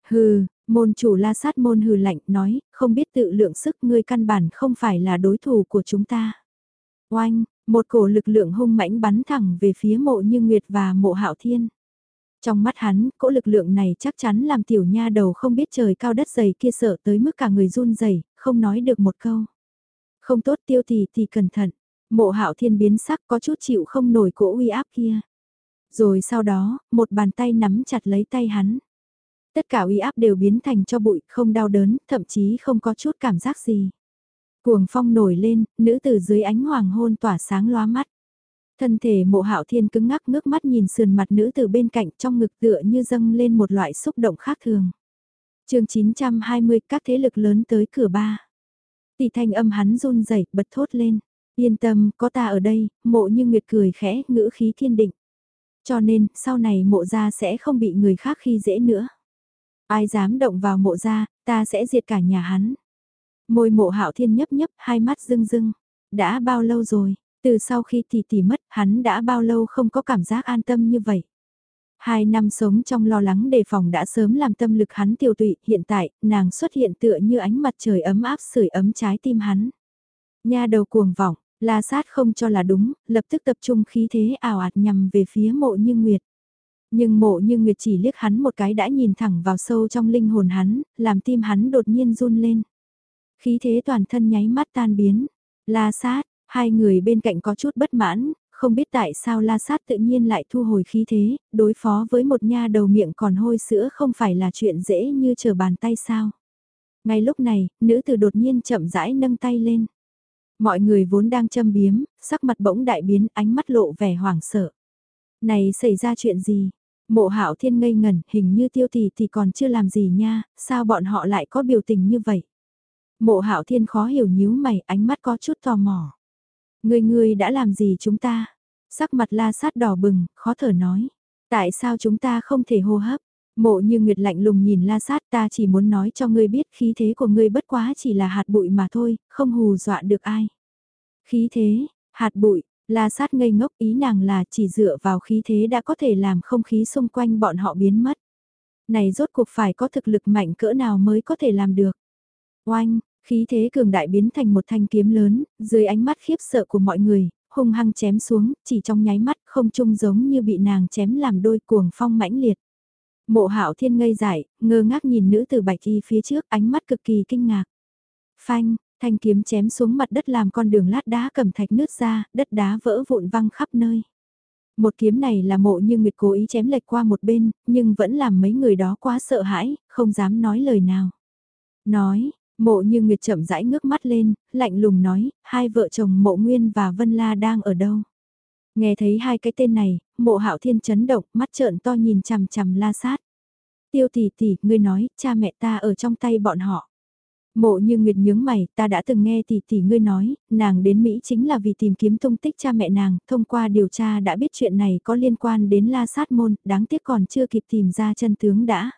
Hừ, môn chủ la sát môn hừ lạnh nói, không biết tự lượng sức ngươi căn bản không phải là đối thủ của chúng ta. Oanh, một cổ lực lượng hung mãnh bắn thẳng về phía mộ như Nguyệt và mộ hạo thiên. Trong mắt hắn, cỗ lực lượng này chắc chắn làm tiểu nha đầu không biết trời cao đất dày kia sợ tới mức cả người run rẩy không nói được một câu. Không tốt tiêu thì thì cẩn thận, mộ hạo thiên biến sắc có chút chịu không nổi cỗ uy áp kia. Rồi sau đó, một bàn tay nắm chặt lấy tay hắn. Tất cả uy áp đều biến thành cho bụi, không đau đớn, thậm chí không có chút cảm giác gì. Cuồng phong nổi lên, nữ tử dưới ánh hoàng hôn tỏa sáng loa mắt. Thân thể mộ hạo thiên cứng ngắc ngước mắt nhìn sườn mặt nữ từ bên cạnh trong ngực tựa như dâng lên một loại xúc động khác thường chương 920 các thế lực lớn tới cửa ba. Tỷ thanh âm hắn run rẩy bật thốt lên. Yên tâm, có ta ở đây, mộ như nguyệt cười khẽ, ngữ khí thiên định. Cho nên, sau này mộ gia sẽ không bị người khác khi dễ nữa. Ai dám động vào mộ gia, ta sẽ diệt cả nhà hắn. Môi mộ hạo thiên nhấp nhấp, hai mắt rưng rưng. Đã bao lâu rồi, từ sau khi tỷ tỷ mất, hắn đã bao lâu không có cảm giác an tâm như vậy. Hai năm sống trong lo lắng đề phòng đã sớm làm tâm lực hắn tiêu tụy, hiện tại, nàng xuất hiện tựa như ánh mặt trời ấm áp sưởi ấm trái tim hắn. Nha đầu cuồng vọng, la sát không cho là đúng, lập tức tập trung khí thế ảo ạt nhằm về phía mộ như nguyệt. Nhưng mộ như nguyệt chỉ liếc hắn một cái đã nhìn thẳng vào sâu trong linh hồn hắn, làm tim hắn đột nhiên run lên. Khí thế toàn thân nháy mắt tan biến. La sát, hai người bên cạnh có chút bất mãn, không biết tại sao la sát tự nhiên lại thu hồi khí thế, đối phó với một nha đầu miệng còn hôi sữa không phải là chuyện dễ như chờ bàn tay sao. Ngay lúc này, nữ tử đột nhiên chậm rãi nâng tay lên. Mọi người vốn đang châm biếm, sắc mặt bỗng đại biến, ánh mắt lộ vẻ hoảng sợ. Này xảy ra chuyện gì? Mộ hạo thiên ngây ngẩn, hình như tiêu tỷ thì còn chưa làm gì nha, sao bọn họ lại có biểu tình như vậy? Mộ hạo thiên khó hiểu nhíu mày, ánh mắt có chút tò mò. Người người đã làm gì chúng ta? Sắc mặt la sát đỏ bừng, khó thở nói. Tại sao chúng ta không thể hô hấp? Mộ như Nguyệt lạnh lùng nhìn la sát ta chỉ muốn nói cho ngươi biết khí thế của ngươi bất quá chỉ là hạt bụi mà thôi, không hù dọa được ai. Khí thế, hạt bụi, la sát ngây ngốc ý nàng là chỉ dựa vào khí thế đã có thể làm không khí xung quanh bọn họ biến mất. Này rốt cuộc phải có thực lực mạnh cỡ nào mới có thể làm được. Oanh, Khí thế cường đại biến thành một thanh kiếm lớn, dưới ánh mắt khiếp sợ của mọi người, hung hăng chém xuống, chỉ trong nháy mắt không trung giống như bị nàng chém làm đôi cuồng phong mãnh liệt. Mộ hạo thiên ngây dại, ngơ ngác nhìn nữ từ bạch y phía trước ánh mắt cực kỳ kinh ngạc. Phanh, thanh kiếm chém xuống mặt đất làm con đường lát đá cầm thạch nứt ra, đất đá vỡ vụn văng khắp nơi. Một kiếm này là mộ như nguyệt cố ý chém lệch qua một bên, nhưng vẫn làm mấy người đó quá sợ hãi, không dám nói lời nào. Nói, Mộ như Nguyệt chậm rãi ngước mắt lên, lạnh lùng nói, hai vợ chồng mộ Nguyên và Vân La đang ở đâu? Nghe thấy hai cái tên này, mộ hạo thiên chấn động, mắt trợn to nhìn chằm chằm la sát. Tiêu tỷ tỷ, ngươi nói, cha mẹ ta ở trong tay bọn họ. Mộ như Nguyệt nhướng mày, ta đã từng nghe tỷ tỷ ngươi nói, nàng đến Mỹ chính là vì tìm kiếm tung tích cha mẹ nàng, thông qua điều tra đã biết chuyện này có liên quan đến la sát môn, đáng tiếc còn chưa kịp tìm ra chân tướng đã.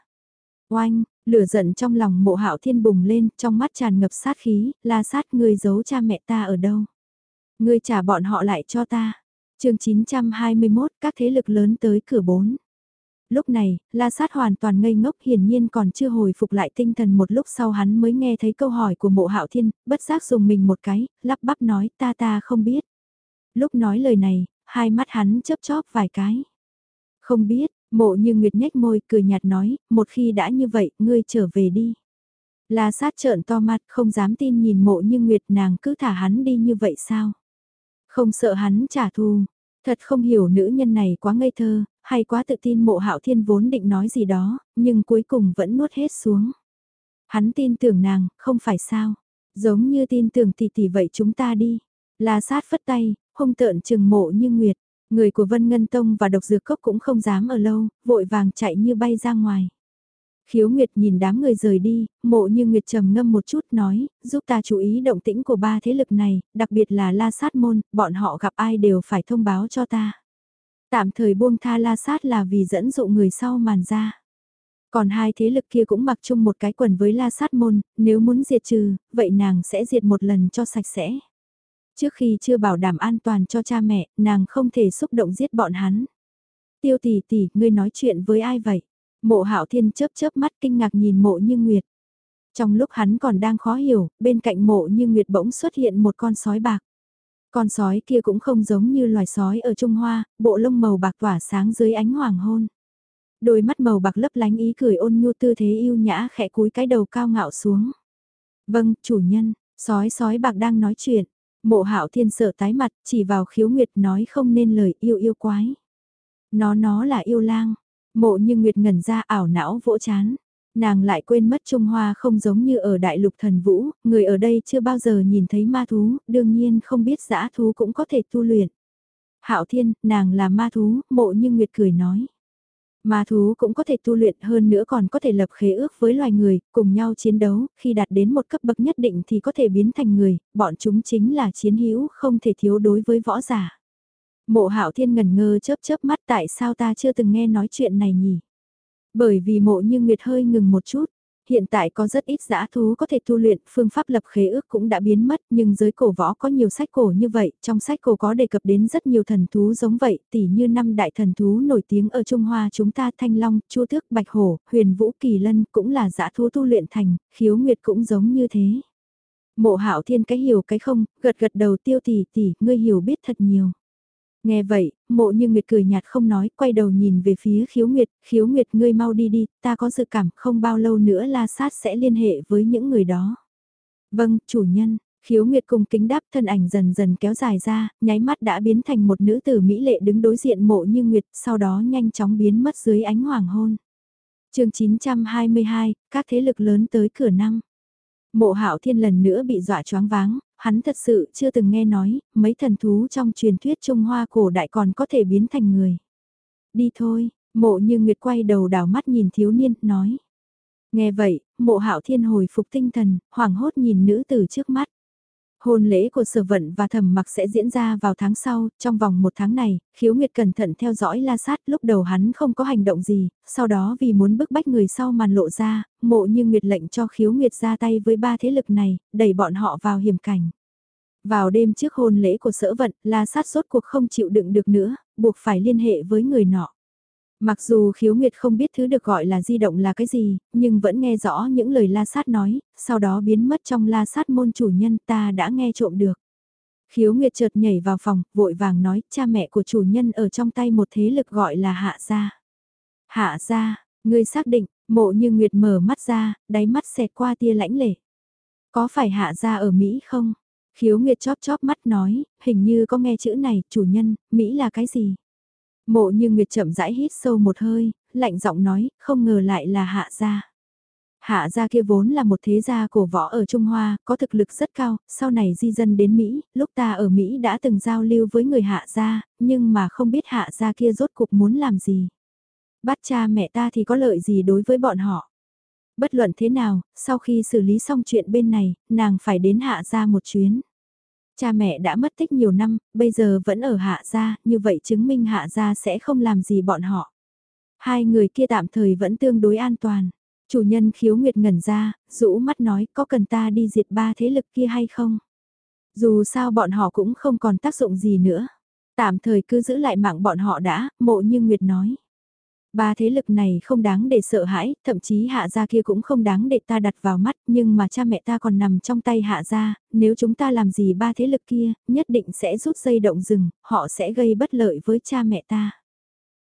Oanh, lửa giận trong lòng mộ hạo thiên bùng lên, trong mắt tràn ngập sát khí, la sát ngươi giấu cha mẹ ta ở đâu. Ngươi trả bọn họ lại cho ta. chương 921 các thế lực lớn tới cửa bốn. Lúc này, la sát hoàn toàn ngây ngốc hiển nhiên còn chưa hồi phục lại tinh thần một lúc sau hắn mới nghe thấy câu hỏi của mộ hạo thiên, bất giác dùng mình một cái, lắp bắp nói ta ta không biết. Lúc nói lời này, hai mắt hắn chớp chóp vài cái. Không biết, mộ như Nguyệt nhếch môi cười nhạt nói, một khi đã như vậy, ngươi trở về đi. La sát trợn to mặt không dám tin nhìn mộ như Nguyệt nàng cứ thả hắn đi như vậy sao? Không sợ hắn trả thù. Thật không hiểu nữ nhân này quá ngây thơ, hay quá tự tin mộ hạo thiên vốn định nói gì đó, nhưng cuối cùng vẫn nuốt hết xuống. Hắn tin tưởng nàng, không phải sao? Giống như tin tưởng tỷ tỷ vậy chúng ta đi. La sát phất tay, hung tợn chừng mộ như Nguyệt. Người của Vân Ngân Tông và độc dược cốc cũng không dám ở lâu, vội vàng chạy như bay ra ngoài. Khiếu Nguyệt nhìn đám người rời đi, mộ như Nguyệt trầm ngâm một chút nói, giúp ta chú ý động tĩnh của ba thế lực này, đặc biệt là La Sát Môn, bọn họ gặp ai đều phải thông báo cho ta. Tạm thời buông tha La Sát là vì dẫn dụ người sau màn ra. Còn hai thế lực kia cũng mặc chung một cái quần với La Sát Môn, nếu muốn diệt trừ, vậy nàng sẽ diệt một lần cho sạch sẽ. Trước khi chưa bảo đảm an toàn cho cha mẹ, nàng không thể xúc động giết bọn hắn. Tiêu tỷ tỷ, ngươi nói chuyện với ai vậy? Mộ hạo thiên chớp chớp mắt kinh ngạc nhìn mộ như Nguyệt. Trong lúc hắn còn đang khó hiểu, bên cạnh mộ như Nguyệt bỗng xuất hiện một con sói bạc. Con sói kia cũng không giống như loài sói ở Trung Hoa, bộ lông màu bạc tỏa sáng dưới ánh hoàng hôn. Đôi mắt màu bạc lấp lánh ý cười ôn nhu tư thế yêu nhã khẽ cúi cái đầu cao ngạo xuống. Vâng, chủ nhân, sói sói bạc đang nói chuyện. Mộ hạo thiên sợ tái mặt, chỉ vào khiếu nguyệt nói không nên lời yêu yêu quái. Nó nó là yêu lang. Mộ như nguyệt ngẩn ra ảo não vỗ chán. Nàng lại quên mất Trung Hoa không giống như ở Đại Lục Thần Vũ, người ở đây chưa bao giờ nhìn thấy ma thú, đương nhiên không biết dã thú cũng có thể tu luyện. Hạo Thiên, nàng là ma thú, mộ như Nguyệt cười nói. Ma thú cũng có thể tu luyện hơn nữa còn có thể lập khế ước với loài người, cùng nhau chiến đấu, khi đạt đến một cấp bậc nhất định thì có thể biến thành người, bọn chúng chính là chiến hữu không thể thiếu đối với võ giả. Mộ hạo thiên ngần ngơ chớp chớp mắt tại sao ta chưa từng nghe nói chuyện này nhỉ? Bởi vì mộ như Nguyệt hơi ngừng một chút, hiện tại có rất ít dã thú có thể tu luyện, phương pháp lập khế ước cũng đã biến mất, nhưng giới cổ võ có nhiều sách cổ như vậy, trong sách cổ có đề cập đến rất nhiều thần thú giống vậy, tỉ như năm đại thần thú nổi tiếng ở Trung Hoa chúng ta Thanh Long, Chu Tước, Bạch Hổ, Huyền Vũ Kỳ Lân cũng là dã thú tu luyện thành, khiếu nguyệt cũng giống như thế. Mộ hạo thiên cái hiểu cái không, gật gật đầu tiêu tỷ tỷ, ngươi hiểu biết thật nhiều. Nghe vậy, mộ như Nguyệt cười nhạt không nói, quay đầu nhìn về phía khiếu Nguyệt, khiếu Nguyệt ngươi mau đi đi, ta có dự cảm không bao lâu nữa La Sát sẽ liên hệ với những người đó. Vâng, chủ nhân, khiếu Nguyệt cùng kính đáp thân ảnh dần dần kéo dài ra, nháy mắt đã biến thành một nữ tử Mỹ lệ đứng đối diện mộ như Nguyệt, sau đó nhanh chóng biến mất dưới ánh hoàng hôn. chương 922, các thế lực lớn tới cửa năng. Mộ hạo thiên lần nữa bị dọa choáng váng, hắn thật sự chưa từng nghe nói, mấy thần thú trong truyền thuyết Trung Hoa cổ đại còn có thể biến thành người. Đi thôi, mộ như Nguyệt quay đầu đảo mắt nhìn thiếu niên, nói. Nghe vậy, mộ hạo thiên hồi phục tinh thần, hoảng hốt nhìn nữ tử trước mắt. Hôn lễ của sở vận và thẩm mặc sẽ diễn ra vào tháng sau, trong vòng một tháng này, khiếu nguyệt cẩn thận theo dõi la sát lúc đầu hắn không có hành động gì, sau đó vì muốn bức bách người sau màn lộ ra, mộ như nguyệt lệnh cho khiếu nguyệt ra tay với ba thế lực này, đẩy bọn họ vào hiểm cảnh. Vào đêm trước hôn lễ của sở vận, la sát sốt cuộc không chịu đựng được nữa, buộc phải liên hệ với người nọ. Mặc dù khiếu nguyệt không biết thứ được gọi là di động là cái gì, nhưng vẫn nghe rõ những lời la sát nói, sau đó biến mất trong la sát môn chủ nhân ta đã nghe trộm được. Khiếu nguyệt chợt nhảy vào phòng, vội vàng nói cha mẹ của chủ nhân ở trong tay một thế lực gọi là hạ gia. Hạ gia, ngươi xác định, mộ như nguyệt mở mắt ra, đáy mắt xẹt qua tia lãnh lệ. Có phải hạ gia ở Mỹ không? Khiếu nguyệt chóp chóp mắt nói, hình như có nghe chữ này, chủ nhân, Mỹ là cái gì? Mộ như Nguyệt chậm rãi hít sâu một hơi, lạnh giọng nói, không ngờ lại là hạ gia. Hạ gia kia vốn là một thế gia cổ võ ở Trung Hoa, có thực lực rất cao, sau này di dân đến Mỹ, lúc ta ở Mỹ đã từng giao lưu với người hạ gia, nhưng mà không biết hạ gia kia rốt cục muốn làm gì. Bắt cha mẹ ta thì có lợi gì đối với bọn họ. Bất luận thế nào, sau khi xử lý xong chuyện bên này, nàng phải đến hạ gia một chuyến. Cha mẹ đã mất tích nhiều năm, bây giờ vẫn ở hạ gia, như vậy chứng minh hạ gia sẽ không làm gì bọn họ. Hai người kia tạm thời vẫn tương đối an toàn. Chủ nhân khiếu nguyệt ngẩn ra, rũ mắt nói có cần ta đi diệt ba thế lực kia hay không? Dù sao bọn họ cũng không còn tác dụng gì nữa. Tạm thời cứ giữ lại mạng bọn họ đã, mộ như Nguyệt nói. Ba thế lực này không đáng để sợ hãi, thậm chí hạ gia kia cũng không đáng để ta đặt vào mắt, nhưng mà cha mẹ ta còn nằm trong tay hạ gia, nếu chúng ta làm gì ba thế lực kia, nhất định sẽ rút dây động rừng, họ sẽ gây bất lợi với cha mẹ ta.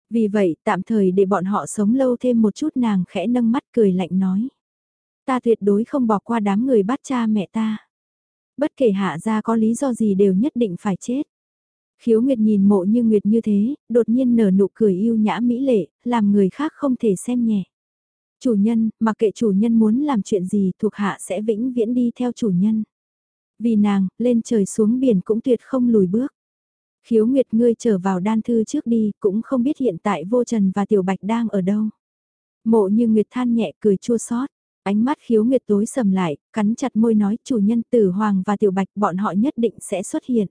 Vì vậy, tạm thời để bọn họ sống lâu thêm một chút nàng khẽ nâng mắt cười lạnh nói. Ta tuyệt đối không bỏ qua đám người bắt cha mẹ ta. Bất kể hạ gia có lý do gì đều nhất định phải chết. Khiếu Nguyệt nhìn mộ như Nguyệt như thế, đột nhiên nở nụ cười yêu nhã mỹ lệ, làm người khác không thể xem nhẹ. Chủ nhân, mặc kệ chủ nhân muốn làm chuyện gì thuộc hạ sẽ vĩnh viễn đi theo chủ nhân. Vì nàng, lên trời xuống biển cũng tuyệt không lùi bước. Khiếu Nguyệt ngươi trở vào đan thư trước đi, cũng không biết hiện tại vô trần và tiểu bạch đang ở đâu. Mộ như Nguyệt than nhẹ cười chua xót ánh mắt khiếu Nguyệt tối sầm lại, cắn chặt môi nói chủ nhân tử hoàng và tiểu bạch bọn họ nhất định sẽ xuất hiện.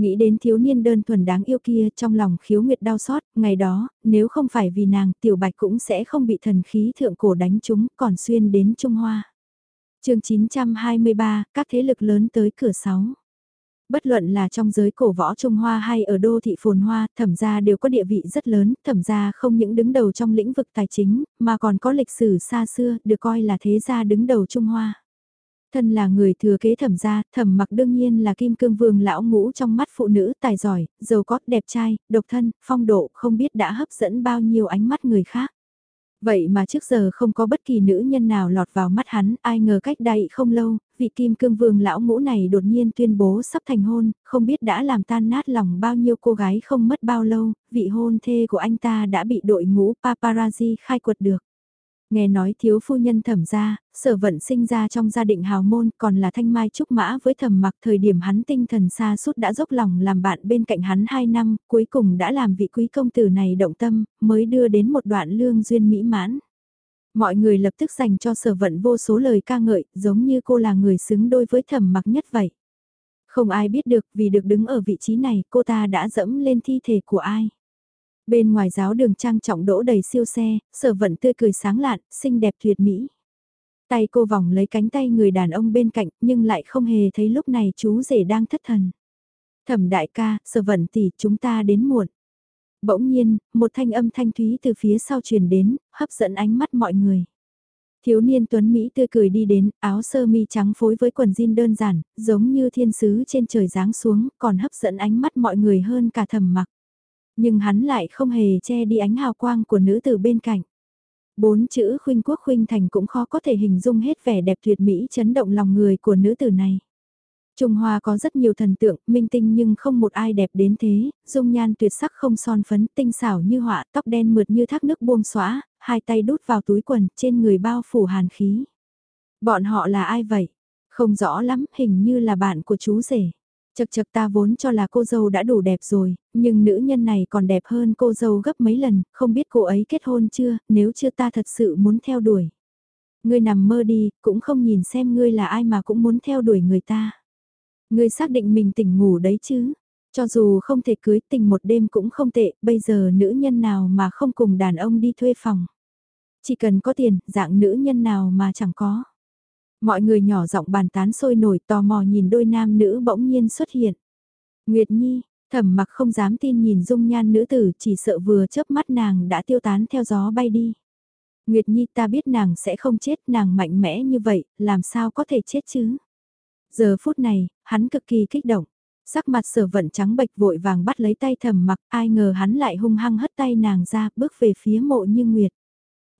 Nghĩ đến thiếu niên đơn thuần đáng yêu kia trong lòng khiếu nguyệt đau xót, ngày đó, nếu không phải vì nàng, tiểu bạch cũng sẽ không bị thần khí thượng cổ đánh chúng, còn xuyên đến Trung Hoa. chương 923, các thế lực lớn tới cửa 6. Bất luận là trong giới cổ võ Trung Hoa hay ở đô thị phồn hoa, thẩm gia đều có địa vị rất lớn, thẩm gia không những đứng đầu trong lĩnh vực tài chính, mà còn có lịch sử xa xưa, được coi là thế gia đứng đầu Trung Hoa. Thân là người thừa kế thẩm gia, thẩm mặc đương nhiên là kim cương vương lão ngũ trong mắt phụ nữ tài giỏi, giàu có, đẹp trai, độc thân, phong độ, không biết đã hấp dẫn bao nhiêu ánh mắt người khác. Vậy mà trước giờ không có bất kỳ nữ nhân nào lọt vào mắt hắn, ai ngờ cách đây không lâu, vị kim cương vương lão ngũ này đột nhiên tuyên bố sắp thành hôn, không biết đã làm tan nát lòng bao nhiêu cô gái không mất bao lâu, vị hôn thê của anh ta đã bị đội ngũ paparazzi khai quật được. Nghe nói thiếu phu nhân thẩm gia, sở vận sinh ra trong gia đình hào môn còn là thanh mai trúc mã với thẩm mặc thời điểm hắn tinh thần xa suốt đã dốc lòng làm bạn bên cạnh hắn 2 năm, cuối cùng đã làm vị quý công tử này động tâm, mới đưa đến một đoạn lương duyên mỹ mãn. Mọi người lập tức dành cho sở vận vô số lời ca ngợi, giống như cô là người xứng đôi với thẩm mặc nhất vậy. Không ai biết được vì được đứng ở vị trí này cô ta đã dẫm lên thi thể của ai. Bên ngoài giáo đường trang trọng đỗ đầy siêu xe, sở vận tươi cười sáng lạn, xinh đẹp tuyệt mỹ. Tay cô vòng lấy cánh tay người đàn ông bên cạnh nhưng lại không hề thấy lúc này chú rể đang thất thần. Thẩm đại ca, sở vận tỷ chúng ta đến muộn. Bỗng nhiên, một thanh âm thanh thúy từ phía sau truyền đến, hấp dẫn ánh mắt mọi người. Thiếu niên tuấn Mỹ tươi cười đi đến, áo sơ mi trắng phối với quần jean đơn giản, giống như thiên sứ trên trời giáng xuống, còn hấp dẫn ánh mắt mọi người hơn cả thầm mặc. Nhưng hắn lại không hề che đi ánh hào quang của nữ tử bên cạnh. Bốn chữ khuynh quốc khuynh thành cũng khó có thể hình dung hết vẻ đẹp tuyệt mỹ chấn động lòng người của nữ tử này. Trung Hoa có rất nhiều thần tượng, minh tinh nhưng không một ai đẹp đến thế, dung nhan tuyệt sắc không son phấn, tinh xảo như họa, tóc đen mượt như thác nước buông xóa, hai tay đút vào túi quần, trên người bao phủ hàn khí. Bọn họ là ai vậy? Không rõ lắm, hình như là bạn của chú rể. Chật chật ta vốn cho là cô dâu đã đủ đẹp rồi, nhưng nữ nhân này còn đẹp hơn cô dâu gấp mấy lần, không biết cô ấy kết hôn chưa, nếu chưa ta thật sự muốn theo đuổi. Ngươi nằm mơ đi, cũng không nhìn xem ngươi là ai mà cũng muốn theo đuổi người ta. Ngươi xác định mình tỉnh ngủ đấy chứ, cho dù không thể cưới tình một đêm cũng không tệ, bây giờ nữ nhân nào mà không cùng đàn ông đi thuê phòng. Chỉ cần có tiền, dạng nữ nhân nào mà chẳng có. Mọi người nhỏ giọng bàn tán sôi nổi tò mò nhìn đôi nam nữ bỗng nhiên xuất hiện. Nguyệt Nhi, thẩm mặc không dám tin nhìn dung nhan nữ tử chỉ sợ vừa chớp mắt nàng đã tiêu tán theo gió bay đi. Nguyệt Nhi ta biết nàng sẽ không chết nàng mạnh mẽ như vậy, làm sao có thể chết chứ? Giờ phút này, hắn cực kỳ kích động. Sắc mặt sở vận trắng bệch vội vàng bắt lấy tay thầm mặc ai ngờ hắn lại hung hăng hất tay nàng ra bước về phía mộ như Nguyệt.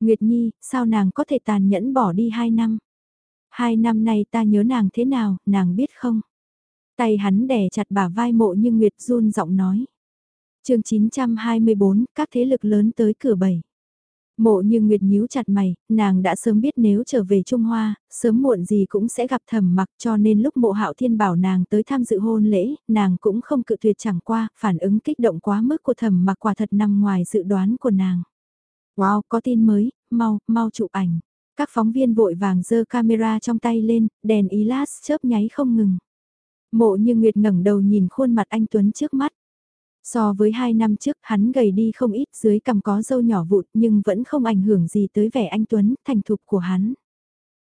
Nguyệt Nhi, sao nàng có thể tàn nhẫn bỏ đi hai năm? Hai năm nay ta nhớ nàng thế nào, nàng biết không? Tay hắn đè chặt bả vai mộ như Nguyệt run giọng nói. chương 924, các thế lực lớn tới cửa bảy. Mộ như Nguyệt nhíu chặt mày, nàng đã sớm biết nếu trở về Trung Hoa, sớm muộn gì cũng sẽ gặp thẩm mặc cho nên lúc mộ hạo thiên bảo nàng tới tham dự hôn lễ, nàng cũng không cự tuyệt chẳng qua, phản ứng kích động quá mức của thẩm mặc quả thật nằm ngoài dự đoán của nàng. Wow, có tin mới, mau, mau chụp ảnh. Các phóng viên vội vàng giơ camera trong tay lên, đèn elas chớp nháy không ngừng. Mộ như Nguyệt ngẩng đầu nhìn khuôn mặt anh Tuấn trước mắt. So với hai năm trước hắn gầy đi không ít dưới cằm có dâu nhỏ vụt nhưng vẫn không ảnh hưởng gì tới vẻ anh Tuấn thành thục của hắn.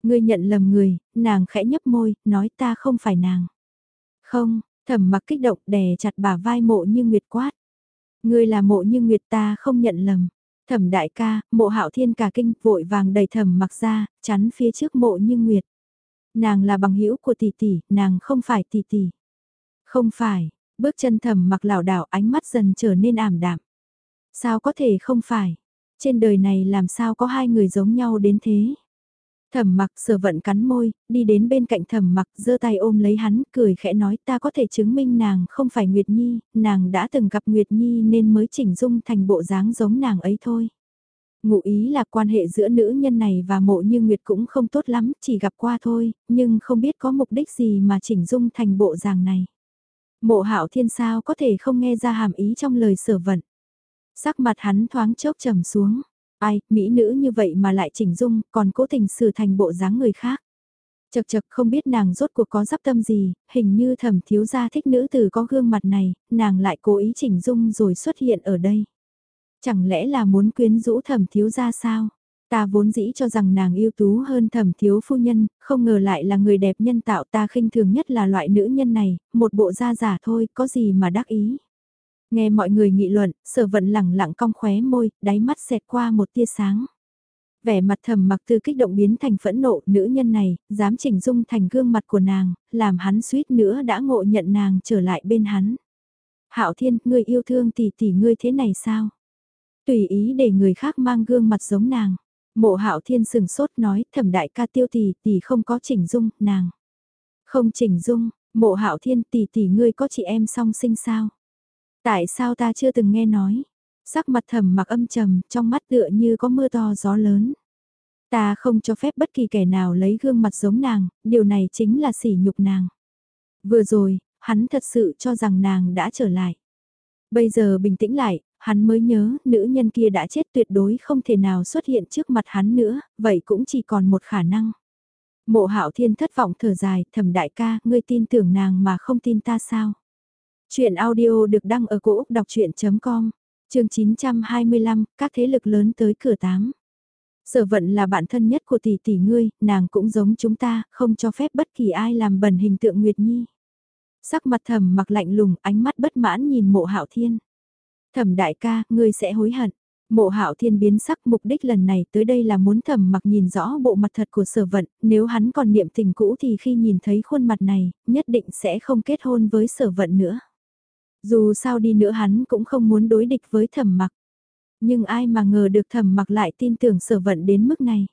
Ngươi nhận lầm người, nàng khẽ nhấp môi, nói ta không phải nàng. Không, thẩm mặc kích động đè chặt bà vai mộ như Nguyệt quát. Ngươi là mộ như Nguyệt ta không nhận lầm. Thẩm đại ca, mộ hạo thiên cả kinh vội vàng đầy thẩm mặc ra, chắn phía trước mộ như nguyệt. Nàng là bằng hữu của tỷ tỷ, nàng không phải tỷ tỷ. Không phải, bước chân thẩm mặc lảo đảo ánh mắt dần trở nên ảm đạm. Sao có thể không phải? Trên đời này làm sao có hai người giống nhau đến thế? Thẩm mặc sở vận cắn môi, đi đến bên cạnh thẩm mặc giơ tay ôm lấy hắn, cười khẽ nói ta có thể chứng minh nàng không phải Nguyệt Nhi, nàng đã từng gặp Nguyệt Nhi nên mới chỉnh dung thành bộ dáng giống nàng ấy thôi. Ngụ ý là quan hệ giữa nữ nhân này và mộ như Nguyệt cũng không tốt lắm, chỉ gặp qua thôi, nhưng không biết có mục đích gì mà chỉnh dung thành bộ dáng này. Mộ hạo thiên sao có thể không nghe ra hàm ý trong lời sở vận. Sắc mặt hắn thoáng chốc trầm xuống. Ai, mỹ nữ như vậy mà lại chỉnh dung, còn cố tình xử thành bộ dáng người khác. Chật chật không biết nàng rốt cuộc có dắp tâm gì, hình như thẩm thiếu gia thích nữ từ có gương mặt này, nàng lại cố ý chỉnh dung rồi xuất hiện ở đây. Chẳng lẽ là muốn quyến rũ thẩm thiếu gia sao? Ta vốn dĩ cho rằng nàng ưu tú hơn thẩm thiếu phu nhân, không ngờ lại là người đẹp nhân tạo ta khinh thường nhất là loại nữ nhân này, một bộ da giả thôi, có gì mà đắc ý. Nghe mọi người nghị luận, sở vận lẳng lặng cong khóe môi, đáy mắt xẹt qua một tia sáng. Vẻ mặt thầm mặc từ kích động biến thành phẫn nộ nữ nhân này, dám chỉnh dung thành gương mặt của nàng, làm hắn suýt nữa đã ngộ nhận nàng trở lại bên hắn. Hạo thiên, người yêu thương tỷ tỷ ngươi thế này sao? Tùy ý để người khác mang gương mặt giống nàng. Mộ hạo thiên sừng sốt nói thẩm đại ca tiêu tỷ tỷ không có chỉnh dung, nàng. Không chỉnh dung, mộ hạo thiên tỷ tỷ ngươi có chị em song sinh sao? Tại sao ta chưa từng nghe nói? Sắc mặt thầm mặc âm trầm, trong mắt tựa như có mưa to gió lớn. Ta không cho phép bất kỳ kẻ nào lấy gương mặt giống nàng, điều này chính là sỉ nhục nàng. Vừa rồi, hắn thật sự cho rằng nàng đã trở lại. Bây giờ bình tĩnh lại, hắn mới nhớ nữ nhân kia đã chết tuyệt đối không thể nào xuất hiện trước mặt hắn nữa, vậy cũng chỉ còn một khả năng. Mộ hạo thiên thất vọng thở dài, thầm đại ca, ngươi tin tưởng nàng mà không tin ta sao? Chuyện audio được đăng ở cổ Úc đọc chuyện.com, trường 925, các thế lực lớn tới cửa tám. Sở vận là bạn thân nhất của tỷ tỷ ngươi, nàng cũng giống chúng ta, không cho phép bất kỳ ai làm bẩn hình tượng Nguyệt Nhi. Sắc mặt thầm mặc lạnh lùng, ánh mắt bất mãn nhìn mộ hạo thiên. Thẩm đại ca, ngươi sẽ hối hận. Mộ hạo thiên biến sắc mục đích lần này tới đây là muốn thầm mặc nhìn rõ bộ mặt thật của sở vận, nếu hắn còn niệm tình cũ thì khi nhìn thấy khuôn mặt này, nhất định sẽ không kết hôn với sở vận nữa. Dù sao đi nữa hắn cũng không muốn đối địch với thẩm mặc. Nhưng ai mà ngờ được thẩm mặc lại tin tưởng sở vận đến mức này.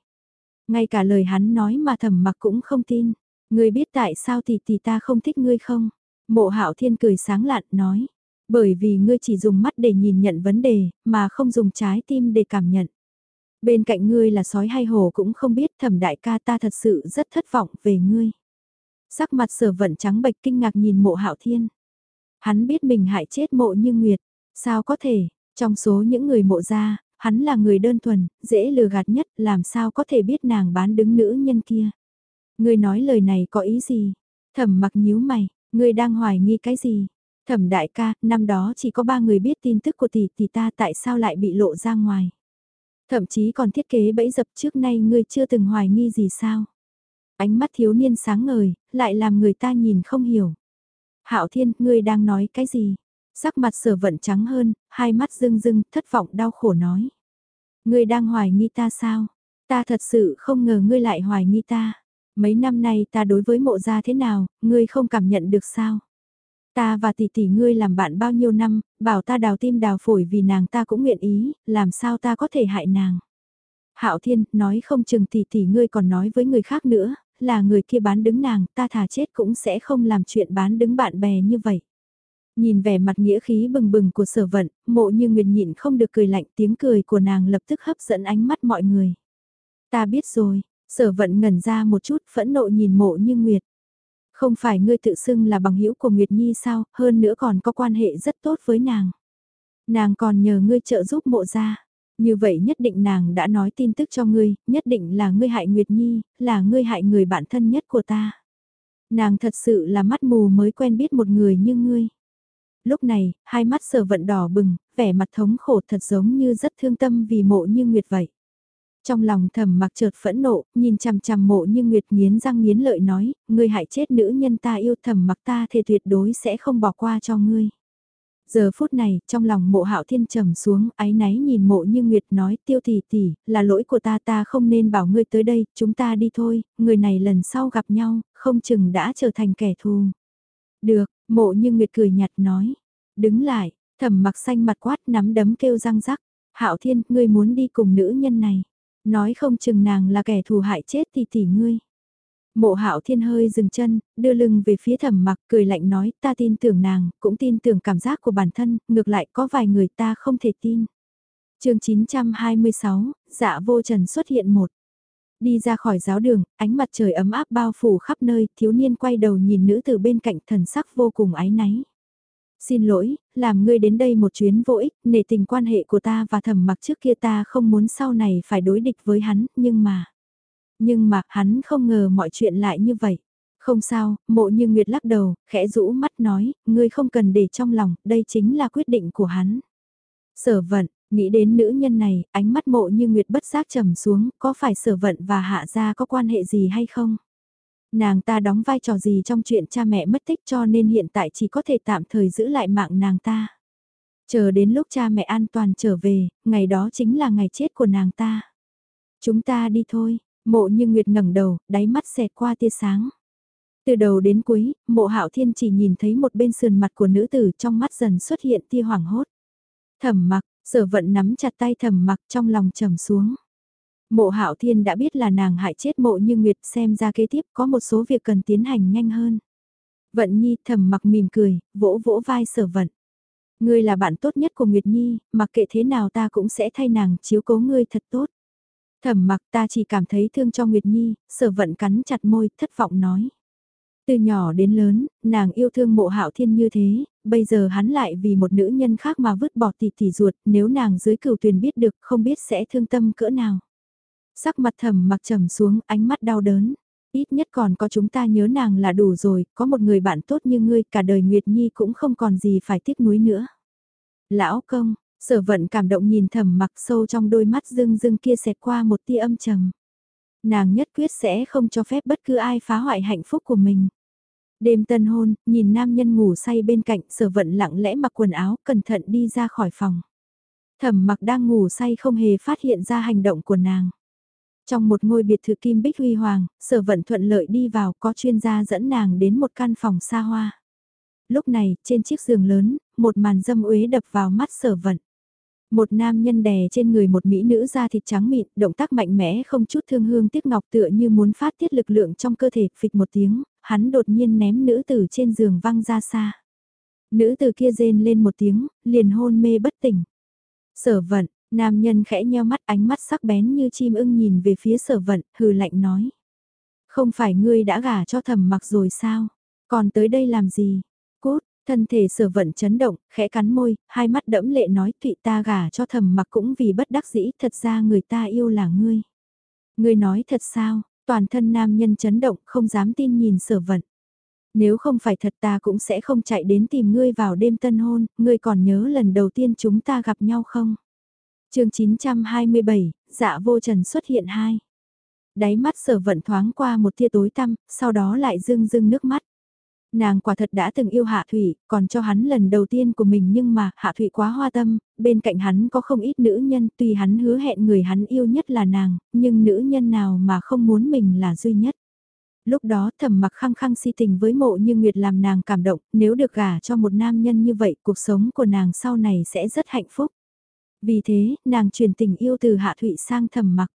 Ngay cả lời hắn nói mà thẩm mặc cũng không tin. Ngươi biết tại sao thì thì ta không thích ngươi không? Mộ hạo thiên cười sáng lạn nói. Bởi vì ngươi chỉ dùng mắt để nhìn nhận vấn đề, mà không dùng trái tim để cảm nhận. Bên cạnh ngươi là sói hay hổ cũng không biết thẩm đại ca ta thật sự rất thất vọng về ngươi. Sắc mặt sở vận trắng bệch kinh ngạc nhìn mộ hạo thiên. Hắn biết mình hại chết mộ như Nguyệt. Sao có thể, trong số những người mộ ra, hắn là người đơn thuần, dễ lừa gạt nhất, làm sao có thể biết nàng bán đứng nữ nhân kia. Người nói lời này có ý gì? Thẩm mặc nhíu mày, người đang hoài nghi cái gì? Thẩm đại ca, năm đó chỉ có ba người biết tin tức của tỷ tỷ ta tại sao lại bị lộ ra ngoài. Thậm chí còn thiết kế bẫy dập trước nay ngươi chưa từng hoài nghi gì sao. Ánh mắt thiếu niên sáng ngời, lại làm người ta nhìn không hiểu. Hạo Thiên, ngươi đang nói cái gì? Sắc mặt sở vận trắng hơn, hai mắt rưng rưng, thất vọng đau khổ nói. Ngươi đang hoài nghi ta sao? Ta thật sự không ngờ ngươi lại hoài nghi ta. Mấy năm nay ta đối với mộ gia thế nào, ngươi không cảm nhận được sao? Ta và tỷ tỷ ngươi làm bạn bao nhiêu năm, bảo ta đào tim đào phổi vì nàng ta cũng nguyện ý, làm sao ta có thể hại nàng? Hạo Thiên, nói không chừng tỷ tỷ ngươi còn nói với người khác nữa, là người kia bán đứng nàng, ta thà chết cũng sẽ không làm chuyện bán đứng bạn bè như vậy. Nhìn vẻ mặt nghĩa khí bừng bừng của sở vận, mộ như nguyệt nhịn không được cười lạnh tiếng cười của nàng lập tức hấp dẫn ánh mắt mọi người. Ta biết rồi, sở vận ngẩn ra một chút phẫn nộ nhìn mộ như nguyệt. Không phải ngươi tự xưng là bằng hữu của Nguyệt Nhi sao, hơn nữa còn có quan hệ rất tốt với nàng. Nàng còn nhờ ngươi trợ giúp mộ ra. Như vậy nhất định nàng đã nói tin tức cho ngươi, nhất định là ngươi hại Nguyệt Nhi, là ngươi hại người bạn thân nhất của ta. Nàng thật sự là mắt mù mới quen biết một người như ngươi. Lúc này, hai mắt sở vận đỏ bừng, vẻ mặt thống khổ thật giống như rất thương tâm vì mộ như Nguyệt vậy. Trong lòng thầm mặc chợt phẫn nộ, nhìn chằm chằm mộ như Nguyệt nghiến răng nghiến lợi nói, ngươi hại chết nữ nhân ta yêu thầm mặc ta thì tuyệt đối sẽ không bỏ qua cho ngươi. Giờ phút này, trong lòng mộ hạo thiên trầm xuống, áy náy nhìn mộ như Nguyệt nói tiêu tỷ tỷ, là lỗi của ta ta không nên bảo ngươi tới đây, chúng ta đi thôi, người này lần sau gặp nhau, không chừng đã trở thành kẻ thù. Được, mộ như Nguyệt cười nhạt nói, đứng lại, thẩm mặc xanh mặt quát nắm đấm kêu răng rắc, hạo thiên, ngươi muốn đi cùng nữ nhân này, nói không chừng nàng là kẻ thù hại chết tỷ tỷ ngươi. Mộ hạo thiên hơi dừng chân, đưa lưng về phía thẩm mặc cười lạnh nói ta tin tưởng nàng, cũng tin tưởng cảm giác của bản thân, ngược lại có vài người ta không thể tin. chương 926, dạ vô trần xuất hiện một. Đi ra khỏi giáo đường, ánh mặt trời ấm áp bao phủ khắp nơi, thiếu niên quay đầu nhìn nữ từ bên cạnh thần sắc vô cùng ái náy. Xin lỗi, làm ngươi đến đây một chuyến vô ích, nể tình quan hệ của ta và thẩm mặc trước kia ta không muốn sau này phải đối địch với hắn, nhưng mà... Nhưng mà hắn không ngờ mọi chuyện lại như vậy. Không sao, mộ như Nguyệt lắc đầu, khẽ rũ mắt nói, ngươi không cần để trong lòng, đây chính là quyết định của hắn. Sở vận, nghĩ đến nữ nhân này, ánh mắt mộ như Nguyệt bất giác trầm xuống, có phải sở vận và hạ gia có quan hệ gì hay không? Nàng ta đóng vai trò gì trong chuyện cha mẹ mất tích cho nên hiện tại chỉ có thể tạm thời giữ lại mạng nàng ta. Chờ đến lúc cha mẹ an toàn trở về, ngày đó chính là ngày chết của nàng ta. Chúng ta đi thôi, Mộ như Nguyệt ngẩng đầu, đáy mắt xẹt qua tia sáng. Từ đầu đến cuối, mộ hạo thiên chỉ nhìn thấy một bên sườn mặt của nữ tử trong mắt dần xuất hiện tia hoảng hốt. Thẩm mặc, sở vận nắm chặt tay thẩm mặc trong lòng trầm xuống. Mộ hạo thiên đã biết là nàng hại chết mộ như Nguyệt xem ra kế tiếp có một số việc cần tiến hành nhanh hơn. Vận nhi thầm mặc mỉm cười, vỗ vỗ vai sở vận. Ngươi là bạn tốt nhất của Nguyệt Nhi, mặc kệ thế nào ta cũng sẽ thay nàng chiếu cố ngươi thật tốt. Thẩm mặc ta chỉ cảm thấy thương cho Nguyệt Nhi, sở vận cắn chặt môi, thất vọng nói. Từ nhỏ đến lớn, nàng yêu thương mộ hạo thiên như thế, bây giờ hắn lại vì một nữ nhân khác mà vứt bỏ tỷ tỷ ruột, nếu nàng dưới cửu tuyền biết được không biết sẽ thương tâm cỡ nào. Sắc mặt thầm mặc trầm xuống, ánh mắt đau đớn. Ít nhất còn có chúng ta nhớ nàng là đủ rồi, có một người bạn tốt như ngươi, cả đời Nguyệt Nhi cũng không còn gì phải tiếc nuối nữa. Lão công, Sở vận cảm động nhìn thầm mặc sâu trong đôi mắt dưng dưng kia xẹt qua một tia âm trầm. Nàng nhất quyết sẽ không cho phép bất cứ ai phá hoại hạnh phúc của mình. Đêm tân hôn, nhìn nam nhân ngủ say bên cạnh sở vận lặng lẽ mặc quần áo cẩn thận đi ra khỏi phòng. Thẩm mặc đang ngủ say không hề phát hiện ra hành động của nàng. Trong một ngôi biệt thự kim bích huy hoàng, sở vận thuận lợi đi vào có chuyên gia dẫn nàng đến một căn phòng xa hoa. Lúc này, trên chiếc giường lớn, một màn dâm uế đập vào mắt sở vận. Một nam nhân đè trên người một mỹ nữ da thịt trắng mịn, động tác mạnh mẽ không chút thương hương tiếc ngọc tựa như muốn phát tiết lực lượng trong cơ thể, phịch một tiếng, hắn đột nhiên ném nữ tử trên giường văng ra xa. Nữ tử kia rên lên một tiếng, liền hôn mê bất tỉnh. Sở vận, nam nhân khẽ nheo mắt ánh mắt sắc bén như chim ưng nhìn về phía sở vận, hừ lạnh nói. Không phải ngươi đã gả cho thầm mặc rồi sao? Còn tới đây làm gì? Thân thể sở vận chấn động, khẽ cắn môi, hai mắt đẫm lệ nói thụy ta gả cho thầm mặc cũng vì bất đắc dĩ thật ra người ta yêu là ngươi. Ngươi nói thật sao, toàn thân nam nhân chấn động không dám tin nhìn sở vận. Nếu không phải thật ta cũng sẽ không chạy đến tìm ngươi vào đêm tân hôn, ngươi còn nhớ lần đầu tiên chúng ta gặp nhau không? chương 927, dạ vô trần xuất hiện hai. Đáy mắt sở vận thoáng qua một tia tối tăm, sau đó lại rưng rưng nước mắt. Nàng quả thật đã từng yêu Hạ Thủy, còn cho hắn lần đầu tiên của mình nhưng mà Hạ Thủy quá hoa tâm, bên cạnh hắn có không ít nữ nhân tuy hắn hứa hẹn người hắn yêu nhất là nàng, nhưng nữ nhân nào mà không muốn mình là duy nhất. Lúc đó thầm mặc khăng khăng si tình với mộ như Nguyệt làm nàng cảm động, nếu được gả cho một nam nhân như vậy cuộc sống của nàng sau này sẽ rất hạnh phúc. Vì thế, nàng truyền tình yêu từ Hạ Thụy sang thầm mặc.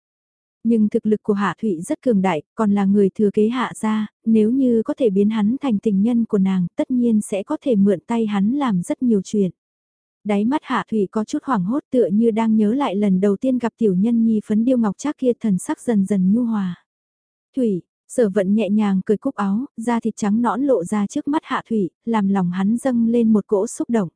Nhưng thực lực của Hạ Thụy rất cường đại, còn là người thừa kế Hạ gia, nếu như có thể biến hắn thành tình nhân của nàng, tất nhiên sẽ có thể mượn tay hắn làm rất nhiều chuyện. Đáy mắt Hạ Thụy có chút hoảng hốt tựa như đang nhớ lại lần đầu tiên gặp tiểu nhân nhi phấn điêu ngọc trác kia thần sắc dần dần nhu hòa. Thủy, sở vận nhẹ nhàng cười cúc áo, da thịt trắng nõn lộ ra trước mắt Hạ Thụy, làm lòng hắn dâng lên một cỗ xúc động.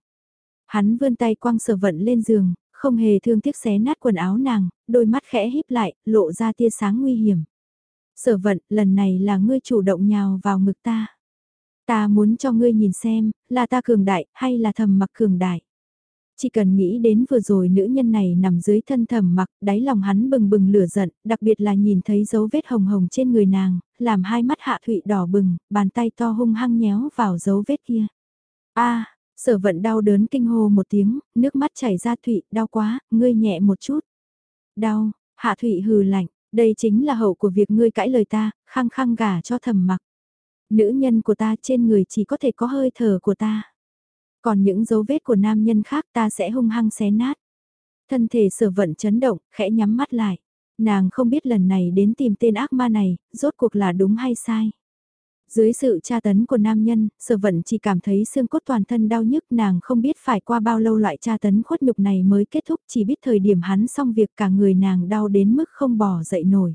Hắn vươn tay quăng sở vận lên giường, không hề thương tiếc xé nát quần áo nàng, đôi mắt khẽ híp lại, lộ ra tia sáng nguy hiểm. Sở vận, lần này là ngươi chủ động nhào vào ngực ta. Ta muốn cho ngươi nhìn xem, là ta cường đại, hay là thầm mặc cường đại. Chỉ cần nghĩ đến vừa rồi nữ nhân này nằm dưới thân thầm mặc, đáy lòng hắn bừng bừng lửa giận, đặc biệt là nhìn thấy dấu vết hồng hồng trên người nàng, làm hai mắt hạ thụy đỏ bừng, bàn tay to hung hăng nhéo vào dấu vết kia. a Sở vận đau đớn kinh hô một tiếng, nước mắt chảy ra Thụy, đau quá, ngươi nhẹ một chút. Đau, Hạ Thụy hừ lạnh, đây chính là hậu của việc ngươi cãi lời ta, khăng khăng gả cho thầm mặc. Nữ nhân của ta trên người chỉ có thể có hơi thở của ta. Còn những dấu vết của nam nhân khác ta sẽ hung hăng xé nát. Thân thể sở vận chấn động, khẽ nhắm mắt lại. Nàng không biết lần này đến tìm tên ác ma này, rốt cuộc là đúng hay sai. Dưới sự tra tấn của nam nhân, sở vận chỉ cảm thấy xương cốt toàn thân đau nhức nàng không biết phải qua bao lâu loại tra tấn khuất nhục này mới kết thúc chỉ biết thời điểm hắn xong việc cả người nàng đau đến mức không bỏ dậy nổi.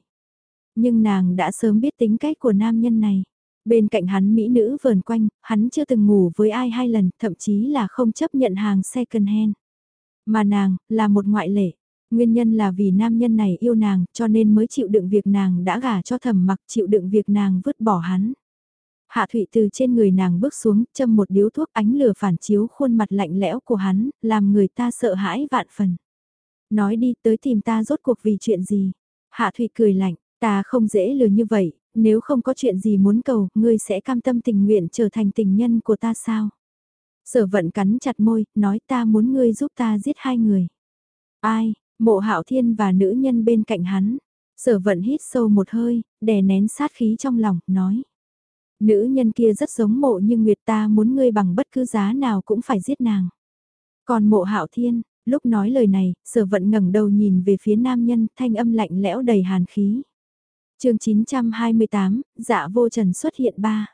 Nhưng nàng đã sớm biết tính cách của nam nhân này. Bên cạnh hắn mỹ nữ vờn quanh, hắn chưa từng ngủ với ai hai lần, thậm chí là không chấp nhận hàng second hand. Mà nàng, là một ngoại lệ. Nguyên nhân là vì nam nhân này yêu nàng, cho nên mới chịu đựng việc nàng đã gả cho thầm mặc, chịu đựng việc nàng vứt bỏ hắn. Hạ Thụy từ trên người nàng bước xuống, châm một điếu thuốc ánh lửa phản chiếu khuôn mặt lạnh lẽo của hắn, làm người ta sợ hãi vạn phần. Nói đi tới tìm ta rốt cuộc vì chuyện gì. Hạ Thụy cười lạnh, ta không dễ lừa như vậy, nếu không có chuyện gì muốn cầu, ngươi sẽ cam tâm tình nguyện trở thành tình nhân của ta sao? Sở vận cắn chặt môi, nói ta muốn ngươi giúp ta giết hai người. Ai, mộ hạo thiên và nữ nhân bên cạnh hắn. Sở vận hít sâu một hơi, đè nén sát khí trong lòng, nói. Nữ nhân kia rất giống mộ nhưng Nguyệt ta muốn ngươi bằng bất cứ giá nào cũng phải giết nàng. Còn mộ hạo thiên, lúc nói lời này, sở vận ngẩng đầu nhìn về phía nam nhân, thanh âm lạnh lẽo đầy hàn khí. chương 928, dạ vô trần xuất hiện ba.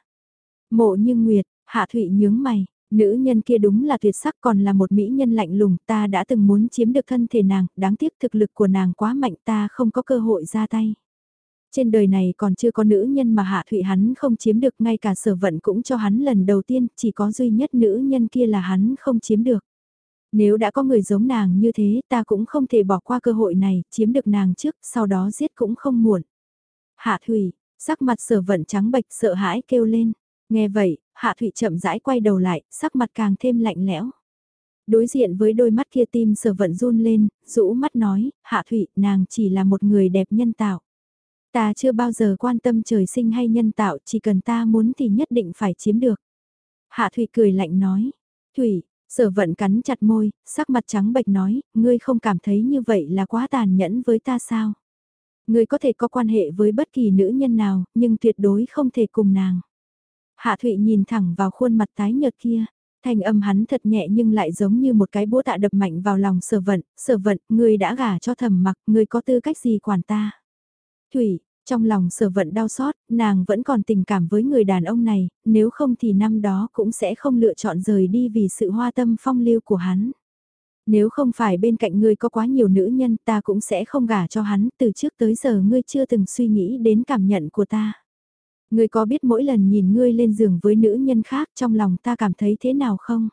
Mộ như Nguyệt, hạ thụy nhướng mày, nữ nhân kia đúng là tuyệt sắc còn là một mỹ nhân lạnh lùng ta đã từng muốn chiếm được thân thể nàng, đáng tiếc thực lực của nàng quá mạnh ta không có cơ hội ra tay. Trên đời này còn chưa có nữ nhân mà Hạ Thụy hắn không chiếm được ngay cả sở vận cũng cho hắn lần đầu tiên, chỉ có duy nhất nữ nhân kia là hắn không chiếm được. Nếu đã có người giống nàng như thế ta cũng không thể bỏ qua cơ hội này, chiếm được nàng trước, sau đó giết cũng không muộn. Hạ Thụy, sắc mặt sở vận trắng bệch sợ hãi kêu lên. Nghe vậy, Hạ Thụy chậm rãi quay đầu lại, sắc mặt càng thêm lạnh lẽo. Đối diện với đôi mắt kia tim sở vận run lên, rũ mắt nói, Hạ Thụy, nàng chỉ là một người đẹp nhân tạo. Ta chưa bao giờ quan tâm trời sinh hay nhân tạo, chỉ cần ta muốn thì nhất định phải chiếm được. Hạ Thủy cười lạnh nói. Thủy, sở vận cắn chặt môi, sắc mặt trắng bệch nói, ngươi không cảm thấy như vậy là quá tàn nhẫn với ta sao? Ngươi có thể có quan hệ với bất kỳ nữ nhân nào, nhưng tuyệt đối không thể cùng nàng. Hạ Thụy nhìn thẳng vào khuôn mặt tái nhợt kia, thanh âm hắn thật nhẹ nhưng lại giống như một cái búa tạ đập mạnh vào lòng sở vận, sở vận, ngươi đã gả cho thầm mặc, ngươi có tư cách gì quản ta? Thủy, trong lòng sở vận đau xót, nàng vẫn còn tình cảm với người đàn ông này, nếu không thì năm đó cũng sẽ không lựa chọn rời đi vì sự hoa tâm phong lưu của hắn. Nếu không phải bên cạnh ngươi có quá nhiều nữ nhân ta cũng sẽ không gả cho hắn, từ trước tới giờ ngươi chưa từng suy nghĩ đến cảm nhận của ta. Ngươi có biết mỗi lần nhìn ngươi lên giường với nữ nhân khác trong lòng ta cảm thấy thế nào không?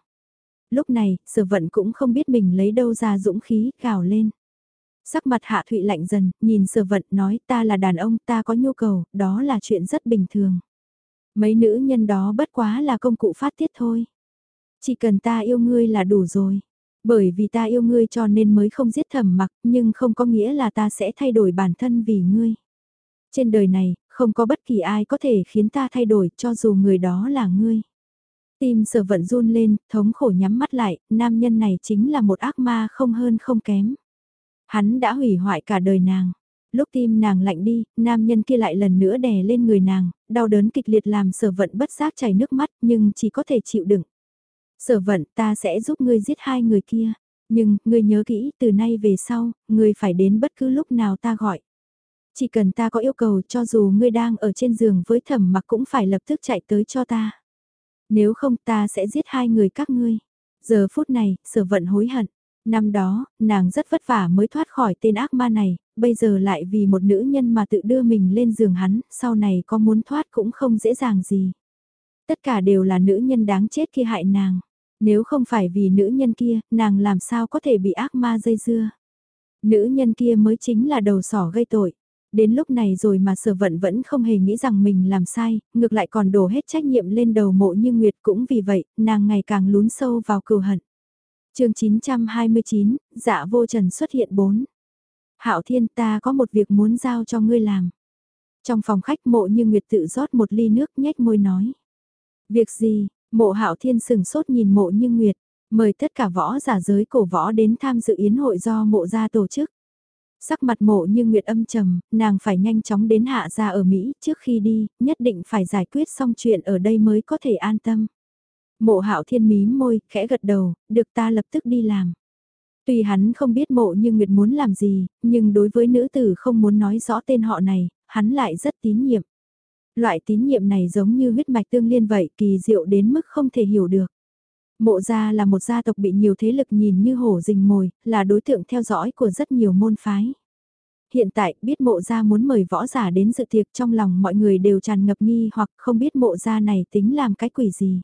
Lúc này, sở vận cũng không biết mình lấy đâu ra dũng khí, gào lên. Sắc mặt Hạ Thụy lạnh dần, nhìn sở vận nói ta là đàn ông ta có nhu cầu, đó là chuyện rất bình thường. Mấy nữ nhân đó bất quá là công cụ phát tiết thôi. Chỉ cần ta yêu ngươi là đủ rồi. Bởi vì ta yêu ngươi cho nên mới không giết thầm mặc, nhưng không có nghĩa là ta sẽ thay đổi bản thân vì ngươi. Trên đời này, không có bất kỳ ai có thể khiến ta thay đổi cho dù người đó là ngươi. Tim sở vận run lên, thống khổ nhắm mắt lại, nam nhân này chính là một ác ma không hơn không kém. Hắn đã hủy hoại cả đời nàng. Lúc tim nàng lạnh đi, nam nhân kia lại lần nữa đè lên người nàng, đau đớn kịch liệt làm sở vận bất giác chảy nước mắt nhưng chỉ có thể chịu đựng. Sở vận ta sẽ giúp ngươi giết hai người kia, nhưng ngươi nhớ kỹ từ nay về sau, ngươi phải đến bất cứ lúc nào ta gọi. Chỉ cần ta có yêu cầu cho dù ngươi đang ở trên giường với thẩm mặc cũng phải lập tức chạy tới cho ta. Nếu không ta sẽ giết hai người các ngươi. Giờ phút này, sở vận hối hận. Năm đó, nàng rất vất vả mới thoát khỏi tên ác ma này, bây giờ lại vì một nữ nhân mà tự đưa mình lên giường hắn, sau này có muốn thoát cũng không dễ dàng gì. Tất cả đều là nữ nhân đáng chết kia hại nàng. Nếu không phải vì nữ nhân kia, nàng làm sao có thể bị ác ma dây dưa. Nữ nhân kia mới chính là đầu sỏ gây tội. Đến lúc này rồi mà sở vận vẫn không hề nghĩ rằng mình làm sai, ngược lại còn đổ hết trách nhiệm lên đầu mộ như Nguyệt cũng vì vậy, nàng ngày càng lún sâu vào cừu hận chương 929, dạ vô trần xuất hiện 4. Hạo thiên ta có một việc muốn giao cho ngươi làm. Trong phòng khách mộ như Nguyệt tự rót một ly nước nhếch môi nói. Việc gì, Mộ hạo thiên sừng sốt nhìn mộ như nguyệt, mời tất cả võ giả giới cổ võ đến tham dự yến hội do mộ gia tổ chức. Sắc mặt mộ như nguyệt âm trầm, nàng phải nhanh chóng đến hạ gia ở Mỹ trước khi đi, nhất định phải giải quyết xong chuyện ở đây mới có thể an tâm. Mộ hạo thiên mí môi, khẽ gật đầu, được ta lập tức đi làm. Tuy hắn không biết mộ như Nguyệt muốn làm gì, nhưng đối với nữ tử không muốn nói rõ tên họ này, hắn lại rất tín nhiệm. Loại tín nhiệm này giống như huyết mạch tương liên vậy kỳ diệu đến mức không thể hiểu được. Mộ gia là một gia tộc bị nhiều thế lực nhìn như hổ rình mồi, là đối tượng theo dõi của rất nhiều môn phái. Hiện tại biết mộ gia muốn mời võ giả đến dự tiệc trong lòng mọi người đều tràn ngập nghi hoặc không biết mộ gia này tính làm cái quỷ gì.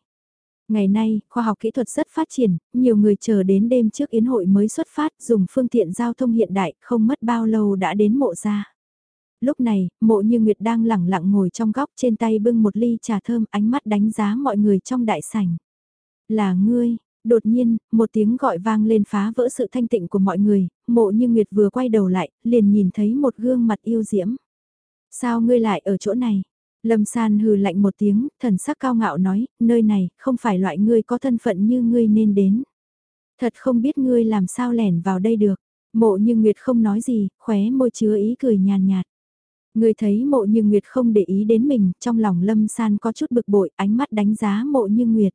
Ngày nay, khoa học kỹ thuật rất phát triển, nhiều người chờ đến đêm trước yến hội mới xuất phát dùng phương tiện giao thông hiện đại, không mất bao lâu đã đến mộ gia. Lúc này, mộ như Nguyệt đang lẳng lặng ngồi trong góc trên tay bưng một ly trà thơm ánh mắt đánh giá mọi người trong đại sảnh. Là ngươi, đột nhiên, một tiếng gọi vang lên phá vỡ sự thanh tịnh của mọi người, mộ như Nguyệt vừa quay đầu lại, liền nhìn thấy một gương mặt yêu diễm. Sao ngươi lại ở chỗ này? Lâm San hừ lạnh một tiếng, thần sắc cao ngạo nói, nơi này không phải loại ngươi có thân phận như ngươi nên đến. Thật không biết ngươi làm sao lẻn vào đây được. Mộ như Nguyệt không nói gì, khóe môi chứa ý cười nhàn nhạt. Ngươi thấy mộ như Nguyệt không để ý đến mình, trong lòng Lâm San có chút bực bội, ánh mắt đánh giá mộ như Nguyệt.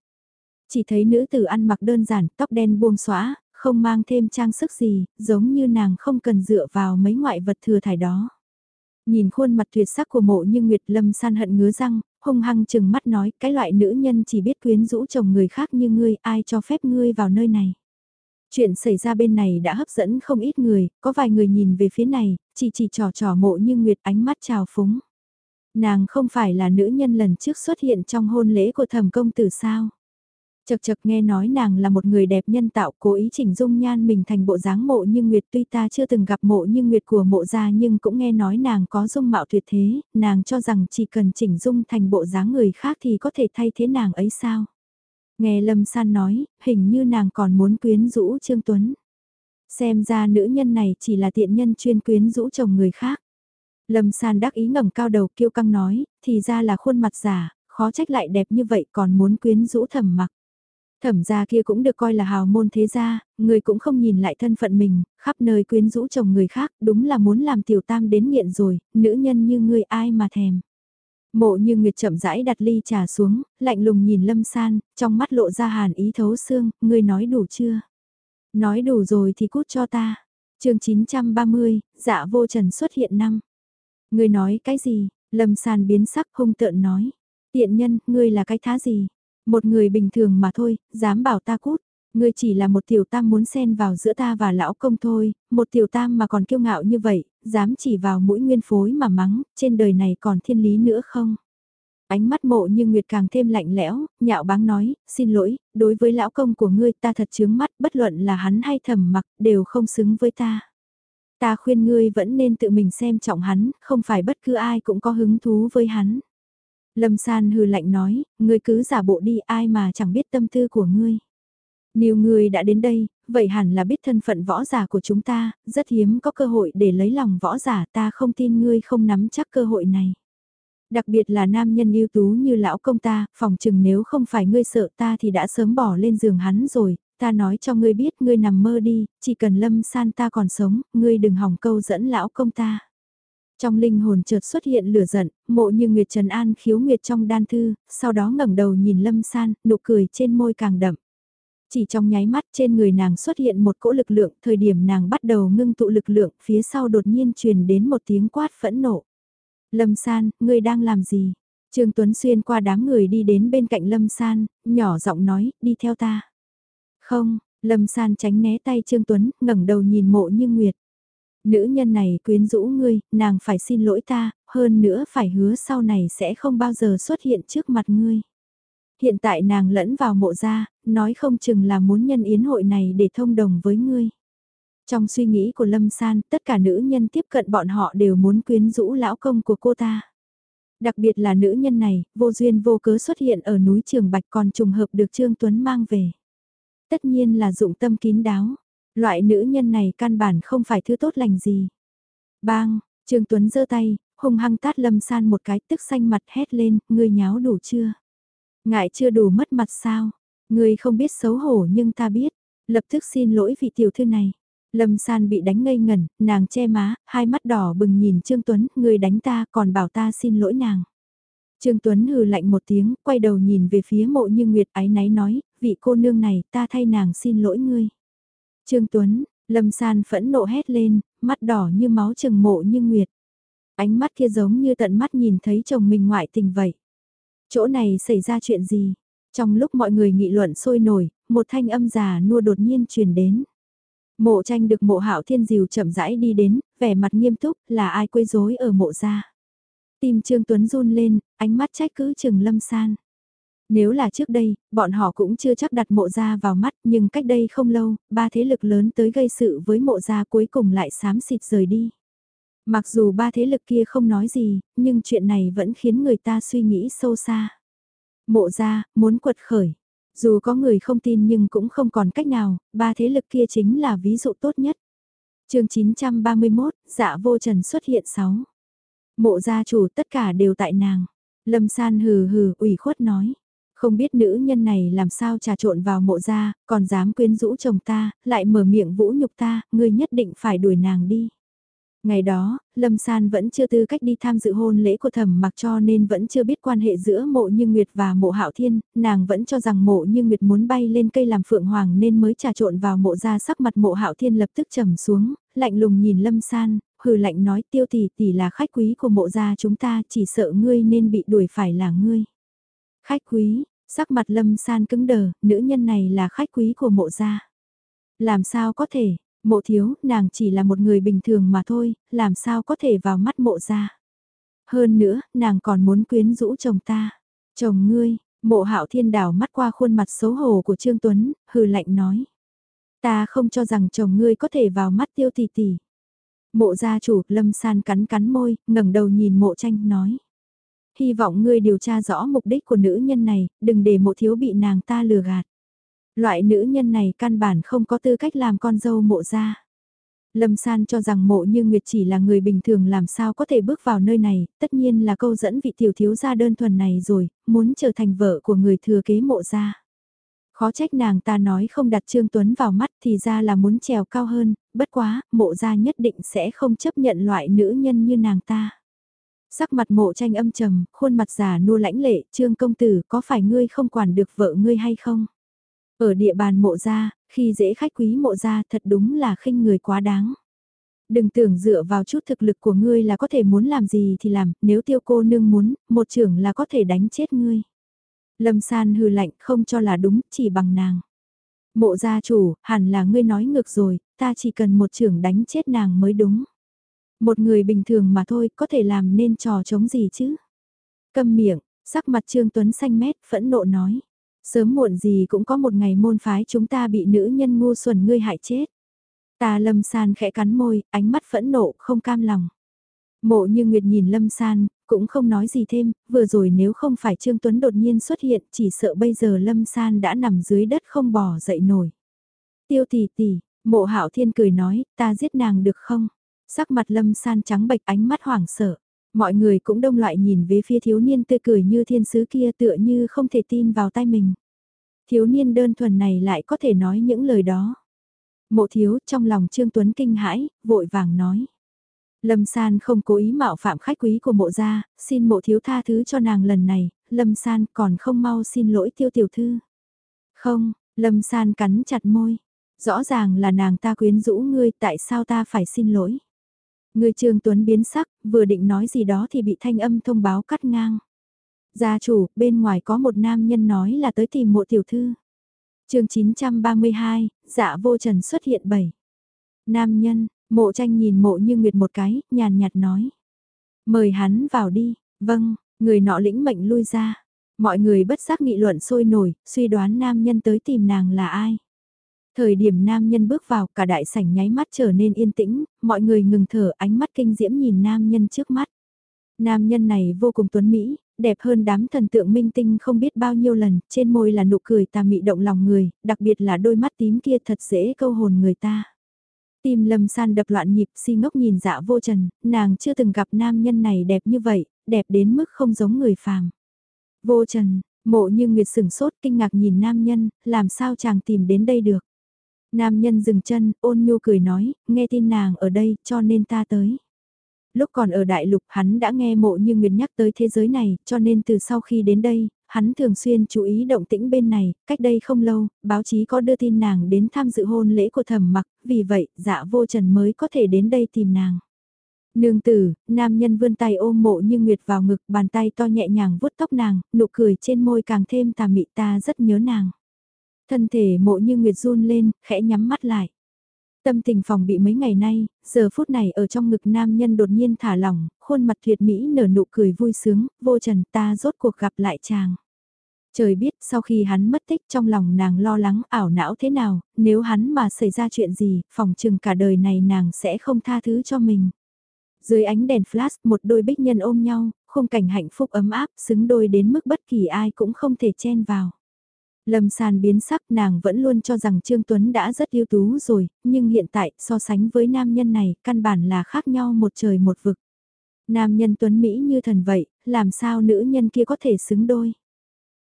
Chỉ thấy nữ tử ăn mặc đơn giản, tóc đen buông xóa, không mang thêm trang sức gì, giống như nàng không cần dựa vào mấy ngoại vật thừa thải đó. Nhìn khuôn mặt tuyệt sắc của mộ như Nguyệt Lâm san hận ngứa răng, hung hăng chừng mắt nói, cái loại nữ nhân chỉ biết quyến rũ chồng người khác như ngươi, ai cho phép ngươi vào nơi này. Chuyện xảy ra bên này đã hấp dẫn không ít người, có vài người nhìn về phía này, chỉ chỉ trò trò mộ như Nguyệt ánh mắt trào phúng. Nàng không phải là nữ nhân lần trước xuất hiện trong hôn lễ của thẩm công tử sao. Chật chật nghe nói nàng là một người đẹp nhân tạo cố ý chỉnh dung nhan mình thành bộ dáng mộ như Nguyệt tuy ta chưa từng gặp mộ như Nguyệt của mộ gia nhưng cũng nghe nói nàng có dung mạo tuyệt thế, nàng cho rằng chỉ cần chỉnh dung thành bộ dáng người khác thì có thể thay thế nàng ấy sao. Nghe Lâm San nói, hình như nàng còn muốn quyến rũ Trương Tuấn. Xem ra nữ nhân này chỉ là tiện nhân chuyên quyến rũ chồng người khác. Lâm San đắc ý ngẩng cao đầu kiêu căng nói, thì ra là khuôn mặt giả, khó trách lại đẹp như vậy còn muốn quyến rũ thầm mặc. Thẩm gia kia cũng được coi là hào môn thế gia, người cũng không nhìn lại thân phận mình, khắp nơi quyến rũ chồng người khác, đúng là muốn làm tiểu tam đến nghiện rồi, nữ nhân như ngươi ai mà thèm. Mộ như Nguyệt chậm rãi đặt ly trà xuống, lạnh lùng nhìn Lâm San, trong mắt lộ ra hàn ý thấu xương, ngươi nói đủ chưa? Nói đủ rồi thì cút cho ta. chương 930, dạ vô trần xuất hiện năm. Ngươi nói cái gì? Lâm San biến sắc hung tợn nói. Tiện nhân, ngươi là cái thá gì? Một người bình thường mà thôi, dám bảo ta cút. Ngươi chỉ là một tiểu tam muốn xen vào giữa ta và lão công thôi, một tiểu tam mà còn kiêu ngạo như vậy, dám chỉ vào mũi nguyên phối mà mắng, trên đời này còn thiên lý nữa không? Ánh mắt mộ như Nguyệt càng thêm lạnh lẽo, nhạo báng nói, xin lỗi, đối với lão công của ngươi ta thật chướng mắt, bất luận là hắn hay thầm mặc, đều không xứng với ta. Ta khuyên ngươi vẫn nên tự mình xem trọng hắn, không phải bất cứ ai cũng có hứng thú với hắn. Lâm San hừ lạnh nói, ngươi cứ giả bộ đi ai mà chẳng biết tâm tư của ngươi. Nếu ngươi đã đến đây, vậy hẳn là biết thân phận võ giả của chúng ta, rất hiếm có cơ hội để lấy lòng võ giả ta không tin ngươi không nắm chắc cơ hội này. Đặc biệt là nam nhân ưu tú như lão công ta, phòng chừng nếu không phải ngươi sợ ta thì đã sớm bỏ lên giường hắn rồi, ta nói cho ngươi biết ngươi nằm mơ đi, chỉ cần lâm san ta còn sống, ngươi đừng hỏng câu dẫn lão công ta. Trong linh hồn chợt xuất hiện lửa giận, mộ như Nguyệt Trần An khiếu Nguyệt trong đan thư, sau đó ngẩng đầu nhìn Lâm San, nụ cười trên môi càng đậm. Chỉ trong nháy mắt trên người nàng xuất hiện một cỗ lực lượng, thời điểm nàng bắt đầu ngưng tụ lực lượng, phía sau đột nhiên truyền đến một tiếng quát phẫn nộ. Lâm San, ngươi đang làm gì? Trương Tuấn xuyên qua đám người đi đến bên cạnh Lâm San, nhỏ giọng nói, đi theo ta. Không, Lâm San tránh né tay Trương Tuấn, ngẩng đầu nhìn mộ như Nguyệt. Nữ nhân này quyến rũ ngươi, nàng phải xin lỗi ta, hơn nữa phải hứa sau này sẽ không bao giờ xuất hiện trước mặt ngươi. Hiện tại nàng lẫn vào mộ ra, nói không chừng là muốn nhân yến hội này để thông đồng với ngươi. Trong suy nghĩ của Lâm San, tất cả nữ nhân tiếp cận bọn họ đều muốn quyến rũ lão công của cô ta. Đặc biệt là nữ nhân này, vô duyên vô cớ xuất hiện ở núi Trường Bạch còn trùng hợp được Trương Tuấn mang về. Tất nhiên là dụng tâm kín đáo, Loại nữ nhân này căn bản không phải thứ tốt lành gì. Bang, Trương Tuấn giơ tay, hung hăng tát Lâm San một cái tức xanh mặt hét lên, ngươi nháo đủ chưa? Ngại chưa đủ mất mặt sao? Người không biết xấu hổ nhưng ta biết. Lập tức xin lỗi vị tiểu thư này. Lâm San bị đánh ngây ngẩn, nàng che má, hai mắt đỏ bừng nhìn Trương Tuấn, người đánh ta còn bảo ta xin lỗi nàng. Trương Tuấn hừ lạnh một tiếng, quay đầu nhìn về phía mộ như Nguyệt ái náy nói, vị cô nương này ta thay nàng xin lỗi ngươi. Trương Tuấn, Lâm San phẫn nộ hét lên, mắt đỏ như máu trừng mộ như Nguyệt. Ánh mắt kia giống như tận mắt nhìn thấy chồng mình ngoại tình vậy. Chỗ này xảy ra chuyện gì? Trong lúc mọi người nghị luận sôi nổi, một thanh âm già nua đột nhiên truyền đến. Mộ tranh được mộ hạo thiên diều chậm rãi đi đến, vẻ mặt nghiêm túc, là ai quấy rối ở mộ gia. Tim Trương Tuấn run lên, ánh mắt trách cứ trừng lâm san. Nếu là trước đây, bọn họ cũng chưa chắc đặt mộ gia vào mắt, nhưng cách đây không lâu, ba thế lực lớn tới gây sự với mộ gia cuối cùng lại xám xịt rời đi. Mặc dù ba thế lực kia không nói gì, nhưng chuyện này vẫn khiến người ta suy nghĩ sâu xa. Mộ gia, muốn quật khởi. Dù có người không tin nhưng cũng không còn cách nào, ba thế lực kia chính là ví dụ tốt nhất. chương 931, dạ vô trần xuất hiện 6. Mộ gia chủ tất cả đều tại nàng. Lâm san hừ hừ ủy khuất nói. Không biết nữ nhân này làm sao trà trộn vào mộ gia, còn dám quyến rũ chồng ta, lại mở miệng vũ nhục ta, ngươi nhất định phải đuổi nàng đi. Ngày đó, Lâm San vẫn chưa tư cách đi tham dự hôn lễ của thẩm mặc cho nên vẫn chưa biết quan hệ giữa mộ như Nguyệt và mộ hạo thiên, nàng vẫn cho rằng mộ như Nguyệt muốn bay lên cây làm phượng hoàng nên mới trà trộn vào mộ ra sắc mặt mộ hạo thiên lập tức trầm xuống, lạnh lùng nhìn Lâm San, hừ lạnh nói tiêu tỷ tỷ là khách quý của mộ gia chúng ta chỉ sợ ngươi nên bị đuổi phải là ngươi. Khách quý, sắc mặt Lâm San cứng đờ, nữ nhân này là khách quý của mộ gia. Làm sao có thể, Mộ thiếu, nàng chỉ là một người bình thường mà thôi, làm sao có thể vào mắt mộ gia Hơn nữa, nàng còn muốn quyến rũ chồng ta. Chồng ngươi, mộ hạo thiên đảo mắt qua khuôn mặt xấu hổ của Trương Tuấn, hừ lạnh nói. Ta không cho rằng chồng ngươi có thể vào mắt tiêu tỷ tỷ. Mộ gia chủ, lâm san cắn cắn môi, ngẩng đầu nhìn mộ tranh, nói. Hy vọng ngươi điều tra rõ mục đích của nữ nhân này, đừng để mộ thiếu bị nàng ta lừa gạt. Loại nữ nhân này căn bản không có tư cách làm con dâu mộ gia. Lâm San cho rằng mộ như Nguyệt chỉ là người bình thường làm sao có thể bước vào nơi này, tất nhiên là câu dẫn vị tiểu thiếu gia đơn thuần này rồi, muốn trở thành vợ của người thừa kế mộ gia. Khó trách nàng ta nói không đặt Trương Tuấn vào mắt thì ra là muốn trèo cao hơn, bất quá, mộ gia nhất định sẽ không chấp nhận loại nữ nhân như nàng ta. Sắc mặt mộ tranh âm trầm, khuôn mặt già nua lãnh lệ, Trương công tử có phải ngươi không quản được vợ ngươi hay không? Ở địa bàn mộ gia, khi dễ khách quý mộ gia thật đúng là khinh người quá đáng. Đừng tưởng dựa vào chút thực lực của ngươi là có thể muốn làm gì thì làm, nếu tiêu cô nương muốn, một trưởng là có thể đánh chết ngươi. Lâm san hư lạnh không cho là đúng, chỉ bằng nàng. Mộ gia chủ, hẳn là ngươi nói ngược rồi, ta chỉ cần một trưởng đánh chết nàng mới đúng. Một người bình thường mà thôi, có thể làm nên trò chống gì chứ? Câm miệng, sắc mặt Trương Tuấn xanh mét, phẫn nộ nói. Sớm muộn gì cũng có một ngày môn phái chúng ta bị nữ nhân ngu xuẩn ngươi hại chết. Ta lâm san khẽ cắn môi, ánh mắt phẫn nộ, không cam lòng. Mộ như Nguyệt nhìn lâm san, cũng không nói gì thêm, vừa rồi nếu không phải Trương Tuấn đột nhiên xuất hiện, chỉ sợ bây giờ lâm san đã nằm dưới đất không bỏ dậy nổi. Tiêu tỷ tỷ, mộ hạo thiên cười nói, ta giết nàng được không? Sắc mặt lâm san trắng bệch ánh mắt hoảng sợ. Mọi người cũng đông loại nhìn về phía thiếu niên tươi cười như thiên sứ kia tựa như không thể tin vào tay mình. Thiếu niên đơn thuần này lại có thể nói những lời đó. Mộ thiếu trong lòng Trương Tuấn kinh hãi, vội vàng nói. Lâm San không cố ý mạo phạm khách quý của mộ gia, xin mộ thiếu tha thứ cho nàng lần này, Lâm San còn không mau xin lỗi tiêu tiểu thư. Không, Lâm San cắn chặt môi. Rõ ràng là nàng ta quyến rũ ngươi tại sao ta phải xin lỗi. Người Trương Tuấn biến sắc, vừa định nói gì đó thì bị thanh âm thông báo cắt ngang. Gia chủ, bên ngoài có một nam nhân nói là tới tìm mộ tiểu thư. chương 932, dạ vô trần xuất hiện bảy. Nam nhân, mộ tranh nhìn mộ như nguyệt một cái, nhàn nhạt nói. Mời hắn vào đi, vâng, người nọ lĩnh mệnh lui ra. Mọi người bất giác nghị luận sôi nổi, suy đoán nam nhân tới tìm nàng là ai. Thời điểm nam nhân bước vào cả đại sảnh nháy mắt trở nên yên tĩnh, mọi người ngừng thở ánh mắt kinh diễm nhìn nam nhân trước mắt. Nam nhân này vô cùng tuấn Mỹ, đẹp hơn đám thần tượng minh tinh không biết bao nhiêu lần, trên môi là nụ cười tà mị động lòng người, đặc biệt là đôi mắt tím kia thật dễ câu hồn người ta. Tim lâm san đập loạn nhịp si ngốc nhìn dạ vô trần, nàng chưa từng gặp nam nhân này đẹp như vậy, đẹp đến mức không giống người phàm. Vô trần, Mộ như Nguyệt sừng sốt kinh ngạc nhìn nam nhân, làm sao chàng tìm đến đây được. Nam nhân dừng chân, ôn nhu cười nói, nghe tin nàng ở đây, cho nên ta tới. Lúc còn ở đại lục hắn đã nghe mộ như Nguyệt nhắc tới thế giới này, cho nên từ sau khi đến đây, hắn thường xuyên chú ý động tĩnh bên này, cách đây không lâu, báo chí có đưa tin nàng đến tham dự hôn lễ của thẩm mặc, vì vậy, dạ vô trần mới có thể đến đây tìm nàng. Nương tử, nam nhân vươn tay ôm mộ như Nguyệt vào ngực, bàn tay to nhẹ nhàng vuốt tóc nàng, nụ cười trên môi càng thêm tà mị ta rất nhớ nàng. Thân thể mộ như Nguyệt run lên, khẽ nhắm mắt lại. Tâm tình phòng bị mấy ngày nay, giờ phút này ở trong ngực nam nhân đột nhiên thả lỏng, khuôn mặt tuyệt mỹ nở nụ cười vui sướng, vô trần ta rốt cuộc gặp lại chàng. Trời biết sau khi hắn mất tích trong lòng nàng lo lắng ảo não thế nào, nếu hắn mà xảy ra chuyện gì, phòng chừng cả đời này nàng sẽ không tha thứ cho mình. Dưới ánh đèn flash một đôi bích nhân ôm nhau, khung cảnh hạnh phúc ấm áp xứng đôi đến mức bất kỳ ai cũng không thể chen vào. Lâm San biến sắc nàng vẫn luôn cho rằng Trương Tuấn đã rất ưu tú rồi, nhưng hiện tại so sánh với nam nhân này căn bản là khác nhau một trời một vực. Nam nhân Tuấn Mỹ như thần vậy, làm sao nữ nhân kia có thể xứng đôi?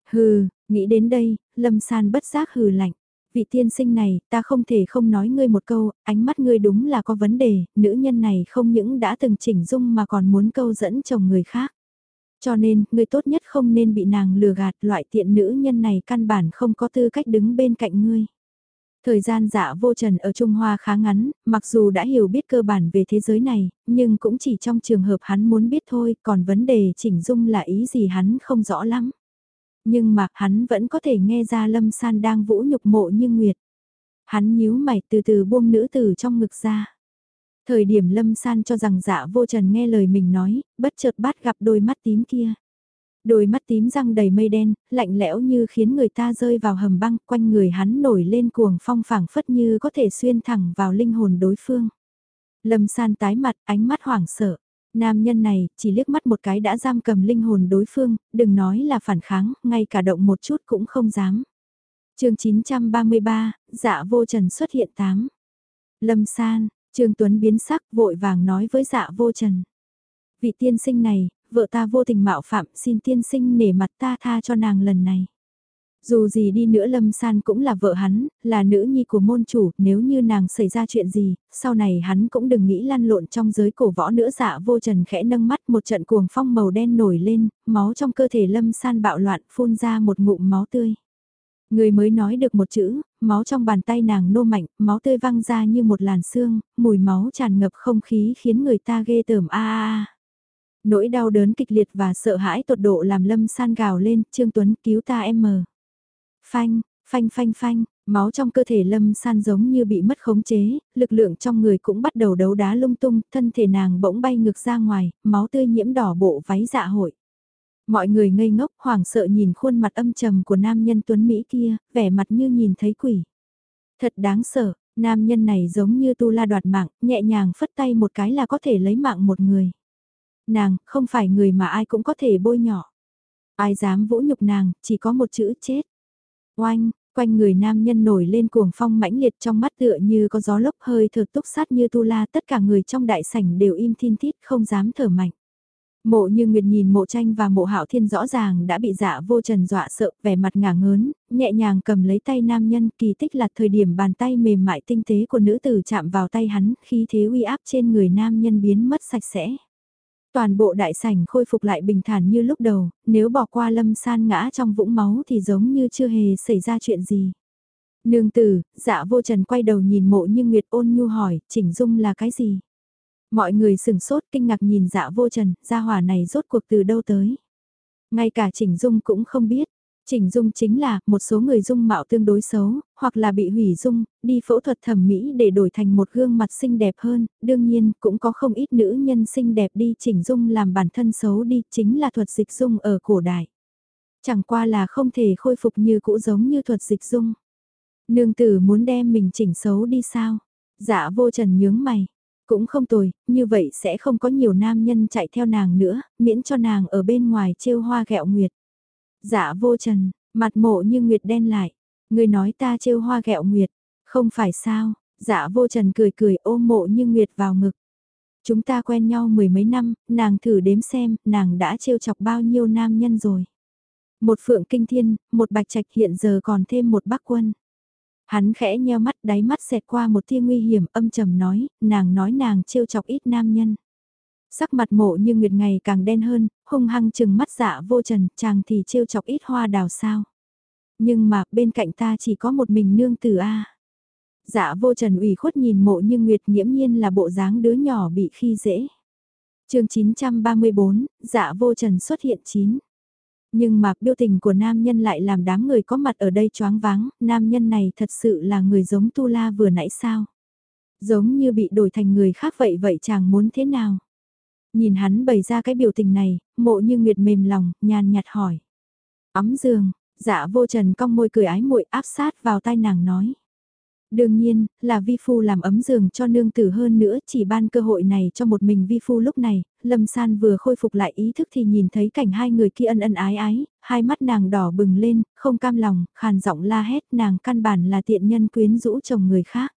Hừ, nghĩ đến đây, Lâm San bất giác hừ lạnh. Vị tiên sinh này, ta không thể không nói ngươi một câu, ánh mắt ngươi đúng là có vấn đề, nữ nhân này không những đã từng chỉnh dung mà còn muốn câu dẫn chồng người khác. Cho nên, ngươi tốt nhất không nên bị nàng lừa gạt, loại tiện nữ nhân này căn bản không có tư cách đứng bên cạnh ngươi. Thời gian dạ vô trần ở Trung Hoa khá ngắn, mặc dù đã hiểu biết cơ bản về thế giới này, nhưng cũng chỉ trong trường hợp hắn muốn biết thôi, còn vấn đề chỉnh dung là ý gì hắn không rõ lắm. Nhưng mà hắn vẫn có thể nghe ra Lâm San đang vũ nhục mộ như Nguyệt. Hắn nhíu mày từ từ buông nữ tử trong ngực ra. Thời điểm Lâm San cho rằng dạ vô trần nghe lời mình nói, bất chợt bắt gặp đôi mắt tím kia. Đôi mắt tím răng đầy mây đen, lạnh lẽo như khiến người ta rơi vào hầm băng, quanh người hắn nổi lên cuồng phong phảng phất như có thể xuyên thẳng vào linh hồn đối phương. Lâm San tái mặt, ánh mắt hoảng sợ. Nam nhân này, chỉ liếc mắt một cái đã giam cầm linh hồn đối phương, đừng nói là phản kháng, ngay cả động một chút cũng không dám. chương 933, dạ vô trần xuất hiện tám. Lâm San, Trương Tuấn biến sắc vội vàng nói với dạ vô trần. Vị tiên sinh này, vợ ta vô tình mạo phạm xin tiên sinh nể mặt ta tha cho nàng lần này. Dù gì đi nữa Lâm San cũng là vợ hắn, là nữ nhi của môn chủ, nếu như nàng xảy ra chuyện gì, sau này hắn cũng đừng nghĩ lăn lộn trong giới cổ võ nữa dạ vô trần khẽ nâng mắt một trận cuồng phong màu đen nổi lên, máu trong cơ thể Lâm San bạo loạn phun ra một ngụm máu tươi. Người mới nói được một chữ, máu trong bàn tay nàng nô mạnh, máu tươi văng ra như một làn xương, mùi máu tràn ngập không khí khiến người ta ghê tởm a a Nỗi đau đớn kịch liệt và sợ hãi tột độ làm Lâm San gào lên, Trương Tuấn cứu ta em mờ. Phanh, phanh phanh phanh, máu trong cơ thể Lâm San giống như bị mất khống chế, lực lượng trong người cũng bắt đầu đấu đá lung tung, thân thể nàng bỗng bay ngược ra ngoài, máu tươi nhiễm đỏ bộ váy dạ hội. Mọi người ngây ngốc hoảng sợ nhìn khuôn mặt âm trầm của nam nhân tuấn Mỹ kia, vẻ mặt như nhìn thấy quỷ. Thật đáng sợ, nam nhân này giống như tu la đoạt mạng, nhẹ nhàng phất tay một cái là có thể lấy mạng một người. Nàng, không phải người mà ai cũng có thể bôi nhỏ. Ai dám vũ nhục nàng, chỉ có một chữ chết. Oanh, quanh người nam nhân nổi lên cuồng phong mãnh liệt trong mắt tựa như có gió lốc hơi thở túc sát như tu la tất cả người trong đại sảnh đều im thiên thít không dám thở mạnh. Mộ như Nguyệt nhìn mộ tranh và mộ hạo thiên rõ ràng đã bị dạ vô trần dọa sợ, vẻ mặt ngả ngớn, nhẹ nhàng cầm lấy tay nam nhân kỳ tích là thời điểm bàn tay mềm mại tinh tế của nữ tử chạm vào tay hắn, khi thế uy áp trên người nam nhân biến mất sạch sẽ. Toàn bộ đại sảnh khôi phục lại bình thản như lúc đầu, nếu bỏ qua lâm san ngã trong vũng máu thì giống như chưa hề xảy ra chuyện gì. Nương tử, dạ vô trần quay đầu nhìn mộ như Nguyệt ôn nhu hỏi, chỉnh dung là cái gì? Mọi người sừng sốt kinh ngạc nhìn dạ vô trần, gia hỏa này rốt cuộc từ đâu tới. Ngay cả chỉnh dung cũng không biết. Chỉnh dung chính là một số người dung mạo tương đối xấu, hoặc là bị hủy dung, đi phẫu thuật thẩm mỹ để đổi thành một gương mặt xinh đẹp hơn, đương nhiên cũng có không ít nữ nhân xinh đẹp đi chỉnh dung làm bản thân xấu đi, chính là thuật dịch dung ở cổ đại. Chẳng qua là không thể khôi phục như cũ giống như thuật dịch dung. Nương tử muốn đem mình chỉnh xấu đi sao? Dạ vô trần nhướng mày, cũng không tồi, như vậy sẽ không có nhiều nam nhân chạy theo nàng nữa, miễn cho nàng ở bên ngoài trêu hoa gẹo nguyệt. Dạ vô trần, mặt mộ như nguyệt đen lại. Người nói ta trêu hoa gẹo nguyệt, không phải sao, dạ vô trần cười cười ôm mộ như nguyệt vào ngực. Chúng ta quen nhau mười mấy năm, nàng thử đếm xem, nàng đã trêu chọc bao nhiêu nam nhân rồi. Một phượng kinh thiên, một bạch trạch hiện giờ còn thêm một bác quân. Hắn khẽ nheo mắt đáy mắt xẹt qua một tia nguy hiểm âm trầm nói, nàng nói nàng trêu chọc ít nam nhân. Sắc mặt mộ như nguyệt ngày càng đen hơn, hung hăng chừng mắt dạ vô trần, chàng thì trêu chọc ít hoa đào sao. Nhưng mà bên cạnh ta chỉ có một mình nương tử A. Dạ vô trần ủy khuất nhìn mộ như nguyệt nghiễm nhiên là bộ dáng đứa nhỏ bị khi dễ. chương 934, dạ vô trần xuất hiện chín. Nhưng mà biểu tình của nam nhân lại làm đám người có mặt ở đây choáng váng, nam nhân này thật sự là người giống Tu La vừa nãy sao. Giống như bị đổi thành người khác vậy vậy chàng muốn thế nào? Nhìn hắn bày ra cái biểu tình này, mộ như nguyệt mềm lòng, nhàn nhạt hỏi. Ấm giường, dạ vô trần cong môi cười ái muội áp sát vào tai nàng nói. Đương nhiên, là vi phu làm ấm giường cho nương tử hơn nữa, chỉ ban cơ hội này cho một mình vi phu lúc này, lâm san vừa khôi phục lại ý thức thì nhìn thấy cảnh hai người kia ân ân ái ái, hai mắt nàng đỏ bừng lên, không cam lòng, khàn giọng la hét nàng căn bản là tiện nhân quyến rũ chồng người khác.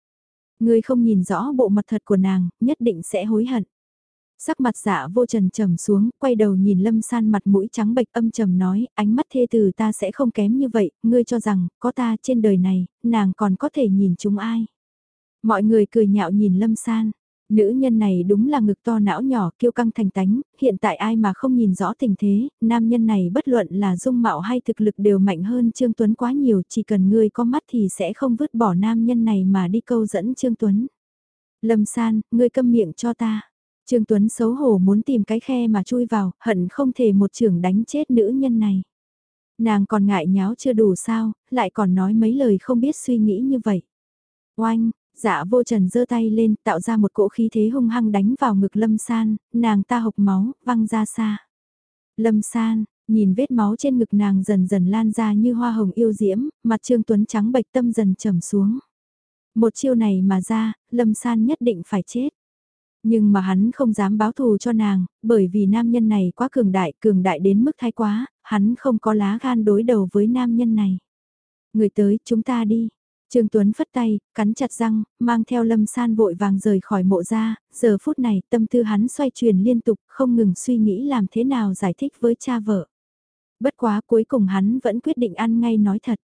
Người không nhìn rõ bộ mặt thật của nàng, nhất định sẽ hối hận. Sắc mặt dạ vô trần trầm xuống, quay đầu nhìn lâm san mặt mũi trắng bệch âm trầm nói, ánh mắt thê từ ta sẽ không kém như vậy, ngươi cho rằng, có ta trên đời này, nàng còn có thể nhìn chúng ai. Mọi người cười nhạo nhìn lâm san, nữ nhân này đúng là ngực to não nhỏ kiêu căng thành tánh, hiện tại ai mà không nhìn rõ tình thế, nam nhân này bất luận là dung mạo hay thực lực đều mạnh hơn Trương Tuấn quá nhiều, chỉ cần ngươi có mắt thì sẽ không vứt bỏ nam nhân này mà đi câu dẫn Trương Tuấn. Lâm san, ngươi câm miệng cho ta. Trương Tuấn xấu hổ muốn tìm cái khe mà chui vào, hận không thể một trưởng đánh chết nữ nhân này. Nàng còn ngại nháo chưa đủ sao, lại còn nói mấy lời không biết suy nghĩ như vậy. Oanh, dạ vô trần giơ tay lên tạo ra một cỗ khí thế hung hăng đánh vào ngực lâm san, nàng ta hộc máu, văng ra xa. Lâm san, nhìn vết máu trên ngực nàng dần dần lan ra như hoa hồng yêu diễm, mặt Trương Tuấn trắng bạch tâm dần trầm xuống. Một chiêu này mà ra, Lâm San nhất định phải chết. Nhưng mà hắn không dám báo thù cho nàng, bởi vì nam nhân này quá cường đại, cường đại đến mức thái quá, hắn không có lá gan đối đầu với nam nhân này. Người tới, chúng ta đi. Trương Tuấn phất tay, cắn chặt răng, mang theo lâm san vội vàng rời khỏi mộ ra, giờ phút này tâm tư hắn xoay chuyển liên tục, không ngừng suy nghĩ làm thế nào giải thích với cha vợ. Bất quá cuối cùng hắn vẫn quyết định ăn ngay nói thật.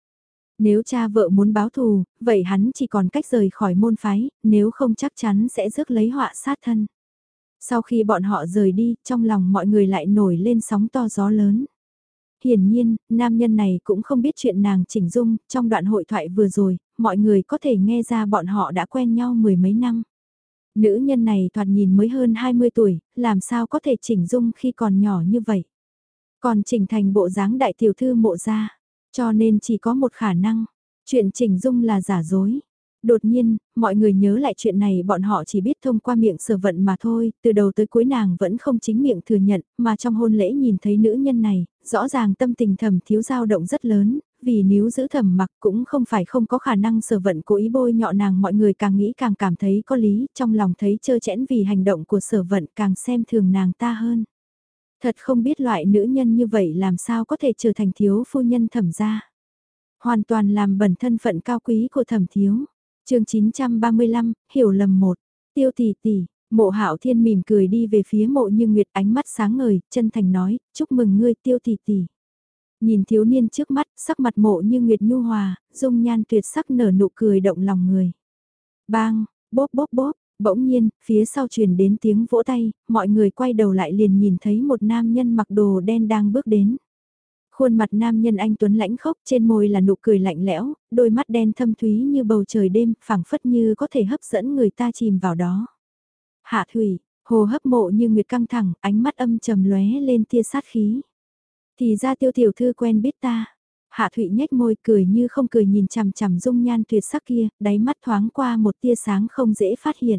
Nếu cha vợ muốn báo thù, vậy hắn chỉ còn cách rời khỏi môn phái, nếu không chắc chắn sẽ rước lấy họa sát thân. Sau khi bọn họ rời đi, trong lòng mọi người lại nổi lên sóng to gió lớn. Hiển nhiên, nam nhân này cũng không biết chuyện nàng chỉnh dung, trong đoạn hội thoại vừa rồi, mọi người có thể nghe ra bọn họ đã quen nhau mười mấy năm. Nữ nhân này thoạt nhìn mới hơn 20 tuổi, làm sao có thể chỉnh dung khi còn nhỏ như vậy. Còn chỉnh thành bộ dáng đại tiểu thư mộ ra. Cho nên chỉ có một khả năng, chuyện chỉnh dung là giả dối. Đột nhiên, mọi người nhớ lại chuyện này bọn họ chỉ biết thông qua miệng sở vận mà thôi, từ đầu tới cuối nàng vẫn không chính miệng thừa nhận, mà trong hôn lễ nhìn thấy nữ nhân này, rõ ràng tâm tình thẩm thiếu dao động rất lớn, vì nếu giữ thẩm mặc cũng không phải không có khả năng sở vận cố ý bôi nhọ nàng mọi người càng nghĩ càng cảm thấy có lý, trong lòng thấy trơ chẽn vì hành động của sở vận càng xem thường nàng ta hơn. Thật không biết loại nữ nhân như vậy làm sao có thể trở thành thiếu phu nhân thẩm gia. Hoàn toàn làm bẩn thân phận cao quý của thẩm thiếu. chương 935, hiểu lầm một, tiêu tỷ tỷ, mộ hạo thiên mỉm cười đi về phía mộ như nguyệt ánh mắt sáng ngời, chân thành nói, chúc mừng ngươi tiêu tỷ tỷ. Nhìn thiếu niên trước mắt, sắc mặt mộ như nguyệt nhu hòa, dung nhan tuyệt sắc nở nụ cười động lòng người. Bang, bóp bóp bóp, Bỗng nhiên, phía sau truyền đến tiếng vỗ tay, mọi người quay đầu lại liền nhìn thấy một nam nhân mặc đồ đen đang bước đến. Khuôn mặt nam nhân anh Tuấn lãnh khốc trên môi là nụ cười lạnh lẽo, đôi mắt đen thâm thúy như bầu trời đêm, phảng phất như có thể hấp dẫn người ta chìm vào đó. Hạ thủy, hồ hấp mộ như nguyệt căng thẳng, ánh mắt âm trầm lóe lên tia sát khí. Thì ra tiêu tiểu thư quen biết ta. Hạ Thụy nhếch môi cười như không cười nhìn chằm chằm dung nhan tuyệt sắc kia, đáy mắt thoáng qua một tia sáng không dễ phát hiện.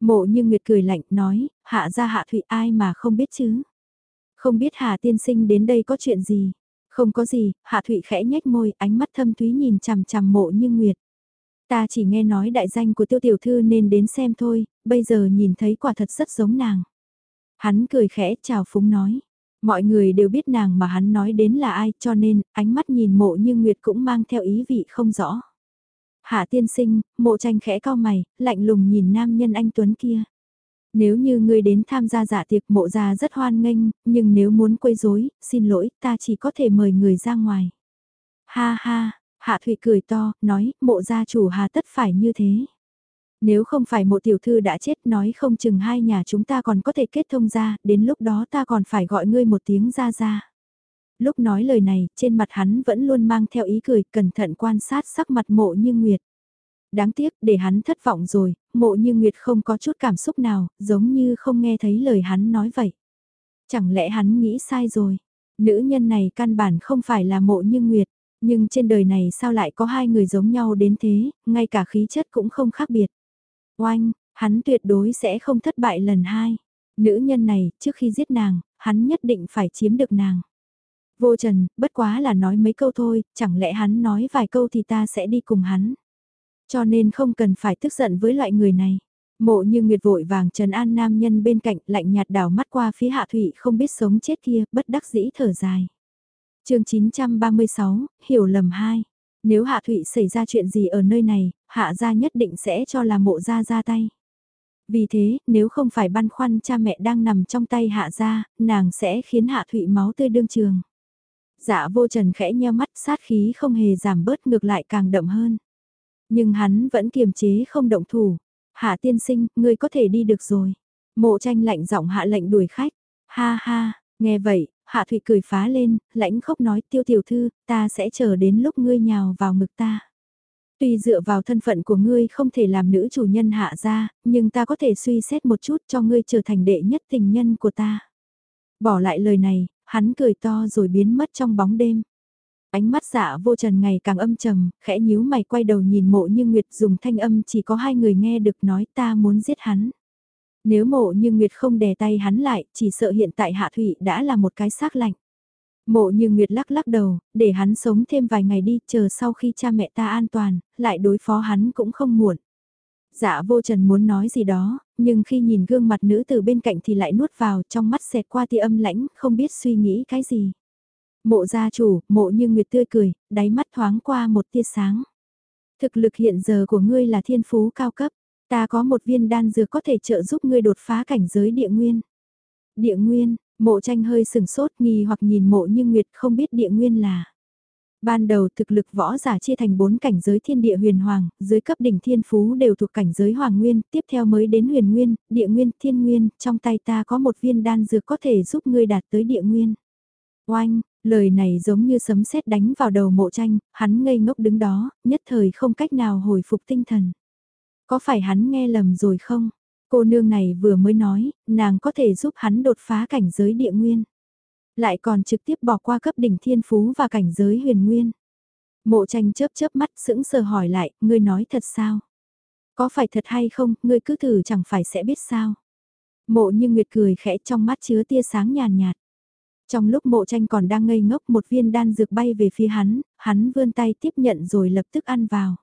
Mộ như Nguyệt cười lạnh nói, hạ ra Hạ Thụy ai mà không biết chứ. Không biết Hạ tiên sinh đến đây có chuyện gì. Không có gì, Hạ Thụy khẽ nhếch môi, ánh mắt thâm thúy nhìn chằm chằm mộ như Nguyệt. Ta chỉ nghe nói đại danh của tiêu tiểu thư nên đến xem thôi, bây giờ nhìn thấy quả thật rất giống nàng. Hắn cười khẽ chào phúng nói. Mọi người đều biết nàng mà hắn nói đến là ai cho nên ánh mắt nhìn mộ như Nguyệt cũng mang theo ý vị không rõ. Hạ tiên sinh, mộ tranh khẽ cao mày, lạnh lùng nhìn nam nhân anh Tuấn kia. Nếu như ngươi đến tham gia dạ tiệc mộ ra rất hoan nghênh, nhưng nếu muốn quấy rối, xin lỗi, ta chỉ có thể mời người ra ngoài. Ha ha, Hạ Thụy cười to, nói, mộ gia chủ hà tất phải như thế. Nếu không phải mộ tiểu thư đã chết nói không chừng hai nhà chúng ta còn có thể kết thông ra, đến lúc đó ta còn phải gọi ngươi một tiếng ra ra. Lúc nói lời này, trên mặt hắn vẫn luôn mang theo ý cười, cẩn thận quan sát sắc mặt mộ như Nguyệt. Đáng tiếc, để hắn thất vọng rồi, mộ như Nguyệt không có chút cảm xúc nào, giống như không nghe thấy lời hắn nói vậy. Chẳng lẽ hắn nghĩ sai rồi? Nữ nhân này căn bản không phải là mộ như Nguyệt, nhưng trên đời này sao lại có hai người giống nhau đến thế, ngay cả khí chất cũng không khác biệt. Oanh, hắn tuyệt đối sẽ không thất bại lần hai. Nữ nhân này, trước khi giết nàng, hắn nhất định phải chiếm được nàng. Vô trần, bất quá là nói mấy câu thôi, chẳng lẽ hắn nói vài câu thì ta sẽ đi cùng hắn. Cho nên không cần phải tức giận với loại người này. Mộ như Nguyệt vội vàng trần an nam nhân bên cạnh lạnh nhạt đảo mắt qua phía hạ thủy không biết sống chết kia, bất đắc dĩ thở dài chương 936, hiểu lầm 2. Nếu hạ thụy xảy ra chuyện gì ở nơi này, hạ gia nhất định sẽ cho là mộ gia ra tay. Vì thế, nếu không phải băn khoăn cha mẹ đang nằm trong tay hạ gia, nàng sẽ khiến hạ thụy máu tươi đương trường. Dạ vô trần khẽ nheo mắt sát khí không hề giảm bớt ngược lại càng đậm hơn. Nhưng hắn vẫn kiềm chế không động thủ. Hạ tiên sinh, ngươi có thể đi được rồi. Mộ tranh lạnh giọng hạ lệnh đuổi khách. Ha ha, nghe vậy, hạ thủy cười phá lên, lãnh khốc nói tiêu tiểu thư, ta sẽ chờ đến lúc ngươi nhào vào ngực ta. Tuy dựa vào thân phận của ngươi không thể làm nữ chủ nhân hạ ra, nhưng ta có thể suy xét một chút cho ngươi trở thành đệ nhất tình nhân của ta. Bỏ lại lời này, hắn cười to rồi biến mất trong bóng đêm. Ánh mắt dạ vô trần ngày càng âm trầm, khẽ nhíu mày quay đầu nhìn mộ như Nguyệt dùng thanh âm chỉ có hai người nghe được nói ta muốn giết hắn. Nếu mộ như Nguyệt không đè tay hắn lại, chỉ sợ hiện tại Hạ Thụy đã là một cái xác lạnh. Mộ như Nguyệt lắc lắc đầu, để hắn sống thêm vài ngày đi, chờ sau khi cha mẹ ta an toàn, lại đối phó hắn cũng không muộn. Dạ vô trần muốn nói gì đó, nhưng khi nhìn gương mặt nữ từ bên cạnh thì lại nuốt vào trong mắt xẹt qua tia âm lãnh, không biết suy nghĩ cái gì. Mộ gia chủ, mộ như nguyệt tươi cười, đáy mắt thoáng qua một tia sáng. Thực lực hiện giờ của ngươi là thiên phú cao cấp, ta có một viên đan dược có thể trợ giúp ngươi đột phá cảnh giới địa nguyên. Địa nguyên, mộ tranh hơi sừng sốt nghi hoặc nhìn mộ như nguyệt không biết địa nguyên là. Ban đầu thực lực võ giả chia thành 4 cảnh giới thiên địa huyền hoàng, dưới cấp đỉnh thiên phú đều thuộc cảnh giới hoàng nguyên, tiếp theo mới đến huyền nguyên, địa nguyên, thiên nguyên, trong tay ta có một viên đan dược có thể giúp ngươi đạt tới địa nguyên. Oanh, lời này giống như sấm sét đánh vào đầu mộ tranh, hắn ngây ngốc đứng đó, nhất thời không cách nào hồi phục tinh thần. Có phải hắn nghe lầm rồi không? Cô nương này vừa mới nói, nàng có thể giúp hắn đột phá cảnh giới địa nguyên. Lại còn trực tiếp bỏ qua cấp đỉnh thiên phú và cảnh giới huyền nguyên. Mộ tranh chớp chớp mắt sững sờ hỏi lại, ngươi nói thật sao? Có phải thật hay không, ngươi cứ thử chẳng phải sẽ biết sao? Mộ như Nguyệt cười khẽ trong mắt chứa tia sáng nhàn nhạt. Trong lúc mộ tranh còn đang ngây ngốc một viên đan dược bay về phía hắn, hắn vươn tay tiếp nhận rồi lập tức ăn vào.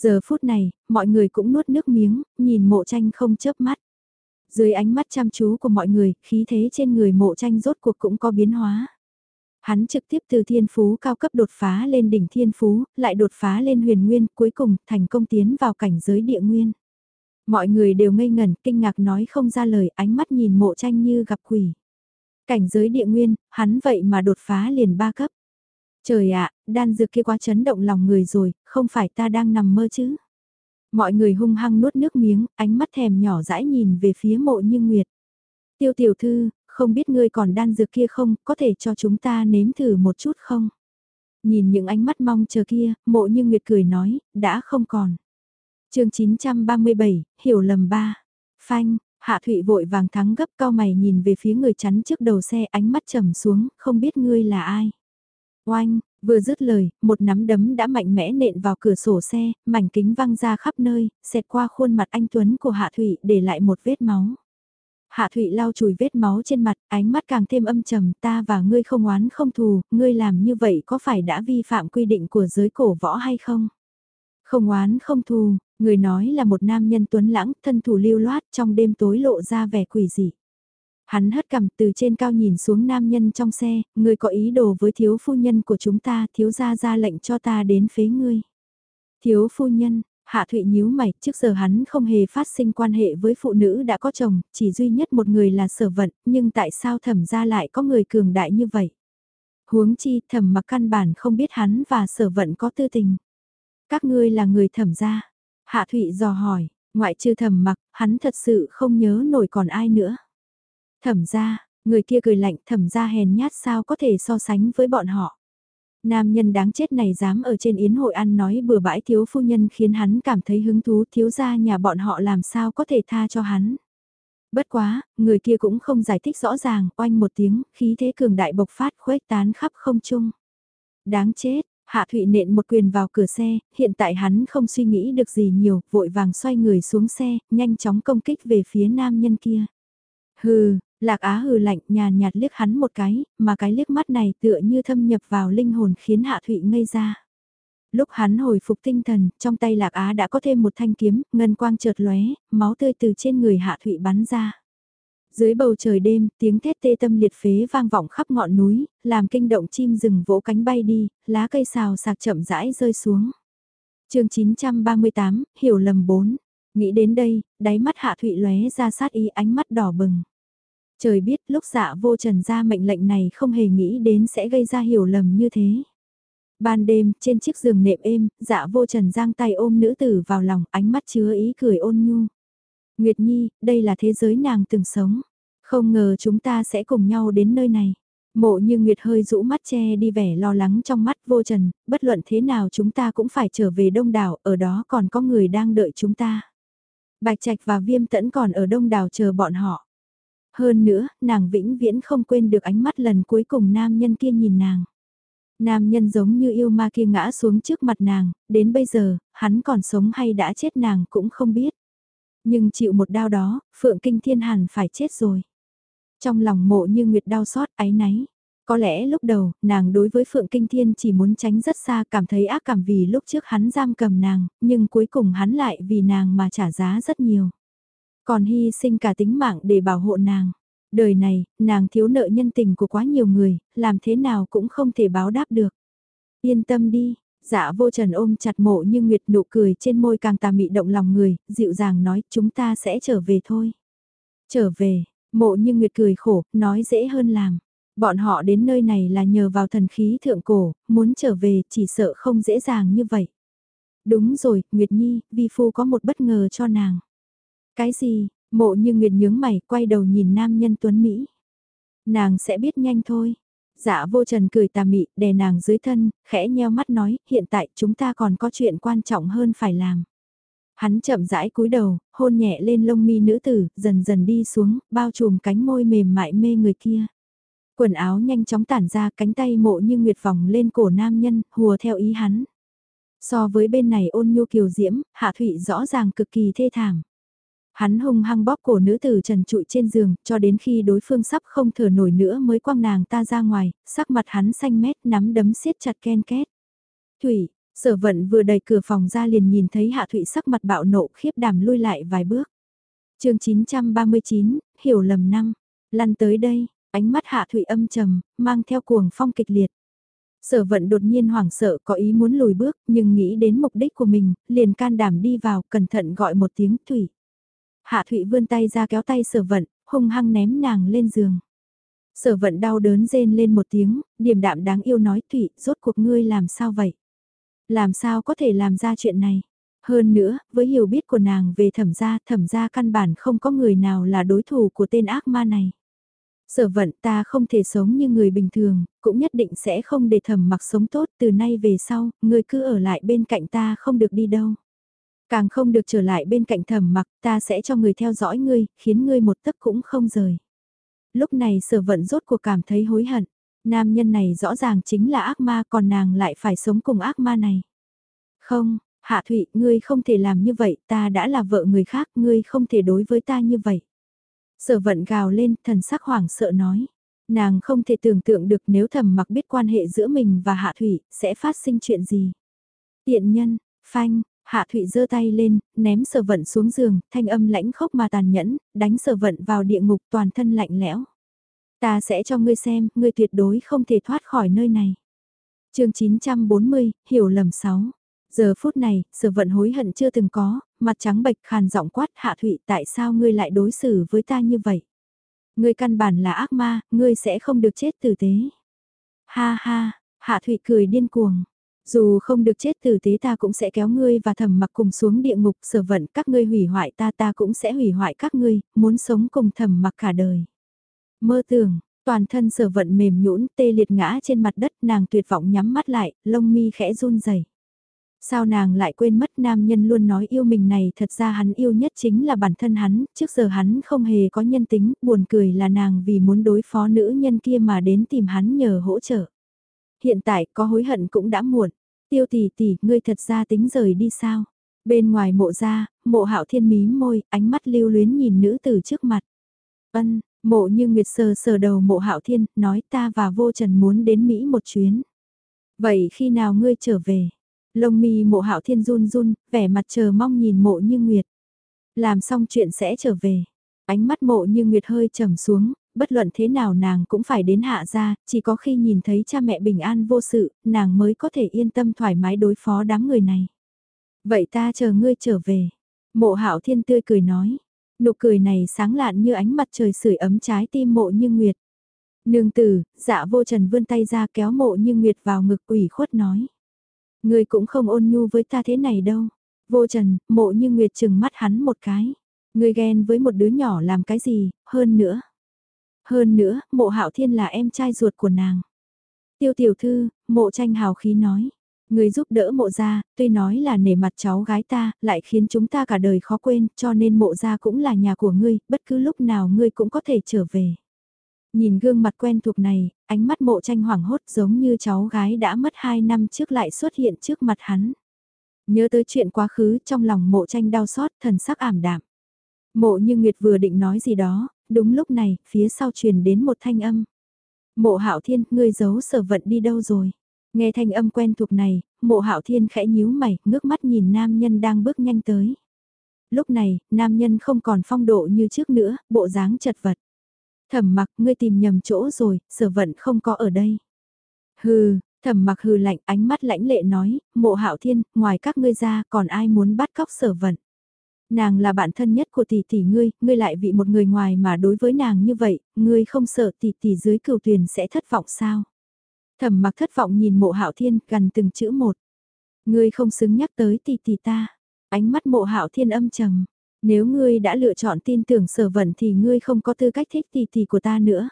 Giờ phút này, mọi người cũng nuốt nước miếng, nhìn mộ tranh không chớp mắt. Dưới ánh mắt chăm chú của mọi người, khí thế trên người mộ tranh rốt cuộc cũng có biến hóa. Hắn trực tiếp từ thiên phú cao cấp đột phá lên đỉnh thiên phú, lại đột phá lên huyền nguyên, cuối cùng thành công tiến vào cảnh giới địa nguyên. Mọi người đều ngây ngẩn, kinh ngạc nói không ra lời, ánh mắt nhìn mộ tranh như gặp quỷ. Cảnh giới địa nguyên, hắn vậy mà đột phá liền ba cấp. Trời ạ, đan dược kia quá chấn động lòng người rồi, không phải ta đang nằm mơ chứ. Mọi người hung hăng nuốt nước miếng, ánh mắt thèm nhỏ dãi nhìn về phía mộ như nguyệt. Tiêu tiểu thư, không biết ngươi còn đan dược kia không, có thể cho chúng ta nếm thử một chút không? Nhìn những ánh mắt mong chờ kia, mộ như nguyệt cười nói, đã không còn. chương 937, hiểu lầm ba. Phanh, Hạ Thụy vội vàng thắng gấp cao mày nhìn về phía người chắn trước đầu xe ánh mắt trầm xuống, không biết ngươi là ai. Oanh, vừa dứt lời, một nắm đấm đã mạnh mẽ nện vào cửa sổ xe, mảnh kính văng ra khắp nơi, xẹt qua khuôn mặt anh Tuấn của Hạ Thụy để lại một vết máu. Hạ Thụy lau chùi vết máu trên mặt, ánh mắt càng thêm âm trầm, ta và ngươi không oán không thù, ngươi làm như vậy có phải đã vi phạm quy định của giới cổ võ hay không? Không oán không thù, người nói là một nam nhân tuấn lãng, thân thủ lưu loát trong đêm tối lộ ra vẻ quỷ dị. Hắn hất cằm từ trên cao nhìn xuống nam nhân trong xe, người có ý đồ với thiếu phu nhân của chúng ta, thiếu gia ra lệnh cho ta đến phế ngươi. Thiếu phu nhân, Hạ Thụy nhíu mày, trước giờ hắn không hề phát sinh quan hệ với phụ nữ đã có chồng, chỉ duy nhất một người là sở vận, nhưng tại sao thẩm ra lại có người cường đại như vậy? Huống chi thẩm mặc căn bản không biết hắn và sở vận có tư tình. Các ngươi là người thẩm ra. Hạ Thụy dò hỏi, ngoại trừ thẩm mặc, hắn thật sự không nhớ nổi còn ai nữa. Thẩm ra, người kia cười lạnh thẩm ra hèn nhát sao có thể so sánh với bọn họ. Nam nhân đáng chết này dám ở trên yến hội ăn nói bừa bãi thiếu phu nhân khiến hắn cảm thấy hứng thú thiếu ra nhà bọn họ làm sao có thể tha cho hắn. Bất quá, người kia cũng không giải thích rõ ràng, oanh một tiếng, khí thế cường đại bộc phát khuếch tán khắp không trung. Đáng chết, Hạ Thụy nện một quyền vào cửa xe, hiện tại hắn không suy nghĩ được gì nhiều, vội vàng xoay người xuống xe, nhanh chóng công kích về phía nam nhân kia. Hừ, Lạc Á hừ lạnh nhàn nhạt liếc hắn một cái, mà cái liếc mắt này tựa như thâm nhập vào linh hồn khiến Hạ Thụy ngây ra. Lúc hắn hồi phục tinh thần, trong tay Lạc Á đã có thêm một thanh kiếm, ngân quang chợt lóe, máu tươi từ trên người Hạ Thụy bắn ra. Dưới bầu trời đêm, tiếng thét tê tâm liệt phế vang vọng khắp ngọn núi, làm kinh động chim rừng vỗ cánh bay đi, lá cây xào sạc chậm rãi rơi xuống. chương 938, hiểu lầm 4. Nghĩ đến đây, đáy mắt Hạ Thụy lóe ra sát ý ánh mắt đỏ bừng. Trời biết lúc dạ vô trần ra mệnh lệnh này không hề nghĩ đến sẽ gây ra hiểu lầm như thế. Ban đêm, trên chiếc giường nệm êm, dạ vô trần giang tay ôm nữ tử vào lòng, ánh mắt chứa ý cười ôn nhu. Nguyệt Nhi, đây là thế giới nàng từng sống. Không ngờ chúng ta sẽ cùng nhau đến nơi này. Mộ như Nguyệt hơi rũ mắt che đi vẻ lo lắng trong mắt vô trần, bất luận thế nào chúng ta cũng phải trở về đông đảo, ở đó còn có người đang đợi chúng ta. Bạch Trạch và Viêm Tẫn còn ở đông đảo chờ bọn họ. Hơn nữa, nàng vĩnh viễn không quên được ánh mắt lần cuối cùng nam nhân kia nhìn nàng. Nam nhân giống như yêu ma kia ngã xuống trước mặt nàng, đến bây giờ, hắn còn sống hay đã chết nàng cũng không biết. Nhưng chịu một đau đó, Phượng Kinh Thiên hẳn phải chết rồi. Trong lòng mộ như Nguyệt đau xót áy náy. Có lẽ lúc đầu, nàng đối với Phượng Kinh Thiên chỉ muốn tránh rất xa cảm thấy ác cảm vì lúc trước hắn giam cầm nàng, nhưng cuối cùng hắn lại vì nàng mà trả giá rất nhiều. Còn hy sinh cả tính mạng để bảo hộ nàng. Đời này, nàng thiếu nợ nhân tình của quá nhiều người, làm thế nào cũng không thể báo đáp được. Yên tâm đi, dạ vô trần ôm chặt mộ như nguyệt nụ cười trên môi càng tà mị động lòng người, dịu dàng nói chúng ta sẽ trở về thôi. Trở về, mộ như nguyệt cười khổ, nói dễ hơn làm. Bọn họ đến nơi này là nhờ vào thần khí thượng cổ, muốn trở về chỉ sợ không dễ dàng như vậy. Đúng rồi, Nguyệt Nhi, vi phu có một bất ngờ cho nàng. Cái gì, mộ như Nguyệt nhướng mày, quay đầu nhìn nam nhân tuấn Mỹ. Nàng sẽ biết nhanh thôi. Dạ vô trần cười tà mị, đè nàng dưới thân, khẽ nheo mắt nói, hiện tại chúng ta còn có chuyện quan trọng hơn phải làm. Hắn chậm rãi cúi đầu, hôn nhẹ lên lông mi nữ tử, dần dần đi xuống, bao trùm cánh môi mềm mại mê người kia. Quần áo nhanh chóng tản ra cánh tay mộ như nguyệt vòng lên cổ nam nhân, hùa theo ý hắn. So với bên này ôn nhu kiều diễm, hạ thụy rõ ràng cực kỳ thê thảm. Hắn hung hăng bóp cổ nữ tử trần trụi trên giường, cho đến khi đối phương sắp không thở nổi nữa mới quăng nàng ta ra ngoài, sắc mặt hắn xanh mét nắm đấm siết chặt ken két. Thủy, sở vận vừa đẩy cửa phòng ra liền nhìn thấy hạ thụy sắc mặt bạo nộ khiếp đảm lui lại vài bước. chương 939, hiểu lầm năm, lăn tới đây, ánh mắt hạ thụy âm trầm, mang theo cuồng phong kịch liệt. Sở vận đột nhiên hoảng sợ có ý muốn lùi bước nhưng nghĩ đến mục đích của mình, liền can đảm đi vào cẩn thận gọi một tiếng thủy. Hạ Thụy vươn tay ra kéo tay sở vận, hung hăng ném nàng lên giường. Sở vận đau đớn rên lên một tiếng, điềm đạm đáng yêu nói Thụy, rốt cuộc ngươi làm sao vậy? Làm sao có thể làm ra chuyện này? Hơn nữa, với hiểu biết của nàng về thẩm gia, thẩm gia căn bản không có người nào là đối thủ của tên ác ma này. Sở vận ta không thể sống như người bình thường, cũng nhất định sẽ không để thẩm mặc sống tốt từ nay về sau, ngươi cứ ở lại bên cạnh ta không được đi đâu. Càng không được trở lại bên cạnh thẩm mặc, ta sẽ cho người theo dõi ngươi, khiến ngươi một tấc cũng không rời. Lúc này sở vận rốt cuộc cảm thấy hối hận. Nam nhân này rõ ràng chính là ác ma còn nàng lại phải sống cùng ác ma này. Không, Hạ Thụy, ngươi không thể làm như vậy, ta đã là vợ người khác, ngươi không thể đối với ta như vậy. Sở vận gào lên, thần sắc hoảng sợ nói. Nàng không thể tưởng tượng được nếu thầm mặc biết quan hệ giữa mình và Hạ thủy sẽ phát sinh chuyện gì. Tiện nhân, phanh, Hạ Thụy giơ tay lên, ném sở vận xuống giường, thanh âm lãnh khốc mà tàn nhẫn, đánh sở vận vào địa ngục toàn thân lạnh lẽo. Ta sẽ cho ngươi xem, ngươi tuyệt đối không thể thoát khỏi nơi này. chương 940, hiểu lầm 6. Giờ phút này, sở vận hối hận chưa từng có, mặt trắng bệch khàn giọng quát hạ thụy tại sao ngươi lại đối xử với ta như vậy? Ngươi căn bản là ác ma, ngươi sẽ không được chết tử tế. Ha ha, hạ thụy cười điên cuồng. Dù không được chết tử tế ta cũng sẽ kéo ngươi và thầm mặc cùng xuống địa ngục sở vận các ngươi hủy hoại ta ta cũng sẽ hủy hoại các ngươi, muốn sống cùng thầm mặc cả đời. Mơ tưởng, toàn thân sở vận mềm nhũn tê liệt ngã trên mặt đất nàng tuyệt vọng nhắm mắt lại, lông mi khẽ run rẩy Sao nàng lại quên mất nam nhân luôn nói yêu mình này thật ra hắn yêu nhất chính là bản thân hắn, trước giờ hắn không hề có nhân tính, buồn cười là nàng vì muốn đối phó nữ nhân kia mà đến tìm hắn nhờ hỗ trợ. Hiện tại có hối hận cũng đã muộn, tiêu tỷ tỷ, ngươi thật ra tính rời đi sao? Bên ngoài mộ ra, mộ hạo thiên mí môi, ánh mắt lưu luyến nhìn nữ từ trước mặt. Ân, mộ như nguyệt sờ sờ đầu mộ hạo thiên, nói ta và vô trần muốn đến Mỹ một chuyến. Vậy khi nào ngươi trở về? Lông mi mộ hạo thiên run run, vẻ mặt chờ mong nhìn mộ như nguyệt. Làm xong chuyện sẽ trở về. Ánh mắt mộ như nguyệt hơi trầm xuống, bất luận thế nào nàng cũng phải đến hạ gia chỉ có khi nhìn thấy cha mẹ bình an vô sự, nàng mới có thể yên tâm thoải mái đối phó đám người này. Vậy ta chờ ngươi trở về. Mộ hạo thiên tươi cười nói. Nụ cười này sáng lạn như ánh mặt trời sưởi ấm trái tim mộ như nguyệt. Nương tử, dạ vô trần vươn tay ra kéo mộ như nguyệt vào ngực ủy khuất nói. Ngươi cũng không ôn nhu với ta thế này đâu. Vô trần, mộ như nguyệt chừng mắt hắn một cái. Ngươi ghen với một đứa nhỏ làm cái gì, hơn nữa. Hơn nữa, mộ hạo thiên là em trai ruột của nàng. Tiêu tiểu thư, mộ tranh hào khí nói. Người giúp đỡ mộ gia, tuy nói là nể mặt cháu gái ta, lại khiến chúng ta cả đời khó quên, cho nên mộ gia cũng là nhà của ngươi, bất cứ lúc nào ngươi cũng có thể trở về. Nhìn gương mặt quen thuộc này, ánh mắt mộ tranh hoảng hốt giống như cháu gái đã mất 2 năm trước lại xuất hiện trước mặt hắn. Nhớ tới chuyện quá khứ trong lòng mộ tranh đau xót thần sắc ảm đạm. Mộ như Nguyệt vừa định nói gì đó, đúng lúc này, phía sau truyền đến một thanh âm. Mộ hạo thiên, ngươi giấu sở vận đi đâu rồi? Nghe thanh âm quen thuộc này, mộ hạo thiên khẽ nhíu mày, ngước mắt nhìn nam nhân đang bước nhanh tới. Lúc này, nam nhân không còn phong độ như trước nữa, bộ dáng chật vật. Thẩm mặc ngươi tìm nhầm chỗ rồi, sở vận không có ở đây. Hừ, thẩm mặc hừ lạnh ánh mắt lãnh lệ nói, mộ hạo thiên, ngoài các ngươi ra còn ai muốn bắt cóc sở vận. Nàng là bạn thân nhất của tỷ tỷ ngươi, ngươi lại vị một người ngoài mà đối với nàng như vậy, ngươi không sợ tỷ tỷ dưới cửu tuyền sẽ thất vọng sao? Thẩm mặc thất vọng nhìn mộ hạo thiên gần từng chữ một. Ngươi không xứng nhắc tới tỷ tỷ ta. Ánh mắt mộ hạo thiên âm trầm. Nếu ngươi đã lựa chọn tin tưởng sở vận thì ngươi không có tư cách thích tỷ tỷ của ta nữa.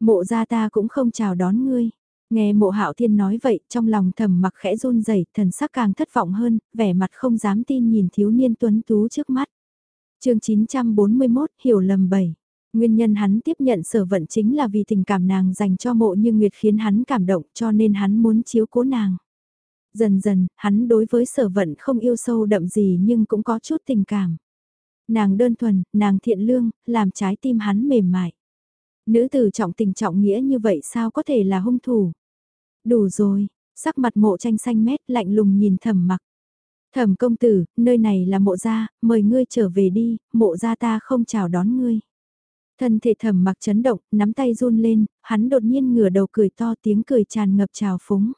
Mộ gia ta cũng không chào đón ngươi. Nghe mộ hạo thiên nói vậy, trong lòng thầm mặc khẽ run rẩy thần sắc càng thất vọng hơn, vẻ mặt không dám tin nhìn thiếu niên tuấn tú trước mắt. chương 941, hiểu lầm 7. Nguyên nhân hắn tiếp nhận sở vận chính là vì tình cảm nàng dành cho mộ như Nguyệt khiến hắn cảm động cho nên hắn muốn chiếu cố nàng. Dần dần, hắn đối với sở vận không yêu sâu đậm gì nhưng cũng có chút tình cảm. Nàng đơn thuần, nàng thiện lương, làm trái tim hắn mềm mại. Nữ tử trọng tình trọng nghĩa như vậy sao có thể là hung thủ? Đủ rồi, sắc mặt mộ tranh xanh mét lạnh lùng nhìn thẩm mặc. Thẩm công tử, nơi này là mộ gia, mời ngươi trở về đi, mộ gia ta không chào đón ngươi. Thân thể thẩm mặc chấn động, nắm tay run lên, hắn đột nhiên ngửa đầu cười to tiếng cười tràn ngập trào phúng.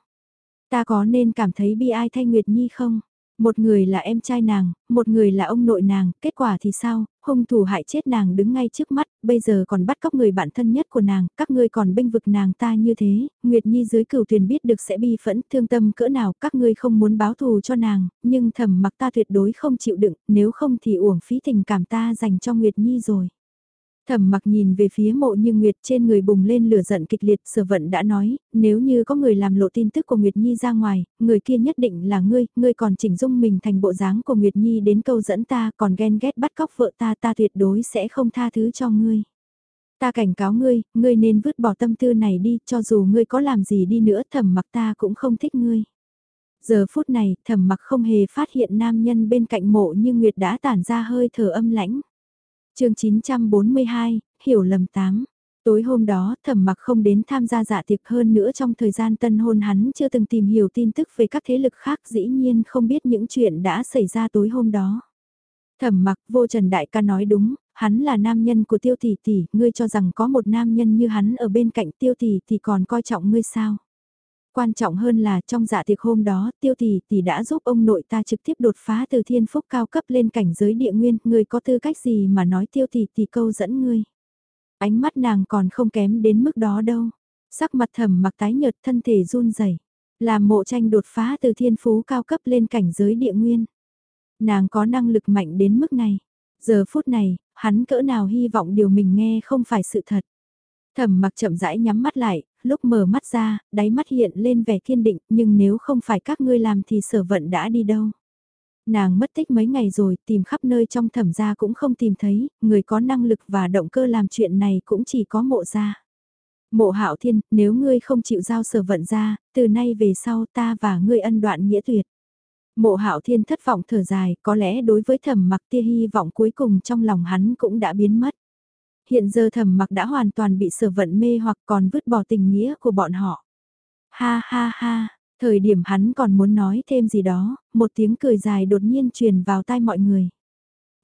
Ta có nên cảm thấy bi ai thay Nguyệt Nhi không? Một người là em trai nàng, một người là ông nội nàng, kết quả thì sao, hung thủ hại chết nàng đứng ngay trước mắt, bây giờ còn bắt cóc người bạn thân nhất của nàng, các ngươi còn bênh vực nàng ta như thế, Nguyệt Nhi dưới cửu thuyền biết được sẽ bi phẫn, thương tâm cỡ nào, các ngươi không muốn báo thù cho nàng, nhưng thầm mặc ta tuyệt đối không chịu đựng, nếu không thì uổng phí tình cảm ta dành cho Nguyệt Nhi rồi. Thẩm mặc nhìn về phía mộ như Nguyệt trên người bùng lên lửa giận kịch liệt sở vận đã nói, nếu như có người làm lộ tin tức của Nguyệt Nhi ra ngoài, người kia nhất định là ngươi, ngươi còn chỉnh dung mình thành bộ dáng của Nguyệt Nhi đến câu dẫn ta còn ghen ghét bắt cóc vợ ta ta tuyệt đối sẽ không tha thứ cho ngươi. Ta cảnh cáo ngươi, ngươi nên vứt bỏ tâm tư này đi cho dù ngươi có làm gì đi nữa thẩm mặc ta cũng không thích ngươi. Giờ phút này thẩm mặc không hề phát hiện nam nhân bên cạnh mộ như Nguyệt đã tản ra hơi thở âm lãnh chương 942, hiểu lầm 8. Tối hôm đó, thẩm mặc không đến tham gia dạ tiệc hơn nữa trong thời gian tân hôn hắn chưa từng tìm hiểu tin tức về các thế lực khác dĩ nhiên không biết những chuyện đã xảy ra tối hôm đó. Thẩm mặc vô trần đại ca nói đúng, hắn là nam nhân của tiêu tỷ tỷ, ngươi cho rằng có một nam nhân như hắn ở bên cạnh tiêu tỷ thì còn coi trọng ngươi sao? Quan trọng hơn là trong dạ tiệc hôm đó, tiêu tỷ tỷ đã giúp ông nội ta trực tiếp đột phá từ thiên phúc cao cấp lên cảnh giới địa nguyên, người có tư cách gì mà nói tiêu tỷ tỷ câu dẫn ngươi. Ánh mắt nàng còn không kém đến mức đó đâu. Sắc mặt thầm mặc tái nhợt thân thể run rẩy Làm mộ tranh đột phá từ thiên phú cao cấp lên cảnh giới địa nguyên. Nàng có năng lực mạnh đến mức này. Giờ phút này, hắn cỡ nào hy vọng điều mình nghe không phải sự thật. Thẩm mặc chậm rãi nhắm mắt lại, lúc mở mắt ra, đáy mắt hiện lên vẻ kiên định, nhưng nếu không phải các ngươi làm thì sở vận đã đi đâu. Nàng mất tích mấy ngày rồi, tìm khắp nơi trong thẩm gia cũng không tìm thấy, người có năng lực và động cơ làm chuyện này cũng chỉ có mộ gia. Mộ hạo thiên, nếu ngươi không chịu giao sở vận ra, từ nay về sau ta và ngươi ân đoạn nghĩa tuyệt. Mộ hạo thiên thất vọng thở dài, có lẽ đối với thẩm mặc tia hy vọng cuối cùng trong lòng hắn cũng đã biến mất. Hiện giờ thẩm mặc đã hoàn toàn bị sở vận mê hoặc còn vứt bỏ tình nghĩa của bọn họ. Ha ha ha, thời điểm hắn còn muốn nói thêm gì đó, một tiếng cười dài đột nhiên truyền vào tai mọi người.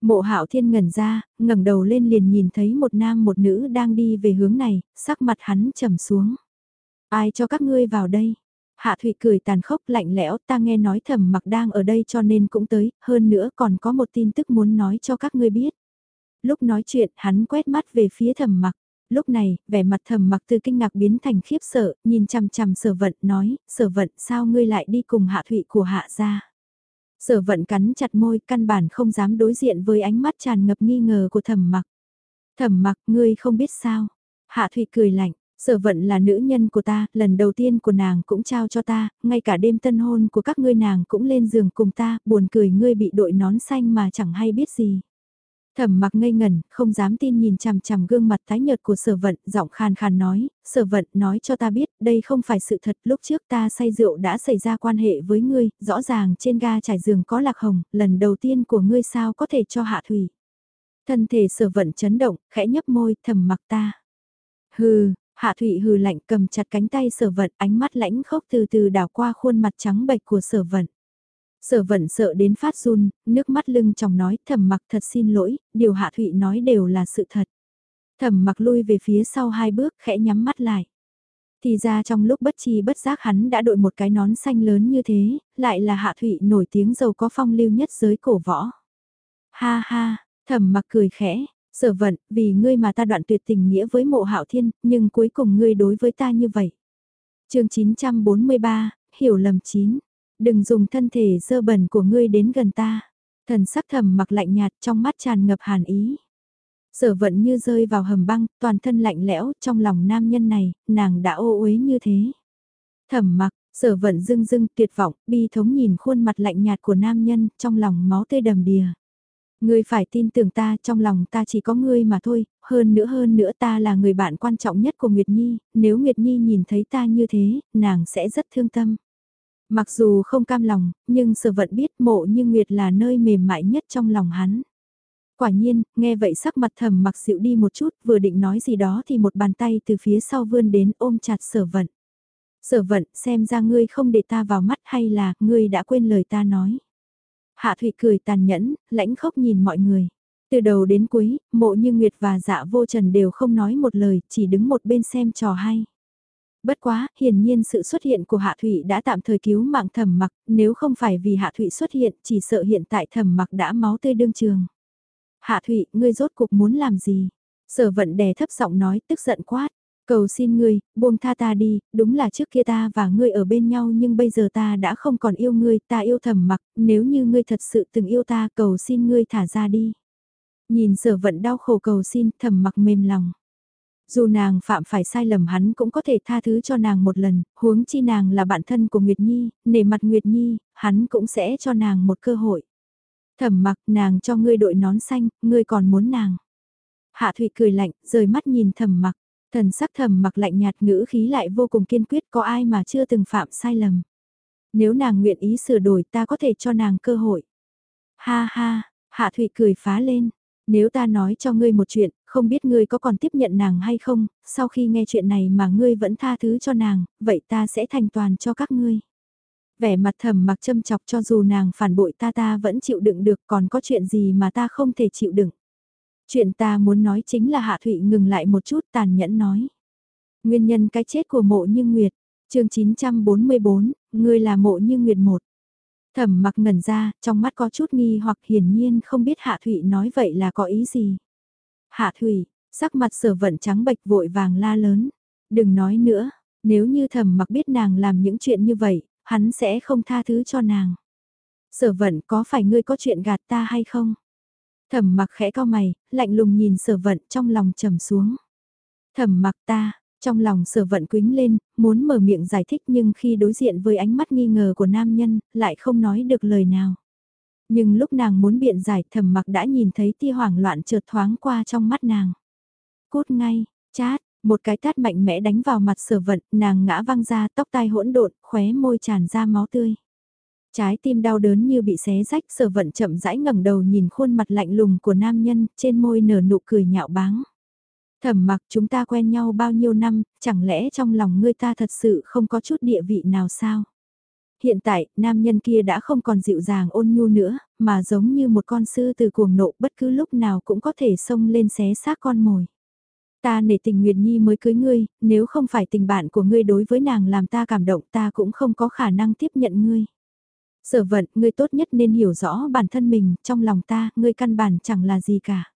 Mộ hạo thiên ngẩn ra, ngẩng đầu lên liền nhìn thấy một nam một nữ đang đi về hướng này, sắc mặt hắn trầm xuống. Ai cho các ngươi vào đây? Hạ Thụy cười tàn khốc lạnh lẽo, ta nghe nói thẩm mặc đang ở đây cho nên cũng tới, hơn nữa còn có một tin tức muốn nói cho các ngươi biết. Lúc nói chuyện, hắn quét mắt về phía thẩm mặc. Lúc này, vẻ mặt thẩm mặc từ kinh ngạc biến thành khiếp sợ, nhìn chằm chằm sở vận, nói, sở vận sao ngươi lại đi cùng hạ thụy của hạ gia Sở vận cắn chặt môi, căn bản không dám đối diện với ánh mắt tràn ngập nghi ngờ của thẩm mặc. Thẩm mặc, ngươi không biết sao. Hạ thụy cười lạnh, Sở vận là nữ nhân của ta, lần đầu tiên của nàng cũng trao cho ta, ngay cả đêm tân hôn của các ngươi nàng cũng lên giường cùng ta, buồn cười ngươi bị đội nón xanh mà chẳng hay biết gì. Thẩm mặc ngây ngẩn, không dám tin nhìn chằm chằm gương mặt tái nhợt của sở vận, giọng khàn khàn nói, sở vận nói cho ta biết, đây không phải sự thật, lúc trước ta say rượu đã xảy ra quan hệ với ngươi, rõ ràng trên ga trải giường có lạc hồng, lần đầu tiên của ngươi sao có thể cho hạ thủy. Thân thể sở vận chấn động, khẽ nhấp môi, thầm mặc ta. Hừ, hạ thủy hừ lạnh cầm chặt cánh tay sở vận, ánh mắt lãnh khốc từ từ đảo qua khuôn mặt trắng bệch của sở vận. Sở vận sợ đến phát run, nước mắt lưng chồng nói thầm mặc thật xin lỗi, điều Hạ Thụy nói đều là sự thật. Thầm mặc lui về phía sau hai bước khẽ nhắm mắt lại. Thì ra trong lúc bất chi bất giác hắn đã đội một cái nón xanh lớn như thế, lại là Hạ Thụy nổi tiếng giàu có phong lưu nhất giới cổ võ. Ha ha, thầm mặc cười khẽ, sở vận, vì ngươi mà ta đoạn tuyệt tình nghĩa với mộ hạo thiên, nhưng cuối cùng ngươi đối với ta như vậy. chương 943, hiểu lầm chín Đừng dùng thân thể dơ bẩn của ngươi đến gần ta. Thần sắc thầm mặc lạnh nhạt trong mắt tràn ngập hàn ý. Sở vận như rơi vào hầm băng, toàn thân lạnh lẽo, trong lòng nam nhân này, nàng đã ô uế như thế. Thầm mặc, sở vận dưng dưng tuyệt vọng, bi thống nhìn khuôn mặt lạnh nhạt của nam nhân, trong lòng máu tê đầm đìa. Ngươi phải tin tưởng ta, trong lòng ta chỉ có ngươi mà thôi, hơn nữa hơn nữa ta là người bạn quan trọng nhất của Nguyệt Nhi, nếu Nguyệt Nhi nhìn thấy ta như thế, nàng sẽ rất thương tâm. Mặc dù không cam lòng, nhưng sở vận biết mộ như Nguyệt là nơi mềm mại nhất trong lòng hắn. Quả nhiên, nghe vậy sắc mặt thầm mặc dịu đi một chút, vừa định nói gì đó thì một bàn tay từ phía sau vươn đến ôm chặt sở vận. Sở vận, xem ra ngươi không để ta vào mắt hay là ngươi đã quên lời ta nói. Hạ Thụy cười tàn nhẫn, lãnh khốc nhìn mọi người. Từ đầu đến cuối, mộ như Nguyệt và dạ vô trần đều không nói một lời, chỉ đứng một bên xem trò hay. Bất quá, hiển nhiên sự xuất hiện của Hạ Thụy đã tạm thời cứu mạng thẩm mặc, nếu không phải vì Hạ Thụy xuất hiện, chỉ sợ hiện tại thẩm mặc đã máu tươi đương trường. Hạ Thụy, ngươi rốt cuộc muốn làm gì? Sở vận đè thấp giọng nói, tức giận quát. Cầu xin ngươi, buông tha ta đi, đúng là trước kia ta và ngươi ở bên nhau nhưng bây giờ ta đã không còn yêu ngươi, ta yêu thẩm mặc, nếu như ngươi thật sự từng yêu ta cầu xin ngươi thả ra đi. Nhìn sở vận đau khổ cầu xin thẩm mặc mềm lòng. Dù nàng phạm phải sai lầm hắn cũng có thể tha thứ cho nàng một lần, huống chi nàng là bạn thân của Nguyệt Nhi, nể mặt Nguyệt Nhi, hắn cũng sẽ cho nàng một cơ hội. Thẩm mặc nàng cho ngươi đội nón xanh, ngươi còn muốn nàng. Hạ Thụy cười lạnh, rời mắt nhìn thẩm mặc, thần sắc thẩm mặc lạnh nhạt ngữ khí lại vô cùng kiên quyết có ai mà chưa từng phạm sai lầm. Nếu nàng nguyện ý sửa đổi ta có thể cho nàng cơ hội. Ha ha, Hạ Thụy cười phá lên, nếu ta nói cho ngươi một chuyện, không biết ngươi có còn tiếp nhận nàng hay không, sau khi nghe chuyện này mà ngươi vẫn tha thứ cho nàng, vậy ta sẽ thành toàn cho các ngươi. Vẻ mặt thầm mặc châm chọc cho dù nàng phản bội ta ta vẫn chịu đựng được còn có chuyện gì mà ta không thể chịu đựng. Chuyện ta muốn nói chính là Hạ Thụy ngừng lại một chút tàn nhẫn nói. Nguyên nhân cái chết của mộ như Nguyệt, chương 944, ngươi là mộ như nguyệt một. Thẩm mặc ngẩn ra, trong mắt có chút nghi hoặc hiển nhiên không biết Hạ Thụy nói vậy là có ý gì. Hạ thủy sắc mặt sở vận trắng bệch vội vàng la lớn. Đừng nói nữa, nếu như thẩm mặc biết nàng làm những chuyện như vậy, hắn sẽ không tha thứ cho nàng. Sở vận có phải ngươi có chuyện gạt ta hay không? Thẩm mặc khẽ cao mày, lạnh lùng nhìn sở vận trong lòng trầm xuống. Thẩm mặc ta, trong lòng sở vận quính lên, muốn mở miệng giải thích nhưng khi đối diện với ánh mắt nghi ngờ của nam nhân, lại không nói được lời nào. Nhưng lúc nàng muốn biện giải thầm mặc đã nhìn thấy tia hoảng loạn chợt thoáng qua trong mắt nàng. Cút ngay, chát, một cái tát mạnh mẽ đánh vào mặt sở vận, nàng ngã văng ra tóc tai hỗn độn, khóe môi tràn ra máu tươi. Trái tim đau đớn như bị xé rách sở vận chậm rãi ngẩng đầu nhìn khuôn mặt lạnh lùng của nam nhân, trên môi nở nụ cười nhạo báng. Thẩm mặc chúng ta quen nhau bao nhiêu năm, chẳng lẽ trong lòng ngươi ta thật sự không có chút địa vị nào sao? Hiện tại, nam nhân kia đã không còn dịu dàng ôn nhu nữa, mà giống như một con sư từ cuồng nộ bất cứ lúc nào cũng có thể xông lên xé xác con mồi. Ta nể tình Nguyệt Nhi mới cưới ngươi, nếu không phải tình bạn của ngươi đối với nàng làm ta cảm động ta cũng không có khả năng tiếp nhận ngươi. Sở vận, ngươi tốt nhất nên hiểu rõ bản thân mình, trong lòng ta, ngươi căn bản chẳng là gì cả.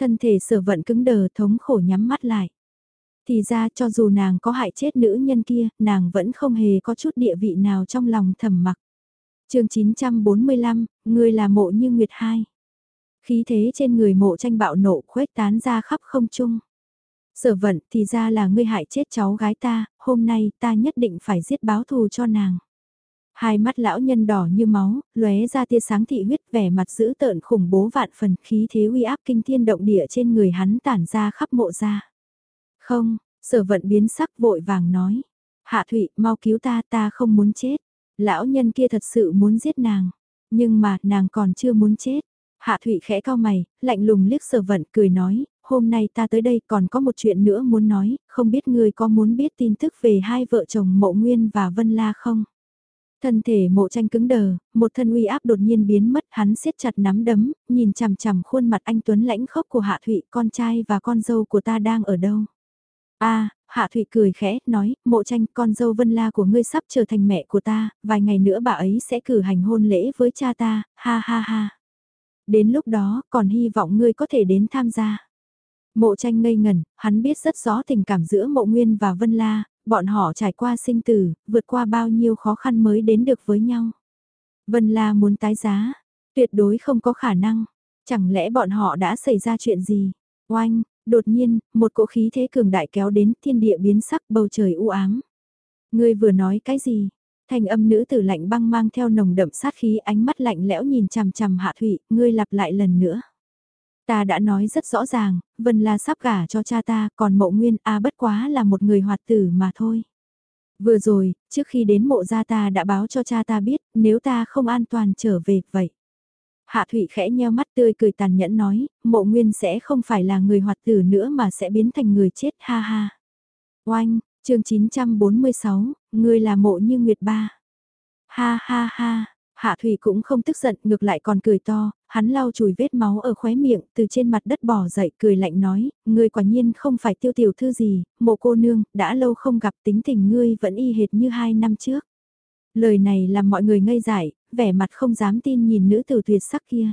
Thân thể sở vận cứng đờ thống khổ nhắm mắt lại. Thì ra cho dù nàng có hại chết nữ nhân kia, nàng vẫn không hề có chút địa vị nào trong lòng thầm mặc. chương 945, người là mộ như Nguyệt hai. Khí thế trên người mộ tranh bạo nộ khuếch tán ra khắp không trung. Sở vận thì ra là ngươi hại chết cháu gái ta, hôm nay ta nhất định phải giết báo thù cho nàng. Hai mắt lão nhân đỏ như máu, lóe ra tia sáng thị huyết vẻ mặt dữ tợn khủng bố vạn phần khí thế uy áp kinh thiên động địa trên người hắn tản ra khắp mộ ra. Không, sở vận biến sắc vội vàng nói. Hạ Thụy, mau cứu ta, ta không muốn chết. Lão nhân kia thật sự muốn giết nàng. Nhưng mà, nàng còn chưa muốn chết. Hạ Thụy khẽ cao mày, lạnh lùng liếc sở vận cười nói, hôm nay ta tới đây còn có một chuyện nữa muốn nói, không biết ngươi có muốn biết tin tức về hai vợ chồng Mộ Nguyên và Vân La không? Thân thể mộ tranh cứng đờ, một thân uy áp đột nhiên biến mất, hắn siết chặt nắm đấm, nhìn chằm chằm khuôn mặt anh Tuấn lãnh khốc của Hạ Thụy, con trai và con dâu của ta đang ở đâu? A Hạ Thụy cười khẽ, nói, mộ tranh, con dâu Vân La của ngươi sắp trở thành mẹ của ta, vài ngày nữa bà ấy sẽ cử hành hôn lễ với cha ta, ha ha ha. Đến lúc đó, còn hy vọng ngươi có thể đến tham gia. Mộ tranh ngây ngẩn, hắn biết rất rõ tình cảm giữa mộ nguyên và Vân La, bọn họ trải qua sinh tử, vượt qua bao nhiêu khó khăn mới đến được với nhau. Vân La muốn tái giá, tuyệt đối không có khả năng, chẳng lẽ bọn họ đã xảy ra chuyện gì? Oanh, đột nhiên, một cỗ khí thế cường đại kéo đến thiên địa biến sắc bầu trời u ám. Ngươi vừa nói cái gì? Thanh âm nữ tử lạnh băng mang theo nồng đậm sát khí ánh mắt lạnh lẽo nhìn chằm chằm hạ thủy, ngươi lặp lại lần nữa. Ta đã nói rất rõ ràng, Vân La sắp gả cho cha ta, còn mộ nguyên A bất quá là một người hoạt tử mà thôi. Vừa rồi, trước khi đến mộ gia ta đã báo cho cha ta biết, nếu ta không an toàn trở về, vậy. Hạ Thụy khẽ nheo mắt tươi cười tàn nhẫn nói, mộ nguyên sẽ không phải là người hoạt tử nữa mà sẽ biến thành người chết ha ha. Oanh, chương 946, người là mộ như Nguyệt Ba. Ha ha ha, Hạ Thủy cũng không tức giận, ngược lại còn cười to, hắn lau chùi vết máu ở khóe miệng, từ trên mặt đất bỏ dậy, cười lạnh nói, ngươi quả nhiên không phải tiêu tiểu thư gì, mộ cô nương, đã lâu không gặp tính tình ngươi vẫn y hệt như hai năm trước. Lời này làm mọi người ngây dại, vẻ mặt không dám tin nhìn nữ tử tuyệt sắc kia.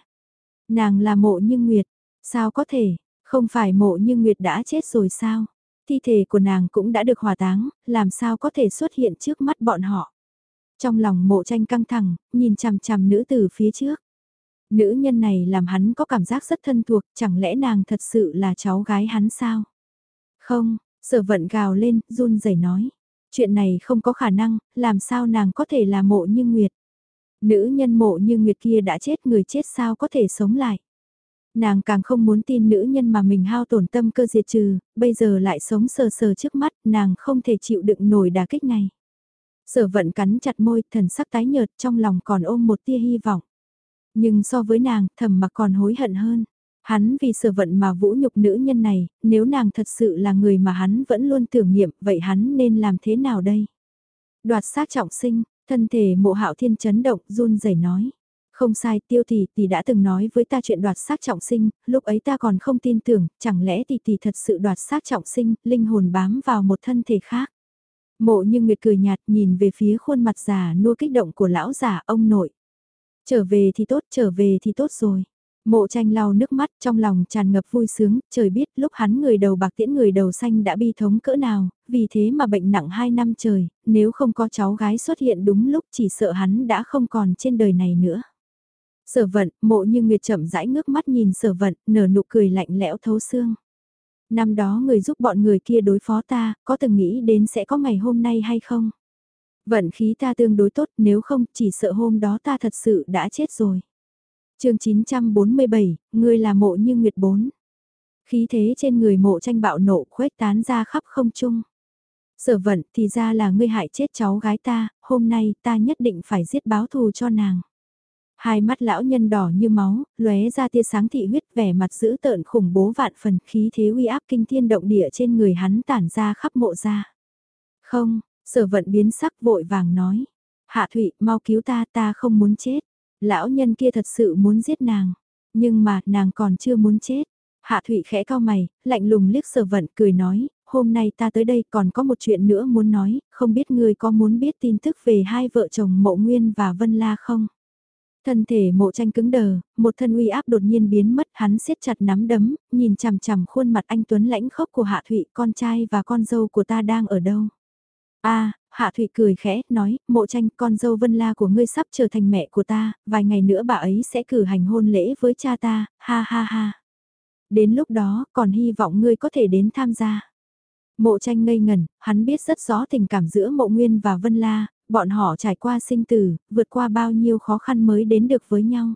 Nàng là mộ như nguyệt, sao có thể, không phải mộ như nguyệt đã chết rồi sao? Thi thể của nàng cũng đã được hỏa táng, làm sao có thể xuất hiện trước mắt bọn họ? Trong lòng mộ tranh căng thẳng, nhìn chằm chằm nữ tử phía trước. Nữ nhân này làm hắn có cảm giác rất thân thuộc, chẳng lẽ nàng thật sự là cháu gái hắn sao? Không, sở vận gào lên, run rẩy nói. Chuyện này không có khả năng, làm sao nàng có thể là mộ như Nguyệt? Nữ nhân mộ như Nguyệt kia đã chết người chết sao có thể sống lại? Nàng càng không muốn tin nữ nhân mà mình hao tổn tâm cơ diệt trừ, bây giờ lại sống sờ sờ trước mắt, nàng không thể chịu đựng nổi đà kích này. Sở vận cắn chặt môi, thần sắc tái nhợt trong lòng còn ôm một tia hy vọng. Nhưng so với nàng, thầm mặc còn hối hận hơn. Hắn vì sở vận mà vũ nhục nữ nhân này, nếu nàng thật sự là người mà hắn vẫn luôn tưởng niệm, vậy hắn nên làm thế nào đây? Đoạt xác trọng sinh, thân thể mộ hạo thiên chấn động, run rẩy nói. Không sai, tiêu tỷ tỷ đã từng nói với ta chuyện đoạt xác trọng sinh, lúc ấy ta còn không tin tưởng, chẳng lẽ tỷ tỷ thật sự đoạt xác trọng sinh, linh hồn bám vào một thân thể khác. Mộ như Nguyệt cười nhạt nhìn về phía khuôn mặt già nua kích động của lão già ông nội. Trở về thì tốt, trở về thì tốt rồi. Mộ tranh lau nước mắt trong lòng tràn ngập vui sướng, trời biết lúc hắn người đầu bạc tiễn người đầu xanh đã bi thống cỡ nào, vì thế mà bệnh nặng 2 năm trời, nếu không có cháu gái xuất hiện đúng lúc chỉ sợ hắn đã không còn trên đời này nữa. Sở vận, mộ như nguyệt chậm rãi ngước mắt nhìn sở vận, nở nụ cười lạnh lẽo thấu xương. Năm đó người giúp bọn người kia đối phó ta, có từng nghĩ đến sẽ có ngày hôm nay hay không? Vận khí ta tương đối tốt, nếu không chỉ sợ hôm đó ta thật sự đã chết rồi chương 947, ngươi là mộ như nguyệt bốn. Khí thế trên người mộ tranh bạo nộ khuếch tán ra khắp không trung. Sở vận thì ra là ngươi hại chết cháu gái ta, hôm nay ta nhất định phải giết báo thù cho nàng. Hai mắt lão nhân đỏ như máu, lóe ra tia sáng thị huyết vẻ mặt dữ tợn khủng bố vạn phần khí thế uy áp kinh thiên động địa trên người hắn tản ra khắp mộ ra. Không, sở vận biến sắc vội vàng nói. Hạ Thụy, mau cứu ta, ta không muốn chết. Lão nhân kia thật sự muốn giết nàng, nhưng mà nàng còn chưa muốn chết. Hạ Thụy khẽ cao mày, lạnh lùng liếc sở vận cười nói, hôm nay ta tới đây còn có một chuyện nữa muốn nói, không biết ngươi có muốn biết tin tức về hai vợ chồng Mộ Nguyên và Vân La không? Thân thể mộ tranh cứng đờ, một thân uy áp đột nhiên biến mất hắn siết chặt nắm đấm, nhìn chằm chằm khuôn mặt anh Tuấn lãnh khốc của Hạ Thụy, con trai và con dâu của ta đang ở đâu? a Hạ Thụy cười khẽ, nói, mộ tranh con dâu Vân La của ngươi sắp trở thành mẹ của ta, vài ngày nữa bà ấy sẽ cử hành hôn lễ với cha ta, ha ha ha. Đến lúc đó, còn hy vọng ngươi có thể đến tham gia. Mộ tranh ngây ngẩn, hắn biết rất rõ tình cảm giữa mộ nguyên và Vân La, bọn họ trải qua sinh tử, vượt qua bao nhiêu khó khăn mới đến được với nhau.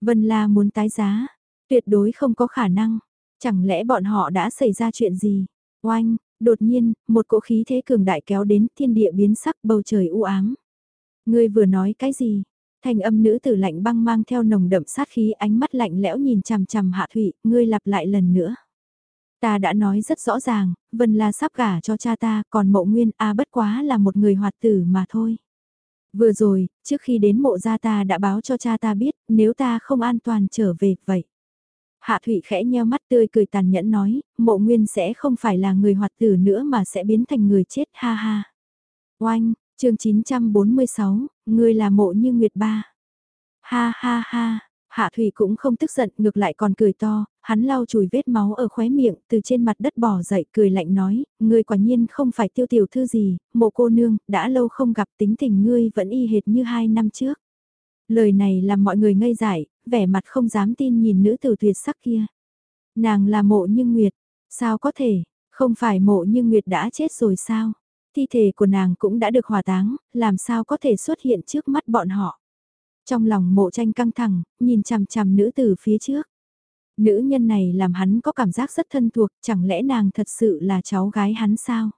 Vân La muốn tái giá, tuyệt đối không có khả năng. Chẳng lẽ bọn họ đã xảy ra chuyện gì? Oanh, Đột nhiên, một cỗ khí thế cường đại kéo đến thiên địa biến sắc bầu trời u ám. Ngươi vừa nói cái gì? thành âm nữ tử lạnh băng mang theo nồng đậm sát khí ánh mắt lạnh lẽo nhìn chằm chằm hạ thủy, ngươi lặp lại lần nữa. Ta đã nói rất rõ ràng, Vân La sắp gả cho cha ta, còn mộ nguyên A bất quá là một người hoạt tử mà thôi. Vừa rồi, trước khi đến mộ gia ta đã báo cho cha ta biết, nếu ta không an toàn trở về, vậy. Hạ Thụy khẽ nheo mắt tươi cười tàn nhẫn nói, mộ nguyên sẽ không phải là người hoạt tử nữa mà sẽ biến thành người chết ha ha. Oanh, chương 946, người là mộ như Nguyệt Ba. Ha ha ha, Hạ Thụy cũng không tức giận ngược lại còn cười to, hắn lau chùi vết máu ở khóe miệng từ trên mặt đất bỏ dậy cười lạnh nói, ngươi quả nhiên không phải tiêu tiểu thư gì, mộ cô nương, đã lâu không gặp tính tình ngươi vẫn y hệt như hai năm trước. Lời này làm mọi người ngây dại, vẻ mặt không dám tin nhìn nữ tử tuyệt sắc kia. Nàng là mộ như Nguyệt, sao có thể, không phải mộ như Nguyệt đã chết rồi sao? Thi thể của nàng cũng đã được hỏa táng, làm sao có thể xuất hiện trước mắt bọn họ? Trong lòng mộ tranh căng thẳng, nhìn chằm chằm nữ tử phía trước. Nữ nhân này làm hắn có cảm giác rất thân thuộc, chẳng lẽ nàng thật sự là cháu gái hắn sao?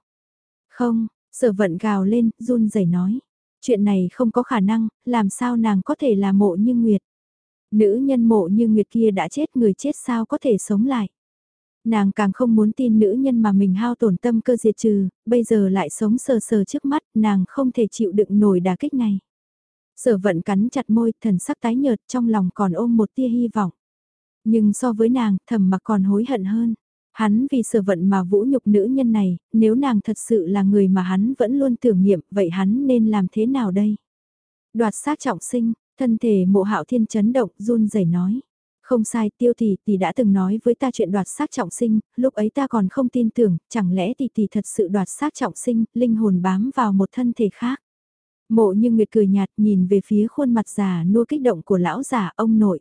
Không, sở vận gào lên, run rẩy nói. Chuyện này không có khả năng, làm sao nàng có thể là mộ như Nguyệt? Nữ nhân mộ như Nguyệt kia đã chết người chết sao có thể sống lại? Nàng càng không muốn tin nữ nhân mà mình hao tổn tâm cơ diệt trừ, bây giờ lại sống sờ sờ trước mắt, nàng không thể chịu đựng nổi đả kích này. Sở vận cắn chặt môi, thần sắc tái nhợt trong lòng còn ôm một tia hy vọng. Nhưng so với nàng, thầm mặc còn hối hận hơn. Hắn vì sở vận mà vũ nhục nữ nhân này, nếu nàng thật sự là người mà hắn vẫn luôn tưởng niệm, vậy hắn nên làm thế nào đây? Đoạt xác trọng sinh, thân thể mộ hạo thiên chấn động, run rẩy nói. Không sai, tiêu tỷ tỷ đã từng nói với ta chuyện đoạt xác trọng sinh, lúc ấy ta còn không tin tưởng, chẳng lẽ tỷ tỷ thật sự đoạt xác trọng sinh, linh hồn bám vào một thân thể khác. Mộ như Nguyệt cười nhạt nhìn về phía khuôn mặt già nua kích động của lão già ông nội.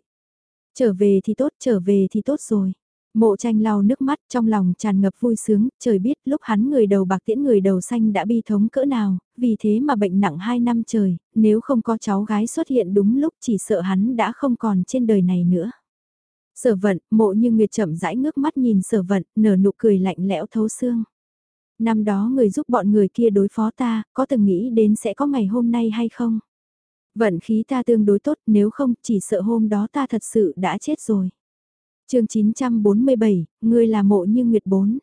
Trở về thì tốt, trở về thì tốt rồi. Mộ tranh lau nước mắt trong lòng tràn ngập vui sướng, trời biết lúc hắn người đầu bạc tiễn người đầu xanh đã bi thống cỡ nào, vì thế mà bệnh nặng 2 năm trời, nếu không có cháu gái xuất hiện đúng lúc chỉ sợ hắn đã không còn trên đời này nữa. Sở vận, mộ như nguyệt chậm rãi ngước mắt nhìn sở vận, nở nụ cười lạnh lẽo thấu xương. Năm đó người giúp bọn người kia đối phó ta, có từng nghĩ đến sẽ có ngày hôm nay hay không? Vận khí ta tương đối tốt nếu không chỉ sợ hôm đó ta thật sự đã chết rồi chương 947, ngươi là mộ như Nguyệt bốn.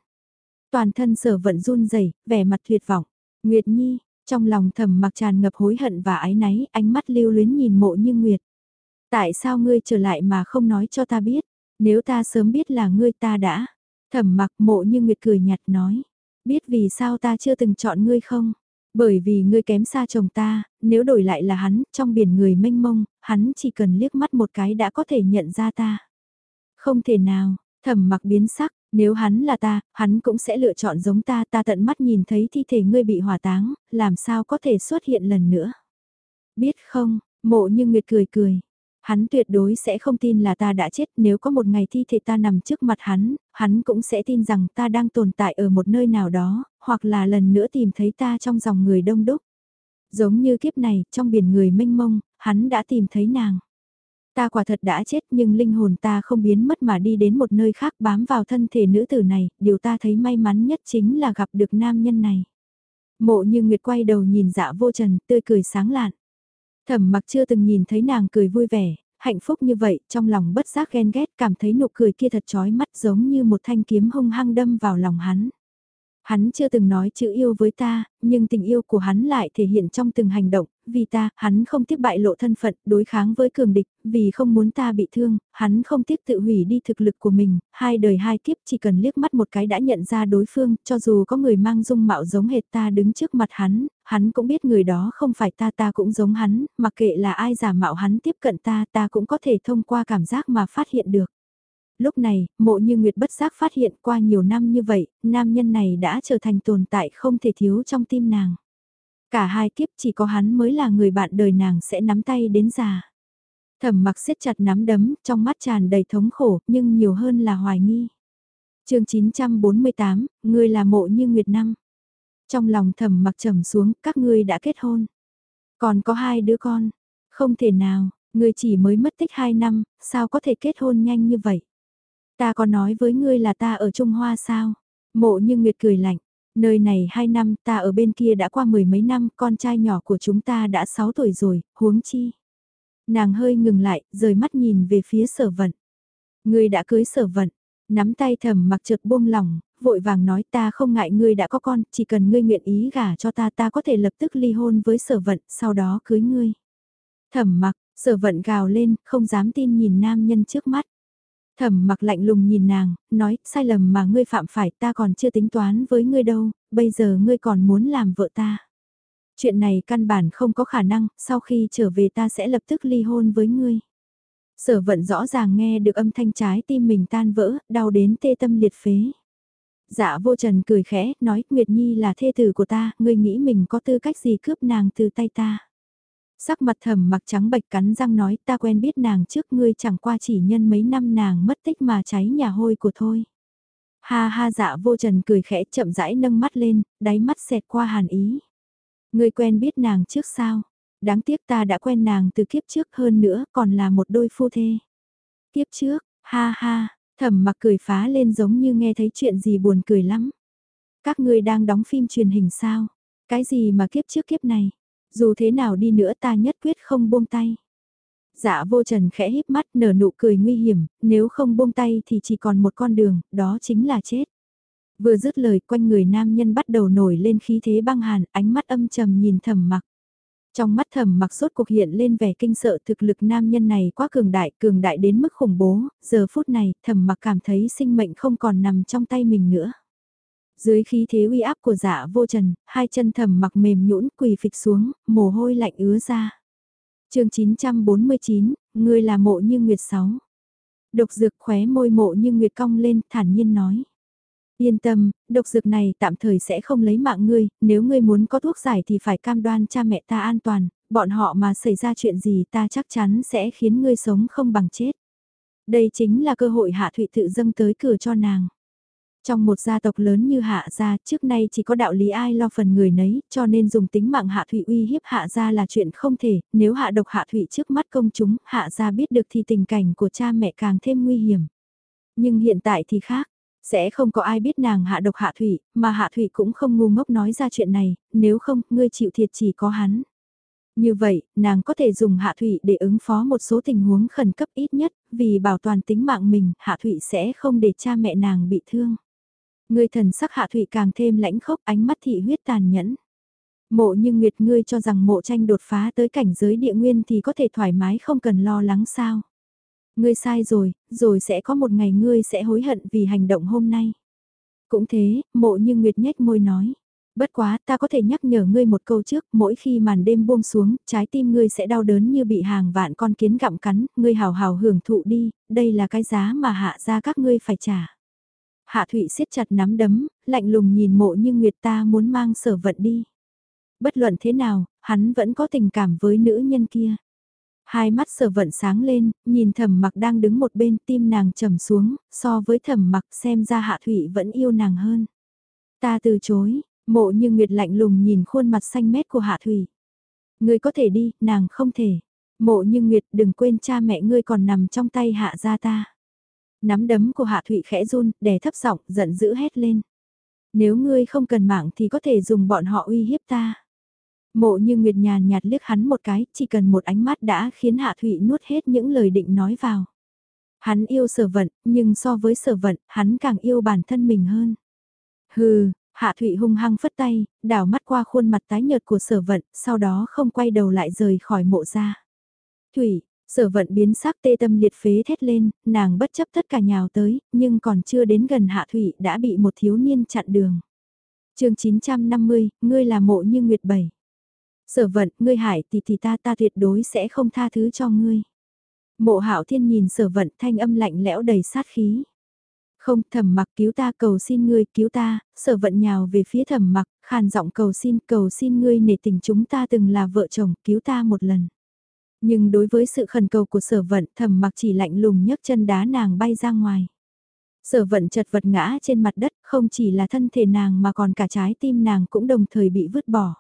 Toàn thân sở vận run rẩy vẻ mặt tuyệt vọng. Nguyệt Nhi, trong lòng thầm mặc tràn ngập hối hận và ái náy, ánh mắt lưu luyến nhìn mộ như Nguyệt. Tại sao ngươi trở lại mà không nói cho ta biết? Nếu ta sớm biết là ngươi ta đã. Thầm mặc mộ như Nguyệt cười nhạt nói. Biết vì sao ta chưa từng chọn ngươi không? Bởi vì ngươi kém xa chồng ta, nếu đổi lại là hắn, trong biển người mênh mông, hắn chỉ cần liếc mắt một cái đã có thể nhận ra ta. Không thể nào, thẩm mặc biến sắc, nếu hắn là ta, hắn cũng sẽ lựa chọn giống ta, ta tận mắt nhìn thấy thi thể ngươi bị hỏa táng, làm sao có thể xuất hiện lần nữa. Biết không, mộ như Nguyệt cười cười. Hắn tuyệt đối sẽ không tin là ta đã chết nếu có một ngày thi thể ta nằm trước mặt hắn, hắn cũng sẽ tin rằng ta đang tồn tại ở một nơi nào đó, hoặc là lần nữa tìm thấy ta trong dòng người đông đúc. Giống như kiếp này, trong biển người mênh mông, hắn đã tìm thấy nàng. Ta quả thật đã chết nhưng linh hồn ta không biến mất mà đi đến một nơi khác bám vào thân thể nữ tử này, điều ta thấy may mắn nhất chính là gặp được nam nhân này. Mộ như Nguyệt quay đầu nhìn dạ vô trần, tươi cười sáng lạn. Thẩm mặc chưa từng nhìn thấy nàng cười vui vẻ, hạnh phúc như vậy, trong lòng bất giác ghen ghét cảm thấy nụ cười kia thật chói mắt giống như một thanh kiếm hung hăng đâm vào lòng hắn. Hắn chưa từng nói chữ yêu với ta, nhưng tình yêu của hắn lại thể hiện trong từng hành động, vì ta, hắn không tiếc bại lộ thân phận, đối kháng với cường địch, vì không muốn ta bị thương, hắn không tiếc tự hủy đi thực lực của mình, hai đời hai kiếp chỉ cần liếc mắt một cái đã nhận ra đối phương, cho dù có người mang dung mạo giống hệt ta đứng trước mặt hắn, hắn cũng biết người đó không phải ta ta cũng giống hắn, mặc kệ là ai giả mạo hắn tiếp cận ta ta cũng có thể thông qua cảm giác mà phát hiện được lúc này, mộ như Nguyệt bất giác phát hiện qua nhiều năm như vậy, nam nhân này đã trở thành tồn tại không thể thiếu trong tim nàng. Cả hai kiếp chỉ có hắn mới là người bạn đời nàng sẽ nắm tay đến già. Thẩm mặc siết chặt nắm đấm, trong mắt tràn đầy thống khổ, nhưng nhiều hơn là hoài nghi. chương 948, ngươi là mộ như Nguyệt Năm. Trong lòng thẩm mặc trầm xuống, các ngươi đã kết hôn. Còn có hai đứa con. Không thể nào, người chỉ mới mất tích hai năm, sao có thể kết hôn nhanh như vậy? Ta có nói với ngươi là ta ở Trung Hoa sao? Mộ như Nguyệt cười lạnh. Nơi này hai năm ta ở bên kia đã qua mười mấy năm, con trai nhỏ của chúng ta đã sáu tuổi rồi, huống chi. Nàng hơi ngừng lại, rời mắt nhìn về phía sở vận. Ngươi đã cưới sở vận, nắm tay thầm mặc chợt buông lỏng, vội vàng nói ta không ngại ngươi đã có con, chỉ cần ngươi nguyện ý gả cho ta ta có thể lập tức ly hôn với sở vận, sau đó cưới ngươi. Thẩm mặc, sở vận gào lên, không dám tin nhìn nam nhân trước mắt. Thẩm mặc lạnh lùng nhìn nàng, nói, sai lầm mà ngươi phạm phải ta còn chưa tính toán với ngươi đâu, bây giờ ngươi còn muốn làm vợ ta. Chuyện này căn bản không có khả năng, sau khi trở về ta sẽ lập tức ly hôn với ngươi. Sở vận rõ ràng nghe được âm thanh trái tim mình tan vỡ, đau đến tê tâm liệt phế. Dạ vô trần cười khẽ, nói, Nguyệt Nhi là thê tử của ta, ngươi nghĩ mình có tư cách gì cướp nàng từ tay ta. Sắc mặt thầm mặc trắng bạch cắn răng nói ta quen biết nàng trước ngươi chẳng qua chỉ nhân mấy năm nàng mất tích mà cháy nhà hôi của thôi. Ha ha dạ vô trần cười khẽ chậm rãi nâng mắt lên, đáy mắt xẹt qua hàn ý. Ngươi quen biết nàng trước sao? Đáng tiếc ta đã quen nàng từ kiếp trước hơn nữa còn là một đôi phu thê. Kiếp trước, ha ha, thầm mặc cười phá lên giống như nghe thấy chuyện gì buồn cười lắm. Các ngươi đang đóng phim truyền hình sao? Cái gì mà kiếp trước kiếp này? Dù thế nào đi nữa ta nhất quyết không buông tay. Dạ vô trần khẽ híp mắt nở nụ cười nguy hiểm, nếu không buông tay thì chỉ còn một con đường, đó chính là chết. Vừa dứt lời quanh người nam nhân bắt đầu nổi lên khí thế băng hàn, ánh mắt âm trầm nhìn thầm mặc. Trong mắt thầm mặc sốt cuộc hiện lên vẻ kinh sợ thực lực nam nhân này quá cường đại, cường đại đến mức khủng bố, giờ phút này thầm mặc cảm thấy sinh mệnh không còn nằm trong tay mình nữa. Dưới khí thế uy áp của dạ vô trần, hai chân thầm mặc mềm nhũn quỳ phịch xuống, mồ hôi lạnh ứa ra. chương 949, người là mộ như Nguyệt Sáu. Độc dược khóe môi mộ như Nguyệt cong lên, thản nhiên nói. Yên tâm, độc dược này tạm thời sẽ không lấy mạng ngươi, nếu ngươi muốn có thuốc giải thì phải cam đoan cha mẹ ta an toàn, bọn họ mà xảy ra chuyện gì ta chắc chắn sẽ khiến ngươi sống không bằng chết. Đây chính là cơ hội hạ thụy tự dâng tới cửa cho nàng. Trong một gia tộc lớn như hạ gia trước nay chỉ có đạo lý ai lo phần người nấy, cho nên dùng tính mạng hạ thủy uy hiếp hạ gia là chuyện không thể, nếu hạ độc hạ thủy trước mắt công chúng, hạ gia biết được thì tình cảnh của cha mẹ càng thêm nguy hiểm. Nhưng hiện tại thì khác, sẽ không có ai biết nàng hạ độc hạ thủy, mà hạ thủy cũng không ngu ngốc nói ra chuyện này, nếu không, ngươi chịu thiệt chỉ có hắn. Như vậy, nàng có thể dùng hạ thủy để ứng phó một số tình huống khẩn cấp ít nhất, vì bảo toàn tính mạng mình, hạ thủy sẽ không để cha mẹ nàng bị thương. Ngươi thần sắc hạ thủy càng thêm lãnh khốc ánh mắt thị huyết tàn nhẫn. Mộ nhưng nguyệt ngươi cho rằng mộ tranh đột phá tới cảnh giới địa nguyên thì có thể thoải mái không cần lo lắng sao. Ngươi sai rồi, rồi sẽ có một ngày ngươi sẽ hối hận vì hành động hôm nay. Cũng thế, mộ như Nguyệt nhếch môi nói. Bất quá, ta có thể nhắc nhở ngươi một câu trước, mỗi khi màn đêm buông xuống, trái tim ngươi sẽ đau đớn như bị hàng vạn con kiến gặm cắn, ngươi hào hào hưởng thụ đi, đây là cái giá mà hạ ra các ngươi phải trả. Hạ Thụy siết chặt nắm đấm, lạnh lùng nhìn mộ như Nguyệt ta muốn mang sở vận đi. Bất luận thế nào, hắn vẫn có tình cảm với nữ nhân kia. Hai mắt sở vận sáng lên, nhìn thẩm mặc đang đứng một bên tim nàng trầm xuống, so với thẩm mặc xem ra Hạ Thụy vẫn yêu nàng hơn. Ta từ chối, mộ như Nguyệt lạnh lùng nhìn khuôn mặt xanh mét của Hạ Thụy. Ngươi có thể đi, nàng không thể. Mộ như Nguyệt đừng quên cha mẹ ngươi còn nằm trong tay hạ gia ta. Nắm đấm của Hạ Thụy khẽ run, đè thấp giọng, giận dữ hét lên. Nếu ngươi không cần mạng thì có thể dùng bọn họ uy hiếp ta. Mộ như Nguyệt nhàn nhạt liếc hắn một cái, chỉ cần một ánh mắt đã khiến Hạ Thụy nuốt hết những lời định nói vào. Hắn yêu sở vận, nhưng so với sở vận, hắn càng yêu bản thân mình hơn. Hừ, Hạ Thụy hung hăng phất tay, đảo mắt qua khuôn mặt tái nhợt của sở vận, sau đó không quay đầu lại rời khỏi mộ ra. Thủy, sở vận biến sắc tê tâm liệt phế thét lên, nàng bất chấp tất cả nhào tới, nhưng còn chưa đến gần Hạ Thủy đã bị một thiếu niên chặn đường. chương 950, ngươi là mộ như Nguyệt Bảy. Sở vận, ngươi hải thì thì ta ta tuyệt đối sẽ không tha thứ cho ngươi. Mộ hạo thiên nhìn sở vận thanh âm lạnh lẽo đầy sát khí. Không thầm mặc cứu ta cầu xin ngươi cứu ta, sở vận nhào về phía thầm mặc, khàn giọng cầu xin cầu xin ngươi nể tình chúng ta từng là vợ chồng cứu ta một lần. Nhưng đối với sự khẩn cầu của sở vận thầm mặc chỉ lạnh lùng nhấc chân đá nàng bay ra ngoài. Sở vận chật vật ngã trên mặt đất không chỉ là thân thể nàng mà còn cả trái tim nàng cũng đồng thời bị vứt bỏ.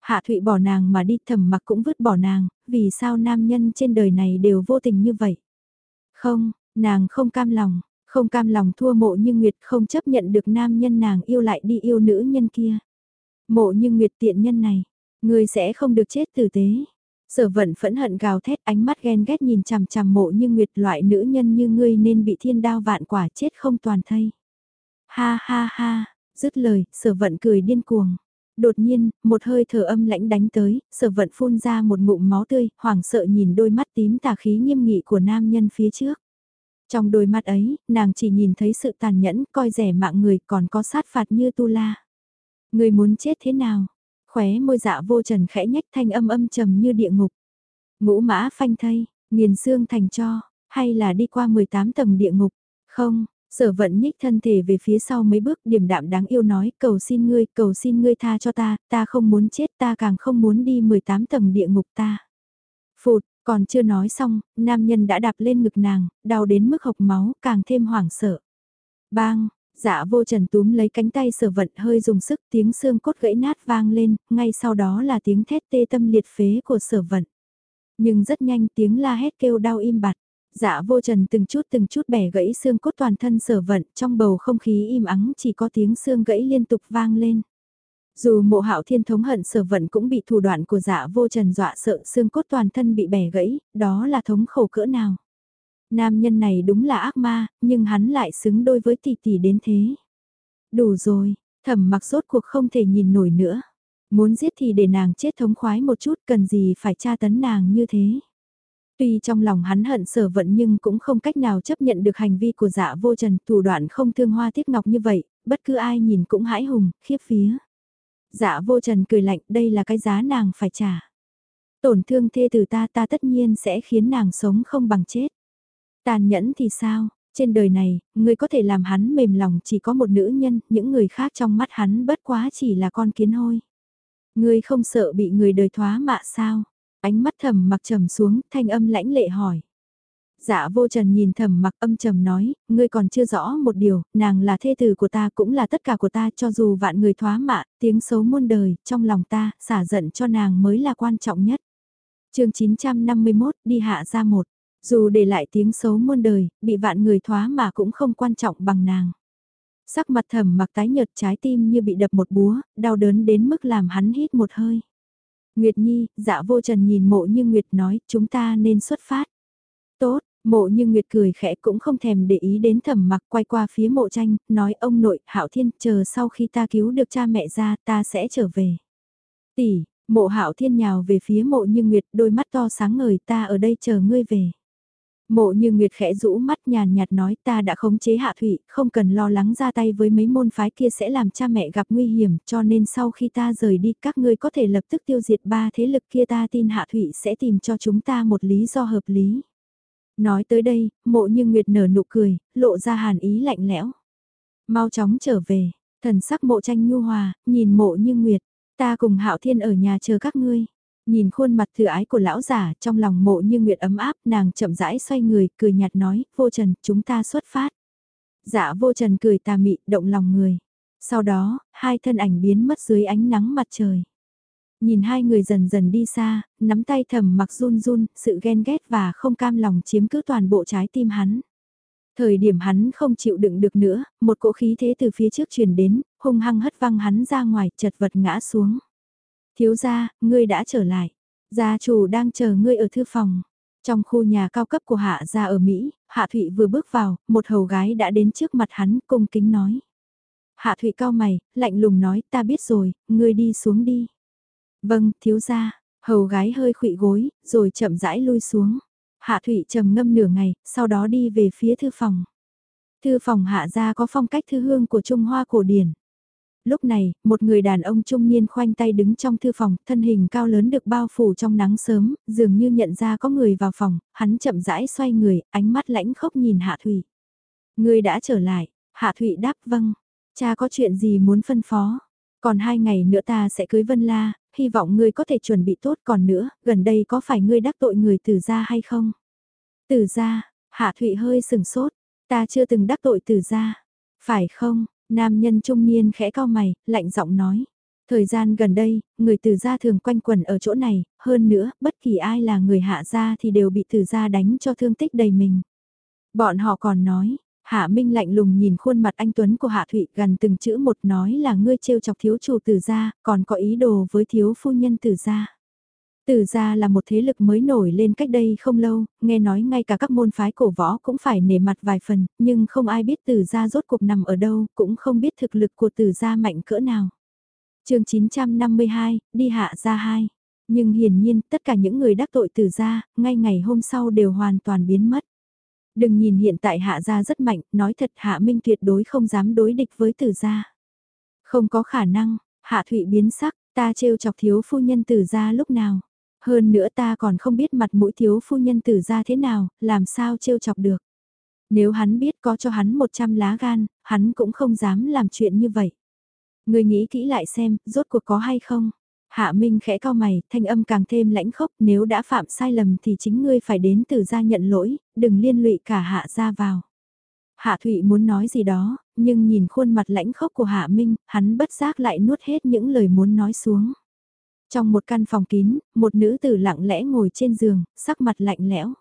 Hạ Thụy bỏ nàng mà đi thầm mặc cũng vứt bỏ nàng, vì sao nam nhân trên đời này đều vô tình như vậy? Không, nàng không cam lòng, không cam lòng thua mộ như Nguyệt không chấp nhận được nam nhân nàng yêu lại đi yêu nữ nhân kia. Mộ như Nguyệt tiện nhân này, người sẽ không được chết tử tế. Sở vận phẫn hận gào thét ánh mắt ghen ghét nhìn chằm chằm mộ như Nguyệt loại nữ nhân như ngươi nên bị thiên đao vạn quả chết không toàn thây. Ha ha ha, dứt lời, sở vận cười điên cuồng. Đột nhiên, một hơi thở âm lãnh đánh tới, sở vận phun ra một ngụm máu tươi, hoảng sợ nhìn đôi mắt tím tà khí nghiêm nghị của nam nhân phía trước. Trong đôi mắt ấy, nàng chỉ nhìn thấy sự tàn nhẫn, coi rẻ mạng người còn có sát phạt như tu la. Người muốn chết thế nào? Khóe môi dạ vô trần khẽ nhách thanh âm âm trầm như địa ngục. Ngũ mã phanh thây, nghiền xương thành cho, hay là đi qua 18 tầng địa ngục? Không, Sở vận nhích thân thể về phía sau mấy bước điềm đạm đáng yêu nói cầu xin ngươi, cầu xin ngươi tha cho ta, ta không muốn chết ta càng không muốn đi 18 tầng địa ngục ta. Phụt, còn chưa nói xong, nam nhân đã đạp lên ngực nàng, đau đến mức hộc máu, càng thêm hoảng sợ. Bang, dạ vô trần túm lấy cánh tay sở vận hơi dùng sức tiếng xương cốt gãy nát vang lên, ngay sau đó là tiếng thét tê tâm liệt phế của sở vận. Nhưng rất nhanh tiếng la hét kêu đau im bặt. Dạ vô trần từng chút từng chút bẻ gãy xương cốt toàn thân sở vận, trong bầu không khí im ắng chỉ có tiếng xương gãy liên tục vang lên. Dù mộ hạo thiên thống hận sở vận cũng bị thủ đoạn của dạ vô trần dọa sợ xương cốt toàn thân bị bẻ gãy, đó là thống khổ cỡ nào. Nam nhân này đúng là ác ma, nhưng hắn lại xứng đôi với tỷ tỷ đến thế. Đủ rồi, thẩm mặc rốt cuộc không thể nhìn nổi nữa. Muốn giết thì để nàng chết thống khoái một chút cần gì phải tra tấn nàng như thế. Tuy trong lòng hắn hận sở vận nhưng cũng không cách nào chấp nhận được hành vi của dạ vô trần thủ đoạn không thương hoa tiếc ngọc như vậy, bất cứ ai nhìn cũng hãi hùng, khiếp phía. Dạ vô trần cười lạnh đây là cái giá nàng phải trả. Tổn thương thê từ ta ta tất nhiên sẽ khiến nàng sống không bằng chết. Tàn nhẫn thì sao, trên đời này, người có thể làm hắn mềm lòng chỉ có một nữ nhân, những người khác trong mắt hắn bất quá chỉ là con kiến hôi. Người không sợ bị người đời thoá mạ sao? Ánh mắt thầm mặc trầm xuống, thanh âm lãnh lệ hỏi. Dạ vô trần nhìn thầm mặc âm trầm nói, ngươi còn chưa rõ một điều, nàng là thê tử của ta cũng là tất cả của ta cho dù vạn người thoá mạ, tiếng xấu muôn đời, trong lòng ta, xả giận cho nàng mới là quan trọng nhất. chương 951, đi hạ ra một, dù để lại tiếng xấu muôn đời, bị vạn người thoá mà cũng không quan trọng bằng nàng. Sắc mặt thầm mặc tái nhợt trái tim như bị đập một búa, đau đớn đến mức làm hắn hít một hơi. Nguyệt Nhi, dạ vô trần nhìn mộ như Nguyệt nói, chúng ta nên xuất phát. Tốt, mộ như Nguyệt cười khẽ cũng không thèm để ý đến thầm mặc quay qua phía mộ tranh, nói ông nội, hạo thiên, chờ sau khi ta cứu được cha mẹ ra, ta sẽ trở về. Tỷ, mộ hạo thiên nhào về phía mộ như Nguyệt, đôi mắt to sáng ngời, ta ở đây chờ ngươi về. Mộ như Nguyệt khẽ rũ mắt nhàn nhạt nói ta đã khống chế hạ thủy, không cần lo lắng ra tay với mấy môn phái kia sẽ làm cha mẹ gặp nguy hiểm, cho nên sau khi ta rời đi các ngươi có thể lập tức tiêu diệt ba thế lực kia ta tin hạ thủy sẽ tìm cho chúng ta một lý do hợp lý. Nói tới đây, mộ như Nguyệt nở nụ cười, lộ ra hàn ý lạnh lẽo. Mau chóng trở về, thần sắc mộ tranh nhu hòa, nhìn mộ như Nguyệt, ta cùng hạo thiên ở nhà chờ các ngươi. Nhìn khuôn mặt thừa ái của lão giả trong lòng mộ như nguyệt ấm áp nàng chậm rãi xoay người cười nhạt nói vô trần chúng ta xuất phát. Dạ vô trần cười tà mị động lòng người. Sau đó hai thân ảnh biến mất dưới ánh nắng mặt trời. Nhìn hai người dần dần đi xa, nắm tay thầm mặc run run, sự ghen ghét và không cam lòng chiếm cứ toàn bộ trái tim hắn. Thời điểm hắn không chịu đựng được nữa, một cỗ khí thế từ phía trước truyền đến, hung hăng hất văng hắn ra ngoài, chật vật ngã xuống. Thiếu gia, ngươi đã trở lại. Gia chủ đang chờ ngươi ở thư phòng. Trong khu nhà cao cấp của Hạ gia ở Mỹ, Hạ Thụy vừa bước vào, một hầu gái đã đến trước mặt hắn cung kính nói. Hạ Thụy cao mày, lạnh lùng nói ta biết rồi, ngươi đi xuống đi. Vâng, thiếu gia, hầu gái hơi khụy gối, rồi chậm rãi lui xuống. Hạ Thụy trầm ngâm nửa ngày, sau đó đi về phía thư phòng. Thư phòng Hạ gia có phong cách thư hương của Trung Hoa cổ điển lúc này, một người đàn ông trung niên khoanh tay đứng trong thư phòng, thân hình cao lớn được bao phủ trong nắng sớm, dường như nhận ra có người vào phòng, hắn chậm rãi xoay người, ánh mắt lãnh khốc nhìn Hạ Thủy. Người đã trở lại, Hạ Thụy đáp vâng, cha có chuyện gì muốn phân phó, còn hai ngày nữa ta sẽ cưới Vân La, hy vọng ngươi có thể chuẩn bị tốt còn nữa, gần đây có phải ngươi đắc tội người tử gia hay không? Tử gia, Hạ Thụy hơi sừng sốt, ta chưa từng đắc tội tử gia, phải không? Nam nhân trung niên khẽ cao mày, lạnh giọng nói. Thời gian gần đây, người từ gia thường quanh quẩn ở chỗ này, hơn nữa, bất kỳ ai là người hạ gia thì đều bị từ gia đánh cho thương tích đầy mình. Bọn họ còn nói, Hạ Minh lạnh lùng nhìn khuôn mặt anh Tuấn của Hạ Thụy gần từng chữ một nói là ngươi trêu chọc thiếu chủ từ gia, còn có ý đồ với thiếu phu nhân từ gia. Từ gia là một thế lực mới nổi lên cách đây không lâu, nghe nói ngay cả các môn phái cổ võ cũng phải nể mặt vài phần, nhưng không ai biết từ gia rốt cuộc nằm ở đâu, cũng không biết thực lực của từ gia mạnh cỡ nào. chương 952, đi hạ gia 2. Nhưng hiển nhiên, tất cả những người đắc tội từ gia, ngay ngày hôm sau đều hoàn toàn biến mất. Đừng nhìn hiện tại hạ gia rất mạnh, nói thật hạ minh tuyệt đối không dám đối địch với từ gia. Không có khả năng, hạ thụy biến sắc, ta trêu chọc thiếu phu nhân từ gia lúc nào. Hơn nữa ta còn không biết mặt mũi thiếu phu nhân tử ra thế nào, làm sao trêu chọc được. Nếu hắn biết có cho hắn 100 lá gan, hắn cũng không dám làm chuyện như vậy. Người nghĩ kỹ lại xem, rốt cuộc có hay không. Hạ Minh khẽ cao mày, thanh âm càng thêm lãnh khốc, nếu đã phạm sai lầm thì chính ngươi phải đến từ gia nhận lỗi, đừng liên lụy cả hạ gia vào. Hạ Thụy muốn nói gì đó, nhưng nhìn khuôn mặt lãnh khốc của Hạ Minh, hắn bất giác lại nuốt hết những lời muốn nói xuống. Trong một căn phòng kín, một nữ tử lặng lẽ ngồi trên giường, sắc mặt lạnh lẽo.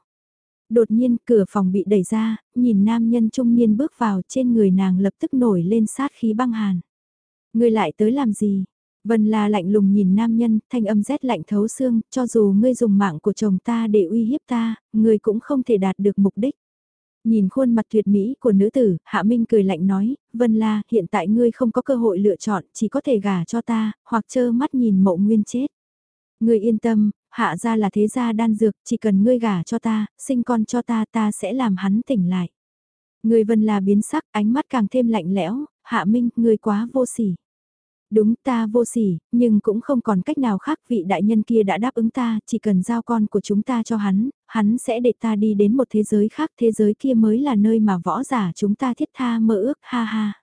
Đột nhiên cửa phòng bị đẩy ra, nhìn nam nhân trung niên bước vào trên người nàng lập tức nổi lên sát khí băng hàn. Ngươi lại tới làm gì? Vân La lạnh lùng nhìn nam nhân, thanh âm rét lạnh thấu xương, cho dù ngươi dùng mạng của chồng ta để uy hiếp ta, ngươi cũng không thể đạt được mục đích. Nhìn khuôn mặt tuyệt mỹ của nữ tử, Hạ Minh cười lạnh nói, Vân La, hiện tại ngươi không có cơ hội lựa chọn, chỉ có thể gả cho ta, hoặc trơ mắt nhìn mộ nguyên chết. Ngươi yên tâm, Hạ gia là thế gia đan dược, chỉ cần ngươi gả cho ta, sinh con cho ta, ta sẽ làm hắn tỉnh lại. Ngươi Vân La biến sắc, ánh mắt càng thêm lạnh lẽo, Hạ Minh, ngươi quá vô sỉ. Đúng ta vô sỉ, nhưng cũng không còn cách nào khác vị đại nhân kia đã đáp ứng ta, chỉ cần giao con của chúng ta cho hắn, hắn sẽ để ta đi đến một thế giới khác, thế giới kia mới là nơi mà võ giả chúng ta thiết tha mơ ước, ha ha.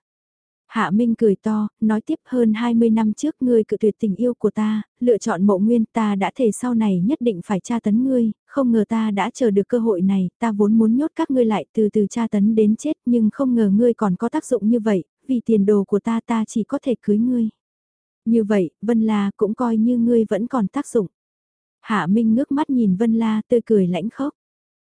Hạ Minh cười to, nói tiếp hơn 20 năm trước ngươi cự tuyệt tình yêu của ta, lựa chọn mộ nguyên ta đã thể sau này nhất định phải tra tấn ngươi, không ngờ ta đã chờ được cơ hội này, ta vốn muốn nhốt các ngươi lại từ từ tra tấn đến chết nhưng không ngờ ngươi còn có tác dụng như vậy, vì tiền đồ của ta ta chỉ có thể cưới ngươi. Như vậy, Vân La cũng coi như ngươi vẫn còn tác dụng. Hạ Minh ngước mắt nhìn Vân La tươi cười lãnh khốc.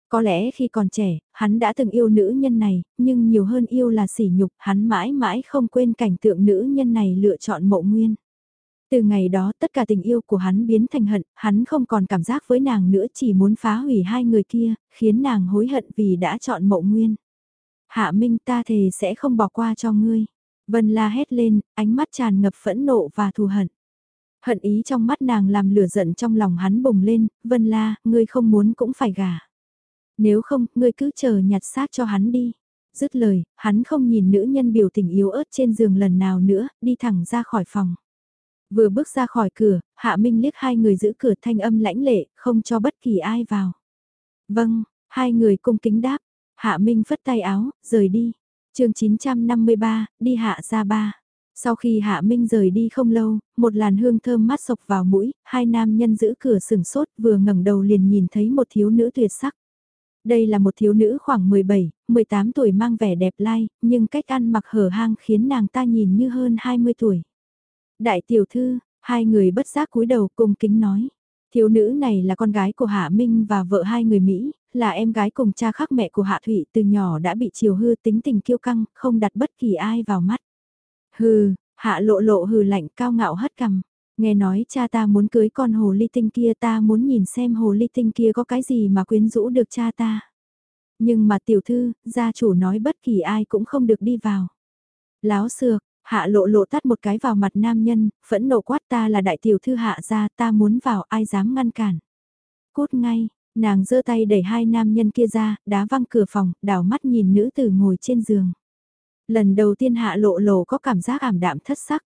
Có lẽ khi còn trẻ, hắn đã từng yêu nữ nhân này, nhưng nhiều hơn yêu là sỉ nhục, hắn mãi mãi không quên cảnh tượng nữ nhân này lựa chọn mộ nguyên. Từ ngày đó tất cả tình yêu của hắn biến thành hận, hắn không còn cảm giác với nàng nữa chỉ muốn phá hủy hai người kia, khiến nàng hối hận vì đã chọn mộ nguyên. Hạ Minh ta thề sẽ không bỏ qua cho ngươi. Vân la hét lên, ánh mắt tràn ngập phẫn nộ và thù hận. Hận ý trong mắt nàng làm lửa giận trong lòng hắn bùng lên, Vân la, ngươi không muốn cũng phải gả. Nếu không, ngươi cứ chờ nhặt xác cho hắn đi. Dứt lời, hắn không nhìn nữ nhân biểu tình yếu ớt trên giường lần nào nữa, đi thẳng ra khỏi phòng. Vừa bước ra khỏi cửa, Hạ Minh liếc hai người giữ cửa thanh âm lãnh lệ, không cho bất kỳ ai vào. Vâng, hai người cung kính đáp. Hạ Minh phất tay áo, rời đi. chương 953, đi hạ ra ba. Sau khi Hạ Minh rời đi không lâu, một làn hương thơm mát sộc vào mũi, hai nam nhân giữ cửa sừng sốt vừa ngẩng đầu liền nhìn thấy một thiếu nữ tuyệt sắc. Đây là một thiếu nữ khoảng 17, 18 tuổi mang vẻ đẹp lai, nhưng cách ăn mặc hở hang khiến nàng ta nhìn như hơn 20 tuổi. Đại tiểu thư, hai người bất giác cúi đầu cùng kính nói. Thiếu nữ này là con gái của Hạ Minh và vợ hai người Mỹ, là em gái cùng cha khác mẹ của Hạ Thụy từ nhỏ đã bị chiều hư tính tình kiêu căng, không đặt bất kỳ ai vào mắt. Hừ, Hạ lộ lộ hừ lạnh cao ngạo hất cằm. Nghe nói cha ta muốn cưới con hồ ly tinh kia ta muốn nhìn xem hồ ly tinh kia có cái gì mà quyến rũ được cha ta. Nhưng mà tiểu thư, gia chủ nói bất kỳ ai cũng không được đi vào. Láo xược, hạ lộ lộ tắt một cái vào mặt nam nhân, phẫn nộ quát ta là đại tiểu thư hạ gia ta muốn vào ai dám ngăn cản. Cút ngay, nàng giơ tay đẩy hai nam nhân kia ra, đá văng cửa phòng, đảo mắt nhìn nữ tử ngồi trên giường. Lần đầu tiên hạ lộ lộ có cảm giác ảm đạm thất sắc.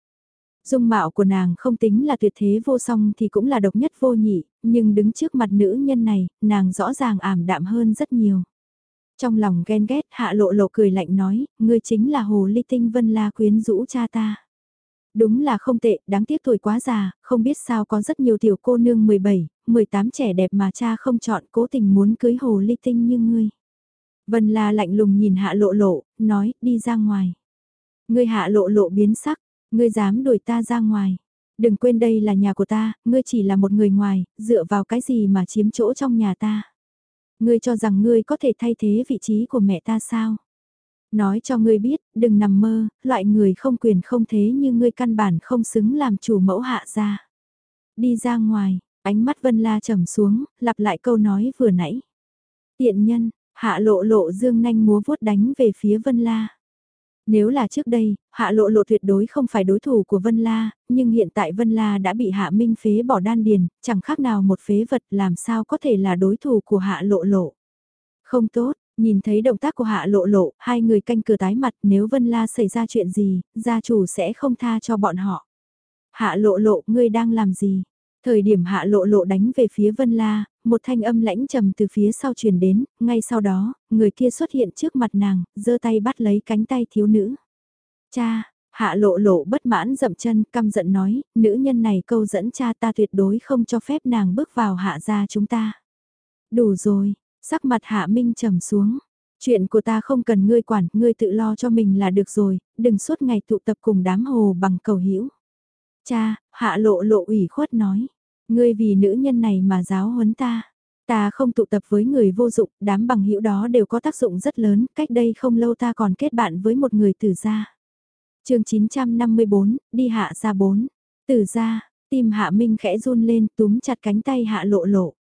Dung mạo của nàng không tính là tuyệt thế vô song thì cũng là độc nhất vô nhị, nhưng đứng trước mặt nữ nhân này, nàng rõ ràng ảm đạm hơn rất nhiều. Trong lòng ghen ghét hạ lộ lộ cười lạnh nói, ngươi chính là hồ ly tinh vân la quyến rũ cha ta. Đúng là không tệ, đáng tiếc tuổi quá già, không biết sao có rất nhiều tiểu cô nương 17, 18 trẻ đẹp mà cha không chọn cố tình muốn cưới hồ ly tinh như ngươi. Vân la lạnh lùng nhìn hạ lộ lộ, nói, đi ra ngoài. Ngươi hạ lộ lộ biến sắc, ngươi dám đuổi ta ra ngoài. Đừng quên đây là nhà của ta, ngươi chỉ là một người ngoài, dựa vào cái gì mà chiếm chỗ trong nhà ta. Ngươi cho rằng ngươi có thể thay thế vị trí của mẹ ta sao? Nói cho ngươi biết, đừng nằm mơ, loại người không quyền không thế như ngươi căn bản không xứng làm chủ mẫu hạ ra. Đi ra ngoài, ánh mắt Vân La trầm xuống, lặp lại câu nói vừa nãy. Tiện nhân, hạ lộ lộ dương nanh múa vuốt đánh về phía Vân La. Nếu là trước đây, Hạ Lộ Lộ tuyệt đối không phải đối thủ của Vân La, nhưng hiện tại Vân La đã bị Hạ Minh phế bỏ đan điền, chẳng khác nào một phế vật làm sao có thể là đối thủ của Hạ Lộ Lộ. Không tốt, nhìn thấy động tác của Hạ Lộ Lộ, hai người canh cửa tái mặt nếu Vân La xảy ra chuyện gì, gia chủ sẽ không tha cho bọn họ. Hạ Lộ Lộ, ngươi đang làm gì? Thời điểm Hạ Lộ Lộ đánh về phía Vân La, một thanh âm lãnh trầm từ phía sau truyền đến, ngay sau đó, người kia xuất hiện trước mặt nàng, giơ tay bắt lấy cánh tay thiếu nữ. Cha, hạ lộ lộ bất mãn dậm chân, căm giận nói, nữ nhân này câu dẫn cha ta tuyệt đối không cho phép nàng bước vào hạ gia chúng ta. Đủ rồi, sắc mặt hạ minh trầm xuống. Chuyện của ta không cần ngươi quản, ngươi tự lo cho mình là được rồi, đừng suốt ngày tụ tập cùng đám hồ bằng cầu hữu Cha, hạ lộ lộ ủy khuất nói. Ngươi vì nữ nhân này mà giáo huấn ta. Ta không tụ tập với người vô dụng, đám bằng hữu đó đều có tác dụng rất lớn, cách đây không lâu ta còn kết bạn với một người tử gia. chương 954, đi hạ ra bốn. Tử gia, tim hạ minh khẽ run lên túm chặt cánh tay hạ lộ lộ.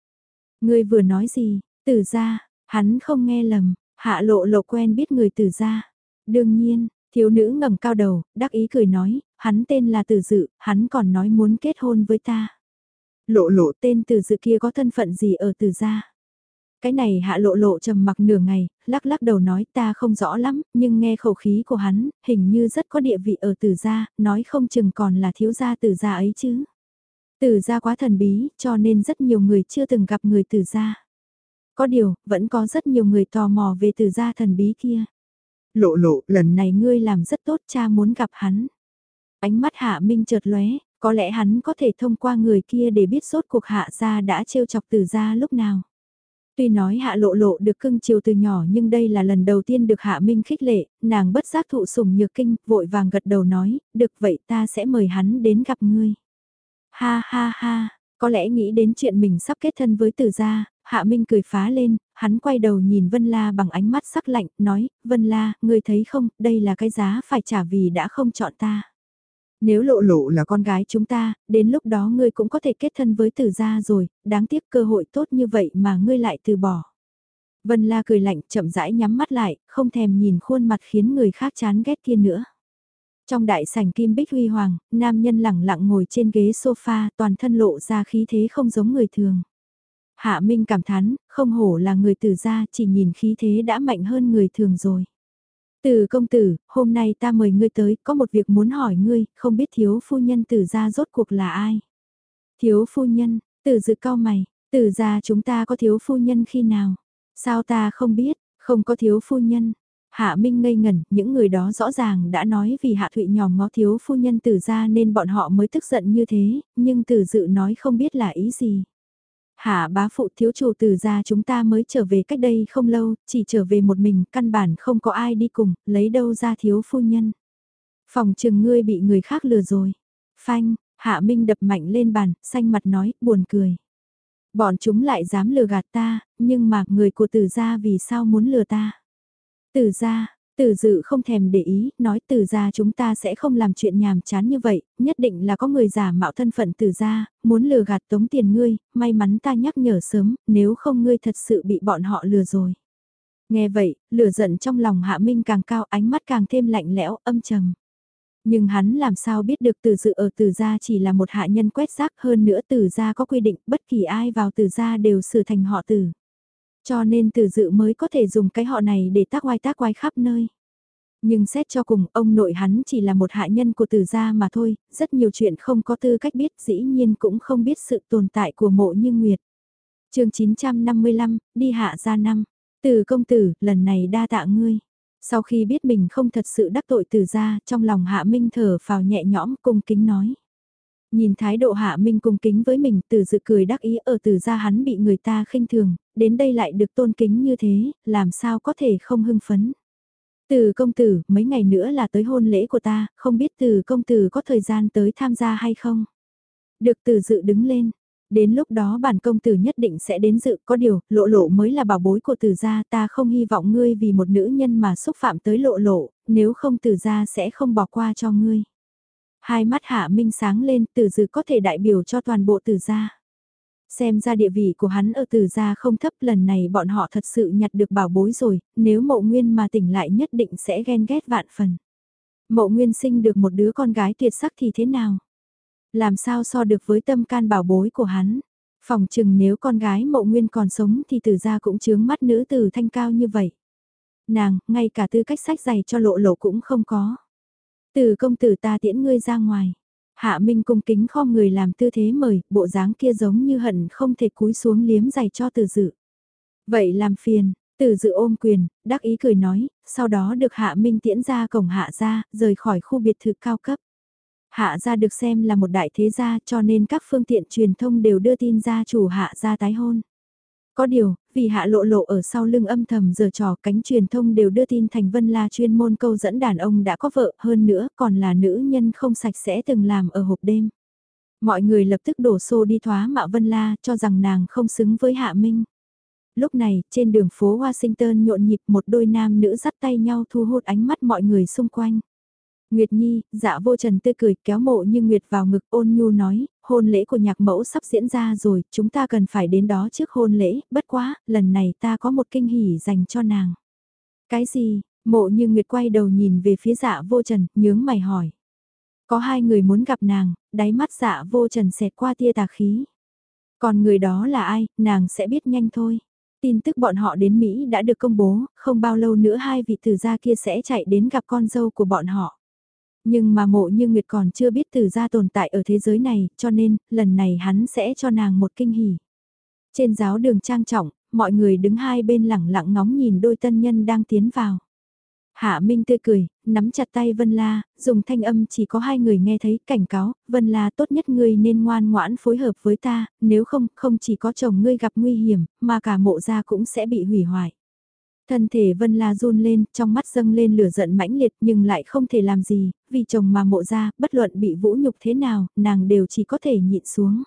Ngươi vừa nói gì, tử gia, hắn không nghe lầm, hạ lộ lộ quen biết người tử gia. Đương nhiên, thiếu nữ ngẩng cao đầu, đắc ý cười nói, hắn tên là tử dự, hắn còn nói muốn kết hôn với ta. Lộ lộ tên từ dự kia có thân phận gì ở từ gia. Cái này hạ lộ lộ trầm mặc nửa ngày, lắc lắc đầu nói ta không rõ lắm, nhưng nghe khẩu khí của hắn, hình như rất có địa vị ở từ gia, nói không chừng còn là thiếu gia từ gia ấy chứ. Từ gia quá thần bí, cho nên rất nhiều người chưa từng gặp người từ gia. Có điều, vẫn có rất nhiều người tò mò về từ gia thần bí kia. Lộ lộ, lần này ngươi làm rất tốt cha muốn gặp hắn. Ánh mắt hạ minh chợt lóe, có lẽ hắn có thể thông qua người kia để biết sốt cuộc hạ gia đã trêu chọc từ gia lúc nào. Tuy nói hạ lộ lộ được cưng chiều từ nhỏ nhưng đây là lần đầu tiên được hạ minh khích lệ, nàng bất giác thụ sủng nhược kinh, vội vàng gật đầu nói, được vậy ta sẽ mời hắn đến gặp ngươi. Ha ha ha, có lẽ nghĩ đến chuyện mình sắp kết thân với từ gia, hạ minh cười phá lên, hắn quay đầu nhìn Vân La bằng ánh mắt sắc lạnh, nói, Vân La, ngươi thấy không, đây là cái giá phải trả vì đã không chọn ta. Nếu lộ lộ là con gái chúng ta, đến lúc đó ngươi cũng có thể kết thân với tử gia rồi, đáng tiếc cơ hội tốt như vậy mà ngươi lại từ bỏ. Vân La cười lạnh chậm rãi nhắm mắt lại, không thèm nhìn khuôn mặt khiến người khác chán ghét kia nữa. Trong đại sảnh kim bích huy hoàng, nam nhân lẳng lặng ngồi trên ghế sofa toàn thân lộ ra khí thế không giống người thường. Hạ Minh cảm thán, không hổ là người từ gia, chỉ nhìn khí thế đã mạnh hơn người thường rồi. Từ công tử, hôm nay ta mời ngươi tới, có một việc muốn hỏi ngươi, không biết thiếu phu nhân từ gia rốt cuộc là ai? Thiếu phu nhân, từ dự cao mày, từ gia chúng ta có thiếu phu nhân khi nào? Sao ta không biết, không có thiếu phu nhân, Hạ Minh ngây ngẩn, những người đó rõ ràng đã nói vì Hạ Thụy nhòm ngó thiếu phu nhân từ gia nên bọn họ mới tức giận như thế, nhưng từ dự nói không biết là ý gì. Hạ bá phụ thiếu chủ tử gia chúng ta mới trở về cách đây không lâu, chỉ trở về một mình, căn bản không có ai đi cùng, lấy đâu ra thiếu phu nhân. Phòng trừng ngươi bị người khác lừa rồi. Phanh, Hạ Minh đập mạnh lên bàn, xanh mặt nói, buồn cười. Bọn chúng lại dám lừa gạt ta, nhưng mà người của tử gia vì sao muốn lừa ta? tử gia từ dự không thèm để ý, nói từ ra chúng ta sẽ không làm chuyện nhàm chán như vậy, nhất định là có người giả mạo thân phận từ ra, muốn lừa gạt tống tiền ngươi, may mắn ta nhắc nhở sớm, nếu không ngươi thật sự bị bọn họ lừa rồi. Nghe vậy, lửa giận trong lòng hạ minh càng cao ánh mắt càng thêm lạnh lẽo, âm trầm. Nhưng hắn làm sao biết được từ dự ở từ gia chỉ là một hạ nhân quét rác hơn nữa từ gia có quy định bất kỳ ai vào từ gia đều xử thành họ từ. Cho nên từ dự mới có thể dùng cái họ này để tác oai tác oai khắp nơi. Nhưng xét cho cùng, ông nội hắn chỉ là một hạ nhân của từ gia mà thôi, rất nhiều chuyện không có tư cách biết dĩ nhiên cũng không biết sự tồn tại của mộ như Nguyệt. chương 955, đi hạ gia năm. Từ công tử, lần này đa tạ ngươi. Sau khi biết mình không thật sự đắc tội từ gia, trong lòng hạ minh thở phào nhẹ nhõm cung kính nói. Nhìn thái độ hạ minh cung kính với mình từ dự cười đắc ý ở từ gia hắn bị người ta khinh thường, đến đây lại được tôn kính như thế, làm sao có thể không hưng phấn. Từ công tử, mấy ngày nữa là tới hôn lễ của ta, không biết từ công tử có thời gian tới tham gia hay không? Được từ dự đứng lên. Đến lúc đó bản công tử nhất định sẽ đến dự, có điều, lộ lộ mới là bảo bối của từ gia, ta không hy vọng ngươi vì một nữ nhân mà xúc phạm tới lộ lộ, nếu không từ gia sẽ không bỏ qua cho ngươi. Hai mắt hạ minh sáng lên, từ dự có thể đại biểu cho toàn bộ từ gia. Xem ra địa vị của hắn ở từ gia không thấp lần này bọn họ thật sự nhặt được bảo bối rồi, nếu mộ nguyên mà tỉnh lại nhất định sẽ ghen ghét vạn phần. Mộ nguyên sinh được một đứa con gái tuyệt sắc thì thế nào? Làm sao so được với tâm can bảo bối của hắn? Phòng chừng nếu con gái mộ nguyên còn sống thì từ gia cũng chướng mắt nữ từ thanh cao như vậy. Nàng, ngay cả tư cách sách giày cho lộ lộ cũng không có. Từ công tử ta tiễn ngươi ra ngoài. Hạ Minh cung kính kho người làm tư thế mời, bộ dáng kia giống như hận không thể cúi xuống liếm giày cho từ dự. Vậy làm phiền, từ dự ôm quyền, đắc ý cười nói, sau đó được Hạ Minh tiễn ra cổng Hạ gia, rời khỏi khu biệt thự cao cấp. Hạ gia được xem là một đại thế gia cho nên các phương tiện truyền thông đều đưa tin gia chủ Hạ gia tái hôn. Có điều, vì hạ lộ lộ ở sau lưng âm thầm giờ trò cánh truyền thông đều đưa tin thành Vân La chuyên môn câu dẫn đàn ông đã có vợ hơn nữa còn là nữ nhân không sạch sẽ từng làm ở hộp đêm. Mọi người lập tức đổ xô đi thoá mạo Vân La cho rằng nàng không xứng với Hạ Minh. Lúc này, trên đường phố Washington nhộn nhịp một đôi nam nữ dắt tay nhau thu hút ánh mắt mọi người xung quanh. Nguyệt Nhi, dạ vô trần tươi cười kéo mộ như Nguyệt vào ngực ôn nhu nói, hôn lễ của nhạc mẫu sắp diễn ra rồi, chúng ta cần phải đến đó trước hôn lễ, bất quá, lần này ta có một kinh hỉ dành cho nàng. Cái gì, mộ như Nguyệt quay đầu nhìn về phía dạ vô trần, nhướng mày hỏi. Có hai người muốn gặp nàng, đáy mắt dạ vô trần xẹt qua tia tà khí. Còn người đó là ai, nàng sẽ biết nhanh thôi. Tin tức bọn họ đến Mỹ đã được công bố, không bao lâu nữa hai vị tử gia kia sẽ chạy đến gặp con dâu của bọn họ. Nhưng mà mộ như Nguyệt còn chưa biết từ gia tồn tại ở thế giới này, cho nên, lần này hắn sẽ cho nàng một kinh hỉ. Trên giáo đường trang trọng, mọi người đứng hai bên lẳng lặng ngóng nhìn đôi tân nhân đang tiến vào. Hạ Minh tươi cười, nắm chặt tay Vân La, dùng thanh âm chỉ có hai người nghe thấy cảnh cáo, Vân La tốt nhất ngươi nên ngoan ngoãn phối hợp với ta, nếu không, không chỉ có chồng ngươi gặp nguy hiểm, mà cả mộ gia cũng sẽ bị hủy hoại. Thân thể Vân La run lên, trong mắt dâng lên lửa giận mãnh liệt nhưng lại không thể làm gì, vì chồng mà mộ ra, bất luận bị vũ nhục thế nào, nàng đều chỉ có thể nhịn xuống.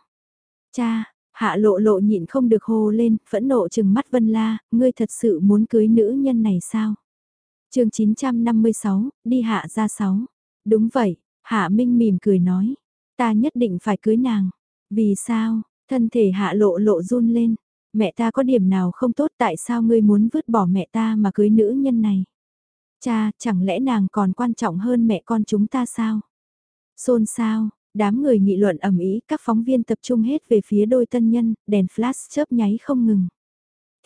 Cha, hạ lộ lộ nhịn không được hô lên, phẫn nộ chừng mắt Vân La, ngươi thật sự muốn cưới nữ nhân này sao? chương 956, đi hạ ra 6. Đúng vậy, hạ minh mỉm cười nói, ta nhất định phải cưới nàng. Vì sao, thân thể hạ lộ lộ run lên, Mẹ ta có điểm nào không tốt tại sao ngươi muốn vứt bỏ mẹ ta mà cưới nữ nhân này? Cha, chẳng lẽ nàng còn quan trọng hơn mẹ con chúng ta sao? Xôn sao, Đám người nghị luận ẩm ý, các phóng viên tập trung hết về phía đôi tân nhân, đèn flash chớp nháy không ngừng.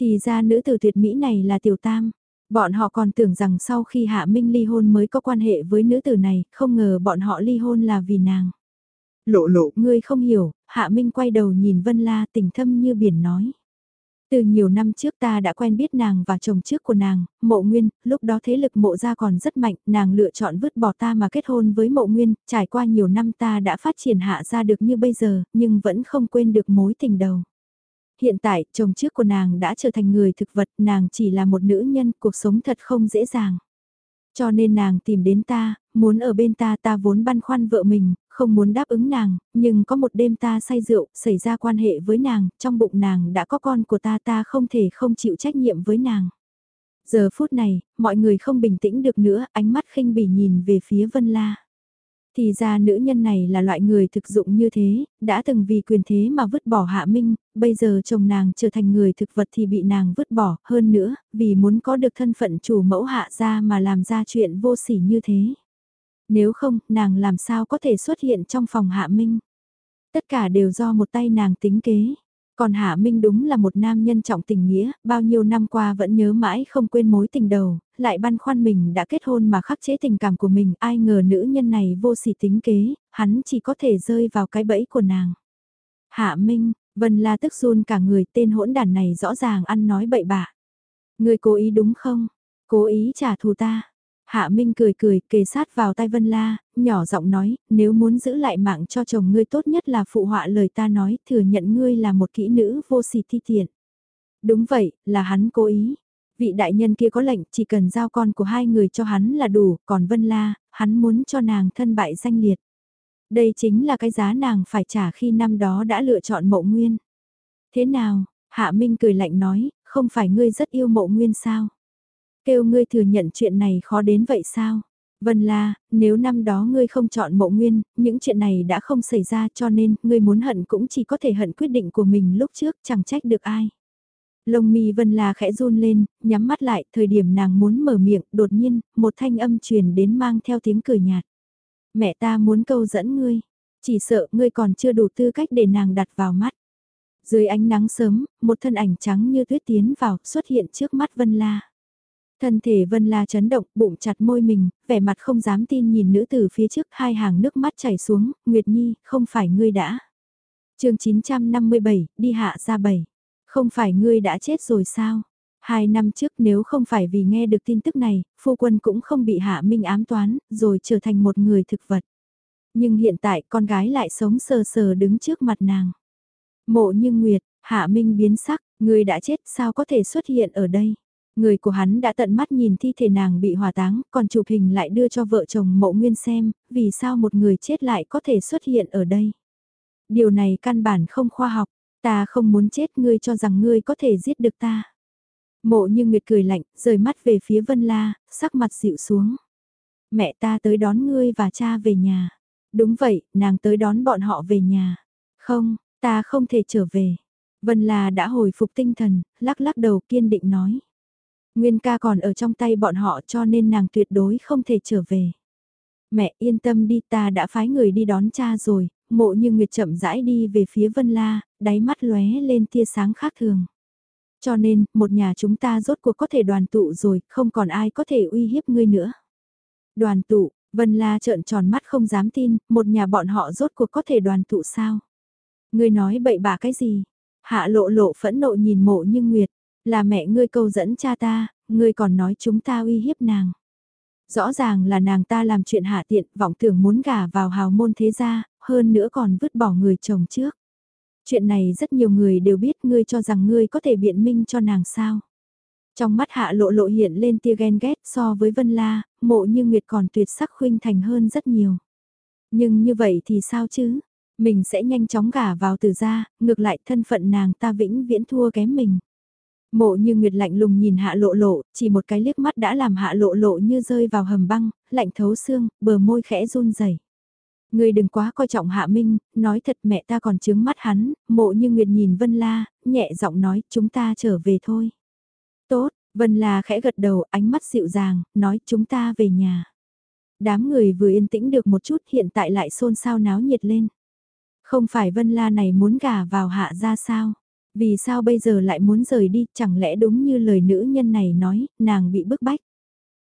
Thì ra nữ tử tuyệt mỹ này là Tiểu Tam. Bọn họ còn tưởng rằng sau khi Hạ Minh ly hôn mới có quan hệ với nữ tử này, không ngờ bọn họ ly hôn là vì nàng. Lộ lộ, ngươi không hiểu, Hạ Minh quay đầu nhìn Vân La tình thâm như biển nói. Từ nhiều năm trước ta đã quen biết nàng và chồng trước của nàng, mộ nguyên, lúc đó thế lực mộ gia còn rất mạnh, nàng lựa chọn vứt bỏ ta mà kết hôn với mộ nguyên, trải qua nhiều năm ta đã phát triển hạ ra được như bây giờ, nhưng vẫn không quên được mối tình đầu. Hiện tại, chồng trước của nàng đã trở thành người thực vật, nàng chỉ là một nữ nhân, cuộc sống thật không dễ dàng. Cho nên nàng tìm đến ta, muốn ở bên ta ta vốn băn khoăn vợ mình, không muốn đáp ứng nàng, nhưng có một đêm ta say rượu, xảy ra quan hệ với nàng, trong bụng nàng đã có con của ta ta không thể không chịu trách nhiệm với nàng. Giờ phút này, mọi người không bình tĩnh được nữa, ánh mắt khinh bỉ nhìn về phía Vân La. Thì ra nữ nhân này là loại người thực dụng như thế, đã từng vì quyền thế mà vứt bỏ Hạ Minh, bây giờ chồng nàng trở thành người thực vật thì bị nàng vứt bỏ, hơn nữa, vì muốn có được thân phận chủ mẫu hạ ra mà làm ra chuyện vô sỉ như thế. Nếu không, nàng làm sao có thể xuất hiện trong phòng Hạ Minh. Tất cả đều do một tay nàng tính kế. Còn Hạ Minh đúng là một nam nhân trọng tình nghĩa, bao nhiêu năm qua vẫn nhớ mãi không quên mối tình đầu, lại băn khoăn mình đã kết hôn mà khắc chế tình cảm của mình, ai ngờ nữ nhân này vô sỉ tính kế, hắn chỉ có thể rơi vào cái bẫy của nàng. Hạ Minh, Vân La tức run cả người tên hỗn đàn này rõ ràng ăn nói bậy bạ. Người cố ý đúng không? Cố ý trả thù ta. Hạ Minh cười cười, kề sát vào tai Vân La, nhỏ giọng nói, nếu muốn giữ lại mạng cho chồng ngươi tốt nhất là phụ họa lời ta nói, thừa nhận ngươi là một kỹ nữ vô sỉ thi tiện. Đúng vậy, là hắn cố ý. Vị đại nhân kia có lệnh chỉ cần giao con của hai người cho hắn là đủ, còn Vân La, hắn muốn cho nàng thân bại danh liệt. Đây chính là cái giá nàng phải trả khi năm đó đã lựa chọn mộ nguyên. Thế nào, Hạ Minh cười lạnh nói, không phải ngươi rất yêu mộ nguyên sao? Kêu ngươi thừa nhận chuyện này khó đến vậy sao? Vân La, nếu năm đó ngươi không chọn mộ nguyên, những chuyện này đã không xảy ra cho nên ngươi muốn hận cũng chỉ có thể hận quyết định của mình lúc trước chẳng trách được ai. Lông mi Vân La khẽ run lên, nhắm mắt lại, thời điểm nàng muốn mở miệng, đột nhiên, một thanh âm truyền đến mang theo tiếng cười nhạt. Mẹ ta muốn câu dẫn ngươi, chỉ sợ ngươi còn chưa đủ tư cách để nàng đặt vào mắt. Dưới ánh nắng sớm, một thân ảnh trắng như tuyết tiến vào, xuất hiện trước mắt Vân La. Thân thể Vân La chấn động, bụng chặt môi mình, vẻ mặt không dám tin nhìn nữ tử phía trước hai hàng nước mắt chảy xuống, Nguyệt Nhi, không phải ngươi đã. chương 957, đi hạ ra bảy. Không phải ngươi đã chết rồi sao? Hai năm trước nếu không phải vì nghe được tin tức này, phu quân cũng không bị hạ minh ám toán, rồi trở thành một người thực vật. Nhưng hiện tại con gái lại sống sờ sờ đứng trước mặt nàng. Mộ như Nguyệt, hạ minh biến sắc, ngươi đã chết sao có thể xuất hiện ở đây? Người của hắn đã tận mắt nhìn thi thể nàng bị hỏa táng, còn chụp hình lại đưa cho vợ chồng mộ nguyên xem, vì sao một người chết lại có thể xuất hiện ở đây. Điều này căn bản không khoa học, ta không muốn chết ngươi cho rằng ngươi có thể giết được ta. Mộ như Nguyệt cười lạnh, rời mắt về phía Vân La, sắc mặt dịu xuống. Mẹ ta tới đón ngươi và cha về nhà. Đúng vậy, nàng tới đón bọn họ về nhà. Không, ta không thể trở về. Vân La đã hồi phục tinh thần, lắc lắc đầu kiên định nói. Nguyên ca còn ở trong tay bọn họ cho nên nàng tuyệt đối không thể trở về. Mẹ yên tâm đi ta đã phái người đi đón cha rồi, mộ như Nguyệt chậm rãi đi về phía Vân La, đáy mắt lóe lên tia sáng khác thường. Cho nên, một nhà chúng ta rốt cuộc có thể đoàn tụ rồi, không còn ai có thể uy hiếp ngươi nữa. Đoàn tụ, Vân La trợn tròn mắt không dám tin, một nhà bọn họ rốt cuộc có thể đoàn tụ sao? Ngươi nói bậy bạ cái gì? Hạ lộ lộ phẫn nộ nhìn mộ như Nguyệt, là mẹ ngươi câu dẫn cha ta, ngươi còn nói chúng ta uy hiếp nàng. Rõ ràng là nàng ta làm chuyện hạ tiện, vọng tưởng muốn gả vào hào môn thế gia, hơn nữa còn vứt bỏ người chồng trước. Chuyện này rất nhiều người đều biết ngươi cho rằng ngươi có thể biện minh cho nàng sao. Trong mắt hạ lộ lộ hiện lên tia ghen ghét so với Vân La, mộ như Nguyệt còn tuyệt sắc khuynh thành hơn rất nhiều. Nhưng như vậy thì sao chứ? Mình sẽ nhanh chóng gả vào từ gia, ngược lại thân phận nàng ta vĩnh viễn thua kém mình. Mộ như Nguyệt lạnh lùng nhìn hạ lộ lộ, chỉ một cái liếc mắt đã làm hạ lộ lộ như rơi vào hầm băng, lạnh thấu xương, bờ môi khẽ run rẩy. Ngươi đừng quá coi trọng hạ minh, nói thật mẹ ta còn chướng mắt hắn, mộ như Nguyệt nhìn Vân La, nhẹ giọng nói chúng ta trở về thôi. Tốt, Vân La khẽ gật đầu, ánh mắt dịu dàng, nói chúng ta về nhà. Đám người vừa yên tĩnh được một chút hiện tại lại xôn xao náo nhiệt lên. Không phải Vân La này muốn gả vào hạ ra sao? Vì sao bây giờ lại muốn rời đi, chẳng lẽ đúng như lời nữ nhân này nói, nàng bị bức bách.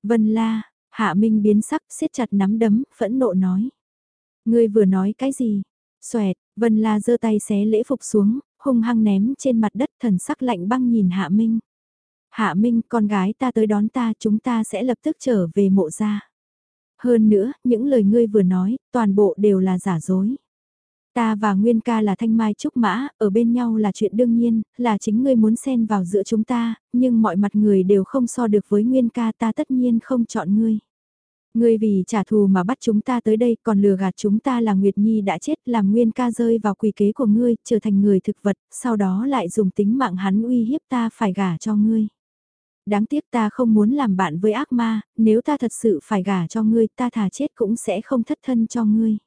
Vân La, Hạ Minh biến sắc, siết chặt nắm đấm, phẫn nộ nói. Ngươi vừa nói cái gì? Xoẹt, Vân La giơ tay xé lễ phục xuống, hung hăng ném trên mặt đất thần sắc lạnh băng nhìn Hạ Minh. Hạ Minh, con gái ta tới đón ta, chúng ta sẽ lập tức trở về mộ gia. Hơn nữa, những lời ngươi vừa nói, toàn bộ đều là giả dối. Ta và Nguyên ca là thanh mai trúc mã, ở bên nhau là chuyện đương nhiên, là chính ngươi muốn xen vào giữa chúng ta, nhưng mọi mặt người đều không so được với Nguyên ca ta tất nhiên không chọn ngươi. Ngươi vì trả thù mà bắt chúng ta tới đây còn lừa gạt chúng ta là Nguyệt Nhi đã chết làm Nguyên ca rơi vào quỷ kế của ngươi, trở thành người thực vật, sau đó lại dùng tính mạng hắn uy hiếp ta phải gả cho ngươi. Đáng tiếc ta không muốn làm bạn với ác ma, nếu ta thật sự phải gả cho ngươi ta thà chết cũng sẽ không thất thân cho ngươi.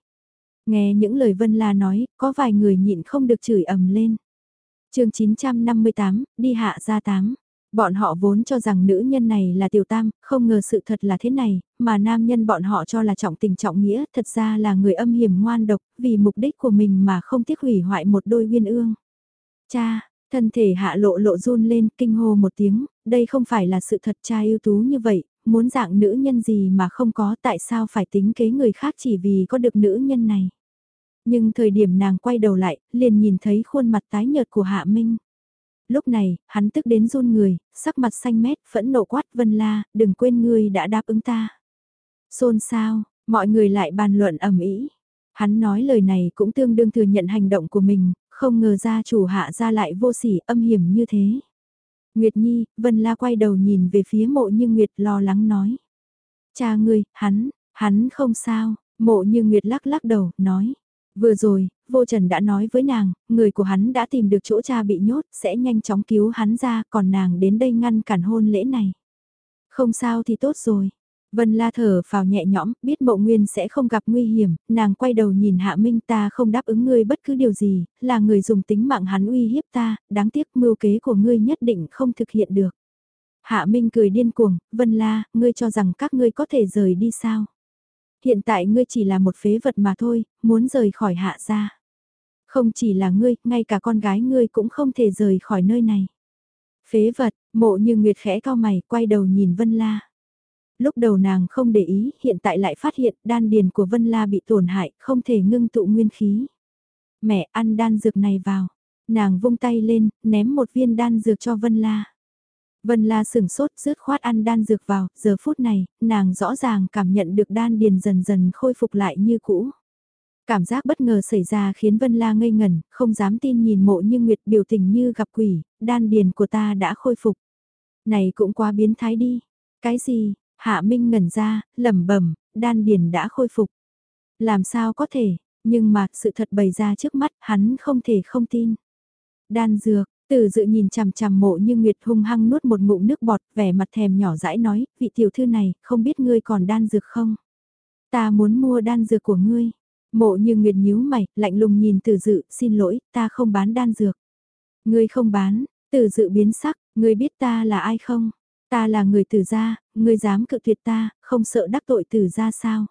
Nghe những lời Vân La nói, có vài người nhịn không được chửi ầm lên. chương 958, đi hạ ra tám. Bọn họ vốn cho rằng nữ nhân này là tiểu tam, không ngờ sự thật là thế này, mà nam nhân bọn họ cho là trọng tình trọng nghĩa, thật ra là người âm hiểm ngoan độc, vì mục đích của mình mà không tiếc hủy hoại một đôi uyên ương. Cha, thân thể hạ lộ lộ run lên, kinh hô một tiếng, đây không phải là sự thật cha ưu tú như vậy, muốn dạng nữ nhân gì mà không có tại sao phải tính kế người khác chỉ vì có được nữ nhân này. Nhưng thời điểm nàng quay đầu lại, liền nhìn thấy khuôn mặt tái nhợt của Hạ Minh. Lúc này, hắn tức đến run người, sắc mặt xanh mét, phẫn nộ quát Vân La, đừng quên ngươi đã đáp ứng ta. Xôn sao, mọi người lại bàn luận ầm ĩ. Hắn nói lời này cũng tương đương thừa nhận hành động của mình, không ngờ gia chủ hạ ra lại vô sỉ âm hiểm như thế. Nguyệt Nhi, Vân La quay đầu nhìn về phía mộ như Nguyệt lo lắng nói. Cha ngươi, hắn, hắn không sao, mộ như Nguyệt lắc lắc đầu, nói. Vừa rồi, vô trần đã nói với nàng, người của hắn đã tìm được chỗ cha bị nhốt, sẽ nhanh chóng cứu hắn ra, còn nàng đến đây ngăn cản hôn lễ này. Không sao thì tốt rồi. Vân La thở vào nhẹ nhõm, biết mộ nguyên sẽ không gặp nguy hiểm, nàng quay đầu nhìn Hạ Minh ta không đáp ứng ngươi bất cứ điều gì, là người dùng tính mạng hắn uy hiếp ta, đáng tiếc mưu kế của ngươi nhất định không thực hiện được. Hạ Minh cười điên cuồng, Vân La, ngươi cho rằng các ngươi có thể rời đi sao? Hiện tại ngươi chỉ là một phế vật mà thôi, muốn rời khỏi hạ gia. Không chỉ là ngươi, ngay cả con gái ngươi cũng không thể rời khỏi nơi này. Phế vật, mộ như Nguyệt khẽ cao mày, quay đầu nhìn Vân La. Lúc đầu nàng không để ý, hiện tại lại phát hiện đan điền của Vân La bị tổn hại, không thể ngưng tụ nguyên khí. Mẹ ăn đan dược này vào. Nàng vung tay lên, ném một viên đan dược cho Vân La. Vân La sửng sốt rứt khoát ăn đan dược vào, giờ phút này, nàng rõ ràng cảm nhận được đan điền dần dần khôi phục lại như cũ. Cảm giác bất ngờ xảy ra khiến Vân La ngây ngẩn, không dám tin nhìn mộ như Nguyệt biểu tình như gặp quỷ, đan điền của ta đã khôi phục. Này cũng quá biến thái đi. Cái gì? Hạ Minh ngẩn ra, lẩm bẩm, đan điền đã khôi phục. Làm sao có thể, nhưng mà sự thật bày ra trước mắt hắn không thể không tin. Đan dược, từ dự nhìn chằm chằm mộ như Nguyệt hung hăng nuốt một ngụm nước bọt, vẻ mặt thèm nhỏ dãi nói, vị tiểu thư này, không biết ngươi còn đan dược không? Ta muốn mua đan dược của ngươi. Mộ như Nguyệt nhíu mày, lạnh lùng nhìn từ dự, xin lỗi, ta không bán đan dược. Ngươi không bán, từ dự biến sắc, ngươi biết ta là ai không? Ta là người tử gia, ngươi dám cự tuyệt ta, không sợ đắc tội tử gia sao?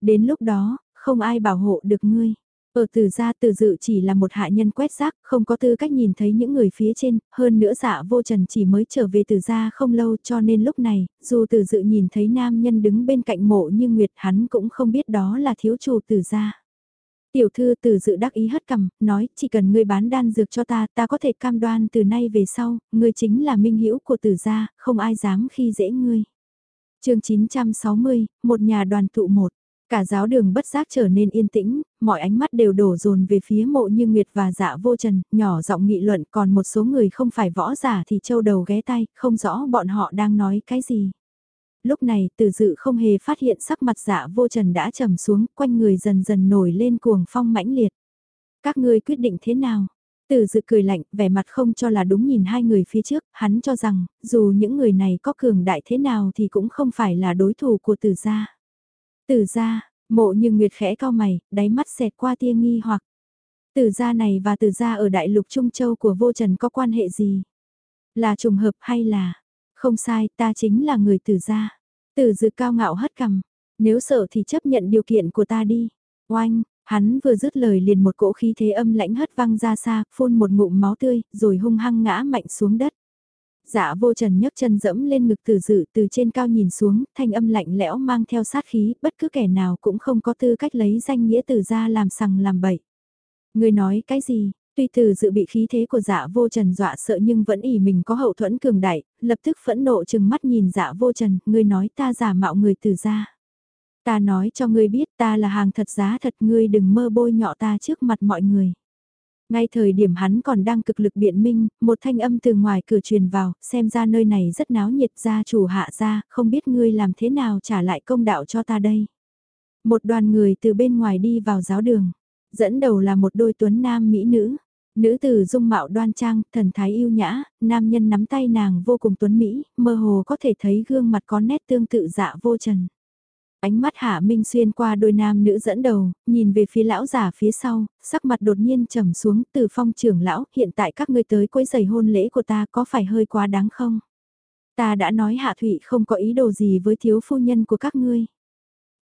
Đến lúc đó, không ai bảo hộ được ngươi. Ở từ gia từ dự chỉ là một hạ nhân quét rác, không có tư cách nhìn thấy những người phía trên, hơn nữa dạ vô trần chỉ mới trở về từ gia không lâu cho nên lúc này, dù từ dự nhìn thấy nam nhân đứng bên cạnh mộ như Nguyệt hắn cũng không biết đó là thiếu chủ từ gia. Tiểu thư từ dự đắc ý hất cầm, nói chỉ cần ngươi bán đan dược cho ta, ta có thể cam đoan từ nay về sau, ngươi chính là minh hữu của tử gia, không ai dám khi dễ ngươi. chương 960, một nhà đoàn tụ một. Cả giáo đường bất giác trở nên yên tĩnh, mọi ánh mắt đều đổ dồn về phía mộ như Nguyệt và dạ vô trần, nhỏ giọng nghị luận còn một số người không phải võ giả thì châu đầu ghé tay, không rõ bọn họ đang nói cái gì. Lúc này từ dự không hề phát hiện sắc mặt dạ vô trần đã trầm xuống, quanh người dần dần nổi lên cuồng phong mãnh liệt. Các ngươi quyết định thế nào? Từ dự cười lạnh, vẻ mặt không cho là đúng nhìn hai người phía trước, hắn cho rằng, dù những người này có cường đại thế nào thì cũng không phải là đối thủ của tử gia. Tử gia, mộ như nguyệt khẽ cao mày, đáy mắt xẹt qua tia nghi hoặc. Tử gia này và tử gia ở đại lục Trung Châu của vô trần có quan hệ gì? Là trùng hợp hay là... Không sai, ta chính là người tử gia. Tử dự cao ngạo hất cằm. Nếu sợ thì chấp nhận điều kiện của ta đi. Oanh, hắn vừa dứt lời liền một cỗ khí thế âm lãnh hất văng ra xa, phun một ngụm máu tươi, rồi hung hăng ngã mạnh xuống đất. Dạ vô trần nhấc chân dẫm lên ngực tử dự từ trên cao nhìn xuống, thanh âm lạnh lẽo mang theo sát khí, bất cứ kẻ nào cũng không có tư cách lấy danh nghĩa tử ra làm sằng làm bậy. Người nói cái gì, tuy từ dự bị khí thế của dạ vô trần dọa sợ nhưng vẫn ỉ mình có hậu thuẫn cường đại, lập tức phẫn nộ chừng mắt nhìn dạ vô trần, Ngươi nói ta giả mạo người Từ ra. Ta nói cho ngươi biết ta là hàng thật giá thật ngươi đừng mơ bôi nhọ ta trước mặt mọi người. Ngay thời điểm hắn còn đang cực lực biện minh, một thanh âm từ ngoài cửa truyền vào, xem ra nơi này rất náo nhiệt gia chủ hạ ra, không biết ngươi làm thế nào trả lại công đạo cho ta đây. Một đoàn người từ bên ngoài đi vào giáo đường, dẫn đầu là một đôi tuấn nam mỹ nữ. Nữ tử dung mạo đoan trang, thần thái yêu nhã, nam nhân nắm tay nàng vô cùng tuấn mỹ, mơ hồ có thể thấy gương mặt có nét tương tự dạ vô trần. Ánh mắt Hạ Minh xuyên qua đôi nam nữ dẫn đầu, nhìn về phía lão giả phía sau, sắc mặt đột nhiên trầm xuống từ phong trưởng lão, hiện tại các ngươi tới quấy giày hôn lễ của ta có phải hơi quá đáng không? Ta đã nói Hạ Thụy không có ý đồ gì với thiếu phu nhân của các ngươi.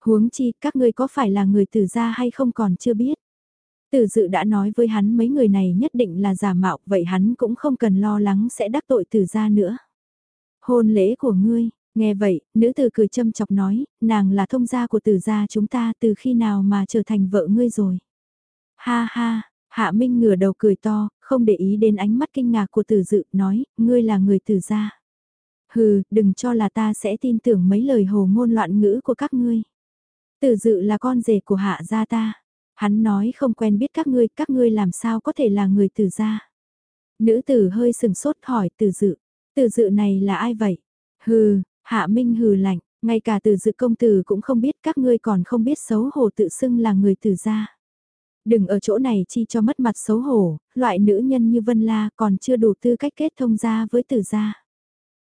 Huống chi, các ngươi có phải là người tử gia hay không còn chưa biết. Tử dự đã nói với hắn mấy người này nhất định là giả mạo, vậy hắn cũng không cần lo lắng sẽ đắc tội Từ gia nữa. Hôn lễ của ngươi, Nghe vậy, nữ tử cười châm chọc nói, nàng là thông gia của Từ gia chúng ta từ khi nào mà trở thành vợ ngươi rồi. Ha ha, Hạ Minh ngửa đầu cười to, không để ý đến ánh mắt kinh ngạc của tử dự, nói, ngươi là người Từ gia. Hừ, đừng cho là ta sẽ tin tưởng mấy lời hồ ngôn loạn ngữ của các ngươi. Tử dự là con rể của hạ gia ta. Hắn nói không quen biết các ngươi, các ngươi làm sao có thể là người tử gia. Nữ tử hơi sừng sốt hỏi tử dự. Tử dự này là ai vậy? Hừ, Hạ Minh hừ lạnh, ngay cả từ dự công tử cũng không biết các ngươi còn không biết xấu hổ tự xưng là người tử gia. Đừng ở chỗ này chi cho mất mặt xấu hổ, loại nữ nhân như Vân La còn chưa đủ tư cách kết thông gia với tử gia.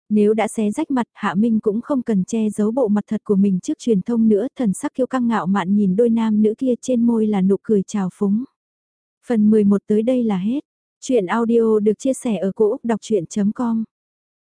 Nếu đã xé rách mặt, Hạ Minh cũng không cần che giấu bộ mặt thật của mình trước truyền thông nữa thần sắc kiêu căng ngạo mạn nhìn đôi nam nữ kia trên môi là nụ cười chào phúng. Phần 11 tới đây là hết. Chuyện audio được chia sẻ ở cỗ đọc chuyện.com